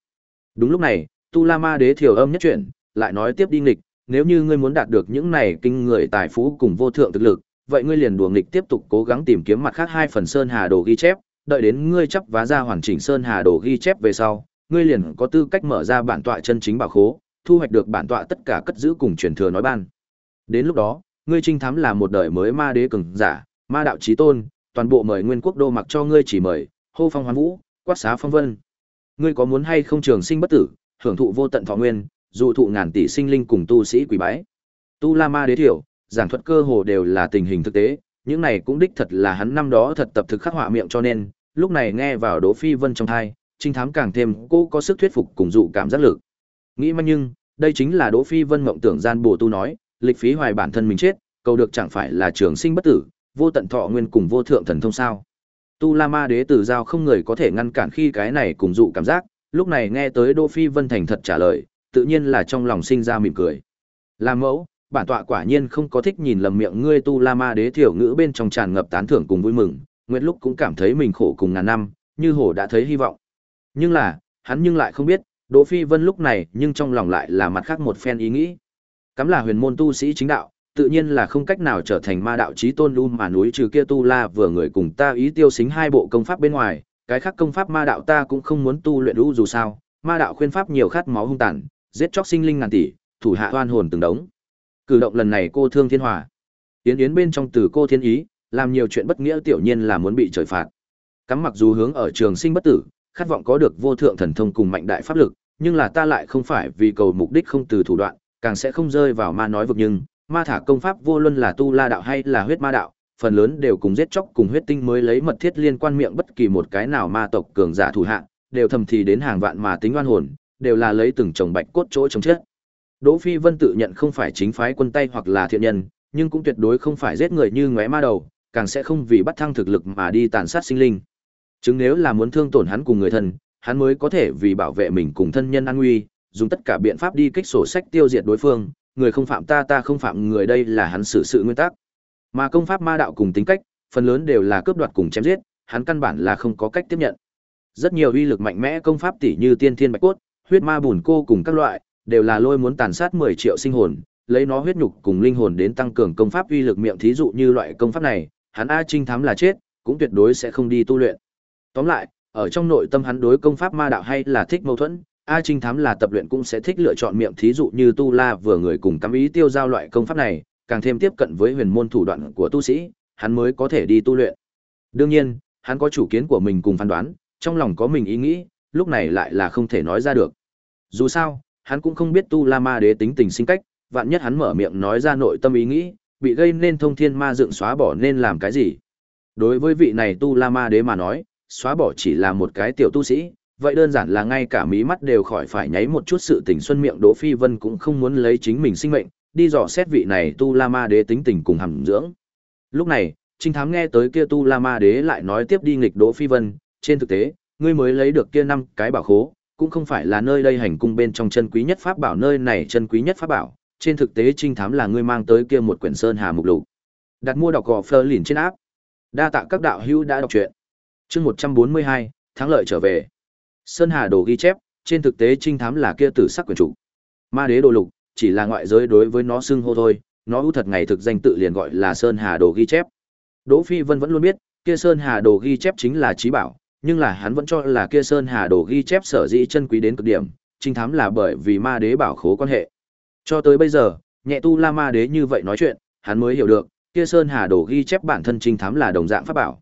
Đúng lúc này, Tu La Ma Đế thiểu âm nhất chuyển, lại nói tiếp đi nghịch, nếu như ngươi muốn đạt được những này kinh người tài phú cùng vô thượng thực lực, vậy ngươi liền đùa nghịch tiếp tục cố gắng tìm kiếm mặt khác hai phần sơn hà đồ ghi chép, đợi đến ngươi chấp vá ra hoàn chỉnh sơn hà đồ ghi chép về sau, ngươi liền có tư cách mở ra bản tọa chân chính bảo khố, thu hoạch được bản tọa tất cả cất giữ cùng truyền thừa nói ban. Đến lúc đó, ngươi trinh thám là một đời mới ma đế cường giả, ma đạo chí tôn, toàn bộ mời nguyên quốc đô mặc cho ngươi chỉ mời, hô phong hoán vũ, quát xá phong vân. Ngươi có muốn hay không trường sinh bất tử, hưởng thụ vô tận thọ nguyên, dụ thụ ngàn tỷ sinh linh cùng tu sĩ quỷ bái. Tu La Ma đế thiểu, giảng thuật cơ hồ đều là tình hình thực tế, những này cũng đích thật là hắn năm đó thật tập thực khắc họa miệng cho nên, lúc này nghe vào Đỗ Phi Vân trong thai, trinh thám càng thêm cô có sức thuyết phục cùng dụ cảm giác lực. Nghĩ mà nhưng, đây chính là Đỗ Phi Vân mộng tưởng gian bổ tu nói, lịch phí hoài bản thân mình chết, cầu được chẳng phải là trường sinh bất tử, vô tận thọ nguyên cùng vô thượng thần thông sao? Tu La Ma Đế tử giao không người có thể ngăn cản khi cái này cùng dụ cảm giác, lúc này nghe tới Đỗ Phi Vân thành thật trả lời, tự nhiên là trong lòng sinh ra mỉm cười. Làm mẫu, bản tọa quả nhiên không có thích nhìn lầm miệng ngươi Tu La Ma Đế thiểu ngữ bên trong tràn ngập tán thưởng cùng vui mừng, Nguyệt lúc cũng cảm thấy mình khổ cùng ngàn năm, như hổ đã thấy hy vọng. Nhưng là, hắn nhưng lại không biết, Đỗ Phi Vân lúc này nhưng trong lòng lại là mặt khác một phen ý nghĩ. Cắm là huyền môn tu sĩ chính đạo, tự nhiên là không cách nào trở thành ma đạo chí tôn luôn mà núi trừ kia tu la vừa người cùng ta ý tiêu xính hai bộ công pháp bên ngoài, cái khác công pháp ma đạo ta cũng không muốn tu luyện đủ dù sao, ma đạo khuyên pháp nhiều khát máu hung tàn, giết chóc sinh linh ngàn tỷ, thủ hạ oan hồn từng đống. Cử động lần này cô thương thiên hòa. Yến yến bên trong từ cô thiên ý, làm nhiều chuyện bất nghĩa tiểu nhiên là muốn bị trời phạt. Cắm mặc dù hướng ở trường sinh bất tử, khát vọng có được vô thượng thần thông cùng mạnh đại pháp lực, nhưng là ta lại không phải vì cầu mục đích không từ thủ đoạn, càng sẽ không rơi vào ma nói vực nhưng, ma thả công pháp vô luân là tu la đạo hay là huyết ma đạo, phần lớn đều cùng giết chóc cùng huyết tinh mới lấy mật thiết liên quan miệng bất kỳ một cái nào ma tộc cường giả thủ hạ, đều thầm thì đến hàng vạn mà tính oan hồn, đều là lấy từng chồng bạch cốt chỗ chống chết. Đỗ Phi Vân tự nhận không phải chính phái quân tay hoặc là thiện nhân, nhưng cũng tuyệt đối không phải giết người như ngóe ma đầu, càng sẽ không vì bắt thăng thực lực mà đi tàn sát sinh linh. Chứng nếu là muốn thương tổn hắn cùng người thân, hắn mới có thể vì bảo vệ mình cùng thân nhân an nguy, dùng tất cả biện pháp đi kích sổ sách tiêu diệt đối phương, người không phạm ta ta không phạm người đây là hắn xử sự nguyên tắc. Mà công pháp ma đạo cùng tính cách, phần lớn đều là cướp đoạt cùng chém giết, hắn căn bản là không có cách tiếp nhận. Rất nhiều uy lực mạnh mẽ công pháp tỷ như tiên thiên bạch cốt, huyết ma bùn cô cùng các loại, đều là lôi muốn tàn sát 10 triệu sinh hồn, lấy nó huyết nhục cùng linh hồn đến tăng cường công pháp uy lực miệng thí dụ như loại công pháp này, hắn A Trinh thám là chết, cũng tuyệt đối sẽ không đi tu luyện. Tóm lại, ở trong nội tâm hắn đối công pháp ma đạo hay là thích mâu thuẫn, A Trinh thám là tập luyện cũng sẽ thích lựa chọn miệng thí dụ như tu la vừa người cùng cắm ý tiêu giao loại công pháp này, càng thêm tiếp cận với huyền môn thủ đoạn của tu sĩ, hắn mới có thể đi tu luyện. Đương nhiên, hắn có chủ kiến của mình cùng phán đoán, trong lòng có mình ý nghĩ, lúc này lại là không thể nói ra được. Dù sao, hắn cũng không biết tu la ma đế tính tình sinh cách, vạn nhất hắn mở miệng nói ra nội tâm ý nghĩ, bị gây nên thông thiên ma dựng xóa bỏ nên làm cái gì. Đối với vị này tu la ma đế mà nói, xóa bỏ chỉ là một cái tiểu tu sĩ, vậy đơn giản là ngay cả mí mắt đều khỏi phải nháy một chút sự tình xuân miệng Đỗ Phi Vân cũng không muốn lấy chính mình sinh mệnh, đi dò xét vị này tu la ma đế tính tình cùng hàm dưỡng. Lúc này, Trinh Thám nghe tới kia tu la ma đế lại nói tiếp đi nghịch Đỗ Phi Vân, trên thực tế, ngươi mới lấy được kia năm cái bảo khố, cũng không phải là nơi đây hành cung bên trong chân quý nhất pháp bảo nơi này chân quý nhất pháp bảo, trên thực tế Trinh Thám là ngươi mang tới kia một quyển sơn hà mục lục. Đặt mua đọc gò Fleur liền trên áp. Đa tạ các đạo hữu đã đọc truyện. Chương 142, thắng lợi trở về. Sơn Hà đồ ghi chép, trên thực tế trinh thám là kia tử sắc quyền chủ. Ma đế đồ lục, chỉ là ngoại giới đối với nó xưng hô thôi, nó ưu thật ngày thực danh tự liền gọi là Sơn Hà đồ ghi chép. Đỗ Phi Vân vẫn luôn biết, kia Sơn Hà đồ ghi chép chính là trí bảo, nhưng là hắn vẫn cho là kia Sơn Hà đồ ghi chép sở dĩ chân quý đến cực điểm, trinh thám là bởi vì ma đế bảo khố quan hệ. Cho tới bây giờ, nhẹ tu la ma đế như vậy nói chuyện, hắn mới hiểu được, kia Sơn Hà đồ ghi chép bản thân trinh thám là đồng dạng pháp bảo.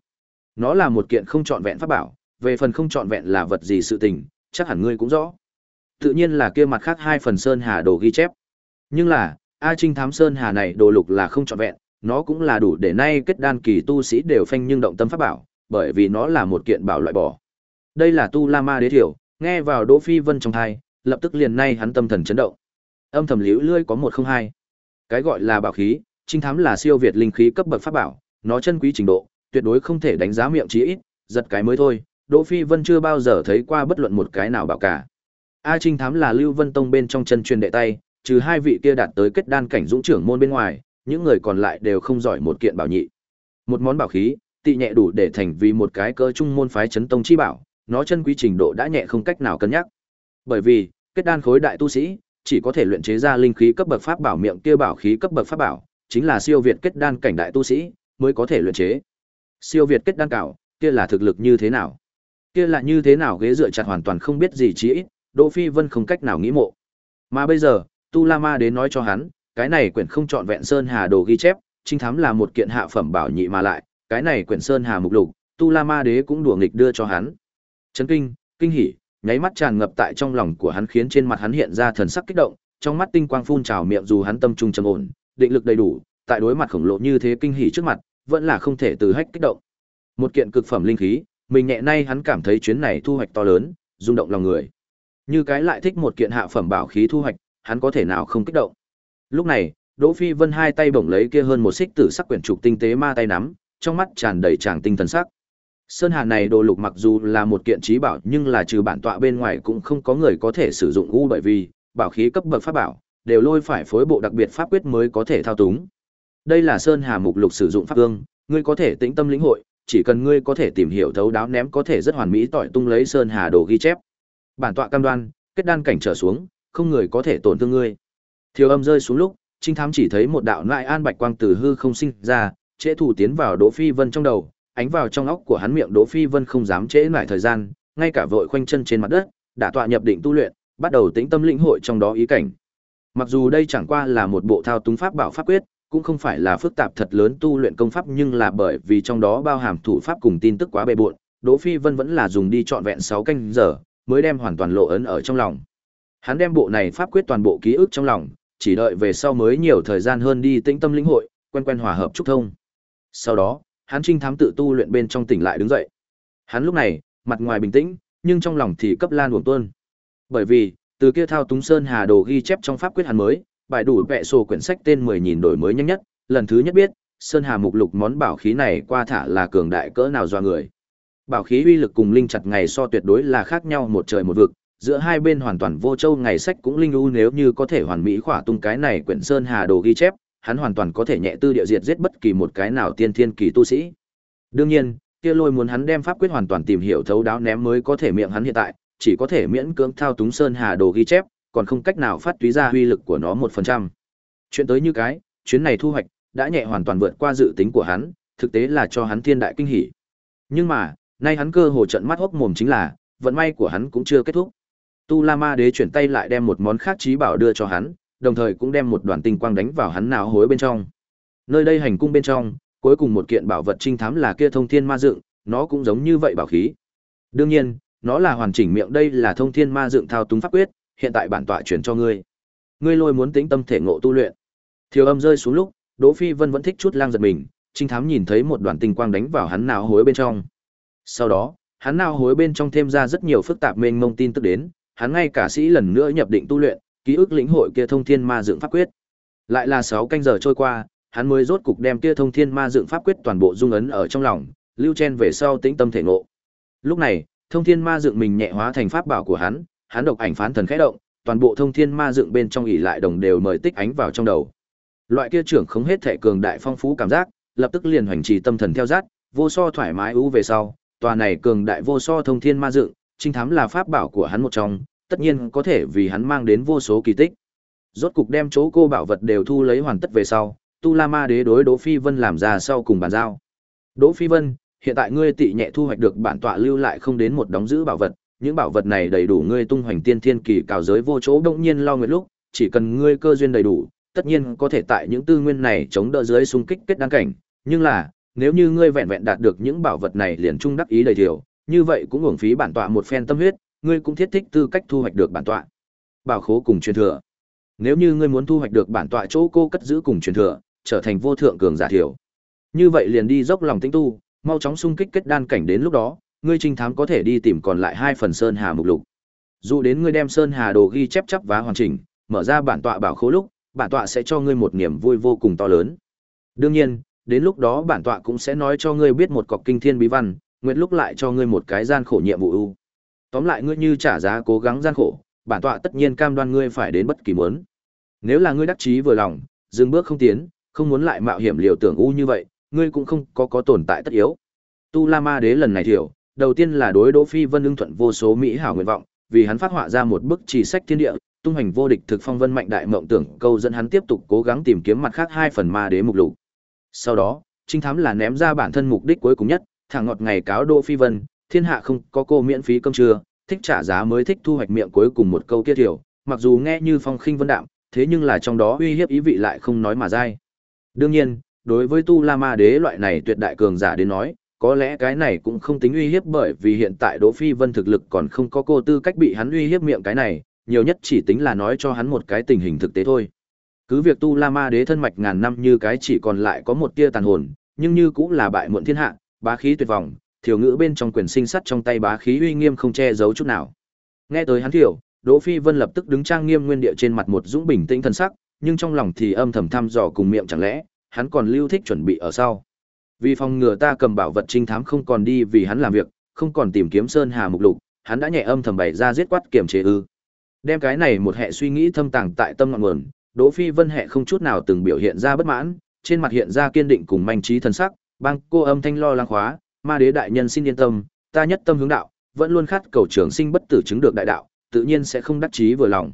Nó là một kiện không trọn vẹn pháp bảo, về phần không trọn vẹn là vật gì sự tình, chắc hẳn ngươi cũng rõ. Tự nhiên là kia mặt khác hai phần Sơn Hà đồ ghi chép. Nhưng là, A Trinh Thám Sơn Hà này đồ lục là không trọn vẹn, nó cũng là đủ để nay kết đan kỳ tu sĩ đều phanh nhưng động tâm pháp bảo, bởi vì nó là một kiện bảo loại bỏ. Đây là tu La Ma đế thiểu, nghe vào Đỗ Phi Vân trong thai, lập tức liền nay hắn tâm thần chấn động. Âm thầm liễu lươi có một không hai. Cái gọi là bảo khí, trinh thám là siêu việt linh khí cấp bậc pháp bảo, nó chân quý trình độ, tuyệt đối không thể đánh giá miệng chí ít, giật cái mới thôi, Đỗ Phi Vân chưa bao giờ thấy qua bất luận một cái nào bảo cả. A Trinh Thám là Lưu Vân Tông bên trong chân truyền đệ tay, trừ hai vị kia đạt tới kết đan cảnh dũng trưởng môn bên ngoài, những người còn lại đều không giỏi một kiện bảo nhị. Một món bảo khí, tị nhẹ đủ để thành vì một cái cơ trung môn phái chấn tông chi bảo, nó chân quý trình độ đã nhẹ không cách nào cân nhắc. Bởi vì, kết đan khối đại tu sĩ, chỉ có thể luyện chế ra linh khí cấp bậc pháp bảo miệng kia bảo khí cấp bậc pháp bảo, chính là siêu việt kết đan cảnh đại tu sĩ mới có thể luyện chế. Siêu việt kết đan cảo, kia là thực lực như thế nào? kia là như thế nào ghế dựa chặt hoàn toàn không biết gì chỉ, ít, Đỗ Phi Vân không cách nào nghĩ mộ. Mà bây giờ, Tu La Ma đến nói cho hắn, cái này quyển không chọn vẹn sơn hà đồ ghi chép, trinh thám là một kiện hạ phẩm bảo nhị mà lại, cái này quyển sơn hà mục lục, Tu La Ma đế cũng đùa nghịch đưa cho hắn. Chấn kinh, kinh hỉ, nháy mắt tràn ngập tại trong lòng của hắn khiến trên mặt hắn hiện ra thần sắc kích động, trong mắt tinh quang phun trào miệng dù hắn tâm trung trầm ổn, định lực đầy đủ, tại đối mặt khổng lồ như thế kinh hỉ trước mặt, vẫn là không thể từ hách kích động. Một kiện cực phẩm linh khí, mình nhẹ nay hắn cảm thấy chuyến này thu hoạch to lớn, rung động lòng người. Như cái lại thích một kiện hạ phẩm bảo khí thu hoạch, hắn có thể nào không kích động. Lúc này, Đỗ Phi Vân hai tay bổng lấy kia hơn một xích tử sắc quyển trục tinh tế ma tay nắm, trong mắt tràn đầy tràng tinh thần sắc. Sơn Hà này đồ lục mặc dù là một kiện trí bảo, nhưng là trừ bản tọa bên ngoài cũng không có người có thể sử dụng u bởi vì bảo khí cấp bậc pháp bảo đều lôi phải phối bộ đặc biệt pháp quyết mới có thể thao túng. Đây là Sơn Hà mục lục sử dụng pháp cương, ngươi có thể tĩnh tâm lĩnh hội, chỉ cần ngươi có thể tìm hiểu thấu đáo ném có thể rất hoàn mỹ tỏi tung lấy Sơn Hà đồ ghi chép. Bản tọa cam đoan, kết đan cảnh trở xuống, không người có thể tổn thương ngươi. Thiều âm rơi xuống lúc, Trinh Thám chỉ thấy một đạo lại an bạch quang từ hư không sinh ra, trễ thủ tiến vào Đỗ Phi Vân trong đầu, ánh vào trong óc của hắn miệng Đỗ Phi Vân không dám trễ lại thời gian, ngay cả vội khoanh chân trên mặt đất, đã tọa nhập định tu luyện, bắt đầu tĩnh tâm lĩnh hội trong đó ý cảnh. Mặc dù đây chẳng qua là một bộ thao túng pháp bảo pháp quyết, cũng không phải là phức tạp thật lớn tu luyện công pháp nhưng là bởi vì trong đó bao hàm thủ pháp cùng tin tức quá bề bộn, Đỗ Phi Vân vẫn là dùng đi trọn vẹn 6 canh giờ, mới đem hoàn toàn lộ ấn ở trong lòng. Hắn đem bộ này pháp quyết toàn bộ ký ức trong lòng, chỉ đợi về sau mới nhiều thời gian hơn đi tĩnh tâm lĩnh hội, quen quen hòa hợp trúc thông. Sau đó, hắn trinh thám tự tu luyện bên trong tỉnh lại đứng dậy. Hắn lúc này, mặt ngoài bình tĩnh, nhưng trong lòng thì cấp lan buồn tuôn. Bởi vì, từ kia thao túng sơn hà đồ ghi chép trong pháp quyết hắn mới, bài đủ vẽ sổ quyển sách tên 10 nghìn đổi mới nhanh nhất, lần thứ nhất biết, sơn hà mục lục món bảo khí này qua thả là cường đại cỡ nào do người. Bảo khí uy lực cùng linh chặt ngày so tuyệt đối là khác nhau một trời một vực, giữa hai bên hoàn toàn vô châu ngày sách cũng linh u nếu như có thể hoàn mỹ khỏa tung cái này quyển sơn hà đồ ghi chép, hắn hoàn toàn có thể nhẹ tư địa diệt giết bất kỳ một cái nào tiên thiên kỳ tu sĩ. Đương nhiên, kia lôi muốn hắn đem pháp quyết hoàn toàn tìm hiểu thấu đáo ném mới có thể miệng hắn hiện tại, chỉ có thể miễn cưỡng thao túng sơn hà đồ ghi chép, còn không cách nào phát túy ra huy lực của nó một phần trăm. Chuyện tới như cái, chuyến này thu hoạch đã nhẹ hoàn toàn vượt qua dự tính của hắn, thực tế là cho hắn thiên đại kinh hỉ. Nhưng mà, nay hắn cơ hồ trận mắt hốc mồm chính là, vận may của hắn cũng chưa kết thúc. Tu La Ma Đế chuyển tay lại đem một món khác trí bảo đưa cho hắn, đồng thời cũng đem một đoàn tinh quang đánh vào hắn não hối bên trong. Nơi đây hành cung bên trong, cuối cùng một kiện bảo vật trinh thám là kia thông thiên ma dựng, nó cũng giống như vậy bảo khí. Đương nhiên, nó là hoàn chỉnh miệng đây là thông thiên ma dựng thao túng pháp quyết, hiện tại bản tọa chuyển cho ngươi. Ngươi lôi muốn tĩnh tâm thể ngộ tu luyện. Thiều âm rơi xuống lúc, Đỗ Phi Vân vẫn thích chút lang giật mình, trinh thám nhìn thấy một đoàn tinh quang đánh vào hắn não hối bên trong. Sau đó, hắn não hối bên trong thêm ra rất nhiều phức tạp mênh mông tin tức đến, hắn ngay cả sĩ lần nữa nhập định tu luyện, ký ức lĩnh hội kia thông thiên ma dựng pháp quyết. Lại là 6 canh giờ trôi qua, hắn mới rốt cục đem kia thông thiên ma dựng pháp quyết toàn bộ dung ấn ở trong lòng, lưu chen về sau tĩnh tâm thể ngộ. Lúc này, thông thiên ma dựng mình nhẹ hóa thành pháp bảo của hắn, hắn độc ảnh phán thần khẽ động, toàn bộ thông thiên ma dựng bên trong ỉ lại đồng đều mời tích ánh vào trong đầu. Loại kia trưởng không hết thể cường đại phong phú cảm giác, lập tức liền hoành trì tâm thần theo dắt, vô so thoải mái ưu về sau, tòa này cường đại vô so thông thiên ma dựng, trinh thám là pháp bảo của hắn một trong, tất nhiên có thể vì hắn mang đến vô số kỳ tích. Rốt cục đem chỗ cô bảo vật đều thu lấy hoàn tất về sau, Tu La Ma Đế đối Đỗ Phi Vân làm ra sau cùng bàn giao. Đỗ Phi Vân, hiện tại ngươi tị nhẹ thu hoạch được bản tọa lưu lại không đến một đóng giữ bảo vật, những bảo vật này đầy đủ ngươi tung hoành tiên thiên kỳ cào giới vô chỗ động nhiên lo nguyệt lúc, chỉ cần ngươi cơ duyên đầy đủ, tất nhiên có thể tại những tư nguyên này chống đỡ dưới xung kích kết đăng cảnh, nhưng là, nếu như ngươi vẹn vẹn đạt được những bảo vật này liền trung đắc ý đầy điều, như vậy cũng uổng phí bản tọa một phen tâm huyết, ngươi cũng thiết thích tư cách thu hoạch được bản tọa. Bảo khố cùng truyền thừa. Nếu như ngươi muốn thu hoạch được bản tọa chỗ cô cất giữ cùng truyền thừa, trở thành vô thượng cường giả thiểu. Như vậy liền đi dốc lòng tinh tu, mau chóng xung kích kết đan cảnh đến lúc đó, ngươi trinh thám có thể đi tìm còn lại hai phần sơn hà mục lục. Dù đến ngươi đem sơn hà đồ ghi chép chắp và hoàn chỉnh, mở ra bản tọa bảo khố lúc, bản tọa sẽ cho ngươi một niềm vui vô cùng to lớn. Đương nhiên, đến lúc đó bản tọa cũng sẽ nói cho ngươi biết một cọc kinh thiên bí văn, nguyện lúc lại cho ngươi một cái gian khổ nhiệm vụ ưu. Tóm lại ngươi như trả giá cố gắng gian khổ, bản tọa tất nhiên cam đoan ngươi phải đến bất kỳ muốn. Nếu là ngươi đắc chí vừa lòng, dừng bước không tiến, không muốn lại mạo hiểm liều tưởng u như vậy, ngươi cũng không có có tồn tại tất yếu. Tu La Ma Đế lần này thiểu, đầu tiên là đối Đỗ Phi Vân ưng thuận vô số mỹ hảo nguyện vọng, vì hắn phát họa ra một bức chỉ sách thiên địa, tung hành vô địch thực phong vân mạnh đại mộng tưởng, câu dẫn hắn tiếp tục cố gắng tìm kiếm mặt khác hai phần ma đế mục lục. Sau đó, trinh thám là ném ra bản thân mục đích cuối cùng nhất, thẳng ngọt ngày cáo Đỗ Phi Vân, thiên hạ không có cô miễn phí cơm trưa, thích trả giá mới thích thu hoạch miệng cuối cùng một câu kia thiểu, mặc dù nghe như phong khinh vân đạm, thế nhưng là trong đó uy hiếp ý vị lại không nói mà dai. Đương nhiên, đối với Tu La Ma Đế loại này tuyệt đại cường giả đến nói, có lẽ cái này cũng không tính uy hiếp bởi vì hiện tại Đỗ Phi Vân thực lực còn không có cô tư cách bị hắn uy hiếp miệng cái này, nhiều nhất chỉ tính là nói cho hắn một cái tình hình thực tế thôi. Cứ việc Tu La Ma Đế thân mạch ngàn năm như cái chỉ còn lại có một tia tàn hồn, nhưng như cũng là bại muộn thiên hạ, bá khí tuyệt vọng, thiểu ngữ bên trong quyền sinh sắt trong tay bá khí uy nghiêm không che giấu chút nào. Nghe tới hắn thiểu, Đỗ Phi Vân lập tức đứng trang nghiêm nguyên địa trên mặt một dũng bình tĩnh thần sắc, nhưng trong lòng thì âm thầm thăm dò cùng miệng chẳng lẽ, hắn còn lưu thích chuẩn bị ở sau. Vì phòng ngừa ta cầm bảo vật trinh thám không còn đi vì hắn làm việc, không còn tìm kiếm sơn hà mục lục, hắn đã nhẹ âm thầm bày ra giết quát kiểm chế ư. Đem cái này một hệ suy nghĩ thâm tàng tại tâm ngọn nguồn, Đỗ Phi Vân hệ không chút nào từng biểu hiện ra bất mãn, trên mặt hiện ra kiên định cùng manh trí thần sắc, băng cô âm thanh lo lắng khóa, ma đế đại nhân xin yên tâm, ta nhất tâm hướng đạo, vẫn luôn khát cầu trường sinh bất tử chứng được đại đạo, tự nhiên sẽ không đắc chí vừa lòng.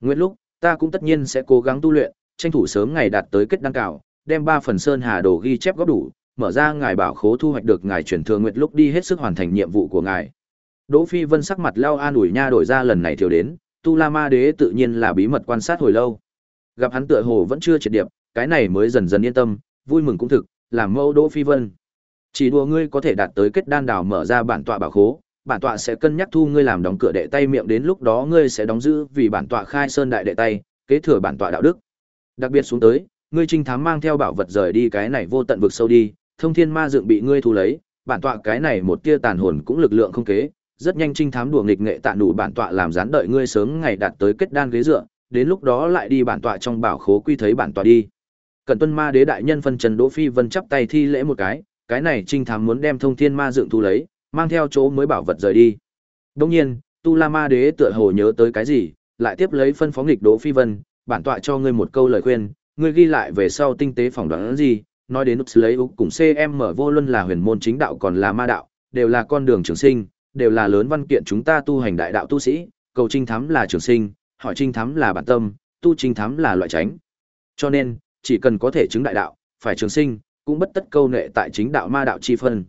Nguyện lúc, ta cũng tất nhiên sẽ cố gắng tu luyện, tranh thủ sớm ngày đạt tới kết đăng cảo, đem ba phần sơn hà đồ ghi chép góp đủ, mở ra ngài bảo khố thu hoạch được ngài chuyển thừa nguyện lúc đi hết sức hoàn thành nhiệm vụ của ngài. Đỗ Phi Vân sắc mặt lao an ủi nha đổi ra lần này thiếu đến, Tu La Ma Đế tự nhiên là bí mật quan sát hồi lâu. Gặp hắn tựa hồ vẫn chưa triệt điệp, cái này mới dần dần yên tâm, vui mừng cũng thực, làm mẫu Đỗ Phi Vân. Chỉ đùa ngươi có thể đạt tới kết đan đảo mở ra bản tọa bảo khố, bản tọa sẽ cân nhắc thu ngươi làm đóng cửa đệ tay miệng đến lúc đó ngươi sẽ đóng giữ vì bản tọa khai sơn đại đệ tay, kế thừa bản tọa đạo đức. Đặc biệt xuống tới, ngươi trinh thám mang theo bảo vật rời đi cái này vô tận vực sâu đi, thông thiên ma dựng bị ngươi thu lấy, bản tọa cái này một tia tàn hồn cũng lực lượng không kế, rất nhanh trinh thám đùa nghịch nghệ tạ đủ bản tọa làm gián đợi ngươi sớm ngày đạt tới kết đan ghế dựa, đến lúc đó lại đi bản tọa trong bảo khố quy thấy bản tọa đi. Cẩn Tuân Ma Đế đại nhân phân Trần Đỗ Phi Vân chắp tay thi lễ một cái, cái này trinh thám muốn đem thông thiên ma dựng thu lấy, mang theo chỗ mới bảo vật rời đi. Đương nhiên, Tu La Ma Đế tựa hồ nhớ tới cái gì, lại tiếp lấy phân phó nghịch Đỗ Phi Vân, bản tọa cho ngươi một câu lời khuyên, ngươi ghi lại về sau tinh tế phỏng đoán gì, nói đến Úc lấy Úc cùng CM vô luân là huyền môn chính đạo còn là ma đạo, đều là con đường trường sinh, đều là lớn văn kiện chúng ta tu hành đại đạo tu sĩ, cầu trinh thám là trường sinh, hỏi trinh thám là bản tâm, tu trinh thám là loại tránh. Cho nên, chỉ cần có thể chứng đại đạo, phải trường sinh, cũng bất tất câu nệ tại chính đạo ma đạo chi phân.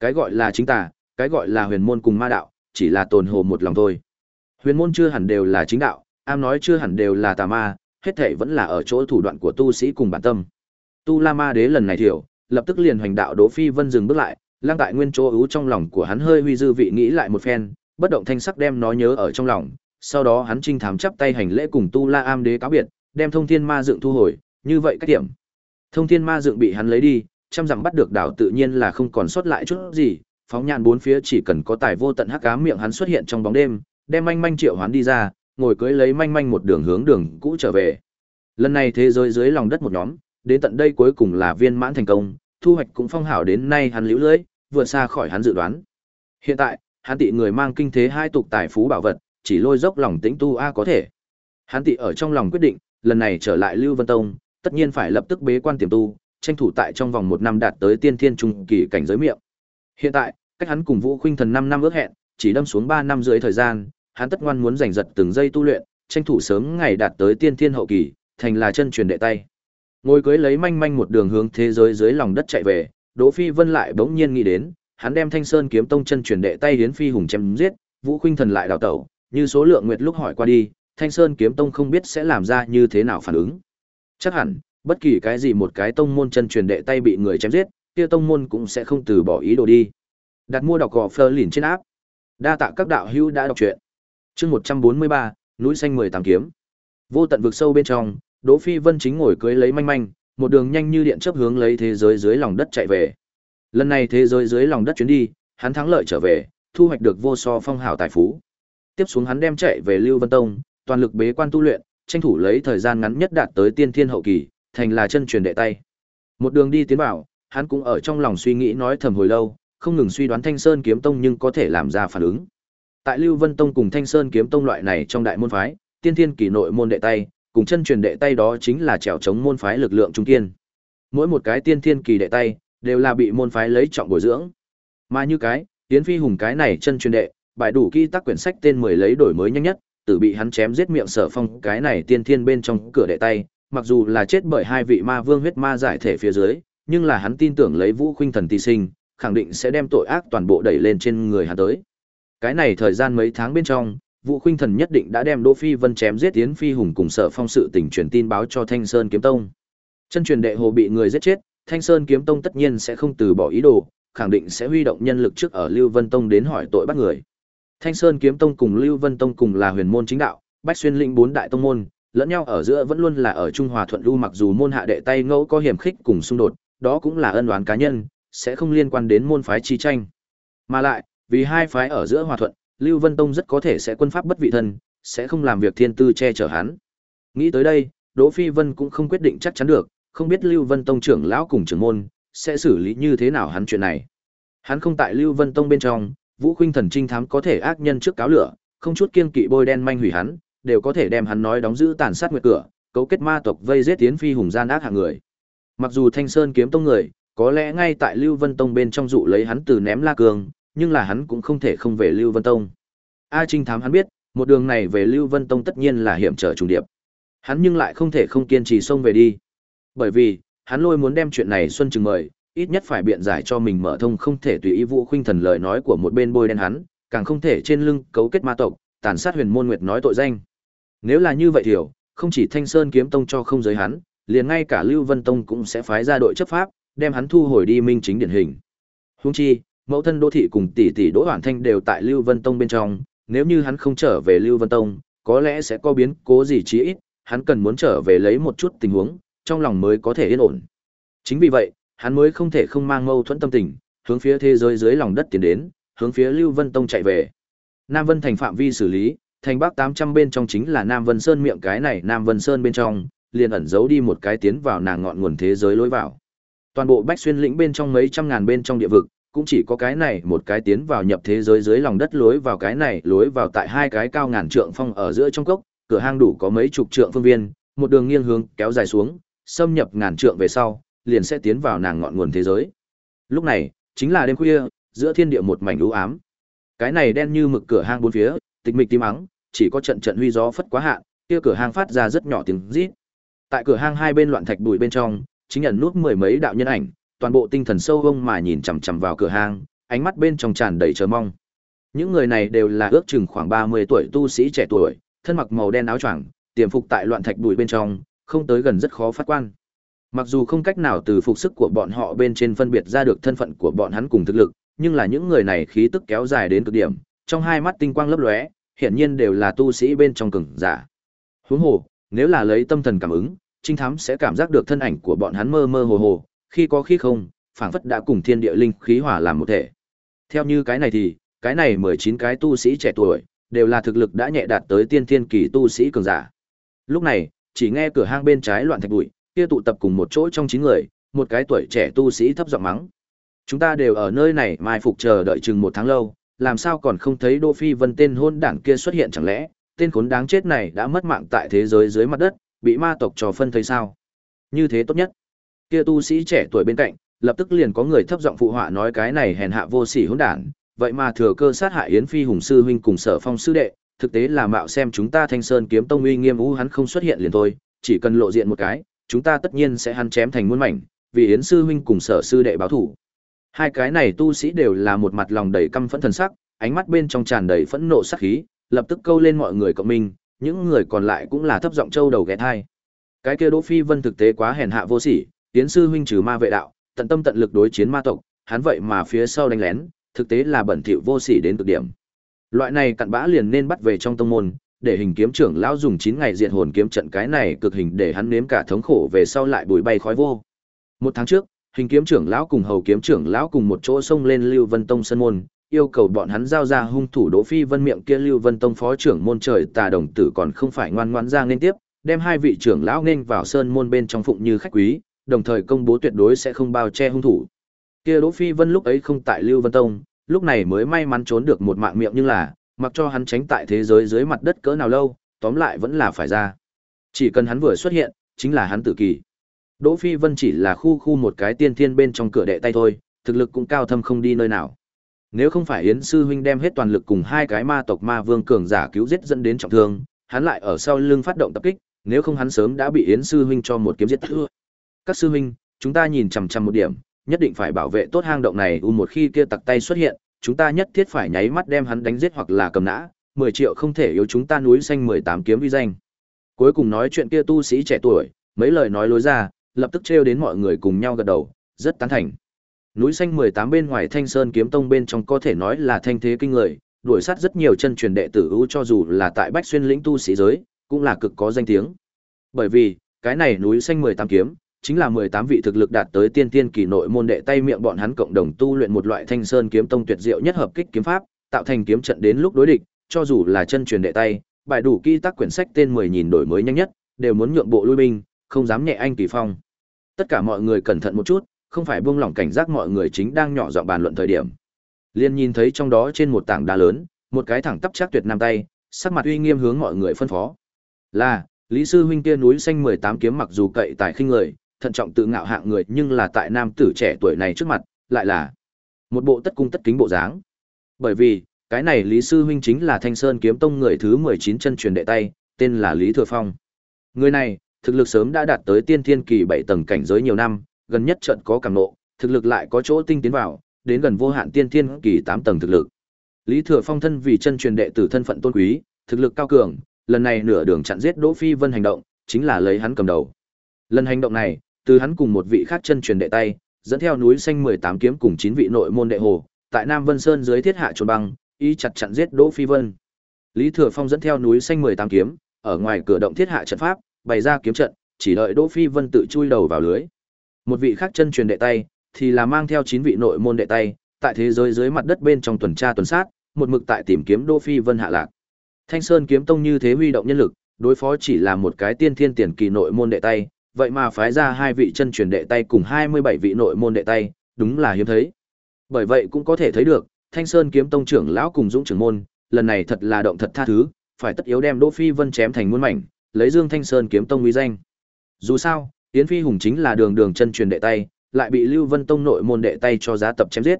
Cái gọi là chính tà, cái gọi là huyền môn cùng ma đạo, chỉ là tồn hồ một lòng thôi. Huyền môn chưa hẳn đều là chính đạo, am nói chưa hẳn đều là tà ma, hết thảy vẫn là ở chỗ thủ đoạn của tu sĩ cùng bản tâm. Tu La Ma Đế lần này thiểu, lập tức liền hoành đạo Đỗ Phi Vân dừng bước lại, lang tại nguyên chỗ ú trong lòng của hắn hơi huy dư vị nghĩ lại một phen, bất động thanh sắc đem nó nhớ ở trong lòng, sau đó hắn trinh thám chắp tay hành lễ cùng Tu La Am Đế cáo biệt, đem Thông Thiên Ma dựng thu hồi, như vậy cách điểm. Thông Thiên Ma dựng bị hắn lấy đi, trăm dặm bắt được đảo tự nhiên là không còn sót lại chút gì, phóng nhãn bốn phía chỉ cần có tài vô tận hắc ám miệng hắn xuất hiện trong bóng đêm, đem manh manh triệu hoán đi ra, ngồi cưới lấy manh manh một đường hướng đường cũ trở về. Lần này thế giới dưới lòng đất một nhóm, đến tận đây cuối cùng là viên mãn thành công, thu hoạch cũng phong hảo đến nay hắn liễu lưới, vượt xa khỏi hắn dự đoán. Hiện tại, hắn tị người mang kinh thế hai tục tài phú bảo vật, chỉ lôi dốc lòng tĩnh tu a có thể. Hắn tị ở trong lòng quyết định, lần này trở lại Lưu Vân Tông, tất nhiên phải lập tức bế quan tiềm tu, tranh thủ tại trong vòng một năm đạt tới tiên thiên trung kỳ cảnh giới miệng. Hiện tại, cách hắn cùng Vũ Khuynh Thần 5 năm ước hẹn, chỉ đâm xuống 3 năm dưới thời gian, hắn tất ngoan muốn giành giật từng giây tu luyện, tranh thủ sớm ngày đạt tới tiên thiên hậu kỳ, thành là chân truyền đệ tay. Ngồi cưới lấy manh manh một đường hướng thế giới dưới lòng đất chạy về, Đỗ Phi Vân lại bỗng nhiên nghĩ đến, hắn đem Thanh Sơn kiếm tông chân truyền đệ tay hiến phi hùng chém giết, Vũ Khuynh Thần lại đào tẩu, như số lượng nguyệt lúc hỏi qua đi, Thanh Sơn kiếm tông không biết sẽ làm ra như thế nào phản ứng. Chắc hẳn, bất kỳ cái gì một cái tông môn chân truyền đệ tay bị người chém giết, kia tông môn cũng sẽ không từ bỏ ý đồ đi. Đặt mua đọc gò Fleur lìn trên áp. Đa tạ các đạo hữu đã đọc truyện. Chương 143, núi xanh 18 kiếm. Vô tận vực sâu bên trong, Đỗ Phi Vân chính ngồi cưới lấy manh manh, một đường nhanh như điện chớp hướng lấy thế giới dưới lòng đất chạy về. Lần này thế giới dưới lòng đất chuyến đi, hắn thắng lợi trở về, thu hoạch được vô so phong hào tài phú. Tiếp xuống hắn đem chạy về Lưu Vân Tông, toàn lực bế quan tu luyện, tranh thủ lấy thời gian ngắn nhất đạt tới tiên thiên hậu kỳ, thành là chân truyền đệ tay. Một đường đi tiến vào, hắn cũng ở trong lòng suy nghĩ nói thầm hồi lâu, không ngừng suy đoán Thanh Sơn kiếm tông nhưng có thể làm ra phản ứng. Tại Lưu Vân Tông cùng Thanh Sơn kiếm tông loại này trong đại môn phái, tiên thiên kỳ nội môn đệ tay, cùng chân truyền đệ tay đó chính là trèo chống môn phái lực lượng trung kiên. Mỗi một cái tiên thiên kỳ đệ tay đều là bị môn phái lấy trọng bồi dưỡng. Mà như cái, Tiến Phi Hùng cái này chân truyền đệ, bài đủ kỹ tác quyển sách tên 10 lấy đổi mới nhanh nhất, tử bị hắn chém giết miệng Sở Phong cái này tiên thiên bên trong cửa đệ tay, mặc dù là chết bởi hai vị ma vương huyết ma giải thể phía dưới, nhưng là hắn tin tưởng lấy Vũ Khuynh Thần ti sinh, khẳng định sẽ đem tội ác toàn bộ đẩy lên trên người hắn tới. Cái này thời gian mấy tháng bên trong, Vũ Khuynh Thần nhất định đã đem Đỗ Phi Vân chém giết Tiến Phi Hùng cùng Sở Phong sự tình truyền tin báo cho Thanh Sơn Kiếm Tông. Chân truyền đệ hồ bị người giết chết, Thanh Sơn Kiếm Tông tất nhiên sẽ không từ bỏ ý đồ, khẳng định sẽ huy động nhân lực trước ở Lưu Vân Tông đến hỏi tội bắt người. Thanh Sơn Kiếm Tông cùng Lưu Vân Tông cùng là huyền môn chính đạo, bách xuyên linh bốn đại tông môn, lẫn nhau ở giữa vẫn luôn là ở trung hòa thuận lưu mặc dù môn hạ đệ tay ngẫu có hiểm khích cùng xung đột, đó cũng là ân oán cá nhân, sẽ không liên quan đến môn phái chi tranh. Mà lại, vì hai phái ở giữa hòa thuận, Lưu Vân Tông rất có thể sẽ quân pháp bất vị thân, sẽ không làm việc thiên tư che chở hắn. Nghĩ tới đây, Đỗ Phi Vân cũng không quyết định chắc chắn được, không biết Lưu Vân Tông trưởng lão cùng trưởng môn sẽ xử lý như thế nào hắn chuyện này. Hắn không tại Lưu Vân Tông bên trong, Vũ Khuynh Thần trinh thám có thể ác nhân trước cáo lửa, không chút kiên kỵ bôi đen manh hủy hắn, đều có thể đem hắn nói đóng giữ tàn sát nguyệt cửa, cấu kết ma tộc vây giết tiến phi hùng gian ác hạng người. Mặc dù Thanh Sơn kiếm tông người, có lẽ ngay tại Lưu Vân Tông bên trong dụ lấy hắn từ ném La cường, nhưng là hắn cũng không thể không về Lưu Vân Tông. A Trinh thám hắn biết, một đường này về Lưu Vân Tông tất nhiên là hiểm trở trùng điệp. Hắn nhưng lại không thể không kiên trì xông về đi. Bởi vì, hắn lôi muốn đem chuyện này xuân chừng mời, ít nhất phải biện giải cho mình mở thông không thể tùy ý Vũ Khuynh Thần lời nói của một bên bôi đen hắn, càng không thể trên lưng cấu kết ma tộc, tàn sát Huyền Môn Nguyệt nói tội danh. Nếu là như vậy thiểu, không chỉ Thanh Sơn kiếm tông cho không giới hắn, liền ngay cả Lưu Vân Tông cũng sẽ phái ra đội chấp pháp, đem hắn thu hồi đi minh chính điển hình. Huống chi, mẫu thân Đỗ thị cùng tỷ tỷ Đỗ Hoàn Thanh đều tại Lưu Vân Tông bên trong, nếu như hắn không trở về Lưu Vân Tông, có lẽ sẽ có biến cố gì chí ít, hắn cần muốn trở về lấy một chút tình huống, trong lòng mới có thể yên ổn. Chính vì vậy, hắn mới không thể không mang mâu thuẫn tâm tình, hướng phía thế giới dưới lòng đất tiến đến, hướng phía Lưu Vân Tông chạy về. Nam Vân thành phạm vi xử lý, thành Bắc 800 bên trong chính là Nam Vân Sơn miệng cái này Nam Vân Sơn bên trong, liền ẩn giấu đi một cái tiến vào nàng ngọn nguồn thế giới lối vào. Toàn bộ Bách Xuyên lĩnh bên trong mấy trăm ngàn bên trong địa vực, cũng chỉ có cái này một cái tiến vào nhập thế giới dưới lòng đất lối vào cái này lối vào tại hai cái cao ngàn trượng phong ở giữa trong cốc, cửa hang đủ có mấy chục trượng phương viên, một đường nghiêng hướng kéo dài xuống, xâm nhập ngàn trượng về sau, liền sẽ tiến vào nàng ngọn nguồn thế giới. Lúc này, chính là đêm khuya, giữa thiên địa một mảnh u ám. Cái này đen như mực cửa hang bốn phía, tịch mịch tím mắng, chỉ có trận trận huy gió phất quá hạn, kia cửa hang phát ra rất nhỏ tiếng rít. Tại cửa hang hai bên loạn thạch bụi bên trong, chính nhận nút mười mấy đạo nhân ảnh, toàn bộ tinh thần sâu vông mà nhìn chằm chằm vào cửa hang, ánh mắt bên trong tràn đầy chờ mong. Những người này đều là ước chừng khoảng 30 tuổi tu sĩ trẻ tuổi, thân mặc màu đen áo choàng, tiềm phục tại loạn thạch bụi bên trong, không tới gần rất khó phát quan. Mặc dù không cách nào từ phục sức của bọn họ bên trên phân biệt ra được thân phận của bọn hắn cùng thực lực, nhưng là những người này khí tức kéo dài đến cực điểm, trong hai mắt tinh quang lấp lóe, hiển nhiên đều là tu sĩ bên trong cường giả. Huống hồ, nếu là lấy tâm thần cảm ứng, trinh thám sẽ cảm giác được thân ảnh của bọn hắn mơ mơ hồ hồ, khi có khi không, phảng phất đã cùng thiên địa linh khí hòa làm một thể. Theo như cái này thì, cái này 19 cái tu sĩ trẻ tuổi, đều là thực lực đã nhẹ đạt tới tiên thiên kỳ tu sĩ cường giả. Lúc này, chỉ nghe cửa hang bên trái loạn thạch bụi, kia tụ tập cùng một chỗ trong chín người, một cái tuổi trẻ tu sĩ thấp giọng mắng. Chúng ta đều ở nơi này mai phục chờ đợi chừng một tháng lâu, làm sao còn không thấy Đỗ Phi Vân tên hôn đảng kia xuất hiện chẳng lẽ, tên khốn đáng chết này đã mất mạng tại thế giới dưới mặt đất, bị ma tộc trò phân thấy sao? Như thế tốt nhất. Kia tu sĩ trẻ tuổi bên cạnh, lập tức liền có người thấp giọng phụ họa nói cái này hèn hạ vô sỉ hỗn đản, vậy mà thừa cơ sát hại Yến Phi Hùng sư huynh cùng Sở Phong sư đệ, thực tế là mạo xem chúng ta Thanh Sơn kiếm tông uy nghiêm u hắn không xuất hiện liền thôi, chỉ cần lộ diện một cái, chúng ta tất nhiên sẽ hắn chém thành muôn mảnh, vì Yến sư huynh cùng Sở sư đệ báo thủ. Hai cái này tu sĩ đều là một mặt lòng đầy căm phẫn thần sắc, ánh mắt bên trong tràn đầy phẫn nộ sát khí, lập tức câu lên mọi người cộng minh, những người còn lại cũng là thấp giọng châu đầu ghé thai. Cái kia Đỗ Phi Vân thực tế quá hèn hạ vô sỉ, Yến sư huynh trừ ma vệ đạo, tận tâm tận lực đối chiến ma tộc, hắn vậy mà phía sau đánh lén, thực tế là bẩn thỉu vô sỉ đến cực điểm. Loại này cặn bã liền nên bắt về trong tông môn, để hình kiếm trưởng lão dùng 9 ngày diệt hồn kiếm trận cái này cực hình để hắn nếm cả thống khổ về sau lại bùi bay khói vô. Một tháng trước, hình kiếm trưởng lão cùng hầu kiếm trưởng lão cùng một chỗ xông lên Lưu Vân Tông sân môn, yêu cầu bọn hắn giao ra hung thủ Đỗ Phi Vân miệng kia Lưu Vân Tông phó trưởng môn trời tà đồng tử còn không phải ngoan ngoãn ra nên tiếp, đem hai vị trưởng lão nghênh vào sơn môn bên trong phụng như khách quý, đồng thời công bố tuyệt đối sẽ không bao che hung thủ. Kia Đỗ Phi Vân lúc ấy không tại Lưu Vân Tông, lúc này mới may mắn trốn được một mạng miệng nhưng là, mặc cho hắn tránh tại thế giới dưới mặt đất cỡ nào lâu, tóm lại vẫn là phải ra. Chỉ cần hắn vừa xuất hiện, chính là hắn tự kỳ. Đỗ Phi Vân chỉ là khu khu một cái tiên thiên bên trong cửa đệ tay thôi, thực lực cũng cao thâm không đi nơi nào. Nếu không phải Yến sư huynh đem hết toàn lực cùng hai cái ma tộc ma vương cường giả cứu giết dẫn đến trọng thương, hắn lại ở sau lưng phát động tập kích, nếu không hắn sớm đã bị Yến sư huynh cho một kiếm giết thưa. Các sư huynh, chúng ta nhìn chằm chằm một điểm, nhất định phải bảo vệ tốt hang động này u một khi kia tặc tay xuất hiện, chúng ta nhất thiết phải nháy mắt đem hắn đánh giết hoặc là cầm nã, 10 triệu không thể yếu chúng ta núi xanh 18 kiếm uy danh. Cuối cùng nói chuyện kia tu sĩ trẻ tuổi, mấy lời nói lối ra, lập tức trêu đến mọi người cùng nhau gật đầu, rất tán thành. Núi xanh 18 bên ngoài Thanh Sơn kiếm tông bên trong có thể nói là thanh thế kinh người, đuổi sát rất nhiều chân truyền đệ tử ưu cho dù là tại Bách Xuyên lĩnh tu sĩ giới, cũng là cực có danh tiếng. Bởi vì, cái này núi xanh 18 kiếm, chính là 18 vị thực lực đạt tới tiên tiên kỳ nội môn đệ tay miệng bọn hắn cộng đồng tu luyện một loại Thanh Sơn kiếm tông tuyệt diệu nhất hợp kích kiếm pháp, tạo thành kiếm trận đến lúc đối địch, cho dù là chân truyền đệ tay, bài đủ kỹ tác quyển sách tên 10 nhìn đổi mới nhanh nhất, đều muốn nhượng bộ lui binh, không dám nhẹ anh kỳ phong. Tất cả mọi người cẩn thận một chút, không phải buông lỏng cảnh giác mọi người chính đang nhỏ giọng bàn luận thời điểm. Liên nhìn thấy trong đó trên một tảng đá lớn, một cái thẳng tắp chắc tuyệt nam tay, sắc mặt uy nghiêm hướng mọi người phân phó. Là, Lý sư huynh kia núi xanh 18 kiếm mặc dù cậy tài khinh người, thận trọng tự ngạo hạng người, nhưng là tại nam tử trẻ tuổi này trước mặt, lại là một bộ tất cung tất kính bộ dáng. Bởi vì, cái này Lý sư huynh chính là Thanh Sơn kiếm tông người thứ 19 chân truyền đệ tay, tên là Lý Thừa Phong. Người này, thực lực sớm đã đạt tới tiên thiên kỳ bảy tầng cảnh giới nhiều năm, gần nhất trận có cảm nộ, thực lực lại có chỗ tinh tiến vào, đến gần vô hạn tiên thiên kỳ tám tầng thực lực. Lý Thừa Phong thân vì chân truyền đệ tử thân phận tôn quý, thực lực cao cường, lần này nửa đường chặn giết Đỗ Phi Vân hành động, chính là lấy hắn cầm đầu. Lần hành động này, từ hắn cùng một vị khác chân truyền đệ tay, dẫn theo núi xanh 18 kiếm cùng 9 vị nội môn đệ hồ, tại Nam Vân Sơn dưới thiết hạ chôn băng, y chặt chặn giết Đỗ Phi Vân. Lý Thừa Phong dẫn theo núi xanh 18 kiếm, ở ngoài cửa động thiết hạ trận pháp, bày ra kiếm trận, chỉ đợi Đỗ Phi Vân tự chui đầu vào lưới. Một vị khác chân truyền đệ tay, thì là mang theo 9 vị nội môn đệ tay, tại thế giới dưới mặt đất bên trong tuần tra tuần sát, một mực tại tìm kiếm Đỗ Phi Vân hạ lạc. Thanh Sơn kiếm tông như thế huy động nhân lực, đối phó chỉ là một cái tiên thiên tiền kỳ nội môn đệ tay, vậy mà phái ra hai vị chân truyền đệ tay cùng 27 vị nội môn đệ tay, đúng là hiếm thấy. Bởi vậy cũng có thể thấy được, Thanh Sơn kiếm tông trưởng lão cùng Dũng trưởng môn, lần này thật là động thật tha thứ, phải tất yếu đem Đỗ Phi Vân chém thành muôn mảnh, lấy Dương Thanh Sơn kiếm tông uy danh. Dù sao, Yến Phi Hùng chính là đường đường chân truyền đệ tay, lại bị Lưu Vân tông nội môn đệ tay cho giá tập chém giết.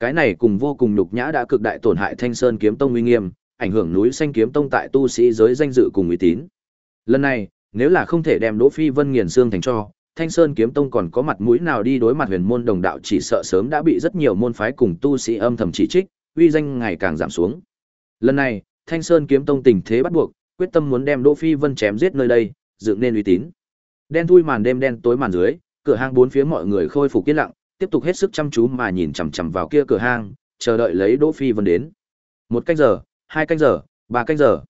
Cái này cùng vô cùng nhục nhã đã cực đại tổn hại Thanh Sơn kiếm tông uy nghiêm, ảnh hưởng núi xanh kiếm tông tại tu sĩ giới danh dự cùng uy tín. Lần này, nếu là không thể đem Đỗ Phi Vân nghiền xương thành cho, Thanh Sơn kiếm tông còn có mặt mũi nào đi đối mặt huyền môn đồng đạo chỉ sợ sớm đã bị rất nhiều môn phái cùng tu sĩ âm thầm chỉ trích, uy danh ngày càng giảm xuống. Lần này, Thanh Sơn kiếm tông tình thế bắt buộc, quyết tâm muốn đem Đỗ Phi Vân chém giết nơi đây, dựng nên uy tín. Đen thui màn đêm đen tối màn dưới, cửa hang bốn phía mọi người khôi phục yên lặng, tiếp tục hết sức chăm chú mà nhìn chằm chằm vào kia cửa hang, chờ đợi lấy Đỗ Phi Vân đến. Một canh giờ, hai canh giờ, ba canh giờ,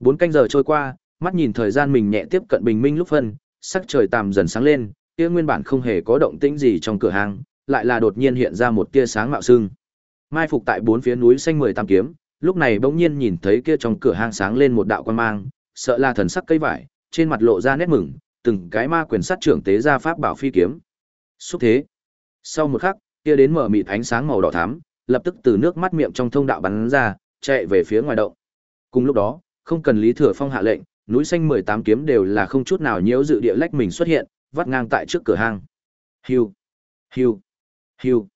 bốn canh giờ trôi qua, mắt nhìn thời gian mình nhẹ tiếp cận bình minh lúc phân, sắc trời tạm dần sáng lên, kia nguyên bản không hề có động tĩnh gì trong cửa hàng, lại là đột nhiên hiện ra một tia sáng mạo sương. Mai phục tại bốn phía núi xanh mười tam kiếm, lúc này bỗng nhiên nhìn thấy kia trong cửa hàng sáng lên một đạo quan mang, sợ là thần sắc cây vải, trên mặt lộ ra nét mừng, từng cái ma quyền sát trưởng tế ra pháp bảo phi kiếm. Xúc thế. Sau một khắc, kia đến mở mịt ánh sáng màu đỏ thắm, lập tức từ nước mắt miệng trong thông đạo bắn ra, chạy về phía ngoài động. Cùng lúc đó, không cần Lý Thừa Phong hạ lệnh, núi xanh 18 kiếm đều là không chút nào nhiễu dự địa lách mình xuất hiện, vắt ngang tại trước cửa hang. Hưu, hưu, hưu.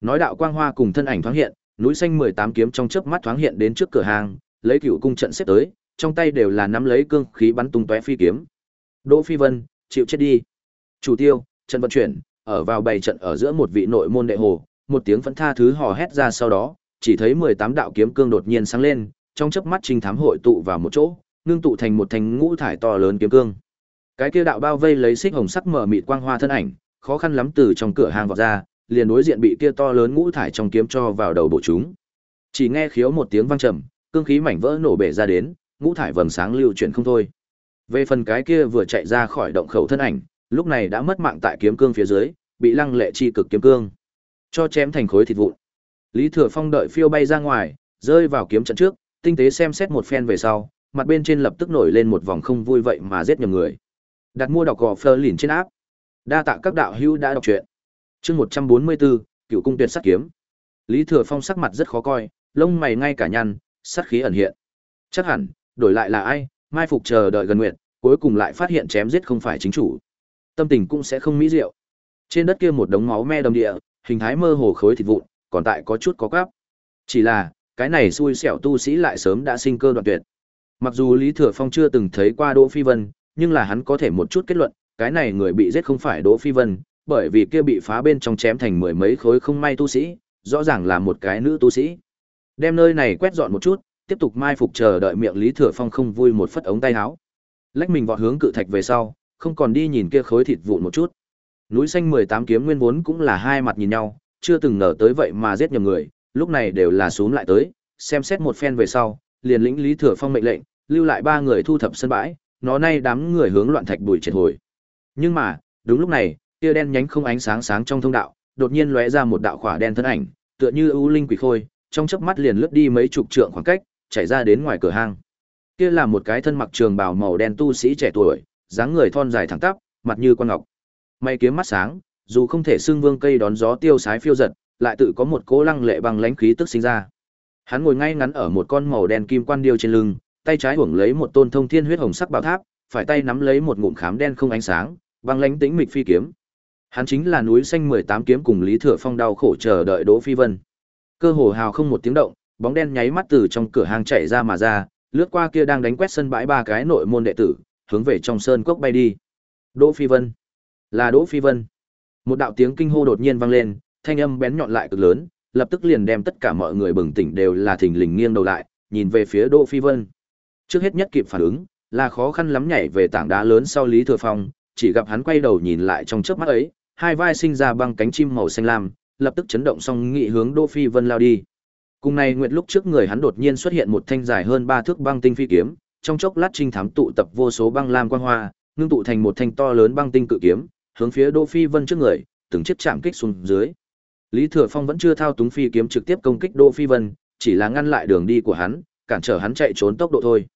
Nói đạo quang hoa cùng thân ảnh thoáng hiện, núi xanh 18 kiếm trong chớp mắt thoáng hiện đến trước cửa hang, lấy cựu cung trận xếp tới, trong tay đều là nắm lấy cương khí bắn tung tóe phi kiếm. Đỗ Phi Vân, chịu chết đi. Chủ tiêu, trận vận chuyển, ở vào bày trận ở giữa một vị nội môn đệ hồ, một tiếng phẫn tha thứ hò hét ra sau đó, chỉ thấy 18 đạo kiếm cương đột nhiên sáng lên, trong chớp mắt trinh thám hội tụ vào một chỗ, ngưng tụ thành một thành ngũ thải to lớn kiếm cương. Cái kia đạo bao vây lấy xích hồng sắc mở mịt quang hoa thân ảnh, khó khăn lắm từ trong cửa hàng vọt ra, liền đối diện bị kia to lớn ngũ thải trong kiếm cho vào đầu bộ chúng. Chỉ nghe khiếu một tiếng vang trầm, cương khí mảnh vỡ nổ bể ra đến, ngũ thải vầng sáng lưu chuyển không thôi. Về phần cái kia vừa chạy ra khỏi động khẩu thân ảnh, lúc này đã mất mạng tại kiếm cương phía dưới, bị lăng lệ chi cực kiếm cương cho chém thành khối thịt vụn. Lý Thừa Phong đợi phiêu bay ra ngoài, rơi vào kiếm trận trước, tinh tế xem xét một phen về sau, mặt bên trên lập tức nổi lên một vòng không vui vậy mà giết nhầm người. Đặt mua đọc gò phơ lìn trên áp. Đa tạ các đạo hữu đã đọc truyện. Chương 144, Cựu cung tuyệt sát kiếm. Lý Thừa Phong sắc mặt rất khó coi, lông mày ngay cả nhăn, sát khí ẩn hiện. Chắc hẳn, đổi lại là ai, mai phục chờ đợi gần nguyện, cuối cùng lại phát hiện chém giết không phải chính chủ. Tâm tình cũng sẽ không mỹ diệu. Trên đất kia một đống máu me đầm địa, hình thái mơ hồ khối thịt vụn, còn tại có chút có cắp Chỉ là, cái này xui xẻo tu sĩ lại sớm đã sinh cơ đoạn tuyệt. Mặc dù Lý Thừa Phong chưa từng thấy qua Đỗ Phi Vân, nhưng là hắn có thể một chút kết luận, cái này người bị giết không phải Đỗ Phi Vân, bởi vì kia bị phá bên trong chém thành mười mấy khối không may tu sĩ, rõ ràng là một cái nữ tu sĩ. Đem nơi này quét dọn một chút, tiếp tục mai phục chờ đợi miệng Lý Thừa Phong không vui một phất ống tay áo. Lách mình vọt hướng cự thạch về sau, không còn đi nhìn kia khối thịt vụn một chút. Núi xanh 18 kiếm nguyên vốn cũng là hai mặt nhìn nhau, chưa từng ngờ tới vậy mà giết nhầm người, lúc này đều là xuống lại tới, xem xét một phen về sau, liền lĩnh Lý Thừa Phong mệnh lệnh, lưu lại ba người thu thập sân bãi, nó nay đám người hướng loạn thạch bụi triệt hồi. Nhưng mà, Đúng lúc này, tia đen nhánh không ánh sáng sáng trong thông đạo, đột nhiên lóe ra một đạo khỏa đen thân ảnh, tựa như ưu linh quỷ khôi, trong chớp mắt liền lướt đi mấy chục trượng khoảng cách, chạy ra đến ngoài cửa hang. Kia là một cái thân mặc trường bào màu đen tu sĩ trẻ tuổi, dáng người thon dài thẳng tắp, mặt như quan ngọc. Mày kiếm mắt sáng, dù không thể xưng vương cây đón gió tiêu sái phiêu giật, lại tự có một cố lăng lệ bằng lãnh khí tức sinh ra. Hắn ngồi ngay ngắn ở một con màu đen kim quan điêu trên lưng, tay trái hưởng lấy một tôn thông thiên huyết hồng sắc bảo tháp, phải tay nắm lấy một ngụm khám đen không ánh sáng, băng lãnh tĩnh mịch phi kiếm. Hắn chính là núi xanh 18 kiếm cùng Lý Thừa Phong đau khổ chờ đợi Đỗ Phi Vân. Cơ hồ hào không một tiếng động, bóng đen nháy mắt từ trong cửa hàng chạy ra mà ra, lướt qua kia đang đánh quét sân bãi ba cái nội môn đệ tử, hướng về trong sơn cốc bay đi. Đỗ Phi Vân, là Đỗ Phi Vân. Một đạo tiếng kinh hô đột nhiên vang lên, thanh âm bén nhọn lại cực lớn, lập tức liền đem tất cả mọi người bừng tỉnh đều là thình lình nghiêng đầu lại, nhìn về phía Đỗ Phi Vân. Trước hết nhất kịp phản ứng, là khó khăn lắm nhảy về tảng đá lớn sau Lý Thừa Phong, chỉ gặp hắn quay đầu nhìn lại trong chớp mắt ấy, hai vai sinh ra băng cánh chim màu xanh lam, lập tức chấn động xong nghị hướng Đỗ Phi Vân lao đi. Cùng này nguyệt lúc trước người hắn đột nhiên xuất hiện một thanh dài hơn ba thước băng tinh phi kiếm, trong chốc lát trinh thám tụ tập vô số băng lam quang hoa, ngưng tụ thành một thanh to lớn băng tinh cự kiếm, hướng phía Đỗ Phi Vân trước người, từng chiếc chạm kích xuống dưới. Lý Thừa Phong vẫn chưa thao túng phi kiếm trực tiếp công kích Đỗ Phi Vân, chỉ là ngăn lại đường đi của hắn, cản trở hắn chạy trốn tốc độ thôi.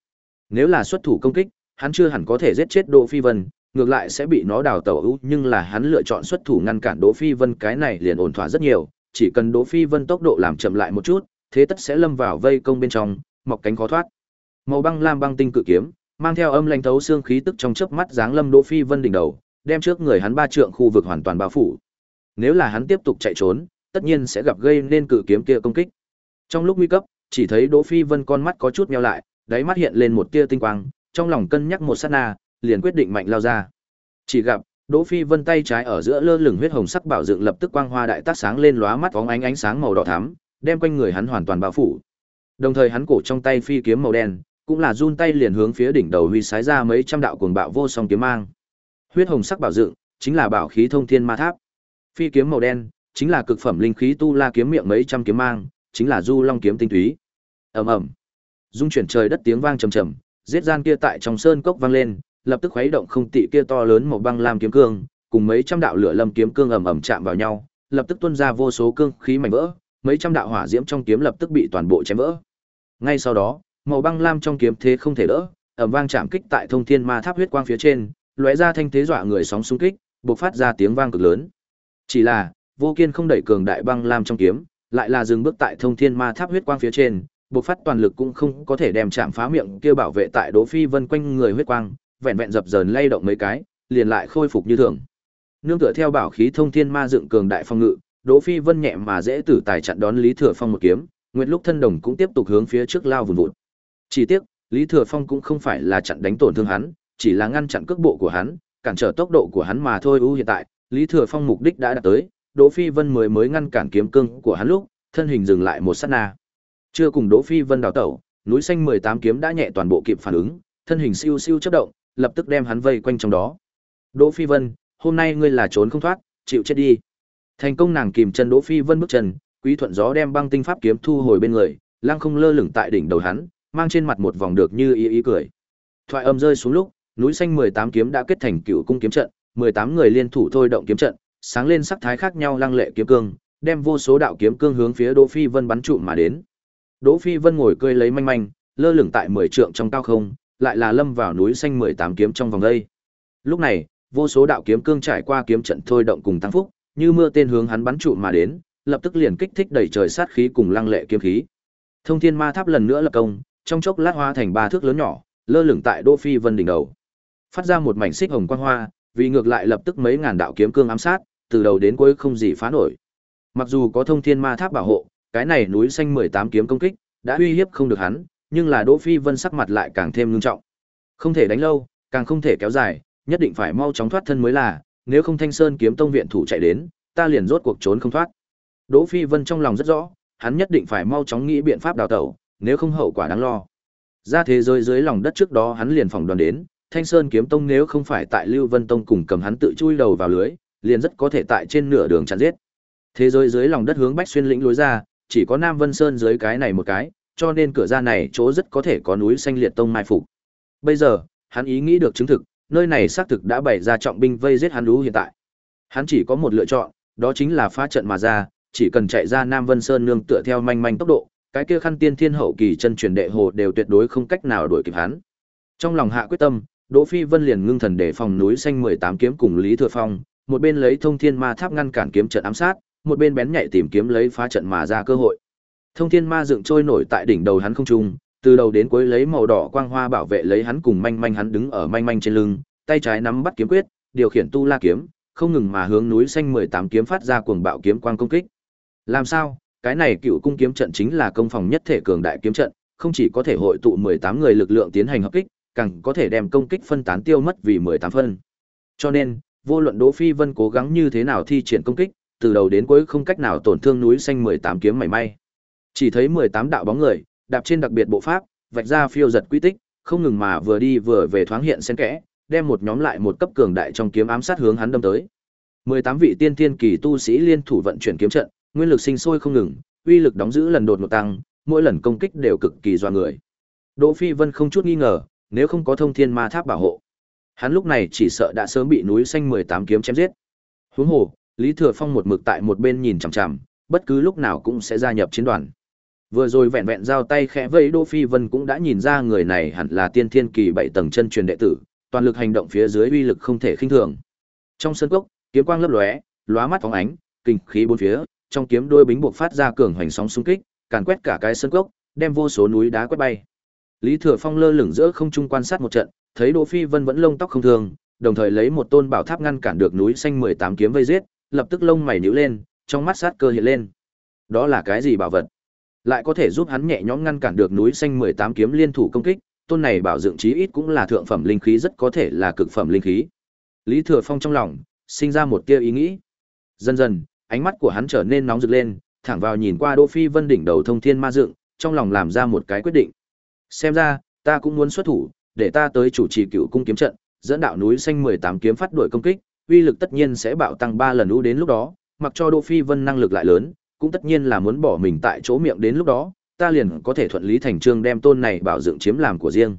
Nếu là xuất thủ công kích, hắn chưa hẳn có thể giết chết Đỗ Phi Vân, ngược lại sẽ bị nó đào tẩu ưu, nhưng là hắn lựa chọn xuất thủ ngăn cản Đỗ Phi Vân cái này liền ổn thỏa rất nhiều, chỉ cần Đỗ Phi Vân tốc độ làm chậm lại một chút, thế tất sẽ lâm vào vây công bên trong, mọc cánh khó thoát. Màu băng lam băng tinh cự kiếm, mang theo âm lãnh thấu xương khí tức trong chớp mắt giáng lâm Đỗ Phi Vân đỉnh đầu, đem trước người hắn ba trượng khu vực hoàn toàn bao phủ. Nếu là hắn tiếp tục chạy trốn, tất nhiên sẽ gặp gây nên cự kiếm kia công kích. Trong lúc nguy cấp, chỉ thấy Đỗ Phi Vân con mắt có chút nheo lại, đáy mắt hiện lên một tia tinh quang, trong lòng cân nhắc một sát na, liền quyết định mạnh lao ra. Chỉ gặp, Đỗ Phi Vân tay trái ở giữa lơ lửng huyết hồng sắc bảo dựng lập tức quang hoa đại tác sáng lên lóa mắt bóng ánh ánh sáng màu đỏ thắm, đem quanh người hắn hoàn toàn bao phủ. Đồng thời hắn cổ trong tay phi kiếm màu đen, cũng là run tay liền hướng phía đỉnh đầu huy sái ra mấy trăm đạo cuồng bạo vô song kiếm mang. Huyết hồng sắc bảo dựng, chính là bảo khí thông thiên ma tháp. Phi kiếm màu đen, chính là cực phẩm linh khí tu la kiếm miệng mấy trăm kiếm mang, chính là du long kiếm tinh túy. Ầm ầm. Dung chuyển trời đất tiếng vang trầm trầm, giết gian kia tại trong sơn cốc vang lên, lập tức khuấy động không tị kia to lớn màu băng lam kiếm cương, cùng mấy trăm đạo lửa lâm kiếm cương ầm ầm chạm vào nhau, lập tức tuôn ra vô số cương khí mảnh vỡ, mấy trăm đạo hỏa diễm trong kiếm lập tức bị toàn bộ chém vỡ. Ngay sau đó, màu băng lam trong kiếm thế không thể đỡ, ầm vang chạm kích tại thông thiên ma tháp huyết quang phía trên, lóe ra thanh thế dọa người sóng xung kích, bộc phát ra tiếng vang cực lớn. Chỉ là, vô kiên không đẩy cường đại băng lam trong kiếm, lại là dừng bước tại thông thiên ma tháp huyết quang phía trên, bộc phát toàn lực cũng không có thể đem chạm phá miệng kia bảo vệ tại Đỗ Phi Vân quanh người huyết quang, vẹn vẹn dập dờn lay động mấy cái, liền lại khôi phục như thường. Nương tựa theo bảo khí thông thiên ma dựng cường đại phong ngự, Đỗ Phi Vân nhẹ mà dễ tử tài chặn đón Lý Thừa Phong một kiếm, Nguyệt lúc thân đồng cũng tiếp tục hướng phía trước lao vùn vụt. Chỉ tiếc, Lý Thừa Phong cũng không phải là chặn đánh tổn thương hắn, chỉ là ngăn chặn cước bộ của hắn, cản trở tốc độ của hắn mà thôi. ưu hiện tại, Lý Thừa Phong mục đích đã đạt tới, Đỗ Phi Vân mới mới ngăn cản kiếm cương của hắn lúc, thân hình dừng lại một sát na. Chưa cùng Đỗ Phi Vân đào tẩu, núi xanh 18 kiếm đã nhẹ toàn bộ kịp phản ứng, thân hình siêu siêu chớp động, lập tức đem hắn vây quanh trong đó. Đỗ Phi Vân, hôm nay ngươi là trốn không thoát, chịu chết đi. Thành công nàng kìm chân Đỗ Phi Vân bước chân, Quý Thuận gió đem băng tinh pháp kiếm thu hồi bên người, lăng không lơ lửng tại đỉnh đầu hắn, mang trên mặt một vòng được như ý ý cười. Thoại âm rơi xuống lúc, núi xanh 18 kiếm đã kết thành cựu cung kiếm trận, 18 người liên thủ thôi động kiếm trận, sáng lên sắc thái khác nhau lăng lệ kiếm cương, đem vô số đạo kiếm cương hướng phía Đỗ Phi Vân bắn trụ mà đến. Đỗ Phi Vân ngồi cười lấy manh manh, lơ lửng tại 10 trượng trong cao không, lại là lâm vào núi xanh 18 kiếm trong vòng đây. Lúc này, vô số đạo kiếm cương trải qua kiếm trận thôi động cùng tăng phúc, như mưa tên hướng hắn bắn trụ mà đến, lập tức liền kích thích đẩy trời sát khí cùng lăng lệ kiếm khí. Thông Thiên Ma Tháp lần nữa lập công, trong chốc lát hóa thành ba thước lớn nhỏ, lơ lửng tại Đỗ Phi Vân đỉnh đầu. Phát ra một mảnh xích hồng quang hoa, vì ngược lại lập tức mấy ngàn đạo kiếm cương ám sát, từ đầu đến cuối không gì phá nổi. Mặc dù có Thông Thiên Ma Tháp bảo hộ, cái này núi xanh 18 kiếm công kích, đã uy hiếp không được hắn, nhưng là Đỗ Phi Vân sắc mặt lại càng thêm nghiêm trọng. Không thể đánh lâu, càng không thể kéo dài, nhất định phải mau chóng thoát thân mới là, nếu không Thanh Sơn kiếm tông viện thủ chạy đến, ta liền rốt cuộc trốn không thoát. Đỗ Phi Vân trong lòng rất rõ, hắn nhất định phải mau chóng nghĩ biện pháp đào tẩu, nếu không hậu quả đáng lo. Ra thế giới dưới lòng đất trước đó hắn liền phòng đoàn đến, Thanh Sơn kiếm tông nếu không phải tại Lưu Vân tông cùng cầm hắn tự chui đầu vào lưới, liền rất có thể tại trên nửa đường chặn giết. Thế giới dưới lòng đất hướng Bách Xuyên lĩnh lối ra, chỉ có Nam Vân Sơn dưới cái này một cái, cho nên cửa ra này chỗ rất có thể có núi xanh liệt tông mai phục. Bây giờ, hắn ý nghĩ được chứng thực, nơi này xác thực đã bày ra trọng binh vây giết hắn lũ hiện tại. Hắn chỉ có một lựa chọn, đó chính là phá trận mà ra, chỉ cần chạy ra Nam Vân Sơn nương tựa theo manh manh tốc độ, cái kia khăn tiên thiên hậu kỳ chân truyền đệ hồ đều tuyệt đối không cách nào đuổi kịp hắn. Trong lòng hạ quyết tâm, Đỗ Phi Vân liền ngưng thần để phòng núi xanh 18 kiếm cùng Lý Thừa Phong, một bên lấy thông thiên ma tháp ngăn cản kiếm trận ám sát, một bên bén nhạy tìm kiếm lấy phá trận mà ra cơ hội. Thông thiên ma dựng trôi nổi tại đỉnh đầu hắn không trung, từ đầu đến cuối lấy màu đỏ quang hoa bảo vệ lấy hắn cùng manh manh hắn đứng ở manh manh trên lưng, tay trái nắm bắt kiếm quyết, điều khiển tu la kiếm, không ngừng mà hướng núi xanh 18 kiếm phát ra cuồng bạo kiếm quang công kích. Làm sao? Cái này cựu cung kiếm trận chính là công phòng nhất thể cường đại kiếm trận, không chỉ có thể hội tụ 18 người lực lượng tiến hành hợp kích, càng có thể đem công kích phân tán tiêu mất vì 18 phân. Cho nên, vô luận Đỗ Phi Vân cố gắng như thế nào thi triển công kích, từ đầu đến cuối không cách nào tổn thương núi xanh 18 kiếm mảy may. Chỉ thấy 18 đạo bóng người, đạp trên đặc biệt bộ pháp, vạch ra phiêu giật quy tích, không ngừng mà vừa đi vừa về thoáng hiện xen kẽ, đem một nhóm lại một cấp cường đại trong kiếm ám sát hướng hắn đâm tới. 18 vị tiên tiên kỳ tu sĩ liên thủ vận chuyển kiếm trận, nguyên lực sinh sôi không ngừng, uy lực đóng giữ lần đột ngột tăng, mỗi lần công kích đều cực kỳ doa người. Đỗ Phi Vân không chút nghi ngờ, nếu không có thông thiên ma tháp bảo hộ, hắn lúc này chỉ sợ đã sớm bị núi xanh 18 kiếm chém giết. Huống hồ, Lý Thừa Phong một mực tại một bên nhìn chằm chằm, bất cứ lúc nào cũng sẽ gia nhập chiến đoàn. Vừa rồi vẹn vẹn giao tay khẽ vẫy Đỗ Phi Vân cũng đã nhìn ra người này hẳn là tiên thiên kỳ bảy tầng chân truyền đệ tử, toàn lực hành động phía dưới uy lực không thể khinh thường. Trong sân cốc, kiếm quang lấp lóe, lóa mắt phóng ánh, kinh khí bốn phía, trong kiếm đôi bính buộc phát ra cường hoành sóng xung kích, càn quét cả cái sân cốc, đem vô số núi đá quét bay. Lý Thừa Phong lơ lửng giữa không trung quan sát một trận, thấy Đỗ Phi Vân vẫn lông tóc không thường, đồng thời lấy một tôn bảo tháp ngăn cản được núi xanh 18 kiếm vây giết, lập tức lông mày nhíu lên, trong mắt sát cơ hiện lên. Đó là cái gì bảo vật? Lại có thể giúp hắn nhẹ nhõm ngăn cản được núi xanh 18 kiếm liên thủ công kích, tôn này bảo dựng chí ít cũng là thượng phẩm linh khí rất có thể là cực phẩm linh khí. Lý Thừa Phong trong lòng sinh ra một tia ý nghĩ. Dần dần, ánh mắt của hắn trở nên nóng rực lên, thẳng vào nhìn qua Đỗ Phi Vân đỉnh đầu thông thiên ma dựng, trong lòng làm ra một cái quyết định. Xem ra, ta cũng muốn xuất thủ, để ta tới chủ trì cựu cung kiếm trận, dẫn đạo núi xanh 18 kiếm phát đuổi công kích, uy lực tất nhiên sẽ bạo tăng 3 lần ưu đến lúc đó, mặc cho Đỗ Phi Vân năng lực lại lớn, cũng tất nhiên là muốn bỏ mình tại chỗ miệng đến lúc đó, ta liền có thể thuận lý thành trương đem tôn này bảo dựng chiếm làm của riêng.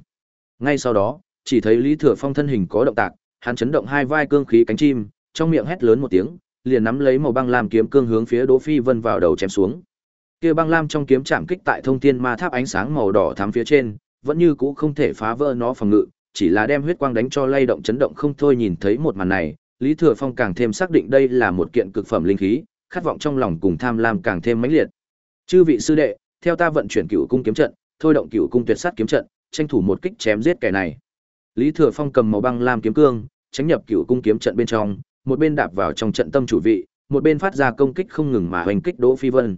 Ngay sau đó, chỉ thấy Lý Thừa Phong thân hình có động tác, hắn chấn động hai vai cương khí cánh chim, trong miệng hét lớn một tiếng, liền nắm lấy màu băng lam kiếm cương hướng phía Đỗ Phi Vân vào đầu chém xuống. Kia băng lam trong kiếm chạm kích tại thông thiên ma tháp ánh sáng màu đỏ thắm phía trên, vẫn như cũ không thể phá vỡ nó phòng ngự, chỉ là đem huyết quang đánh cho lay động chấn động không thôi nhìn thấy một màn này, Lý Thừa Phong càng thêm xác định đây là một kiện cực phẩm linh khí, khát vọng trong lòng cùng tham lam càng thêm mãnh liệt. Chư vị sư đệ, theo ta vận chuyển cựu cung kiếm trận, thôi động cựu cung tuyệt sát kiếm trận, tranh thủ một kích chém giết kẻ này. Lý Thừa Phong cầm màu băng lam kiếm cương, tránh nhập cựu cung kiếm trận bên trong, một bên đạp vào trong trận tâm chủ vị, một bên phát ra công kích không ngừng mà hoành kích Đỗ Phi Vân.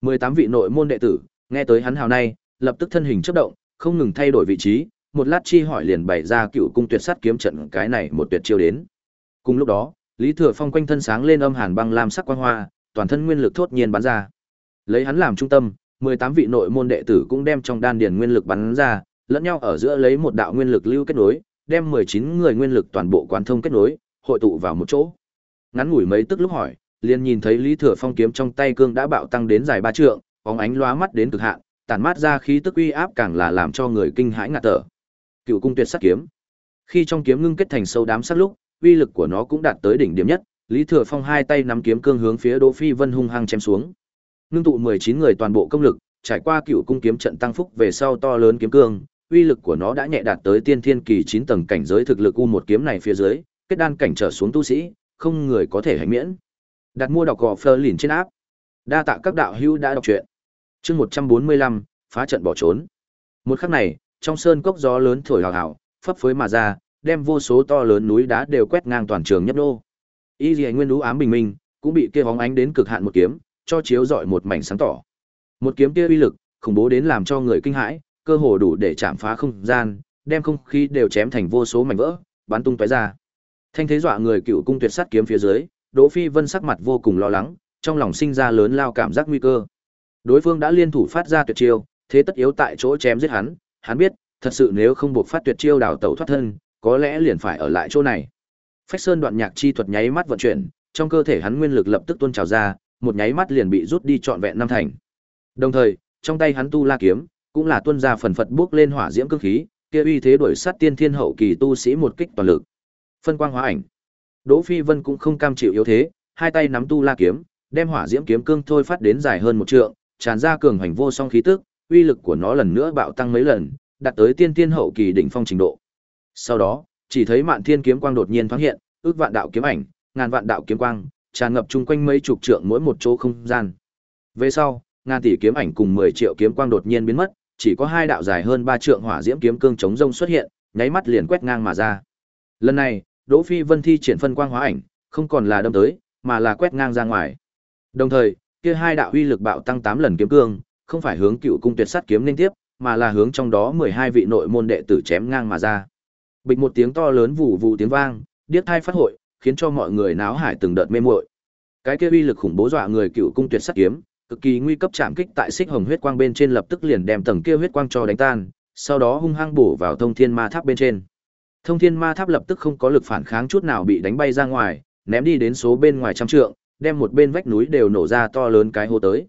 18 vị nội môn đệ tử, nghe tới hắn hào này, lập tức thân hình chớp động, không ngừng thay đổi vị trí, một lát chi hỏi liền bày ra cựu cung tuyệt sát kiếm trận cái này một tuyệt chiêu đến. Cùng lúc đó, Lý Thừa Phong quanh thân sáng lên âm hàn băng lam sắc quang hoa, toàn thân nguyên lực thốt nhiên bắn ra. Lấy hắn làm trung tâm, 18 vị nội môn đệ tử cũng đem trong đan điền nguyên lực bắn ra, lẫn nhau ở giữa lấy một đạo nguyên lực lưu kết nối, đem 19 người nguyên lực toàn bộ quán thông kết nối, hội tụ vào một chỗ. Ngắn ngủi mấy tức lúc hỏi, liền nhìn thấy Lý Thừa Phong kiếm trong tay cương đã bạo tăng đến dài ba trượng, bóng ánh lóa mắt đến cực hạn, tản mát ra khí tức uy áp càng là làm cho người kinh hãi ngạt thở. Cựu cung tuyệt sắc kiếm. Khi trong kiếm ngưng kết thành sâu đám sắc lúc, uy lực của nó cũng đạt tới đỉnh điểm nhất, Lý Thừa Phong hai tay nắm kiếm cương hướng phía Đỗ Phi Vân hung hăng chém xuống. Nương tụ 19 người toàn bộ công lực, trải qua cựu cung kiếm trận tăng phúc về sau to lớn kiếm cương, uy lực của nó đã nhẹ đạt tới tiên thiên kỳ 9 tầng cảnh giới thực lực u một kiếm này phía dưới, kết đan cảnh trở xuống tu sĩ, không người có thể hành miễn. Đặt mua đọc gò Fleur lìn trên áp. Đa tạ các đạo hữu đã đọc truyện. Chương 145, phá trận bỏ trốn. Một khắc này, trong sơn cốc gió lớn thổi hào hào, phấp phới mà ra, đem vô số to lớn núi đá đều quét ngang toàn trường nhấp đô. Y Liễu Nguyên Lũ ám bình minh, cũng bị kia bóng ánh đến cực hạn một kiếm, cho chiếu rọi một mảnh sáng tỏ. Một kiếm kia uy lực, khủng bố đến làm cho người kinh hãi, cơ hồ đủ để chạm phá không gian, đem không khí đều chém thành vô số mảnh vỡ, bắn tung tóe ra. Thanh thế dọa người cựu cung tuyệt sát kiếm phía dưới, Đỗ Phi Vân sắc mặt vô cùng lo lắng, trong lòng sinh ra lớn lao cảm giác nguy cơ. Đối phương đã liên thủ phát ra tuyệt chiêu, thế tất yếu tại chỗ chém giết hắn, hắn biết, thật sự nếu không buộc phát tuyệt chiêu đào tẩu thoát thân, có lẽ liền phải ở lại chỗ này. Phách Sơn đoạn nhạc chi thuật nháy mắt vận chuyển, trong cơ thể hắn nguyên lực lập tức tuôn trào ra, một nháy mắt liền bị rút đi trọn vẹn năm thành. Đồng thời, trong tay hắn tu la kiếm, cũng là tuôn ra phần phật bước lên hỏa diễm cương khí, kia uy thế đuổi sát tiên thiên hậu kỳ tu sĩ một kích toàn lực. Phân quang hóa ảnh. Đỗ Phi Vân cũng không cam chịu yếu thế, hai tay nắm tu la kiếm, đem hỏa diễm kiếm cương thôi phát đến dài hơn một trượng, tràn ra cường hành vô song khí tức, uy lực của nó lần nữa bạo tăng mấy lần, đạt tới tiên thiên hậu kỳ đỉnh phong trình độ. Sau đó, chỉ thấy Mạn Thiên kiếm quang đột nhiên thoáng hiện, ước vạn đạo kiếm ảnh, ngàn vạn đạo kiếm quang, tràn ngập chung quanh mấy chục trượng mỗi một chỗ không gian. Về sau, ngàn tỷ kiếm ảnh cùng 10 triệu kiếm quang đột nhiên biến mất, chỉ có hai đạo dài hơn 3 trượng hỏa diễm kiếm cương chống rông xuất hiện, nháy mắt liền quét ngang mà ra. Lần này, Đỗ Phi Vân thi triển phân quang hóa ảnh, không còn là đâm tới, mà là quét ngang ra ngoài. Đồng thời, kia hai đạo uy lực bạo tăng 8 lần kiếm cương, không phải hướng cựu cung tuyệt sát kiếm liên tiếp, mà là hướng trong đó 12 vị nội môn đệ tử chém ngang mà ra. Bịch một tiếng to lớn vụ vụ tiếng vang, điếc thai phát hội, khiến cho mọi người náo hải từng đợt mê muội. Cái kia uy lực khủng bố dọa người cựu cung tuyệt sắc kiếm, cực kỳ nguy cấp chạm kích tại xích hồng huyết quang bên trên lập tức liền đem tầng kia huyết quang cho đánh tan, sau đó hung hăng bổ vào thông thiên ma tháp bên trên. Thông thiên ma tháp lập tức không có lực phản kháng chút nào bị đánh bay ra ngoài, ném đi đến số bên ngoài trăm trượng, đem một bên vách núi đều nổ ra to lớn cái hố tới.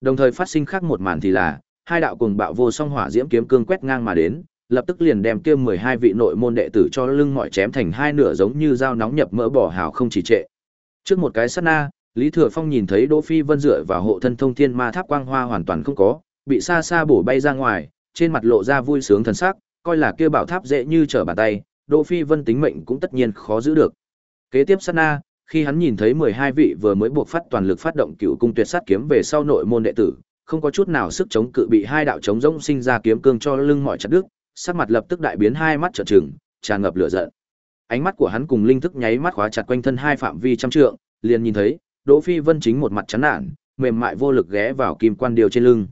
Đồng thời phát sinh khác một màn thì là, hai đạo cuồng bạo vô song hỏa diễm kiếm cương quét ngang mà đến, lập tức liền đem kia 12 vị nội môn đệ tử cho lưng mỏi chém thành hai nửa giống như dao nóng nhập mỡ bỏ hào không chỉ trệ. Trước một cái sát na, Lý Thừa Phong nhìn thấy Đỗ Phi Vân dựa vào hộ thân thông thiên ma tháp quang hoa hoàn toàn không có, bị xa xa bổ bay ra ngoài, trên mặt lộ ra vui sướng thần sắc, coi là kia bảo tháp dễ như trở bàn tay, Đỗ Phi Vân tính mệnh cũng tất nhiên khó giữ được. Kế tiếp sát na, khi hắn nhìn thấy 12 vị vừa mới buộc phát toàn lực phát động cựu cung tuyệt sát kiếm về sau nội môn đệ tử, không có chút nào sức chống cự bị hai đạo chống rỗng sinh ra kiếm cương cho lưng mọi chặt đứt, sắc mặt lập tức đại biến hai mắt trợn trừng, tràn ngập lửa giận. Ánh mắt của hắn cùng linh thức nháy mắt khóa chặt quanh thân hai phạm vi trăm trượng, liền nhìn thấy, Đỗ Phi Vân chính một mặt chán nản, mềm mại vô lực ghé vào kim quan điêu trên lưng.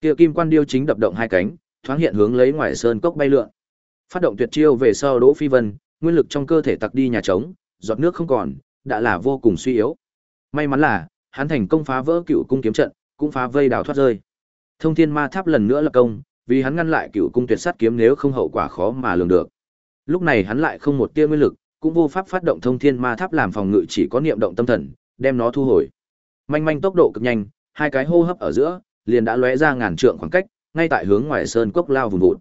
Kia kim quan điêu chính đập động hai cánh, thoáng hiện hướng lấy ngoài sơn cốc bay lượn. Phát động tuyệt chiêu về sau Đỗ Phi Vân, nguyên lực trong cơ thể tặc đi nhà trống, giọt nước không còn, đã là vô cùng suy yếu. May mắn là, hắn thành công phá vỡ cựu cung kiếm trận, cũng phá vây đào thoát rơi. Thông Thiên Ma Tháp lần nữa lập công, vì hắn ngăn lại cựu cung tuyệt sát kiếm nếu không hậu quả khó mà lường được. Lúc này hắn lại không một tia nguyên lực, cũng vô pháp phát động Thông Thiên Ma Tháp làm phòng ngự chỉ có niệm động tâm thần, đem nó thu hồi. Manh manh tốc độ cực nhanh, hai cái hô hấp ở giữa, liền đã lóe ra ngàn trượng khoảng cách, ngay tại hướng ngoài sơn cốc lao vùng vụt.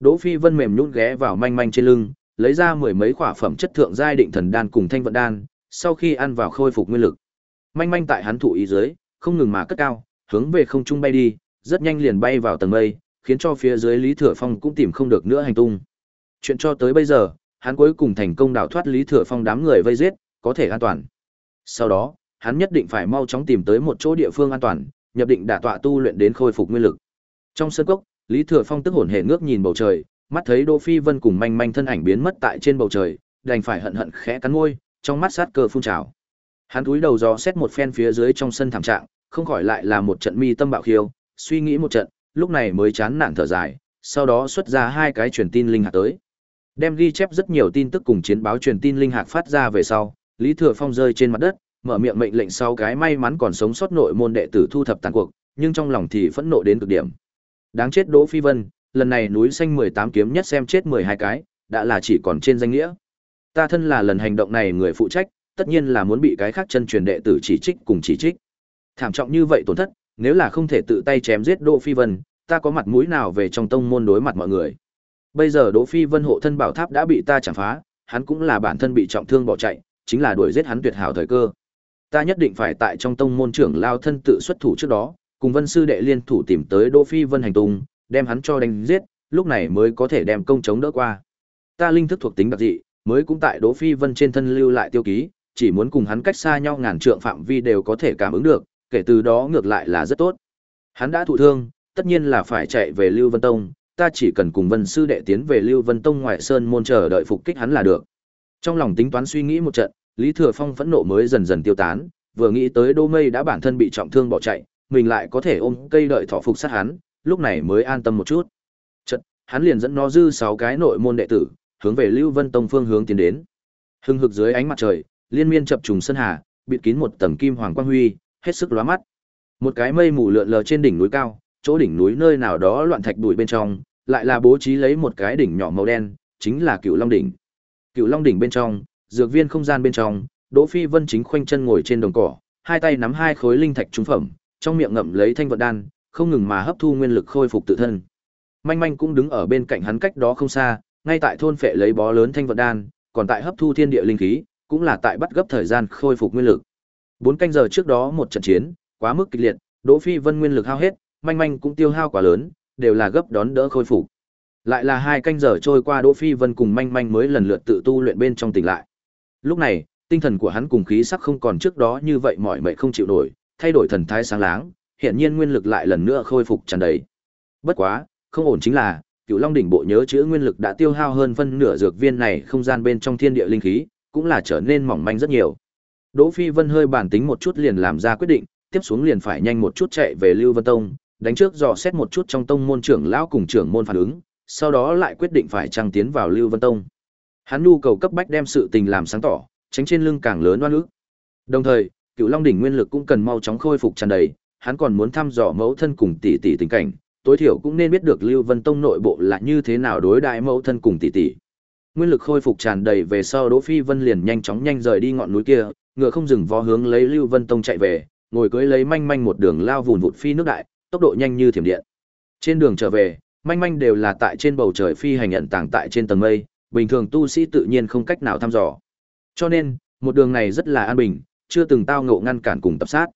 Đỗ Phi Vân mềm nhũn ghé vào manh manh trên lưng, lấy ra mười mấy quả phẩm chất thượng giai định thần đan cùng thanh vận đan, sau khi ăn vào khôi phục nguyên lực. Manh manh tại hắn thụ ý dưới, không ngừng mà cất cao, hướng về không trung bay đi, rất nhanh liền bay vào tầng mây, khiến cho phía dưới Lý Thừa Phong cũng tìm không được nữa hành tung. Chuyện cho tới bây giờ, hắn cuối cùng thành công đào thoát Lý Thừa Phong đám người vây giết, có thể an toàn. Sau đó, hắn nhất định phải mau chóng tìm tới một chỗ địa phương an toàn, nhập định đả tọa tu luyện đến khôi phục nguyên lực. Trong sân cốc, Lý Thừa Phong tức hồn hề ngước nhìn bầu trời, mắt thấy Đỗ Phi Vân cùng manh manh thân ảnh biến mất tại trên bầu trời, đành phải hận hận khẽ cắn môi, trong mắt sát cơ phun trào. Hắn cúi đầu dò xét một phen phía dưới trong sân thảm trạng, không khỏi lại là một trận mi tâm bạo khiêu, suy nghĩ một trận, lúc này mới chán nản thở dài, sau đó xuất ra hai cái truyền tin linh hạt tới. Đem ghi chép rất nhiều tin tức cùng chiến báo truyền tin linh hạt phát ra về sau, Lý Thừa Phong rơi trên mặt đất, mở miệng mệnh lệnh sau cái may mắn còn sống sót nội môn đệ tử thu thập tàn cuộc, nhưng trong lòng thì phẫn nộ đến cực điểm. Đáng chết Đỗ Phi Vân, lần này núi xanh 18 kiếm nhất xem chết 12 cái, đã là chỉ còn trên danh nghĩa. Ta thân là lần hành động này người phụ trách, tất nhiên là muốn bị cái khác chân truyền đệ tử chỉ trích cùng chỉ trích. Thảm trọng như vậy tổn thất, nếu là không thể tự tay chém giết Đỗ Phi Vân, ta có mặt mũi nào về trong tông môn đối mặt mọi người. Bây giờ Đỗ Phi Vân hộ thân bảo tháp đã bị ta chảm phá, hắn cũng là bản thân bị trọng thương bỏ chạy, chính là đuổi giết hắn tuyệt hảo thời cơ. Ta nhất định phải tại trong tông môn trưởng lao thân tự xuất thủ trước đó, cùng Vân sư đệ liên thủ tìm tới Đỗ Phi Vân hành tung, đem hắn cho đánh giết, lúc này mới có thể đem công chống đỡ qua. Ta linh thức thuộc tính đặc dị, mới cũng tại Đỗ Phi Vân trên thân lưu lại tiêu ký, chỉ muốn cùng hắn cách xa nhau ngàn trượng phạm vi đều có thể cảm ứng được, kể từ đó ngược lại là rất tốt. Hắn đã thụ thương, tất nhiên là phải chạy về Lưu Vân Tông, ta chỉ cần cùng Vân sư đệ tiến về Lưu Vân Tông ngoại sơn môn chờ đợi phục kích hắn là được. Trong lòng tính toán suy nghĩ một trận, Lý Thừa Phong phẫn nộ mới dần dần tiêu tán, vừa nghĩ tới Đô Mây đã bản thân bị trọng thương bỏ chạy, mình lại có thể ôm cây đợi thọ phục sát hắn, lúc này mới an tâm một chút. Chợt, hắn liền dẫn nó dư sáu cái nội môn đệ tử, hướng về Lưu Vân Tông phương hướng tiến đến. Hưng hực dưới ánh mặt trời, liên miên chập trùng sân hà, bịt kín một tầng kim hoàng quang huy, hết sức lóa mắt. Một cái mây mù lượn lờ trên đỉnh núi cao, chỗ đỉnh núi nơi nào đó loạn thạch bụi bên trong, lại là bố trí lấy một cái đỉnh nhỏ màu đen, chính là Cựu Long đỉnh. Cựu Long đỉnh bên trong, dược viên không gian bên trong, Đỗ Phi Vân chính khoanh chân ngồi trên đồng cỏ, hai tay nắm hai khối linh thạch trung phẩm, trong miệng ngậm lấy thanh vật đan, không ngừng mà hấp thu nguyên lực khôi phục tự thân. manh manh cũng đứng ở bên cạnh hắn cách đó không xa, ngay tại thôn phệ lấy bó lớn thanh vật đan, còn tại hấp thu thiên địa linh khí, cũng là tại bắt gấp thời gian khôi phục nguyên lực. Bốn canh giờ trước đó một trận chiến, quá mức kịch liệt, Đỗ Phi Vân nguyên lực hao hết, manh manh cũng tiêu hao quá lớn, đều là gấp đón đỡ khôi phục. Lại là hai canh giờ trôi qua Đỗ Phi Vân cùng manh manh mới lần lượt tự tu luyện bên trong tỉnh lại. Lúc này, tinh thần của hắn cùng khí sắc không còn trước đó như vậy mỏi mệt không chịu nổi, thay đổi thần thái sáng láng, hiện nhiên nguyên lực lại lần nữa khôi phục tràn đầy. Bất quá, không ổn chính là, Cửu Long đỉnh bộ nhớ chứa nguyên lực đã tiêu hao hơn phân nửa dược viên này không gian bên trong thiên địa linh khí, cũng là trở nên mỏng manh rất nhiều. Đỗ Phi Vân hơi bản tính một chút liền làm ra quyết định, tiếp xuống liền phải nhanh một chút chạy về Lưu Vân Tông, đánh trước dò xét một chút trong tông môn trưởng lão cùng trưởng môn phản ứng, sau đó lại quyết định phải trăng tiến vào Lưu Vân Tông. Hắn nhu cầu cấp bách đem sự tình làm sáng tỏ, tránh trên lưng càng lớn oan ức. Đồng thời, Cựu Long đỉnh nguyên lực cũng cần mau chóng khôi phục tràn đầy, hắn còn muốn thăm dò mẫu thân cùng tỷ tỷ tình cảnh, tối thiểu cũng nên biết được Lưu Vân Tông nội bộ là như thế nào đối đại mẫu thân cùng tỷ tỷ. Nguyên lực khôi phục tràn đầy về sau Đỗ Phi Vân liền nhanh chóng nhanh rời đi ngọn núi kia, ngựa không dừng vó hướng lấy Lưu Vân Tông chạy về, ngồi cưỡi lấy manh manh một đường lao vùn vụt phi nước đại, tốc độ nhanh như thiểm điện. Trên đường trở về, manh manh đều là tại trên bầu trời phi hành ẩn tàng tại trên tầng mây, bình thường tu sĩ tự nhiên không cách nào thăm dò. Cho nên, một đường này rất là an bình, chưa từng tao ngộ ngăn cản cùng tập sát.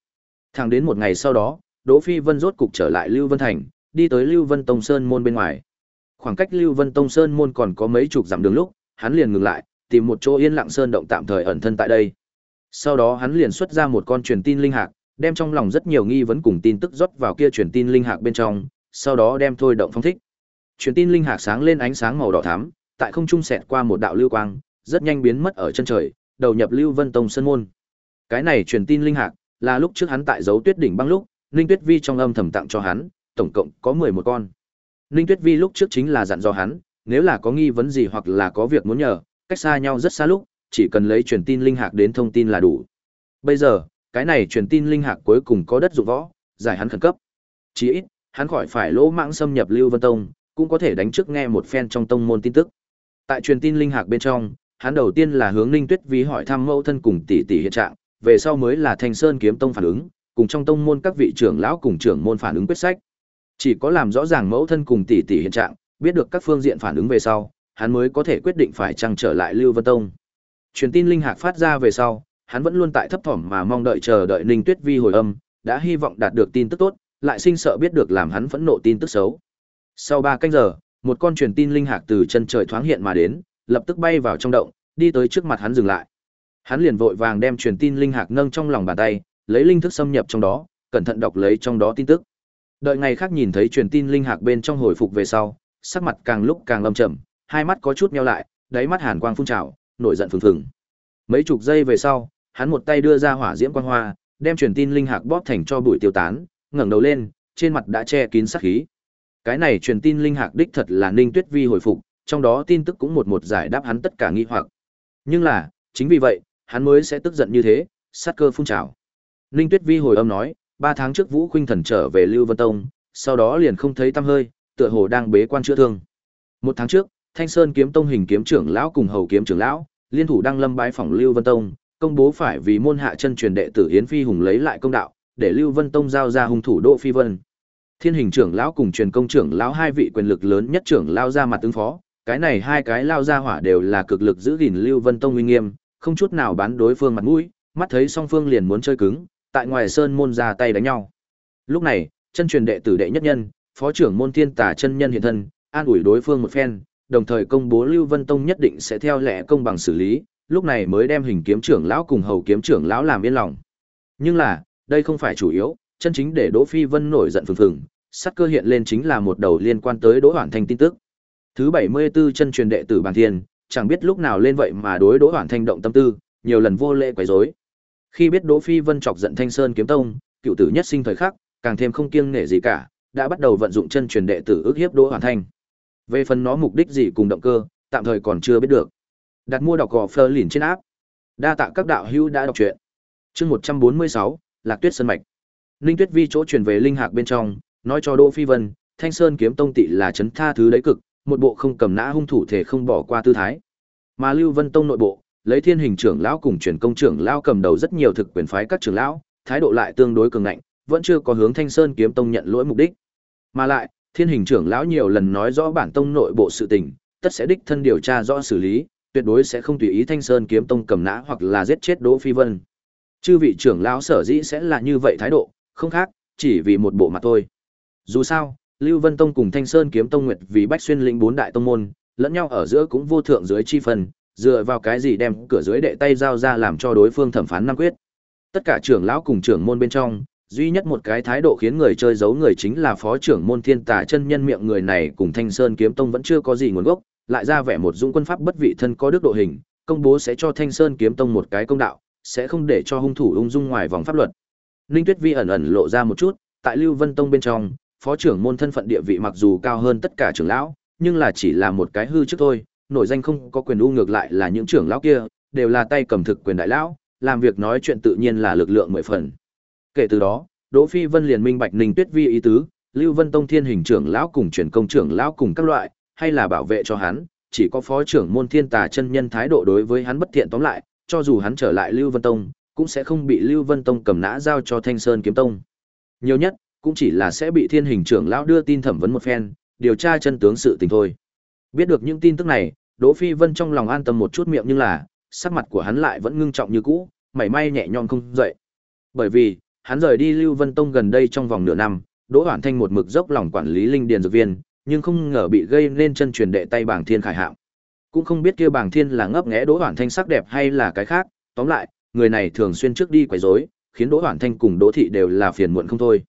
Thẳng đến một ngày sau đó, Đỗ Phi Vân rốt cục trở lại Lưu Vân Thành, đi tới Lưu Vân Tông Sơn môn bên ngoài. Khoảng cách Lưu Vân Tông Sơn môn còn có mấy chục dặm đường lúc, hắn liền ngừng lại, tìm một chỗ yên lặng sơn động tạm thời ẩn thân tại đây. Sau đó hắn liền xuất ra một con truyền tin linh hạc, đem trong lòng rất nhiều nghi vấn cùng tin tức rót vào kia truyền tin linh hạc bên trong, sau đó đem thôi động phong thích. Truyền tin linh hạc sáng lên ánh sáng màu đỏ thắm, tại không trung xẹt qua một đạo lưu quang, rất nhanh biến mất ở chân trời, đầu nhập Lưu Vân Tông sơn môn. Cái này truyền tin linh hạc, là lúc trước hắn tại dấu Tuyết đỉnh băng lúc, Ninh Tuyết Vi trong âm thầm tặng cho hắn, tổng cộng có 11 con. Ninh Tuyết Vi lúc trước chính là dặn dò hắn, nếu là có nghi vấn gì hoặc là có việc muốn nhờ, cách xa nhau rất xa lúc, chỉ cần lấy truyền tin linh hạc đến thông tin là đủ. Bây giờ, cái này truyền tin linh hạc cuối cùng có đất dụng võ, giải hắn khẩn cấp. Chỉ ít, hắn khỏi phải lỗ mãng xâm nhập Lưu Vân Tông, cũng có thể đánh trước nghe một phen trong tông môn tin tức. Tại truyền tin linh hạc bên trong, hắn đầu tiên là hướng Ninh Tuyết Vi hỏi thăm mẫu thân cùng tỷ tỷ hiện trạng, về sau mới là Thanh Sơn kiếm tông phản ứng, cùng trong tông môn các vị trưởng lão cùng trưởng môn phản ứng quyết sách. Chỉ có làm rõ ràng mẫu thân cùng tỷ tỷ hiện trạng, biết được các phương diện phản ứng về sau, hắn mới có thể quyết định phải chăng trở lại Lưu Vân Tông. Truyền tin linh hạc phát ra về sau, hắn vẫn luôn tại thấp thỏm mà mong đợi chờ đợi Ninh Tuyết Vi hồi âm, đã hy vọng đạt được tin tức tốt, lại sinh sợ biết được làm hắn phẫn nộ tin tức xấu. Sau ba canh giờ, một con truyền tin linh hạc từ chân trời thoáng hiện mà đến, lập tức bay vào trong động, đi tới trước mặt hắn dừng lại. Hắn liền vội vàng đem truyền tin linh hạc nâng trong lòng bàn tay, lấy linh thức xâm nhập trong đó, cẩn thận đọc lấy trong đó tin tức. Đợi ngày khác nhìn thấy truyền tin linh hạc bên trong hồi phục về sau, sắc mặt càng lúc càng lâm trầm, hai mắt có chút nheo lại, đáy mắt hàn quang phun trào, nổi giận phừng phừng. Mấy chục giây về sau, hắn một tay đưa ra hỏa diễm quang hoa, đem truyền tin linh hạc bóp thành cho bụi tiêu tán, ngẩng đầu lên, trên mặt đã che kín sát khí. Cái này truyền tin linh hạc đích thật là Ninh Tuyết Vi hồi phục, trong đó tin tức cũng một một giải đáp hắn tất cả nghi hoặc. Nhưng là, chính vì vậy, hắn mới sẽ tức giận như thế, sát cơ phun trào. Ninh Tuyết Vi hồi âm nói, ba tháng trước Vũ Khuynh Thần trở về Lưu Vân Tông, sau đó liền không thấy tăm hơi, tựa hồ đang bế quan chữa thương. Một tháng trước, Thanh Sơn kiếm tông hình kiếm trưởng lão cùng hầu kiếm trưởng lão, liên thủ đăng lâm bái phỏng Lưu Vân Tông, công bố phải vì môn hạ chân truyền đệ tử Yến Phi Hùng lấy lại công đạo, để Lưu Vân Tông giao ra hung thủ Đỗ Phi Vân. Thiên hình trưởng lão cùng truyền công trưởng lão hai vị quyền lực lớn nhất trưởng lão ra mặt ứng phó, cái này hai cái lao ra hỏa đều là cực lực giữ gìn Lưu Vân Tông uy nghiêm, không chút nào bán đối phương mặt mũi, mắt thấy song phương liền muốn chơi cứng, tại ngoài sơn môn ra tay đánh nhau. Lúc này, chân truyền đệ tử đệ nhất nhân, phó trưởng môn thiên tả chân nhân hiện thân, an ủi đối phương một phen, đồng thời công bố Lưu Vân Tông nhất định sẽ theo lẽ công bằng xử lý, lúc này mới đem hình kiếm trưởng lão cùng hầu kiếm trưởng lão làm yên lòng. Nhưng là, đây không phải chủ yếu, chân chính để Đỗ Phi Vân nổi giận phừng phừng, sắc cơ hiện lên chính là một đầu liên quan tới Đỗ Hoản Thanh tin tức. Thứ 74 chân truyền đệ tử Bàn Thiên, chẳng biết lúc nào lên vậy mà đối Đỗ Hoản Thanh động tâm tư, nhiều lần vô lễ quấy rối. Khi biết Đỗ Phi Vân chọc giận Thanh Sơn kiếm tông, cựu tử nhất sinh thời khắc, càng thêm không kiêng nể gì cả, đã bắt đầu vận dụng chân truyền đệ tử ước hiếp Đỗ Hoản Thanh. Về phần nó mục đích gì cùng động cơ, tạm thời còn chưa biết được. Đặt mua đọc gò Fleur lìn trên áp. Đa tạ các đạo hữu đã đọc truyện. Chương 146, Lạc Tuyết Sơn mạch. Linh Tuyết Vi chỗ truyền về linh hạc bên trong, nói cho Đỗ Phi Vân, Thanh Sơn kiếm tông tị là chấn tha thứ đấy cực, một bộ không cầm nã hung thủ thể không bỏ qua tư thái. Mà Lưu Vân Tông nội bộ, lấy Thiên Hình trưởng lão cùng truyền công trưởng lão cầm đầu rất nhiều thực quyền phái các trưởng lão, thái độ lại tương đối cường ngạnh, vẫn chưa có hướng Thanh Sơn kiếm tông nhận lỗi mục đích. Mà lại, Thiên hình trưởng lão nhiều lần nói rõ bản tông nội bộ sự tình, tất sẽ đích thân điều tra rõ xử lý, tuyệt đối sẽ không tùy ý Thanh Sơn kiếm tông cầm nã hoặc là giết chết Đỗ Phi Vân. Chư vị trưởng lão sở dĩ sẽ là như vậy thái độ, không khác, chỉ vì một bộ mặt thôi. Dù sao, Lưu Vân Tông cùng Thanh Sơn kiếm tông nguyệt vì bách xuyên lĩnh bốn đại tông môn, lẫn nhau ở giữa cũng vô thượng dưới chi phần, dựa vào cái gì đem cửa dưới đệ tay giao ra làm cho đối phương thẩm phán năm quyết. Tất cả trưởng lão cùng trưởng môn bên trong, duy nhất một cái thái độ khiến người chơi giấu người chính là phó trưởng môn thiên tà chân nhân miệng người này cùng thanh sơn kiếm tông vẫn chưa có gì nguồn gốc, lại ra vẻ một dũng quân pháp bất vị thân có đức độ hình, công bố sẽ cho thanh sơn kiếm tông một cái công đạo, sẽ không để cho hung thủ ung dung ngoài vòng pháp luật. Ninh tuyết vi ẩn ẩn lộ ra một chút, tại lưu vân tông bên trong, phó trưởng môn thân phận địa vị mặc dù cao hơn tất cả trưởng lão, nhưng là chỉ là một cái hư trước thôi, nổi danh không có quyền u ngược lại là những trưởng lão kia, đều là tay cầm thực quyền đại lão, làm việc nói chuyện tự nhiên là lực lượng mười phần. Kể từ đó, Đỗ Phi Vân liền minh bạch Ninh Tuyết Vi ý tứ, Lưu Vân Tông Thiên Hình trưởng lão cùng truyền công trưởng lão cùng các loại, hay là bảo vệ cho hắn, chỉ có phó trưởng môn Thiên Tà chân nhân thái độ đối với hắn bất thiện tóm lại, cho dù hắn trở lại Lưu Vân Tông, cũng sẽ không bị Lưu Vân Tông cầm nã giao cho Thanh Sơn kiếm tông. Nhiều nhất, cũng chỉ là sẽ bị Thiên Hình trưởng lão đưa tin thẩm vấn một phen, điều tra chân tướng sự tình thôi. Biết được những tin tức này, Đỗ Phi Vân trong lòng an tâm một chút miệng nhưng là, sắc mặt của hắn lại vẫn ngưng trọng như cũ, mảy may nhẹ nhõm không dậy. Bởi vì, hắn rời đi Lưu Vân Tông gần đây trong vòng nửa năm, Đỗ Hoàn Thanh một mực dốc lòng quản lý linh điền dược viên, nhưng không ngờ bị gây nên chân truyền đệ tay Bảng Thiên Khải Hạo. Cũng không biết kia Bảng Thiên là ngấp nghé Đỗ Hoàn Thanh sắc đẹp hay là cái khác, tóm lại, người này thường xuyên trước đi quấy rối, khiến Đỗ Hoàn Thanh cùng Đỗ thị đều là phiền muộn không thôi.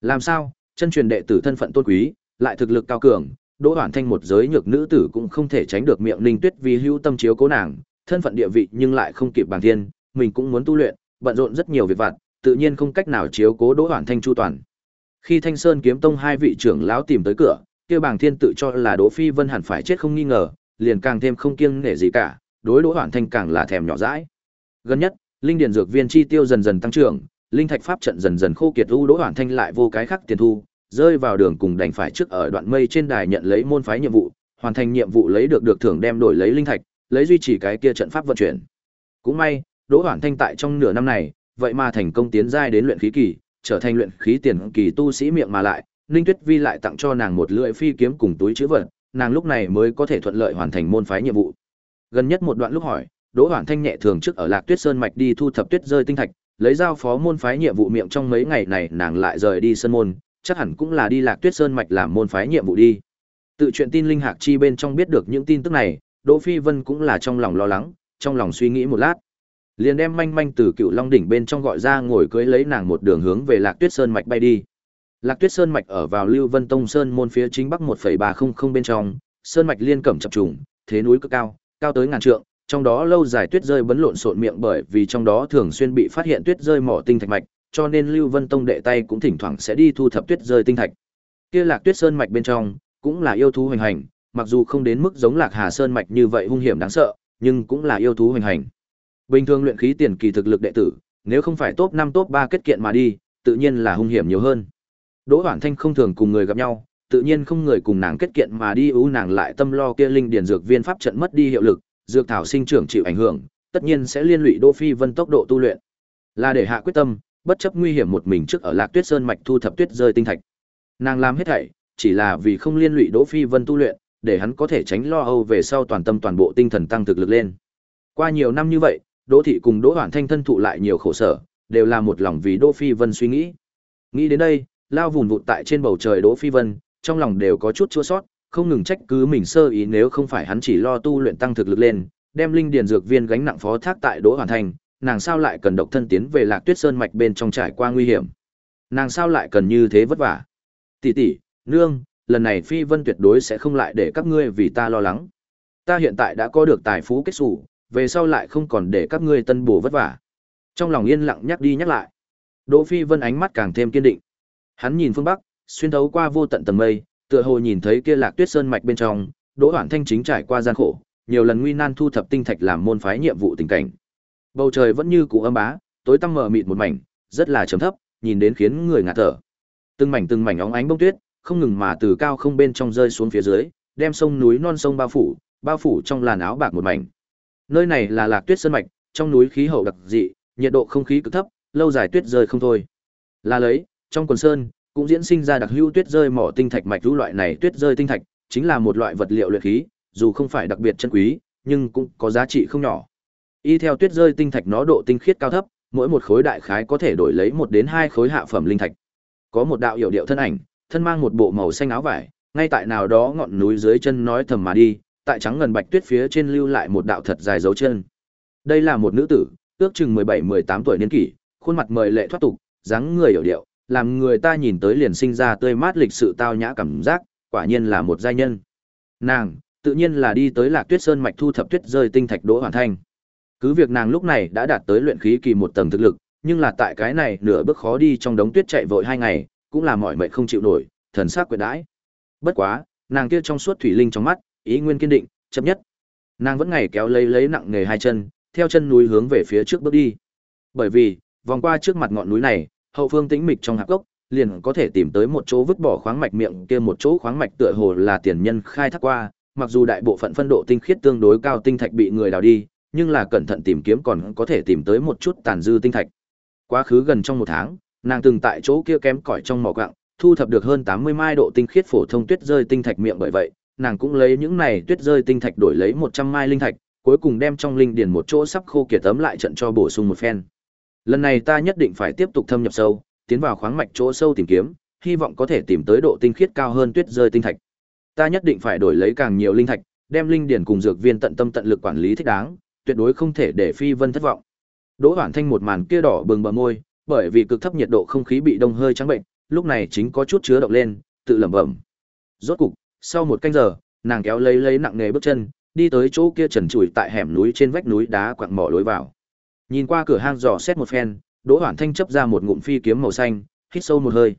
Làm sao? Chân truyền đệ tử thân phận tôn quý, lại thực lực cao cường, Đỗ Hoàn Thanh một giới nhược nữ tử cũng không thể tránh được miệng Linh Tuyết vì hữu tâm chiếu cố nàng, thân phận địa vị nhưng lại không kịp Bảng Thiên, mình cũng muốn tu luyện, bận rộn rất nhiều việc vặt, tự nhiên không cách nào chiếu cố Đỗ Hoản Thanh chu toàn. Khi Thanh Sơn kiếm tông hai vị trưởng lão tìm tới cửa, kia Bàng Thiên tự cho là Đỗ Phi Vân hẳn phải chết không nghi ngờ, liền càng thêm không kiêng nể gì cả, đối Đỗ Hoản Thanh càng là thèm nhỏ dãi. Gần nhất, linh điển dược viên chi tiêu dần dần tăng trưởng, linh thạch pháp trận dần dần khô kiệt u Đỗ Hoản Thanh lại vô cái khác tiền thu, rơi vào đường cùng đành phải trước ở đoạn mây trên đài nhận lấy môn phái nhiệm vụ, hoàn thành nhiệm vụ lấy được được thưởng đem đổi lấy linh thạch, lấy duy trì cái kia trận pháp vận chuyển. Cũng may, Đỗ Hoản Thanh tại trong nửa năm này, vậy mà thành công tiến giai đến luyện khí kỳ, trở thành luyện khí tiền kỳ tu sĩ miệng mà lại, Ninh Tuyết Vi lại tặng cho nàng một lưỡi phi kiếm cùng túi chữ vật, nàng lúc này mới có thể thuận lợi hoàn thành môn phái nhiệm vụ. Gần nhất một đoạn lúc hỏi, Đỗ Hoản Thanh nhẹ thường trước ở Lạc Tuyết Sơn mạch đi thu thập tuyết rơi tinh thạch, lấy giao phó môn phái nhiệm vụ miệng trong mấy ngày này nàng lại rời đi sơn môn, chắc hẳn cũng là đi Lạc Tuyết Sơn mạch làm môn phái nhiệm vụ đi. Tự chuyện tin linh hạc chi bên trong biết được những tin tức này, Đỗ Phi Vân cũng là trong lòng lo lắng, trong lòng suy nghĩ một lát liền đem manh manh từ cựu long đỉnh bên trong gọi ra ngồi cưới lấy nàng một đường hướng về lạc tuyết sơn mạch bay đi. Lạc tuyết sơn mạch ở vào lưu vân tông sơn môn phía chính bắc một phẩy ba không không bên trong, sơn mạch liên cẩm chập trùng, thế núi cực cao cao tới ngàn trượng, trong đó lâu dài tuyết rơi bấn lộn xộn miệng bởi vì trong đó thường xuyên bị phát hiện tuyết rơi mỏ tinh thạch mạch, cho nên lưu vân tông đệ tay cũng thỉnh thoảng sẽ đi thu thập tuyết rơi tinh thạch. Kia lạc tuyết sơn mạch bên trong, cũng là yêu thú hoành hành, mặc dù không đến mức giống lạc hà sơn mạch như vậy hung hiểm đáng sợ, nhưng cũng là yêu thú hoành hành. Bình thường luyện khí tiền kỳ thực lực đệ tử, nếu không phải top 5 top 3 kết kiện mà đi, tự nhiên là hung hiểm nhiều hơn. Đỗ Hoản Thanh không thường cùng người gặp nhau, tự nhiên không người cùng nàng kết kiện mà đi ưu nàng lại tâm lo kia linh điển dược viên pháp trận mất đi hiệu lực, dược thảo sinh trưởng chịu ảnh hưởng, tất nhiên sẽ liên lụy Đỗ Phi Vân tốc độ tu luyện. Là để hạ quyết tâm, bất chấp nguy hiểm một mình trước ở Lạc Tuyết Sơn mạch thu thập tuyết rơi tinh thạch. Nàng làm hết thảy, chỉ là vì không liên lụy Đỗ Phi Vân tu luyện, để hắn có thể tránh lo âu về sau toàn tâm toàn bộ tinh thần tăng thực lực lên. Qua nhiều năm như vậy, Đỗ thị cùng Đỗ Hoản Thanh thân thụ lại nhiều khổ sở, đều là một lòng vì Đỗ Phi Vân suy nghĩ. Nghĩ đến đây, lao vùn vụt tại trên bầu trời Đỗ Phi Vân, trong lòng đều có chút chua sót, không ngừng trách cứ mình sơ ý nếu không phải hắn chỉ lo tu luyện tăng thực lực lên, đem linh điền dược viên gánh nặng phó thác tại Đỗ Hoàn Thanh, nàng sao lại cần độc thân tiến về Lạc Tuyết Sơn mạch bên trong trải qua nguy hiểm? Nàng sao lại cần như thế vất vả? Tỷ tỷ, nương, lần này Phi Vân tuyệt đối sẽ không lại để các ngươi vì ta lo lắng. Ta hiện tại đã có được tài phú kết sủ, về sau lại không còn để các ngươi tân bổ vất vả. Trong lòng yên lặng nhắc đi nhắc lại. Đỗ Phi Vân ánh mắt càng thêm kiên định. Hắn nhìn phương bắc, xuyên thấu qua vô tận tầng mây, tựa hồ nhìn thấy kia Lạc Tuyết Sơn mạch bên trong, Đỗ Hoản Thanh chính trải qua gian khổ, nhiều lần nguy nan thu thập tinh thạch làm môn phái nhiệm vụ tình cảnh. Bầu trời vẫn như cũ âm bá, tối tăm mờ mịt một mảnh, rất là trầm thấp, nhìn đến khiến người ngạt thở. Từng mảnh từng mảnh óng ánh bông tuyết, không ngừng mà từ cao không bên trong rơi xuống phía dưới, đem sông núi non sông bao phủ, bao phủ trong làn áo bạc một mảnh. Nơi này là Lạc Tuyết Sơn mạch, trong núi khí hậu đặc dị, nhiệt độ không khí cực thấp, lâu dài tuyết rơi không thôi. Là lấy, trong quần sơn, cũng diễn sinh ra đặc hữu tuyết rơi mỏ tinh thạch mạch loại này tuyết rơi tinh thạch, chính là một loại vật liệu luyện khí, dù không phải đặc biệt chân quý, nhưng cũng có giá trị không nhỏ. Y theo tuyết rơi tinh thạch nó độ tinh khiết cao thấp, mỗi một khối đại khái có thể đổi lấy một đến hai khối hạ phẩm linh thạch. Có một đạo hiểu điệu thân ảnh, thân mang một bộ màu xanh áo vải, ngay tại nào đó ngọn núi dưới chân nói thầm mà đi, tại trắng ngần bạch tuyết phía trên lưu lại một đạo thật dài dấu chân. Đây là một nữ tử, ước chừng 17-18 tuổi niên kỷ, khuôn mặt mời lệ thoát tục, dáng người hiểu điệu, làm người ta nhìn tới liền sinh ra tươi mát lịch sự tao nhã cảm giác, quả nhiên là một giai nhân. Nàng, tự nhiên là đi tới Lạc Tuyết Sơn mạch thu thập tuyết rơi tinh thạch Đỗ Hoàn thành. Cứ việc nàng lúc này đã đạt tới luyện khí kỳ một tầng thực lực, nhưng là tại cái này nửa bước khó đi trong đống tuyết chạy vội hai ngày, cũng là mọi mệnh không chịu nổi, thần sắc quyệt đãi. Bất quá, nàng kia trong suốt thủy linh trong mắt, ý nguyên kiên định, chấp nhất. Nàng vẫn ngày kéo lấy lấy nặng nghề hai chân, theo chân núi hướng về phía trước bước đi. Bởi vì, vòng qua trước mặt ngọn núi này, hậu phương tĩnh mịch trong hạp gốc, liền có thể tìm tới một chỗ vứt bỏ khoáng mạch miệng kia một chỗ khoáng mạch tựa hồ là tiền nhân khai thác qua, mặc dù đại bộ phận phân độ tinh khiết tương đối cao tinh thạch bị người đào đi, nhưng là cẩn thận tìm kiếm còn có thể tìm tới một chút tàn dư tinh thạch. Quá khứ gần trong một tháng, nàng từng tại chỗ kia kém cỏi trong mỏ quặng, thu thập được hơn 80 mai độ tinh khiết phổ thông tuyết rơi tinh thạch miệng bởi vậy, nàng cũng lấy những này tuyết rơi tinh thạch đổi lấy 100 mai linh thạch, cuối cùng đem trong linh điền một chỗ sắp khô kiệt tấm lại trận cho bổ sung một phen. Lần này ta nhất định phải tiếp tục thâm nhập sâu, tiến vào khoáng mạch chỗ sâu tìm kiếm, hy vọng có thể tìm tới độ tinh khiết cao hơn tuyết rơi tinh thạch. Ta nhất định phải đổi lấy càng nhiều linh thạch, đem linh điển cùng dược viên tận tâm tận lực quản lý thích đáng, tuyệt đối không thể để Phi Vân thất vọng. Đỗ Hoản Thanh một màn kia đỏ bừng bờ môi, bởi vì cực thấp nhiệt độ không khí bị đông hơi trắng bệnh, lúc này chính có chút chứa động lên, tự lẩm bẩm. Rốt cục, sau một canh giờ, nàng kéo lấy lấy nặng nề bước chân, đi tới chỗ kia trần trụi tại hẻm núi trên vách núi đá quặng mỏ lối vào. Nhìn qua cửa hang dò xét một phen, Đỗ Hoản Thanh chấp ra một ngụm phi kiếm màu xanh, hít sâu một hơi.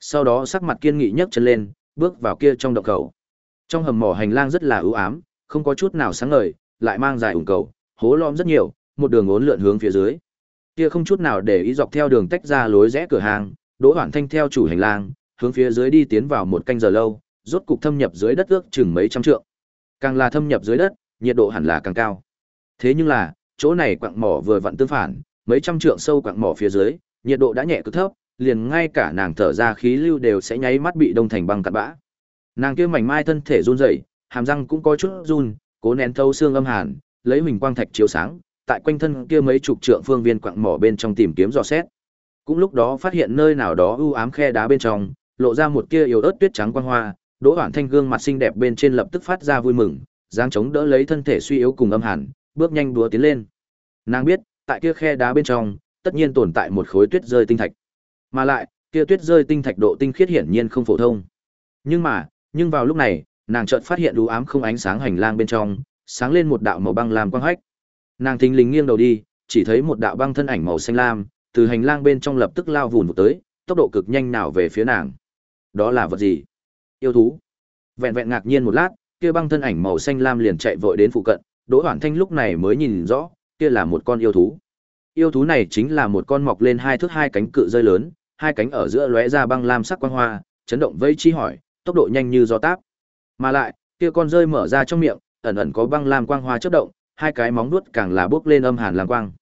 Sau đó sắc mặt kiên nghị nhấc chân lên, bước vào kia trong động khẩu. Trong hầm mỏ hành lang rất là ưu ám, không có chút nào sáng ngời, lại mang dài ủng cầu, hố lõm rất nhiều, một đường uốn lượn hướng phía dưới. Kia không chút nào để ý dọc theo đường tách ra lối rẽ cửa hàng, Đỗ Hoản Thanh theo chủ hành lang, hướng phía dưới đi tiến vào một canh giờ lâu, rốt cục thâm nhập dưới đất ước chừng mấy trăm trượng. Càng là thâm nhập dưới đất, nhiệt độ hẳn là càng cao. Thế nhưng là, chỗ này quặng mỏ vừa vặn tương phản, mấy trăm trượng sâu quặng mỏ phía dưới, nhiệt độ đã nhẹ cực thấp, liền ngay cả nàng thở ra khí lưu đều sẽ nháy mắt bị đông thành băng cặn bã. Nàng kia mảnh mai thân thể run rẩy, hàm răng cũng có chút run, cố nén thâu xương âm hàn, lấy mình quang thạch chiếu sáng, tại quanh thân kia mấy chục trượng phương viên quặng mỏ bên trong tìm kiếm dò xét. Cũng lúc đó phát hiện nơi nào đó u ám khe đá bên trong, lộ ra một kia yếu ớt tuyết trắng quang hoa, Đỗ Hoản Thanh gương mặt xinh đẹp bên trên lập tức phát ra vui mừng, dáng chống đỡ lấy thân thể suy yếu cùng âm hàn, bước nhanh đúa tiến lên. Nàng biết, tại kia khe đá bên trong, tất nhiên tồn tại một khối tuyết rơi tinh thạch. Mà lại, kia tuyết rơi tinh thạch độ tinh khiết hiển nhiên không phổ thông. Nhưng mà, nhưng vào lúc này, nàng chợt phát hiện u ám không ánh sáng hành lang bên trong, sáng lên một đạo màu băng lam quang hách. Nàng thình lình nghiêng đầu đi, chỉ thấy một đạo băng thân ảnh màu xanh lam, từ hành lang bên trong lập tức lao vụn vụt tới, tốc độ cực nhanh nào về phía nàng. Đó là vật gì? Yêu thú. Vẹn vẹn ngạc nhiên một lát, kia băng thân ảnh màu xanh lam liền chạy vội đến phụ cận, Đỗ Hoàn Thanh lúc này mới nhìn rõ, kia là một con yêu thú. Yêu thú này chính là một con mọc lên hai thước hai cánh cự rơi lớn, hai cánh ở giữa lóe ra băng lam sắc quang hoa, chấn động vây chi hỏi, tốc độ nhanh như gió táp. Mà lại, kia con rơi mở ra trong miệng, ẩn ẩn có băng lam quang hoa chớp động, hai cái móng nuốt càng là bước lên âm hàn lam quang.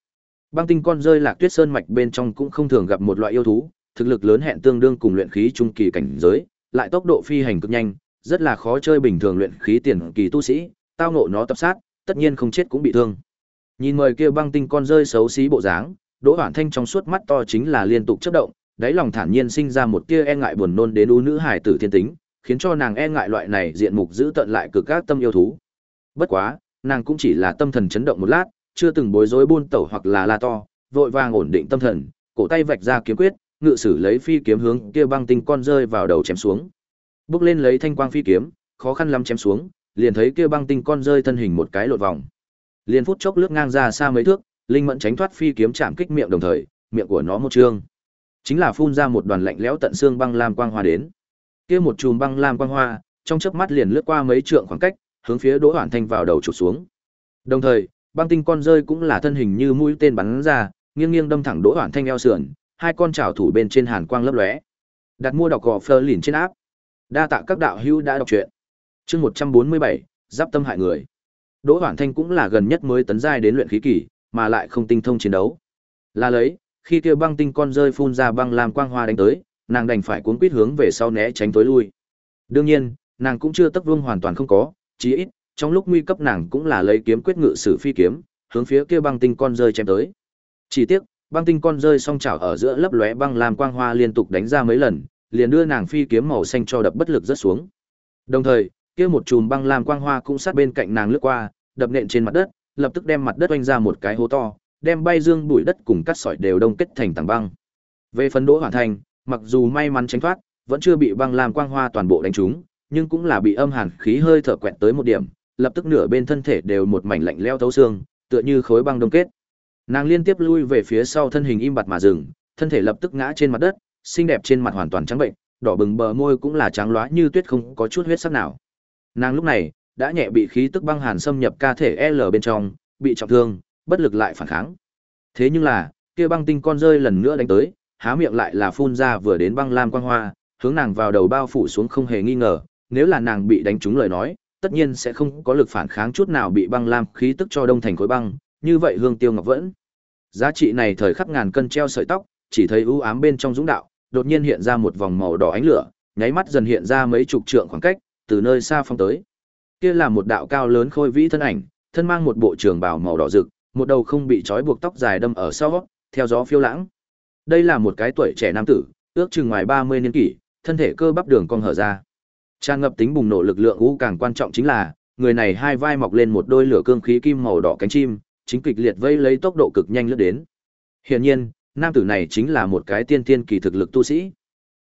Băng tinh con rơi lạc tuyết sơn mạch bên trong cũng không thường gặp một loại yêu thú, thực lực lớn hẹn tương đương cùng luyện khí trung kỳ cảnh giới, lại tốc độ phi hành cực nhanh, rất là khó chơi bình thường luyện khí tiền kỳ tu sĩ, tao ngộ nó tập sát, tất nhiên không chết cũng bị thương. Nhìn mời kia băng tinh con rơi xấu xí bộ dáng, Đỗ Hoản Thanh trong suốt mắt to chính là liên tục chớp động, đáy lòng thản nhiên sinh ra một tia e ngại buồn nôn đến u nữ hải tử thiên tính, khiến cho nàng e ngại loại này diện mục giữ tận lại cực các tâm yêu thú. Bất quá, nàng cũng chỉ là tâm thần chấn động một lát, chưa từng bối rối buôn tẩu hoặc là la to, vội vàng ổn định tâm thần, cổ tay vạch ra kiếm quyết, ngự sử lấy phi kiếm hướng kia băng tinh con rơi vào đầu chém xuống. Bước lên lấy thanh quang phi kiếm, khó khăn lắm chém xuống, liền thấy kia băng tinh con rơi thân hình một cái lộn vòng. Liền phút chốc lướt ngang ra xa mấy thước, linh mẫn tránh thoát phi kiếm chạm kích miệng đồng thời, miệng của nó một trương, chính là phun ra một đoàn lạnh lẽo tận xương băng lam quang hoa đến. Kia một chùm băng lam quang hoa, trong chớp mắt liền lướt qua mấy trượng khoảng cách, hướng phía Đỗ Hoản Thanh vào đầu chụp xuống. Đồng thời, băng tinh con rơi cũng là thân hình như mũi tên bắn ra, nghiêng nghiêng đâm thẳng Đỗ Hoản Thanh eo sườn, hai con trảo thủ bên trên hàn quang lấp lóe. Đặt mua đọc gò phơ lìn trên áp. Đa tạ các đạo hữu đã đọc truyện. Chương 147, giáp tâm hại người. Đỗ Hoản Thanh cũng là gần nhất mới tấn giai đến luyện khí kỳ, mà lại không tinh thông chiến đấu. Là lấy, khi kia băng tinh con rơi phun ra băng làm quang hoa đánh tới, nàng đành phải cuốn quýt hướng về sau né tránh tối lui. Đương nhiên, nàng cũng chưa tấp vương hoàn toàn không có, chí ít, trong lúc nguy cấp nàng cũng là lấy kiếm quyết ngự sử phi kiếm, hướng phía kia băng tinh con rơi chém tới. Chỉ tiếc, băng tinh con rơi song chảo ở giữa lấp lóe băng làm quang hoa liên tục đánh ra mấy lần, liền đưa nàng phi kiếm màu xanh cho đập bất lực rất xuống. Đồng thời, kia một chùm băng lam quang hoa cũng sát bên cạnh nàng lướt qua, đập nện trên mặt đất, lập tức đem mặt đất oanh ra một cái hố to, đem bay dương bụi đất cùng cắt sỏi đều đông kết thành tảng băng. Về phấn đỗ hoàn thành, mặc dù may mắn tránh thoát, vẫn chưa bị băng lam quang hoa toàn bộ đánh trúng, nhưng cũng là bị âm hàn khí hơi thở quẹt tới một điểm, lập tức nửa bên thân thể đều một mảnh lạnh leo thấu xương, tựa như khối băng đông kết. Nàng liên tiếp lui về phía sau thân hình im bặt mà dừng, thân thể lập tức ngã trên mặt đất, xinh đẹp trên mặt hoàn toàn trắng bệnh, đỏ bừng bờ môi cũng là trắng loá như tuyết không có chút huyết sắc nào. Nàng lúc này đã nhẹ bị khí tức băng hàn xâm nhập ca thể L bên trong, bị trọng thương, bất lực lại phản kháng. Thế nhưng là, kia băng tinh con rơi lần nữa đánh tới, há miệng lại là phun ra vừa đến băng lam quang hoa, hướng nàng vào đầu bao phủ xuống không hề nghi ngờ, nếu là nàng bị đánh trúng lời nói, tất nhiên sẽ không có lực phản kháng chút nào bị băng lam khí tức cho đông thành khối băng, như vậy hương tiêu ngọc vẫn. Giá trị này thời khắc ngàn cân treo sợi tóc, chỉ thấy u ám bên trong dũng đạo, đột nhiên hiện ra một vòng màu đỏ ánh lửa, nháy mắt dần hiện ra mấy chục trượng khoảng cách, từ nơi xa phong tới. Kia là một đạo cao lớn khôi vĩ thân ảnh, thân mang một bộ trường bào màu đỏ rực, một đầu không bị trói buộc tóc dài đâm ở sau, theo gió phiêu lãng. Đây là một cái tuổi trẻ nam tử, ước chừng ngoài 30 niên kỷ, thân thể cơ bắp đường cong hở ra. Tràn ngập tính bùng nổ lực lượng u càng quan trọng chính là, người này hai vai mọc lên một đôi lửa cương khí kim màu đỏ cánh chim, chính kịch liệt vây lấy tốc độ cực nhanh lướt đến. Hiển nhiên, nam tử này chính là một cái tiên tiên kỳ thực lực tu sĩ.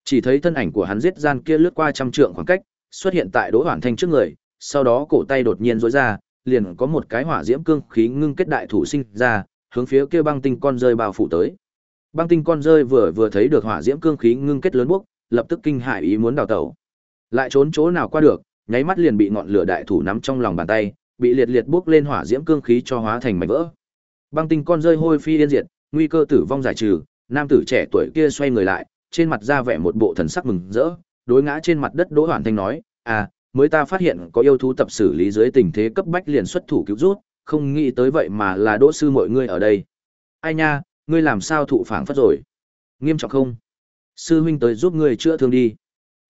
Chỉ thấy thân ảnh của hắn giết gian kia lướt qua trăm trượng khoảng cách, xuất hiện tại Đỗ Hoản Thanh trước người, sau đó cổ tay đột nhiên rối ra, liền có một cái hỏa diễm cương khí ngưng kết đại thủ sinh ra, hướng phía kia băng tinh con rơi bao phủ tới. Băng tinh con rơi vừa vừa thấy được hỏa diễm cương khí ngưng kết lớn bốc, lập tức kinh hãi ý muốn đào tẩu. Lại trốn chỗ nào qua được, nháy mắt liền bị ngọn lửa đại thủ nắm trong lòng bàn tay, bị liệt liệt bốc lên hỏa diễm cương khí cho hóa thành mảnh vỡ. Băng tinh con rơi hôi phi yên diệt, nguy cơ tử vong giải trừ, nam tử trẻ tuổi kia xoay người lại, trên mặt ra vẻ một bộ thần sắc mừng rỡ, đối ngã trên mặt đất Đỗ Hoàn Thanh nói, "À, mới ta phát hiện có yêu thú tập xử lý dưới tình thế cấp bách liền xuất thủ cứu rút, không nghĩ tới vậy mà là Đỗ sư mọi người ở đây. Ai nha, ngươi làm sao thụ phản phất rồi? Nghiêm trọng không? Sư huynh tới giúp ngươi chữa thương đi."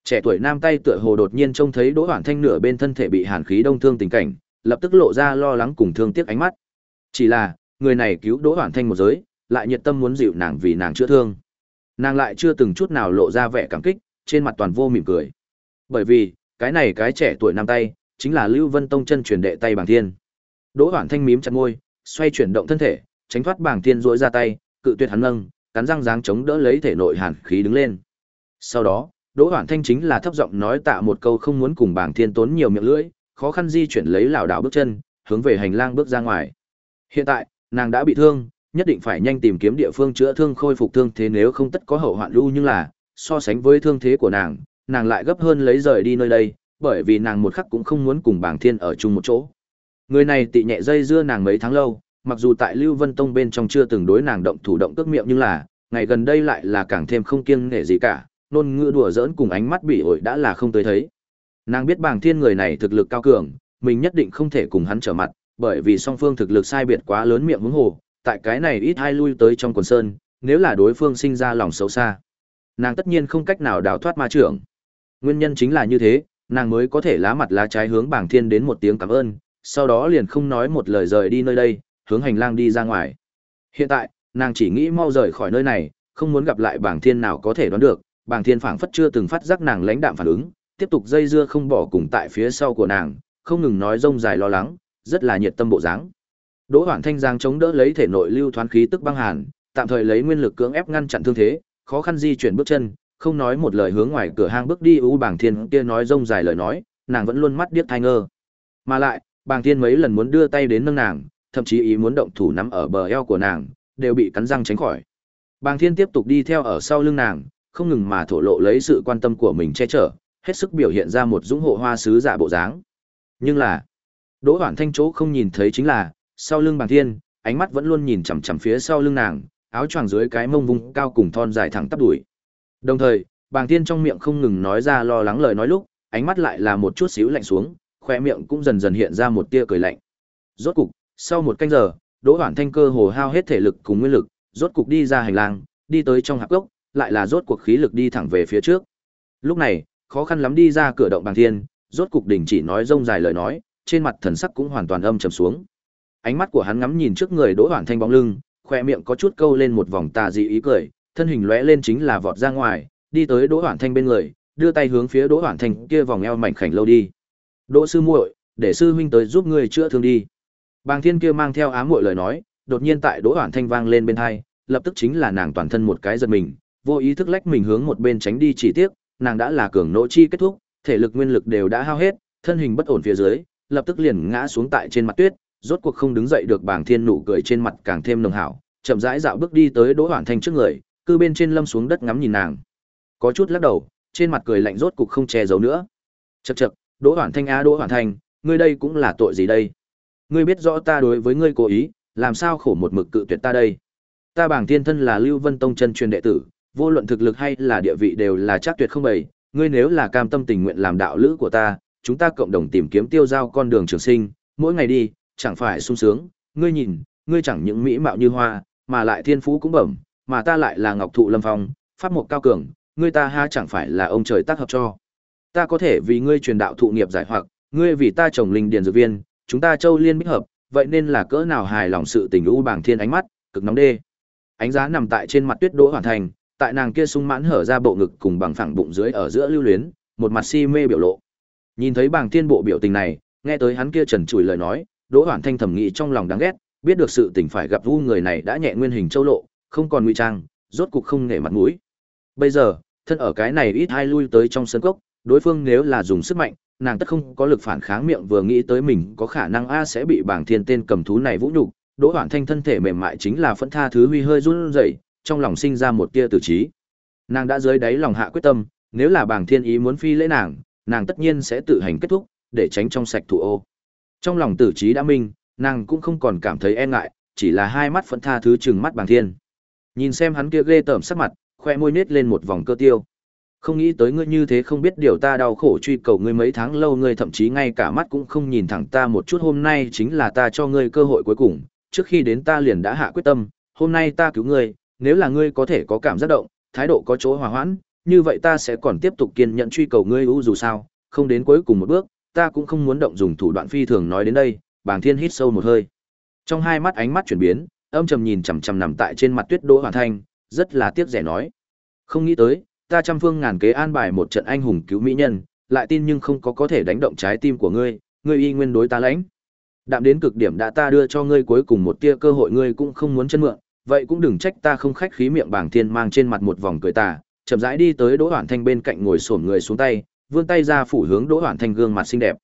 Trẻ tuổi nam tay tựa hồ đột nhiên trông thấy Đỗ Hoàn Thanh nửa bên thân thể bị hàn khí đông thương tình cảnh, lập tức lộ ra lo lắng cùng thương tiếc ánh mắt. Chỉ là, người này cứu Đỗ Hoàn Thanh một giới, lại nhiệt tâm muốn dịu nàng vì nàng chữa thương. Nàng lại chưa từng chút nào lộ ra vẻ cảm kích, trên mặt toàn vô mỉm cười. Bởi vì, cái này cái trẻ tuổi nam tay, chính là Lưu Vân Tông chân truyền đệ tay Bàng Thiên. Đỗ Hoản Thanh mím chặt môi, xoay chuyển động thân thể, tránh thoát Bàng Thiên rũa ra tay, cự tuyệt hắn nâng, cắn răng dáng chống đỡ lấy thể nội hàn khí đứng lên. Sau đó, Đỗ Hoản Thanh chính là thấp giọng nói tạ một câu không muốn cùng Bàng Thiên tốn nhiều miệng lưỡi, khó khăn di chuyển lấy lảo đảo bước chân, hướng về hành lang bước ra ngoài. Hiện tại, nàng đã bị thương, nhất định phải nhanh tìm kiếm địa phương chữa thương khôi phục thương thế nếu không tất có hậu hoạn lưu nhưng là, so sánh với thương thế của nàng, nàng lại gấp hơn lấy rời đi nơi đây, bởi vì nàng một khắc cũng không muốn cùng bảng thiên ở chung một chỗ. Người này tị nhẹ dây dưa nàng mấy tháng lâu, mặc dù tại Lưu Vân Tông bên trong chưa từng đối nàng động thủ động cước miệng nhưng là, ngày gần đây lại là càng thêm không kiêng nể gì cả, nôn ngựa đùa giỡn cùng ánh mắt bị ổi đã là không tới thấy. Nàng biết bảng thiên người này thực lực cao cường, mình nhất định không thể cùng hắn trở mặt, bởi vì song phương thực lực sai biệt quá lớn miệng hướng hồ, tại cái này ít hai lui tới trong quần sơn, nếu là đối phương sinh ra lòng xấu xa. Nàng tất nhiên không cách nào đào thoát ma trưởng. Nguyên nhân chính là như thế, nàng mới có thể lá mặt lá trái hướng bảng thiên đến một tiếng cảm ơn, sau đó liền không nói một lời rời đi nơi đây, hướng hành lang đi ra ngoài. Hiện tại, nàng chỉ nghĩ mau rời khỏi nơi này, không muốn gặp lại bảng thiên nào có thể đoán được, bảng thiên phảng phất chưa từng phát giác nàng lãnh đạm phản ứng, tiếp tục dây dưa không bỏ cùng tại phía sau của nàng, không ngừng nói rông dài lo lắng, rất là nhiệt tâm bộ dáng. Đỗ Hoản Thanh giang chống đỡ lấy thể nội lưu thoán khí tức băng hàn, tạm thời lấy nguyên lực cưỡng ép ngăn chặn thương thế, khó khăn di chuyển bước chân, không nói một lời hướng ngoài cửa hang bước đi u bảng thiên kia nói rông dài lời nói, nàng vẫn luôn mắt điếc thay ngơ. Mà lại, bảng thiên mấy lần muốn đưa tay đến nâng nàng, thậm chí ý muốn động thủ nắm ở bờ eo của nàng, đều bị cắn răng tránh khỏi. Bàng Thiên tiếp tục đi theo ở sau lưng nàng, không ngừng mà thổ lộ lấy sự quan tâm của mình che chở, hết sức biểu hiện ra một dũng hộ hoa sứ giả bộ dáng. Nhưng là, Đỗ Hoản Thanh chỗ không nhìn thấy chính là, sau lưng Bàng Thiên, ánh mắt vẫn luôn nhìn chằm chằm phía sau lưng nàng, áo choàng dưới cái mông vùng cao cùng thon dài thẳng tắp đuổi. Đồng thời, Bàng Thiên trong miệng không ngừng nói ra lo lắng lời nói lúc, ánh mắt lại là một chút xíu lạnh xuống, khóe miệng cũng dần dần hiện ra một tia cười lạnh. Rốt cục, sau một canh giờ, Đỗ Hoản Thanh cơ hồ hao hết thể lực cùng nguyên lực, rốt cục đi ra hành lang, đi tới trong hạp gốc, lại là rốt cuộc khí lực đi thẳng về phía trước. Lúc này, khó khăn lắm đi ra cửa động bằng thiên, rốt cục đình chỉ nói rông dài lời nói, trên mặt thần sắc cũng hoàn toàn âm trầm xuống. Ánh mắt của hắn ngắm nhìn trước người Đỗ Hoản Thanh bóng lưng, khoe miệng có chút câu lên một vòng tà dị ý cười, thân hình lóe lên chính là vọt ra ngoài, đi tới Đỗ Hoản Thanh bên người, đưa tay hướng phía Đỗ Hoản Thanh kia vòng eo mảnh khảnh lâu đi. "Đỗ sư muội, để sư huynh tới giúp ngươi chữa thương đi." Bàng Thiên kia mang theo ám muội lời nói, đột nhiên tại Đỗ Hoản Thanh vang lên bên tai, lập tức chính là nàng toàn thân một cái giật mình, vô ý thức lách mình hướng một bên tránh đi chỉ tiếc, nàng đã là cường nỗ chi kết thúc, thể lực nguyên lực đều đã hao hết, thân hình bất ổn phía dưới, lập tức liền ngã xuống tại trên mặt tuyết, rốt cuộc không đứng dậy được bảng Thiên nụ cười trên mặt càng thêm nồng hảo, chậm rãi dạo bước đi tới Đỗ Hoản Thanh trước người, cư bên trên lâm xuống đất ngắm nhìn nàng. Có chút lắc đầu, trên mặt cười lạnh rốt cục không che giấu nữa. Chậc chậc, Đỗ Hoản Thanh á Đỗ Hoản Thanh, ngươi đây cũng là tội gì đây? Ngươi biết rõ ta đối với ngươi cố ý, làm sao khổ một mực cự tuyệt ta đây? Ta bảng Thiên thân là Lưu Vân Tông chân truyền đệ tử, vô luận thực lực hay là địa vị đều là chắc tuyệt không bày, ngươi nếu là cam tâm tình nguyện làm đạo lữ của ta, chúng ta cộng đồng tìm kiếm tiêu giao con đường trường sinh, mỗi ngày đi, chẳng phải sung sướng, ngươi nhìn, ngươi chẳng những mỹ mạo như hoa, mà lại thiên phú cũng bẩm, mà ta lại là ngọc thụ lâm phong, pháp mục cao cường, ngươi ta ha chẳng phải là ông trời tác hợp cho. Ta có thể vì ngươi truyền đạo thụ nghiệp giải hoặc, ngươi vì ta trồng linh điền dược viên, chúng ta châu liên bích hợp, vậy nên là cỡ nào hài lòng sự tình u bảng thiên ánh mắt, cực nóng đê. Ánh giá nằm tại trên mặt tuyết đỗ hoàn thành, tại nàng kia sung mãn hở ra bộ ngực cùng bằng phẳng bụng dưới ở giữa lưu luyến, một mặt si mê biểu lộ. Nhìn thấy bảng thiên bộ biểu tình này, nghe tới hắn kia trần trụi lời nói, Đỗ Hoàn Thanh thầm nghĩ trong lòng đáng ghét, biết được sự tình phải gặp vu người này đã nhẹ nguyên hình châu lộ, không còn ngụy trang, rốt cục không nể mặt mũi. Bây giờ, thân ở cái này ít hai lui tới trong sân cốc, đối phương nếu là dùng sức mạnh, nàng tất không có lực phản kháng miệng vừa nghĩ tới mình có khả năng a sẽ bị bảng thiên tên cầm thú này vũ nhục, Đỗ Hoàn Thanh thân thể mềm mại chính là phẫn tha thứ huy hơi run rẩy, trong lòng sinh ra một tia tử trí. Nàng đã dưới đáy lòng hạ quyết tâm, nếu là Bàng thiên ý muốn phi lễ nàng, nàng tất nhiên sẽ tự hành kết thúc, để tránh trong sạch thủ ô. Trong lòng tử trí đã minh, nàng cũng không còn cảm thấy e ngại, chỉ là hai mắt phẫn tha thứ chừng mắt bàng thiên. Nhìn xem hắn kia ghê tởm sắc mặt, khoe môi nết lên một vòng cơ tiêu. Không nghĩ tới ngươi như thế không biết điều ta đau khổ truy cầu ngươi mấy tháng lâu ngươi thậm chí ngay cả mắt cũng không nhìn thẳng ta một chút hôm nay chính là ta cho ngươi cơ hội cuối cùng, trước khi đến ta liền đã hạ quyết tâm, hôm nay ta cứu ngươi, nếu là ngươi có thể có cảm giác động, thái độ có chỗ hòa hoãn, như vậy ta sẽ còn tiếp tục kiên nhẫn truy cầu ngươi ưu dù sao, không đến cuối cùng một bước, ta cũng không muốn động dùng thủ đoạn phi thường nói đến đây, Bàng Thiên hít sâu một hơi. Trong hai mắt ánh mắt chuyển biến, âm trầm nhìn chằm chằm nằm tại trên mặt tuyết Đỗ Hoàn Thanh, rất là tiếc rẻ nói: "Không nghĩ tới, ta trăm phương ngàn kế an bài một trận anh hùng cứu mỹ nhân, lại tin nhưng không có có thể đánh động trái tim của ngươi, ngươi y nguyên đối ta lãnh. Đạm đến cực điểm đã ta đưa cho ngươi cuối cùng một tia cơ hội ngươi cũng không muốn chân mượn, vậy cũng đừng trách ta không khách khí miệng Bàng Thiên mang trên mặt một vòng cười tà, chậm rãi đi tới Đỗ Hoàn Thanh bên cạnh ngồi xổm người xuống tay, vươn tay ra phủ hướng Đỗ Hoản Thanh gương mặt xinh đẹp.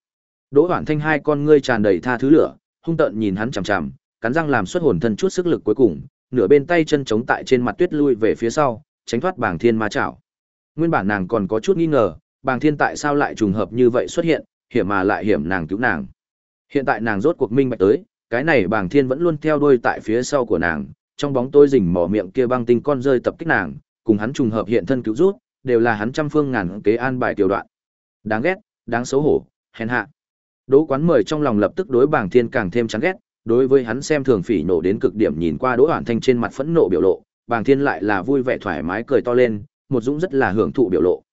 Đỗ Hoản Thanh hai con ngươi tràn đầy tha thứ lửa, hung tợn nhìn hắn chằm chằm, cắn răng làm xuất hồn thân chút sức lực cuối cùng, nửa bên tay chân chống tại trên mặt tuyết lui về phía sau, tránh thoát Bàng Thiên ma chảo. Nguyên bản nàng còn có chút nghi ngờ, Bàng Thiên tại sao lại trùng hợp như vậy xuất hiện, hiểm mà lại hiểm nàng cứu nàng. Hiện tại nàng rốt cuộc minh bạch tới, cái này Bàng Thiên vẫn luôn theo đuôi tại phía sau của nàng, trong bóng tôi rình mò miệng kia băng tinh con rơi tập kích nàng, cùng hắn trùng hợp hiện thân cứu rút, đều là hắn trăm phương ngàn kế an bài tiểu đoạn. Đáng ghét, đáng xấu hổ, hèn hạ. Đỗ Quán mời trong lòng lập tức đối Bàng Thiên càng thêm chán ghét, đối với hắn xem thường phỉ nổ đến cực điểm nhìn qua Đỗ Hoàn Thanh trên mặt phẫn nộ biểu lộ, Bàng Thiên lại là vui vẻ thoải mái cười to lên, một dũng rất là hưởng thụ biểu lộ.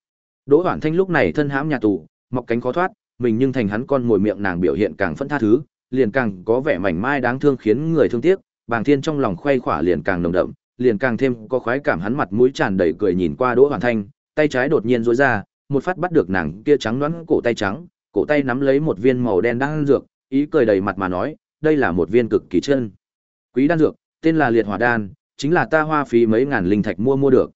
Đỗ Hoàn Thanh lúc này thân hãm nhà tù, mọc cánh khó thoát, mình nhưng thành hắn con ngồi miệng nàng biểu hiện càng phẫn tha thứ, liền càng có vẻ mảnh mai đáng thương khiến người thương tiếc, Bàng Thiên trong lòng khoe khỏa liền càng nồng đậm, liền càng thêm có khoái cảm hắn mặt mũi tràn đầy cười nhìn qua Đỗ Hoàn Thanh, tay trái đột nhiên duỗi ra, một phát bắt được nàng kia trắng đoán cổ tay trắng, cổ tay nắm lấy một viên màu đen đan dược, ý cười đầy mặt mà nói, đây là một viên cực kỳ chân. Quý đan dược, tên là liệt hỏa đan, chính là ta hoa phí mấy ngàn linh thạch mua mua được.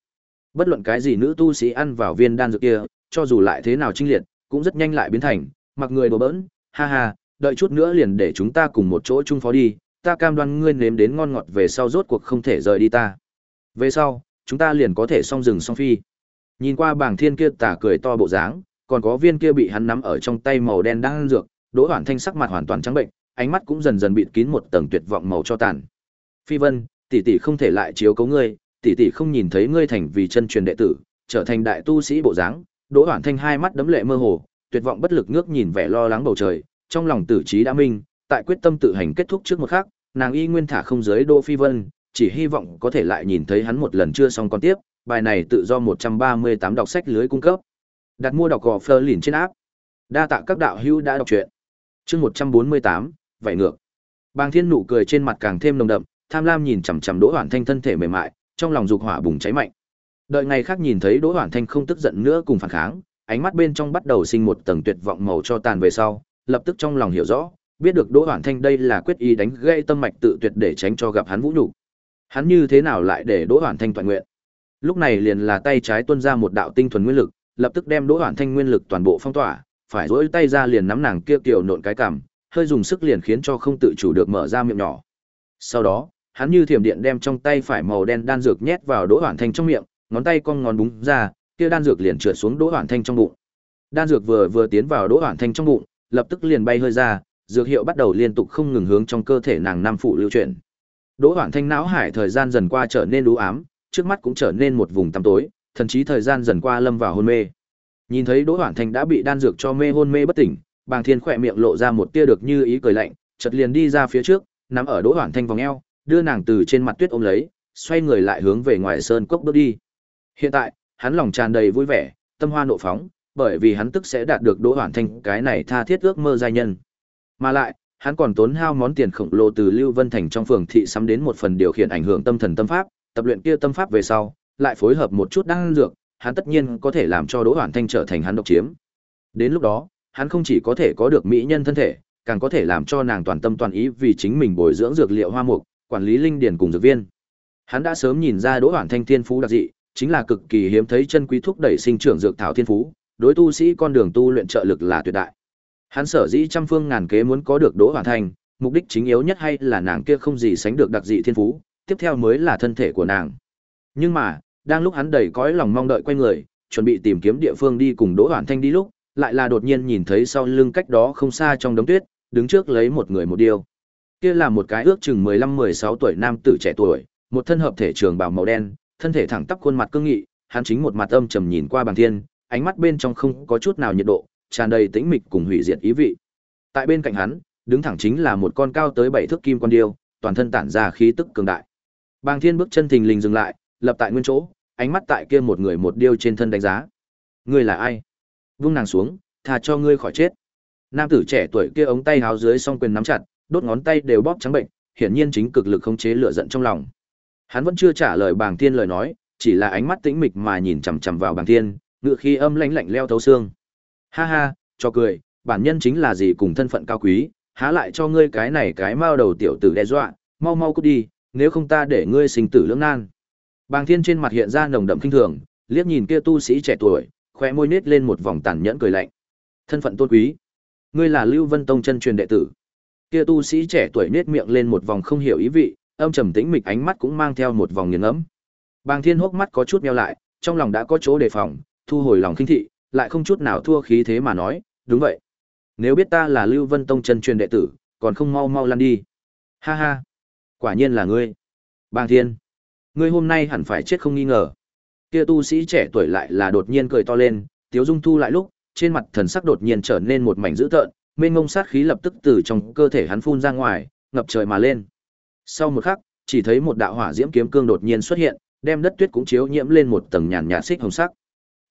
Bất luận cái gì nữ tu sĩ ăn vào viên đan dược kia, cho dù lại thế nào trinh liệt, cũng rất nhanh lại biến thành, mặc người đồ bỡn, ha ha, đợi chút nữa liền để chúng ta cùng một chỗ chung phó đi, ta cam đoan ngươi nếm đến ngon ngọt về sau rốt cuộc không thể rời đi ta. Về sau, chúng ta liền có thể song rừng song phi. Nhìn qua bảng thiên kia tà cười to bộ dáng, còn có viên kia bị hắn nắm ở trong tay màu đen đang ăn dược, Đỗ Hoàn Thanh sắc mặt hoàn toàn trắng bệnh, ánh mắt cũng dần dần bịt kín một tầng tuyệt vọng màu cho tàn. Phi Vân, tỷ tỷ không thể lại chiếu cố ngươi, tỷ tỷ không nhìn thấy ngươi thành vì chân truyền đệ tử, trở thành đại tu sĩ bộ dáng. Đỗ Hoàn Thanh hai mắt đấm lệ mơ hồ, tuyệt vọng bất lực ngước nhìn vẻ lo lắng bầu trời, trong lòng tử trí đã minh, tại quyết tâm tự hành kết thúc trước một khắc, nàng y nguyên thả không giới Đỗ Phi Vân, chỉ hy vọng có thể lại nhìn thấy hắn một lần chưa xong con tiếp, bài này tự do 138 đọc sách lưới cung cấp. Đặt mua đọc gò Fleur lìn trên áp. Đa tạ các đạo hữu đã đọc truyện. Chương 148, vậy ngược. Bàng Thiên nụ cười trên mặt càng thêm nồng đậm, tham lam nhìn chằm chằm Đỗ Hoản Thanh thân thể mềm mại, trong lòng dục hỏa bùng cháy mạnh. Đợi ngày khác nhìn thấy Đỗ Hoản Thanh không tức giận nữa cùng phản kháng, ánh mắt bên trong bắt đầu sinh một tầng tuyệt vọng màu cho tàn về sau, lập tức trong lòng hiểu rõ, biết được Đỗ Hoản Thanh đây là quyết ý đánh gây tâm mạch tự tuyệt để tránh cho gặp hắn vũ nhục. Hắn như thế nào lại để Đỗ Hoản Thanh toàn nguyện? Lúc này liền là tay trái tuôn ra một đạo tinh thuần nguyên lực, lập tức đem Đỗ Hoản Thanh nguyên lực toàn bộ phong tỏa, phải duỗi tay ra liền nắm nàng kia kiều nộn cái cằm, hơi dùng sức liền khiến cho không tự chủ được mở ra miệng nhỏ. Sau đó, hắn như thiểm điện đem trong tay phải màu đen đan dược nhét vào Đỗ Hoản Thanh trong miệng, ngón tay cong ngón búng ra, kia đan dược liền trượt xuống Đỗ Hoản Thanh trong bụng. Đan dược vừa vừa tiến vào Đỗ Hoản Thanh trong bụng, lập tức liền bay hơi ra, dược hiệu bắt đầu liên tục không ngừng hướng trong cơ thể nàng nam phụ lưu chuyển. Đỗ Hoản Thanh não hải thời gian dần qua trở nên u ám, trước mắt cũng trở nên một vùng tăm tối, thậm chí thời gian dần qua lâm vào hôn mê. Nhìn thấy Đỗ Hoản Thanh đã bị đan dược cho mê hôn mê bất tỉnh, Bàng Thiên khỏe miệng lộ ra một tia được như ý cười lạnh, chợt liền đi ra phía trước, nắm ở Đỗ Hoản Thanh vòng eo, đưa nàng từ trên mặt tuyết ôm lấy, xoay người lại hướng về ngoài sơn cốc bước đi. Hiện tại, hắn lòng tràn đầy vui vẻ, tâm hoa nộ phóng, bởi vì hắn tức sẽ đạt được Đỗ Hoản Thanh cái này tha thiết ước mơ giai nhân. Mà lại, hắn còn tốn hao món tiền khổng lồ từ Lưu Vân Thành trong phường thị sắm đến một phần điều khiển ảnh hưởng tâm thần tâm pháp, tập luyện kia tâm pháp về sau, lại phối hợp một chút đan dược, hắn tất nhiên có thể làm cho Đỗ Hoản Thanh trở thành hắn độc chiếm. Đến lúc đó, hắn không chỉ có thể có được mỹ nhân thân thể, càng có thể làm cho nàng toàn tâm toàn ý vì chính mình bồi dưỡng dược liệu hoa mục, quản lý linh điển cùng dược viên. Hắn đã sớm nhìn ra Đỗ Hoản Thanh thiên phú đặc dị, chính là cực kỳ hiếm thấy chân quý thúc đẩy sinh trưởng dược thảo thiên phú, đối tu sĩ con đường tu luyện trợ lực là tuyệt đại. Hắn sở dĩ trăm phương ngàn kế muốn có được Đỗ Hoàn Thành, mục đích chính yếu nhất hay là nàng kia không gì sánh được đặc dị thiên phú, tiếp theo mới là thân thể của nàng. Nhưng mà, đang lúc hắn đầy cõi lòng mong đợi quay người, chuẩn bị tìm kiếm địa phương đi cùng Đỗ Hoàn Thanh đi lúc, lại là đột nhiên nhìn thấy sau lưng cách đó không xa trong đống tuyết, đứng trước lấy một người một điều. Kia là một cái ước chừng 15-16 tuổi nam tử trẻ tuổi, một thân hợp thể trường bào màu đen, thân thể thẳng tắp khuôn mặt cương nghị, hắn chính một mặt âm trầm nhìn qua Bàng Thiên, ánh mắt bên trong không có chút nào nhiệt độ, tràn đầy tĩnh mịch cùng hủy diệt ý vị. Tại bên cạnh hắn, đứng thẳng chính là một con cao tới bảy thước kim quan điêu, toàn thân tản ra khí tức cường đại. Bàng Thiên bước chân thình lình dừng lại, lập tại nguyên chỗ, ánh mắt tại kia một người một điêu trên thân đánh giá. Ngươi là ai? Vung nàng xuống, tha cho ngươi khỏi chết. Nam tử trẻ tuổi kia ống tay háo dưới song quyền nắm chặt, đốt ngón tay đều bóp trắng bệnh, hiển nhiên chính cực lực khống chế lửa giận trong lòng. Hắn vẫn chưa trả lời Bàng Thiên lời nói, chỉ là ánh mắt tĩnh mịch mà nhìn chằm chằm vào Bàng Thiên, ngựa khi âm lãnh lạnh leo thấu xương. Ha ha, cho cười, bản nhân chính là gì cùng thân phận cao quý, há lại cho ngươi cái này cái mao đầu tiểu tử đe dọa, mau mau cút đi, nếu không ta để ngươi sinh tử lưỡng nan. Bàng Thiên trên mặt hiện ra nồng đậm kinh thường, liếc nhìn kia tu sĩ trẻ tuổi, khóe môi nết lên một vòng tàn nhẫn cười lạnh. Thân phận tôn quý, ngươi là Lưu Vân Tông chân truyền đệ tử. Kia tu sĩ trẻ tuổi nết miệng lên một vòng không hiểu ý vị, âm trầm tĩnh mịch ánh mắt cũng mang theo một vòng nghiền ngẫm. Bàng Thiên hốc mắt có chút nheo lại, trong lòng đã có chỗ đề phòng, thu hồi lòng khinh thị, lại không chút nào thua khí thế mà nói, đúng vậy. Nếu biết ta là Lưu Vân Tông chân truyền đệ tử, còn không mau mau lăn đi. Ha ha, quả nhiên là ngươi. Bàng Thiên, ngươi hôm nay hẳn phải chết không nghi ngờ. Kia tu sĩ trẻ tuổi lại là đột nhiên cười to lên, Tiếu Dung thu lại lúc, trên mặt thần sắc đột nhiên trở nên một mảnh dữ tợn, mênh ngông sát khí lập tức từ trong cơ thể hắn phun ra ngoài, ngập trời mà lên. Sau một khắc, chỉ thấy một đạo hỏa diễm kiếm cương đột nhiên xuất hiện, đem đất tuyết cũng chiếu nhiễm lên một tầng nhàn nhạt xích hồng sắc.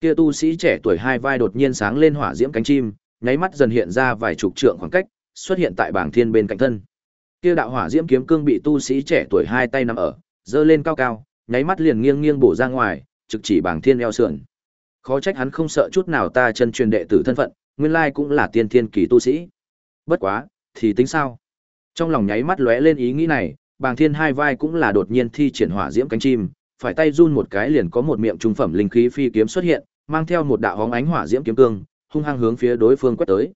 Kia tu sĩ trẻ tuổi hai vai đột nhiên sáng lên hỏa diễm cánh chim, nháy mắt dần hiện ra vài chục trượng khoảng cách, xuất hiện tại bảng thiên bên cạnh thân. Kia đạo hỏa diễm kiếm cương bị tu sĩ trẻ tuổi hai tay nắm ở, giơ lên cao cao, nháy mắt liền nghiêng nghiêng bổ ra ngoài, trực chỉ bảng thiên eo sườn. Khó trách hắn không sợ chút nào ta chân truyền đệ tử thân phận, nguyên lai cũng là tiên thiên kỳ tu sĩ. Bất quá, thì tính sao? Trong lòng nháy mắt lóe lên ý nghĩ này, bàng thiên hai vai cũng là đột nhiên thi triển hỏa diễm cánh chim, phải tay run một cái liền có một miệng trung phẩm linh khí phi kiếm xuất hiện, mang theo một đạo hóng ánh hỏa diễm kiếm cương, hung hăng hướng phía đối phương quét tới.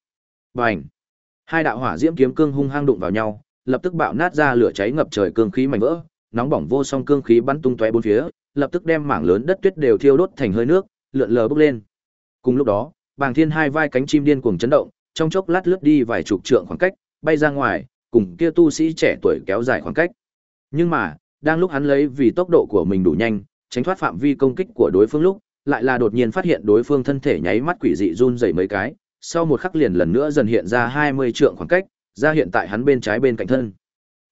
Bành! Hai đạo hỏa diễm kiếm cương hung hăng đụng vào nhau, lập tức bạo nát ra lửa cháy ngập trời cương khí mảnh vỡ, nóng bỏng vô song cương khí bắn tung tóe bốn phía, lập tức đem mảng lớn đất tuyết đều thiêu đốt thành hơi nước, lượn lờ bốc lên. Cùng lúc đó, Bàng Thiên hai vai cánh chim điên cuồng chấn động, trong chốc lát lướt đi vài chục trượng khoảng cách, bay ra ngoài, cùng kia tu sĩ trẻ tuổi kéo dài khoảng cách. Nhưng mà, đang lúc hắn lấy vì tốc độ của mình đủ nhanh, tránh thoát phạm vi công kích của đối phương lúc, lại là đột nhiên phát hiện đối phương thân thể nháy mắt quỷ dị run rẩy mấy cái, sau một khắc liền lần nữa dần hiện ra 20 trượng khoảng cách, ra hiện tại hắn bên trái bên cạnh thân.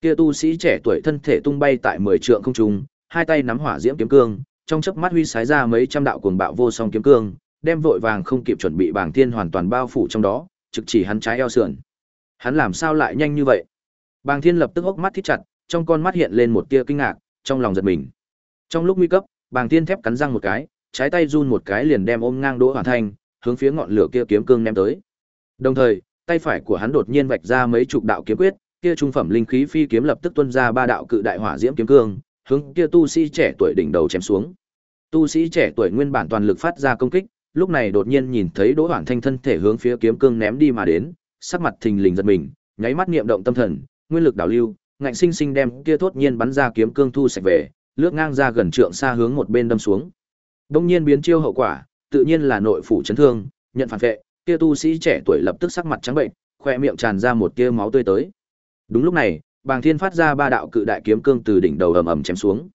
Kia tu sĩ trẻ tuổi thân thể tung bay tại 10 trượng không trung, hai tay nắm hỏa diễm kiếm cương, trong chớp mắt huy sái ra mấy trăm đạo cuồng bạo vô song kiếm cương, đem vội vàng không kịp chuẩn bị bảng thiên hoàn toàn bao phủ trong đó, trực chỉ hắn trái eo sườn. Hắn làm sao lại nhanh như vậy? Bàng Thiên lập tức hốc mắt thít chặt, trong con mắt hiện lên một tia kinh ngạc, trong lòng giật mình. Trong lúc nguy cấp, Bàng tiên thép cắn răng một cái, trái tay run một cái liền đem ôm ngang Đỗ Hoàn Thanh, hướng phía ngọn lửa kia kiếm cương ném tới. Đồng thời, tay phải của hắn đột nhiên vạch ra mấy chục đạo kiếm quyết, kia trung phẩm linh khí phi kiếm lập tức tuôn ra ba đạo cự đại hỏa diễm kiếm cương, hướng kia tu sĩ trẻ tuổi đỉnh đầu chém xuống. Tu sĩ trẻ tuổi nguyên bản toàn lực phát ra công kích, lúc này đột nhiên nhìn thấy Đỗ Hoản Thanh thân thể hướng phía kiếm cương ném đi mà đến, sắc mặt thình lình giật mình, nháy mắt niệm động tâm thần, nguyên lực đảo lưu, ngạnh sinh sinh đem kia thốt nhiên bắn ra kiếm cương thu sạch về, lướt ngang ra gần trượng xa hướng một bên đâm xuống. Đông nhiên biến chiêu hậu quả, tự nhiên là nội phủ chấn thương, nhận phản vệ, kia tu sĩ trẻ tuổi lập tức sắc mặt trắng bệnh, khoe miệng tràn ra một tia máu tươi tới. Đúng lúc này, Bàng Thiên phát ra ba đạo cự đại kiếm cương từ đỉnh đầu ầm ầm chém xuống.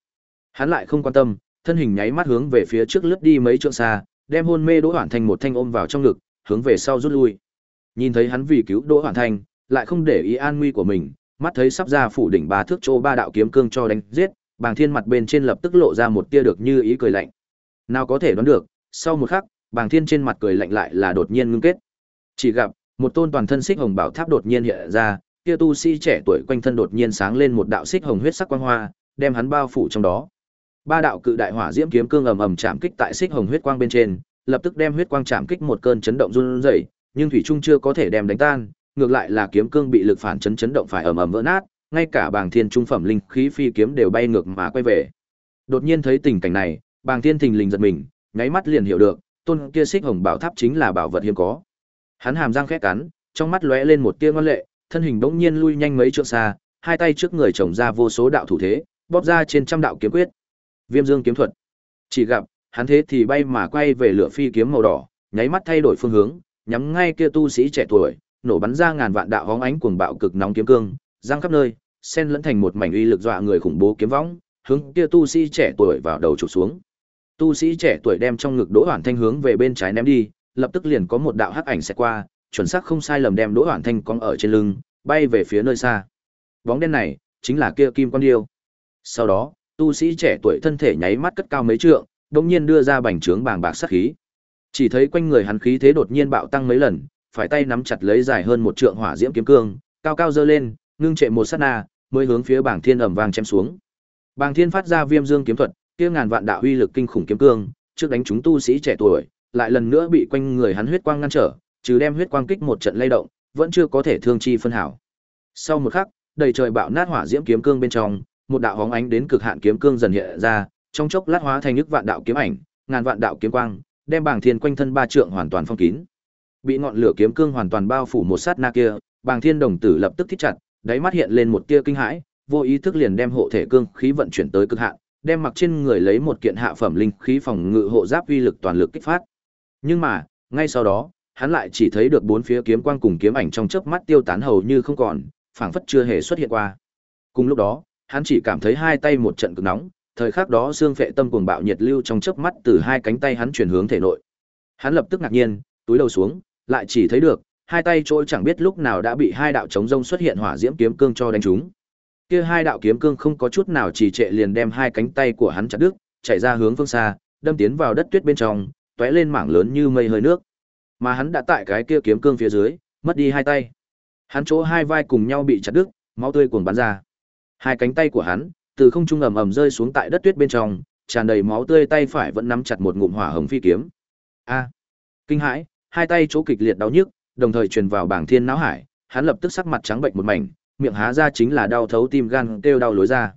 Hắn lại không quan tâm, thân hình nháy mắt hướng về phía trước lướt đi mấy trượng xa, đem hôn mê Đỗ Hoản Thành một thanh ôm vào trong ngực, hướng về sau rút lui. Nhìn thấy hắn vì cứu Đỗ Hoản Thành, lại không để ý an nguy của mình, mắt thấy sắp ra phủ đỉnh ba thước chỗ ba đạo kiếm cương cho đánh giết, Bàng Thiên mặt bên trên lập tức lộ ra một tia được như ý cười lạnh. Nào có thể đoán được, sau một khắc, Bàng Thiên trên mặt cười lạnh lại là đột nhiên ngưng kết. Chỉ gặp, một tôn toàn thân xích hồng bảo tháp đột nhiên hiện ra, kia tu sĩ trẻ tuổi quanh thân đột nhiên sáng lên một đạo xích hồng huyết sắc quang hoa, đem hắn bao phủ trong đó. Ba đạo cự đại hỏa diễm kiếm cương ầm ầm chạm kích tại xích hồng huyết quang bên trên, lập tức đem huyết quang chạm kích một cơn chấn động run rẩy, nhưng thủy trung chưa có thể đem đánh tan, ngược lại là kiếm cương bị lực phản chấn chấn động phải ầm ầm vỡ nát, ngay cả bàng thiên trung phẩm linh khí phi kiếm đều bay ngược mà quay về. Đột nhiên thấy tình cảnh này, bàng thiên thình lình giật mình, nháy mắt liền hiểu được, tôn kia xích hồng bảo tháp chính là bảo vật hiếm có. Hắn hàm răng khẽ cắn, trong mắt lóe lên một tia ngoan lệ, thân hình bỗng nhiên lui nhanh mấy trượng xa, hai tay trước người chồng ra vô số đạo thủ thế, bóp ra trên trăm đạo kiếm quyết. Viêm Dương kiếm thuật. Chỉ gặp, hắn thế thì bay mà quay về lửa phi kiếm màu đỏ, nháy mắt thay đổi phương hướng, nhắm ngay kia tu sĩ trẻ tuổi, nổ bắn ra ngàn vạn đạo hóng ánh cuồng bạo cực nóng kiếm cương, giang khắp nơi, xen lẫn thành một mảnh uy lực dọa người khủng bố kiếm võng, hướng kia tu sĩ trẻ tuổi vào đầu chụp xuống. Tu sĩ trẻ tuổi đem trong ngực Đỗ Hoản Thanh hướng về bên trái ném đi, lập tức liền có một đạo hắc ảnh sẽ qua, chuẩn xác không sai lầm đem Đỗ Hoản Thanh cong ở trên lưng, bay về phía nơi xa. Bóng đen này chính là kia Kim Quan Điêu. Sau đó, tu sĩ trẻ tuổi thân thể nháy mắt cất cao mấy trượng, đột nhiên đưa ra bành trướng bàng bạc sát khí. Chỉ thấy quanh người hắn khí thế đột nhiên bạo tăng mấy lần, phải tay nắm chặt lấy dài hơn một trượng hỏa diễm kiếm cương, cao cao giơ lên, ngưng trệ một sát na, mới hướng phía Bàng Thiên ầm vang chém xuống. Bàng Thiên phát ra Viêm Dương kiếm thuật, kia ngàn vạn đạo uy lực kinh khủng kiếm cương, trước đánh chúng tu sĩ trẻ tuổi, lại lần nữa bị quanh người hắn huyết quang ngăn trở, trừ đem huyết quang kích một trận lay động, vẫn chưa có thể thương chi phân hảo. Sau một khắc, đầy trời bạo nát hỏa diễm kiếm cương bên trong, một đạo hóng ánh đến cực hạn kiếm cương dần hiện ra, trong chốc lát hóa thành nước vạn đạo kiếm ảnh, ngàn vạn đạo kiếm quang, đem Bàng Thiên quanh thân ba trượng hoàn toàn phong kín. Bị ngọn lửa kiếm cương hoàn toàn bao phủ một sát na kia, Bàng Thiên đồng tử lập tức thít chặt, đáy mắt hiện lên một tia kinh hãi, vô ý thức liền đem hộ thể cương khí vận chuyển tới cực hạn, đem mặc trên người lấy một kiện hạ phẩm linh khí phòng ngự hộ giáp uy lực toàn lực kích phát. Nhưng mà, ngay sau đó, hắn lại chỉ thấy được bốn phía kiếm quang cùng kiếm ảnh trong chớp mắt tiêu tán hầu như không còn, phảng phất chưa hề xuất hiện qua. Cùng lúc đó, hắn chỉ cảm thấy hai tay một trận cực nóng, thời khắc đó xương phệ tâm cuồng bạo nhiệt lưu trong chớp mắt từ hai cánh tay hắn chuyển hướng thể nội. Hắn lập tức ngạc nhiên, túi đầu xuống, lại chỉ thấy được hai tay trôi chẳng biết lúc nào đã bị hai đạo chống rông xuất hiện hỏa diễm kiếm cương cho đánh trúng. Kia hai đạo kiếm cương không có chút nào trì trệ liền đem hai cánh tay của hắn chặt đứt, chạy ra hướng phương xa, đâm tiến vào đất tuyết bên trong, tóe lên mảng lớn như mây hơi nước. Mà hắn đã tại cái kia kiếm cương phía dưới, mất đi hai tay. Hắn chỗ hai vai cùng nhau bị chặt đứt, máu tươi cuồn bắn ra. Hai cánh tay của hắn từ không trung ầm ầm rơi xuống tại đất tuyết bên trong, tràn đầy máu tươi tay phải vẫn nắm chặt một ngụm hỏa hồng phi kiếm. A! Kinh hãi, hai tay chỗ kịch liệt đau nhức, đồng thời truyền vào bảng thiên não hải, hắn lập tức sắc mặt trắng bệnh một mảnh, miệng há ra chính là đau thấu tim gan kêu đau lối ra.